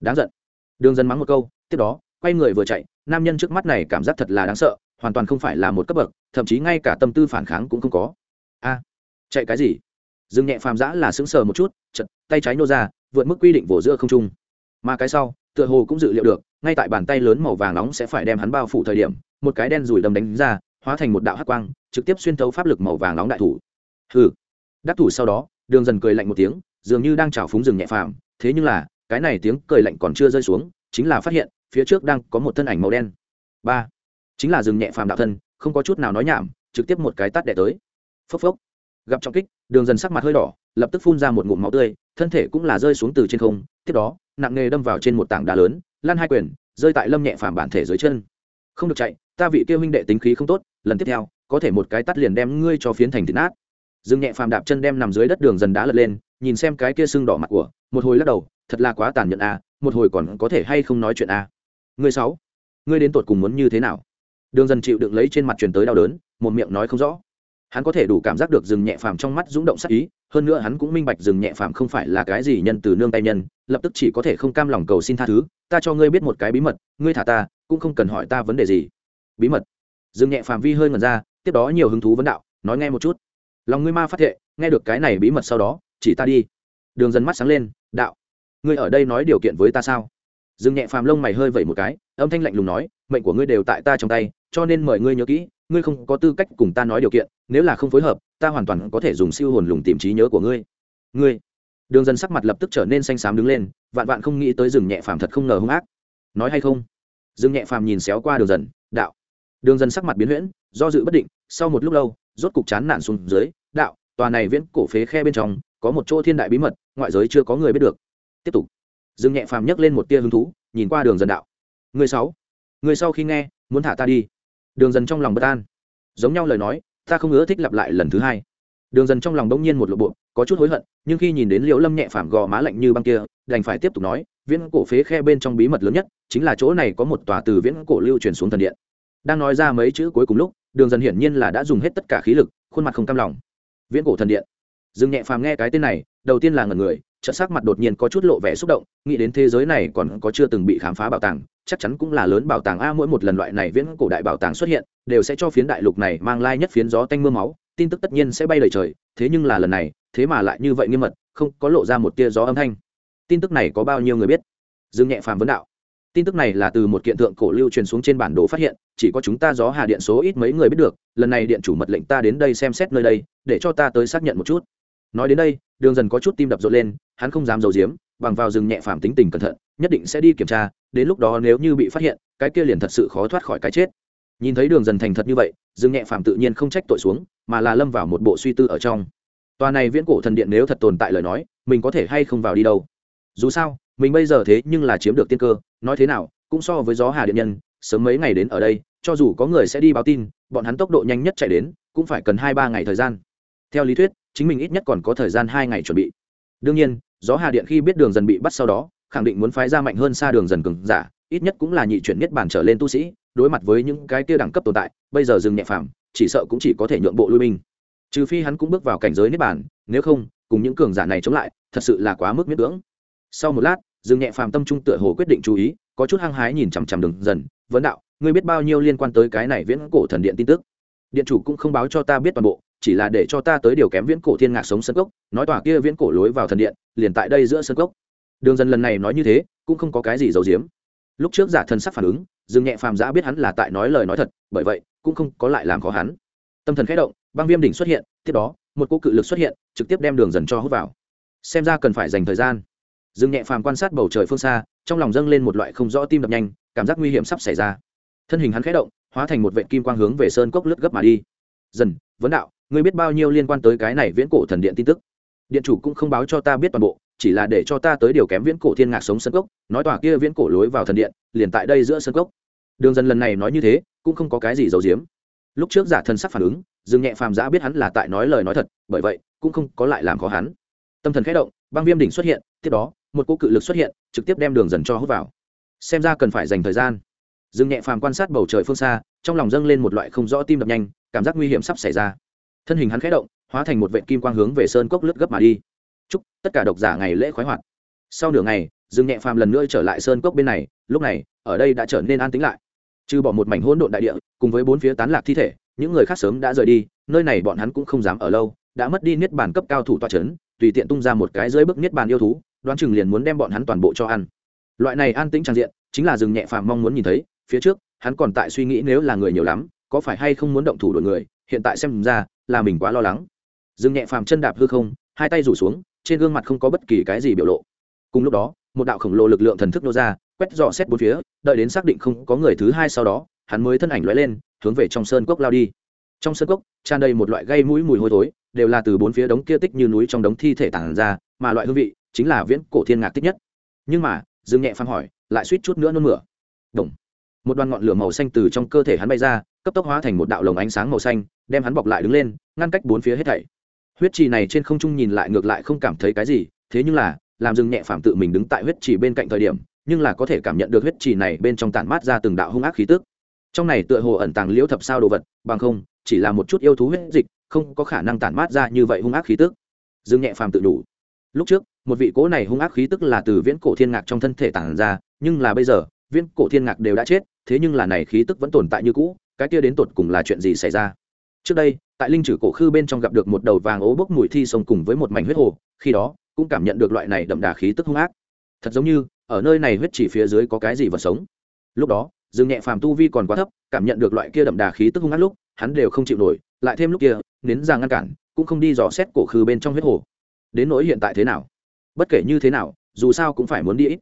A: đáng giận. Đường dần mắng một câu, tiếp đó, quay người vừa chạy, nam nhân trước mắt này cảm giác thật là đáng sợ hoàn toàn không phải là một cấp bậc, thậm chí ngay cả tâm tư phản kháng cũng không có. A, chạy cái gì? Dừng nhẹ phàm giã là sững sờ một chút chật tay trái nô ra, vượt mức quy định vỗ giữa không trung. Mà cái sau, tựa hồ cũng dự liệu được, ngay tại bàn tay lớn màu vàng nóng sẽ phải đem hắn bao phủ thời điểm, một cái đen rủi đầm đánh ra, hóa thành một đạo hắc quang, trực tiếp xuyên thấu pháp lực màu vàng nóng đại thủ. Hừ. Đắc thủ sau đó, đường dần cười lạnh một tiếng, dường như đang trào phúng rừng nhẹ phàm, thế nhưng là, cái này tiếng cười lạnh còn chưa rơi xuống, chính là phát hiện, phía trước đang có một thân ảnh màu đen. Ba chính là dừng nhẹ phàm đạo thân, không có chút nào nói nhảm, trực tiếp một cái tắt đẻ tới. Phốc phốc. Gặp trọng kích, đường dần sắc mặt hơi đỏ, lập tức phun ra một ngụm máu tươi, thân thể cũng là rơi xuống từ trên không, tiếp đó, nặng nghề đâm vào trên một tảng đá lớn lan hai quyền, rơi tại lâm nhẹ phàm bản thể dưới chân. Không được chạy, ta vị kêu huynh đệ tính khí không tốt, lần tiếp theo, có thể một cái tắt liền đem ngươi cho phiến thành thịt nát. Dương nhẹ phàm đạp chân đem nằm dưới đất đường dần đá lật lên, nhìn xem cái kia sưng đỏ mặt của, một hồi lắc đầu, thật là quá tàn nhẫn à một hồi còn có thể hay không nói chuyện à. Ngươi sáu, ngươi đến tột cùng muốn như thế nào? Đường dần chịu đựng lấy trên mặt truyền tới đau đớn, một miệng nói không rõ. Hắn có thể đủ cảm giác được rừng nhẹ phàm trong mắt rúng động sắc ý, hơn nữa hắn cũng minh bạch rừng nhẹ phàm không phải là cái gì nhân từ nương tay nhân, lập tức chỉ có thể không cam lòng cầu xin tha thứ, ta cho ngươi biết một cái bí mật, ngươi thả ta, cũng không cần hỏi ta vấn đề gì. Bí mật. Rừng nhẹ phàm vi hơi ngần ra, tiếp đó nhiều hứng thú vấn đạo, nói nghe một chút. Lòng ngươi ma phát thệ, nghe được cái này bí mật sau đó, chỉ ta đi. Đường dần mắt sáng lên, đạo, ngươi ở đây nói điều kiện với ta sao? Rừng nhẹ phàm lông mày hơi vẩy một cái, âm thanh lạnh lùng nói, mệnh của ngươi đều tại ta trong tay cho nên mời ngươi nhớ kỹ, ngươi không có tư cách cùng ta nói điều kiện, nếu là không phối hợp, ta hoàn toàn có thể dùng siêu hồn lùng tìm trí nhớ của ngươi. Ngươi? Đường Dân sắc mặt lập tức trở nên xanh xám đứng lên, vạn vạn không nghĩ tới rừng nhẹ phàm thật không ngờ hung ác. Nói hay không? Rừng nhẹ phàm nhìn xéo qua đường dần đạo. Đường dần sắc mặt biến huyễn, do dự bất định, sau một lúc lâu, rốt cục chán nản xuống dưới, đạo, tòa này viễn cổ phế khe bên trong, có một chỗ thiên đại bí mật, ngoại giới chưa có người biết được. Tiếp tục. Dương nhẹ phàm nhấc lên một tia hứng thú, nhìn qua đường dần đạo. Người sáu người sau khi nghe, muốn thả ta đi đường dần trong lòng bất an. Giống nhau lời nói, ta không ưa thích lặp lại lần thứ hai. Đường dần trong lòng đông nhiên một lộ bộ, có chút hối hận, nhưng khi nhìn đến liễu lâm nhẹ phảm gò má lạnh như băng kia, đành phải tiếp tục nói, viễn cổ phế khe bên trong bí mật lớn nhất, chính là chỗ này có một tòa từ viễn cổ lưu truyền xuống thần điện. Đang nói ra mấy chữ cuối cùng lúc, đường dần hiển nhiên là đã dùng hết tất cả khí lực, khuôn mặt không cam lòng. Viễn cổ thần điện. Dương nhẹ phàm nghe cái tên này, đầu tiên là ngần người trợ sắc mặt đột nhiên có chút lộ vẻ xúc động, nghĩ đến thế giới này còn có chưa từng bị khám phá bảo tàng chắc chắn cũng là lớn bảo tàng a, mỗi một lần loại này viễn cổ đại bảo tàng xuất hiện, đều sẽ cho phiến đại lục này mang lai nhất phiến gió tanh mưa máu, tin tức tất nhiên sẽ bay lời trời, thế nhưng là lần này, thế mà lại như vậy nghiêm mật, không có lộ ra một tia gió âm thanh. Tin tức này có bao nhiêu người biết? Dương nhẹ phàm vấn đạo. Tin tức này là từ một kiện tượng cổ lưu truyền xuống trên bản đồ phát hiện, chỉ có chúng ta gió hà điện số ít mấy người biết được, lần này điện chủ mật lệnh ta đến đây xem xét nơi đây, để cho ta tới xác nhận một chút. Nói đến đây, đường dần có chút tim đập rộn lên, hắn không dám giấu giếm bằng vào rừng nhẹ phàm tính tình cẩn thận, nhất định sẽ đi kiểm tra, đến lúc đó nếu như bị phát hiện, cái kia liền thật sự khó thoát khỏi cái chết. Nhìn thấy đường dần thành thật như vậy rừng nhẹ phàm tự nhiên không trách tội xuống, mà là lâm vào một bộ suy tư ở trong. Tòa này viễn cổ thần điện nếu thật tồn tại lời nói, mình có thể hay không vào đi đâu? Dù sao, mình bây giờ thế nhưng là chiếm được tiên cơ, nói thế nào, cũng so với gió hà điện nhân, sớm mấy ngày đến ở đây, cho dù có người sẽ đi báo tin, bọn hắn tốc độ nhanh nhất chạy đến, cũng phải cần hai ba ngày thời gian. Theo lý thuyết, chính mình ít nhất còn có thời gian hai ngày chuẩn bị. Đương nhiên gió hà điện khi biết đường dần bị bắt sau đó, khẳng định muốn phái ra mạnh hơn xa đường dần cường giả, ít nhất cũng là nhị chuyển nhất bản trở lên tu sĩ, đối mặt với những cái kia đẳng cấp tồn tại, bây giờ dừng nhẹ phàm, chỉ sợ cũng chỉ có thể nhượng bộ lui binh. Trừ phi hắn cũng bước vào cảnh giới niết bản nếu không, cùng những cường giả này chống lại, thật sự là quá mức miễn cưỡng. Sau một lát, dừng nhẹ phàm tâm trung tựa hồ quyết định chú ý, có chút hăng hái nhìn chằm chằm đường dần, vấn đạo, ngươi biết bao nhiêu liên quan tới cái này viễn cổ thần điện tin tức? Điện chủ cũng không báo cho ta biết toàn bộ chỉ là để cho ta tới điều kém viễn cổ thiên ngạc sống sân cốc, nói tòa kia viễn cổ lối vào thần điện, liền tại đây giữa sân cốc. Đường dần lần này nói như thế, cũng không có cái gì giấu giếm. Lúc trước giả thần sắc phản ứng, dương nhẹ phàm giã biết hắn là tại nói lời nói thật, bởi vậy, cũng không có lại làm khó hắn. Tâm thần khẽ động, băng viêm đỉnh xuất hiện, tiếp đó, một cô cự lực xuất hiện, trực tiếp đem đường dần cho hút vào. Xem ra cần phải dành thời gian. Dương nhẹ phàm quan sát bầu trời phương xa, trong lòng dâng lên một loại không rõ tim đập nhanh, cảm giác nguy hiểm sắp xảy ra. Thân hình hắn khẽ động, hóa thành một vệ kim quang hướng về sơn cốc lướt gấp mà đi. Dần, vấn đạo ngươi biết bao nhiêu liên quan tới cái này viễn cổ thần điện tin tức. Điện chủ cũng không báo cho ta biết toàn bộ, chỉ là để cho ta tới điều kém viễn cổ thiên ngạc sống sân cốc, nói tòa kia viễn cổ lối vào thần điện, liền tại đây giữa sân cốc. Đường dần lần này nói như thế, cũng không có cái gì giấu giếm. Lúc trước giả thân sắc phản ứng, dương nhẹ phàm giã biết hắn là tại nói lời nói thật, bởi vậy, cũng không có lại làm khó hắn. Tâm thần khẽ động, băng viêm đỉnh xuất hiện, tiếp đó, một cô cự lực xuất hiện, trực tiếp đem đường dần cho hút vào. Xem ra cần phải dành thời gian. Dương nhẹ phàm quan sát bầu trời phương xa, trong lòng dâng lên một loại không rõ tim đập nhanh, cảm giác nguy hiểm sắp xảy ra thân hình hắn khẽ động, hóa thành một vệ kim quang hướng về sơn cốc lướt gấp mà đi. Chúc, tất cả độc giả ngày lễ khoái hoạt. Sau nửa ngày, dương nhẹ phàm lần nữa trở lại sơn cốc bên này, lúc này, ở đây đã trở nên an tĩnh lại. Trừ bỏ một mảnh hỗn độn đại địa, cùng với bốn phía tán lạc thi thể, những người khác sớm đã rời đi, nơi này bọn hắn cũng không dám ở lâu, đã mất đi niết bàn cấp cao thủ tọa trấn tùy tiện tung ra một cái dưới bức niết bàn yêu thú, đoán chừng liền muốn đem bọn hắn toàn bộ cho ăn. Loại này an tĩnh trang diện, chính là rừng nhẹ phàm mong muốn nhìn thấy, phía trước, hắn còn tại suy nghĩ nếu là người nhiều lắm, có phải hay không muốn động thủ đổi người, hiện tại xem ra là mình quá lo lắng. Dương nhẹ phàm chân đạp hư không, hai tay rủ xuống, trên gương mặt không có bất kỳ cái gì biểu lộ. Cùng lúc đó, một đạo khổng lồ lực lượng thần thức nô ra, quét dò xét bốn phía, đợi đến xác định không có người thứ hai sau đó, hắn mới thân ảnh lóe lên, hướng về trong sơn cốc lao đi. Trong sơn cốc, tràn đầy một loại gây mũi mùi hôi thối, đều là từ bốn phía đống kia tích như núi trong đống thi thể tản ra, mà loại hương vị chính là viễn cổ thiên ngạc tích nhất. Nhưng mà, dương nhẹ phàm hỏi, lại suýt chút nữa nôn mửa. Đồng. một đoàn ngọn lửa màu xanh từ trong cơ thể hắn bay ra, cấp tốc hóa thành một đạo lồng ánh sáng màu xanh đem hắn bọc lại đứng lên, ngăn cách bốn phía hết thảy. Huyết trì này trên không trung nhìn lại ngược lại không cảm thấy cái gì, thế nhưng là, làm dừng nhẹ phạm tự mình đứng tại huyết trì bên cạnh thời điểm, nhưng là có thể cảm nhận được huyết trì này bên trong tản mát ra từng đạo hung ác khí tức. Trong này tựa hồ ẩn tàng liễu thập sao đồ vật, bằng không, chỉ là một chút yêu thú huyết dịch, không có khả năng tản mát ra như vậy hung ác khí tức. Dương nhẹ phàm tự đủ. Lúc trước, một vị cố này hung ác khí tức là từ viễn cổ thiên ngạc trong thân thể tản ra, nhưng là bây giờ, viễn cổ thiên ngạc đều đã chết, thế nhưng là này khí tức vẫn tồn tại như cũ, cái kia đến tột cùng là chuyện gì xảy ra? Trước đây, tại linh trừ cổ khư bên trong gặp được một đầu vàng ố bốc mùi thi sông cùng với một mảnh huyết hồ, khi đó, cũng cảm nhận được loại này đậm đà khí tức hung ác. Thật giống như, ở nơi này huyết chỉ phía dưới có cái gì vật sống. Lúc đó, dương nhẹ phàm tu vi còn quá thấp, cảm nhận được loại kia đậm đà khí tức hung ác lúc, hắn đều không chịu nổi, lại thêm lúc kia, nến ra ngăn cản, cũng không đi dò xét cổ khư bên trong huyết hồ. Đến nỗi hiện tại thế nào? Bất kể như thế nào, dù sao cũng phải muốn đi ít.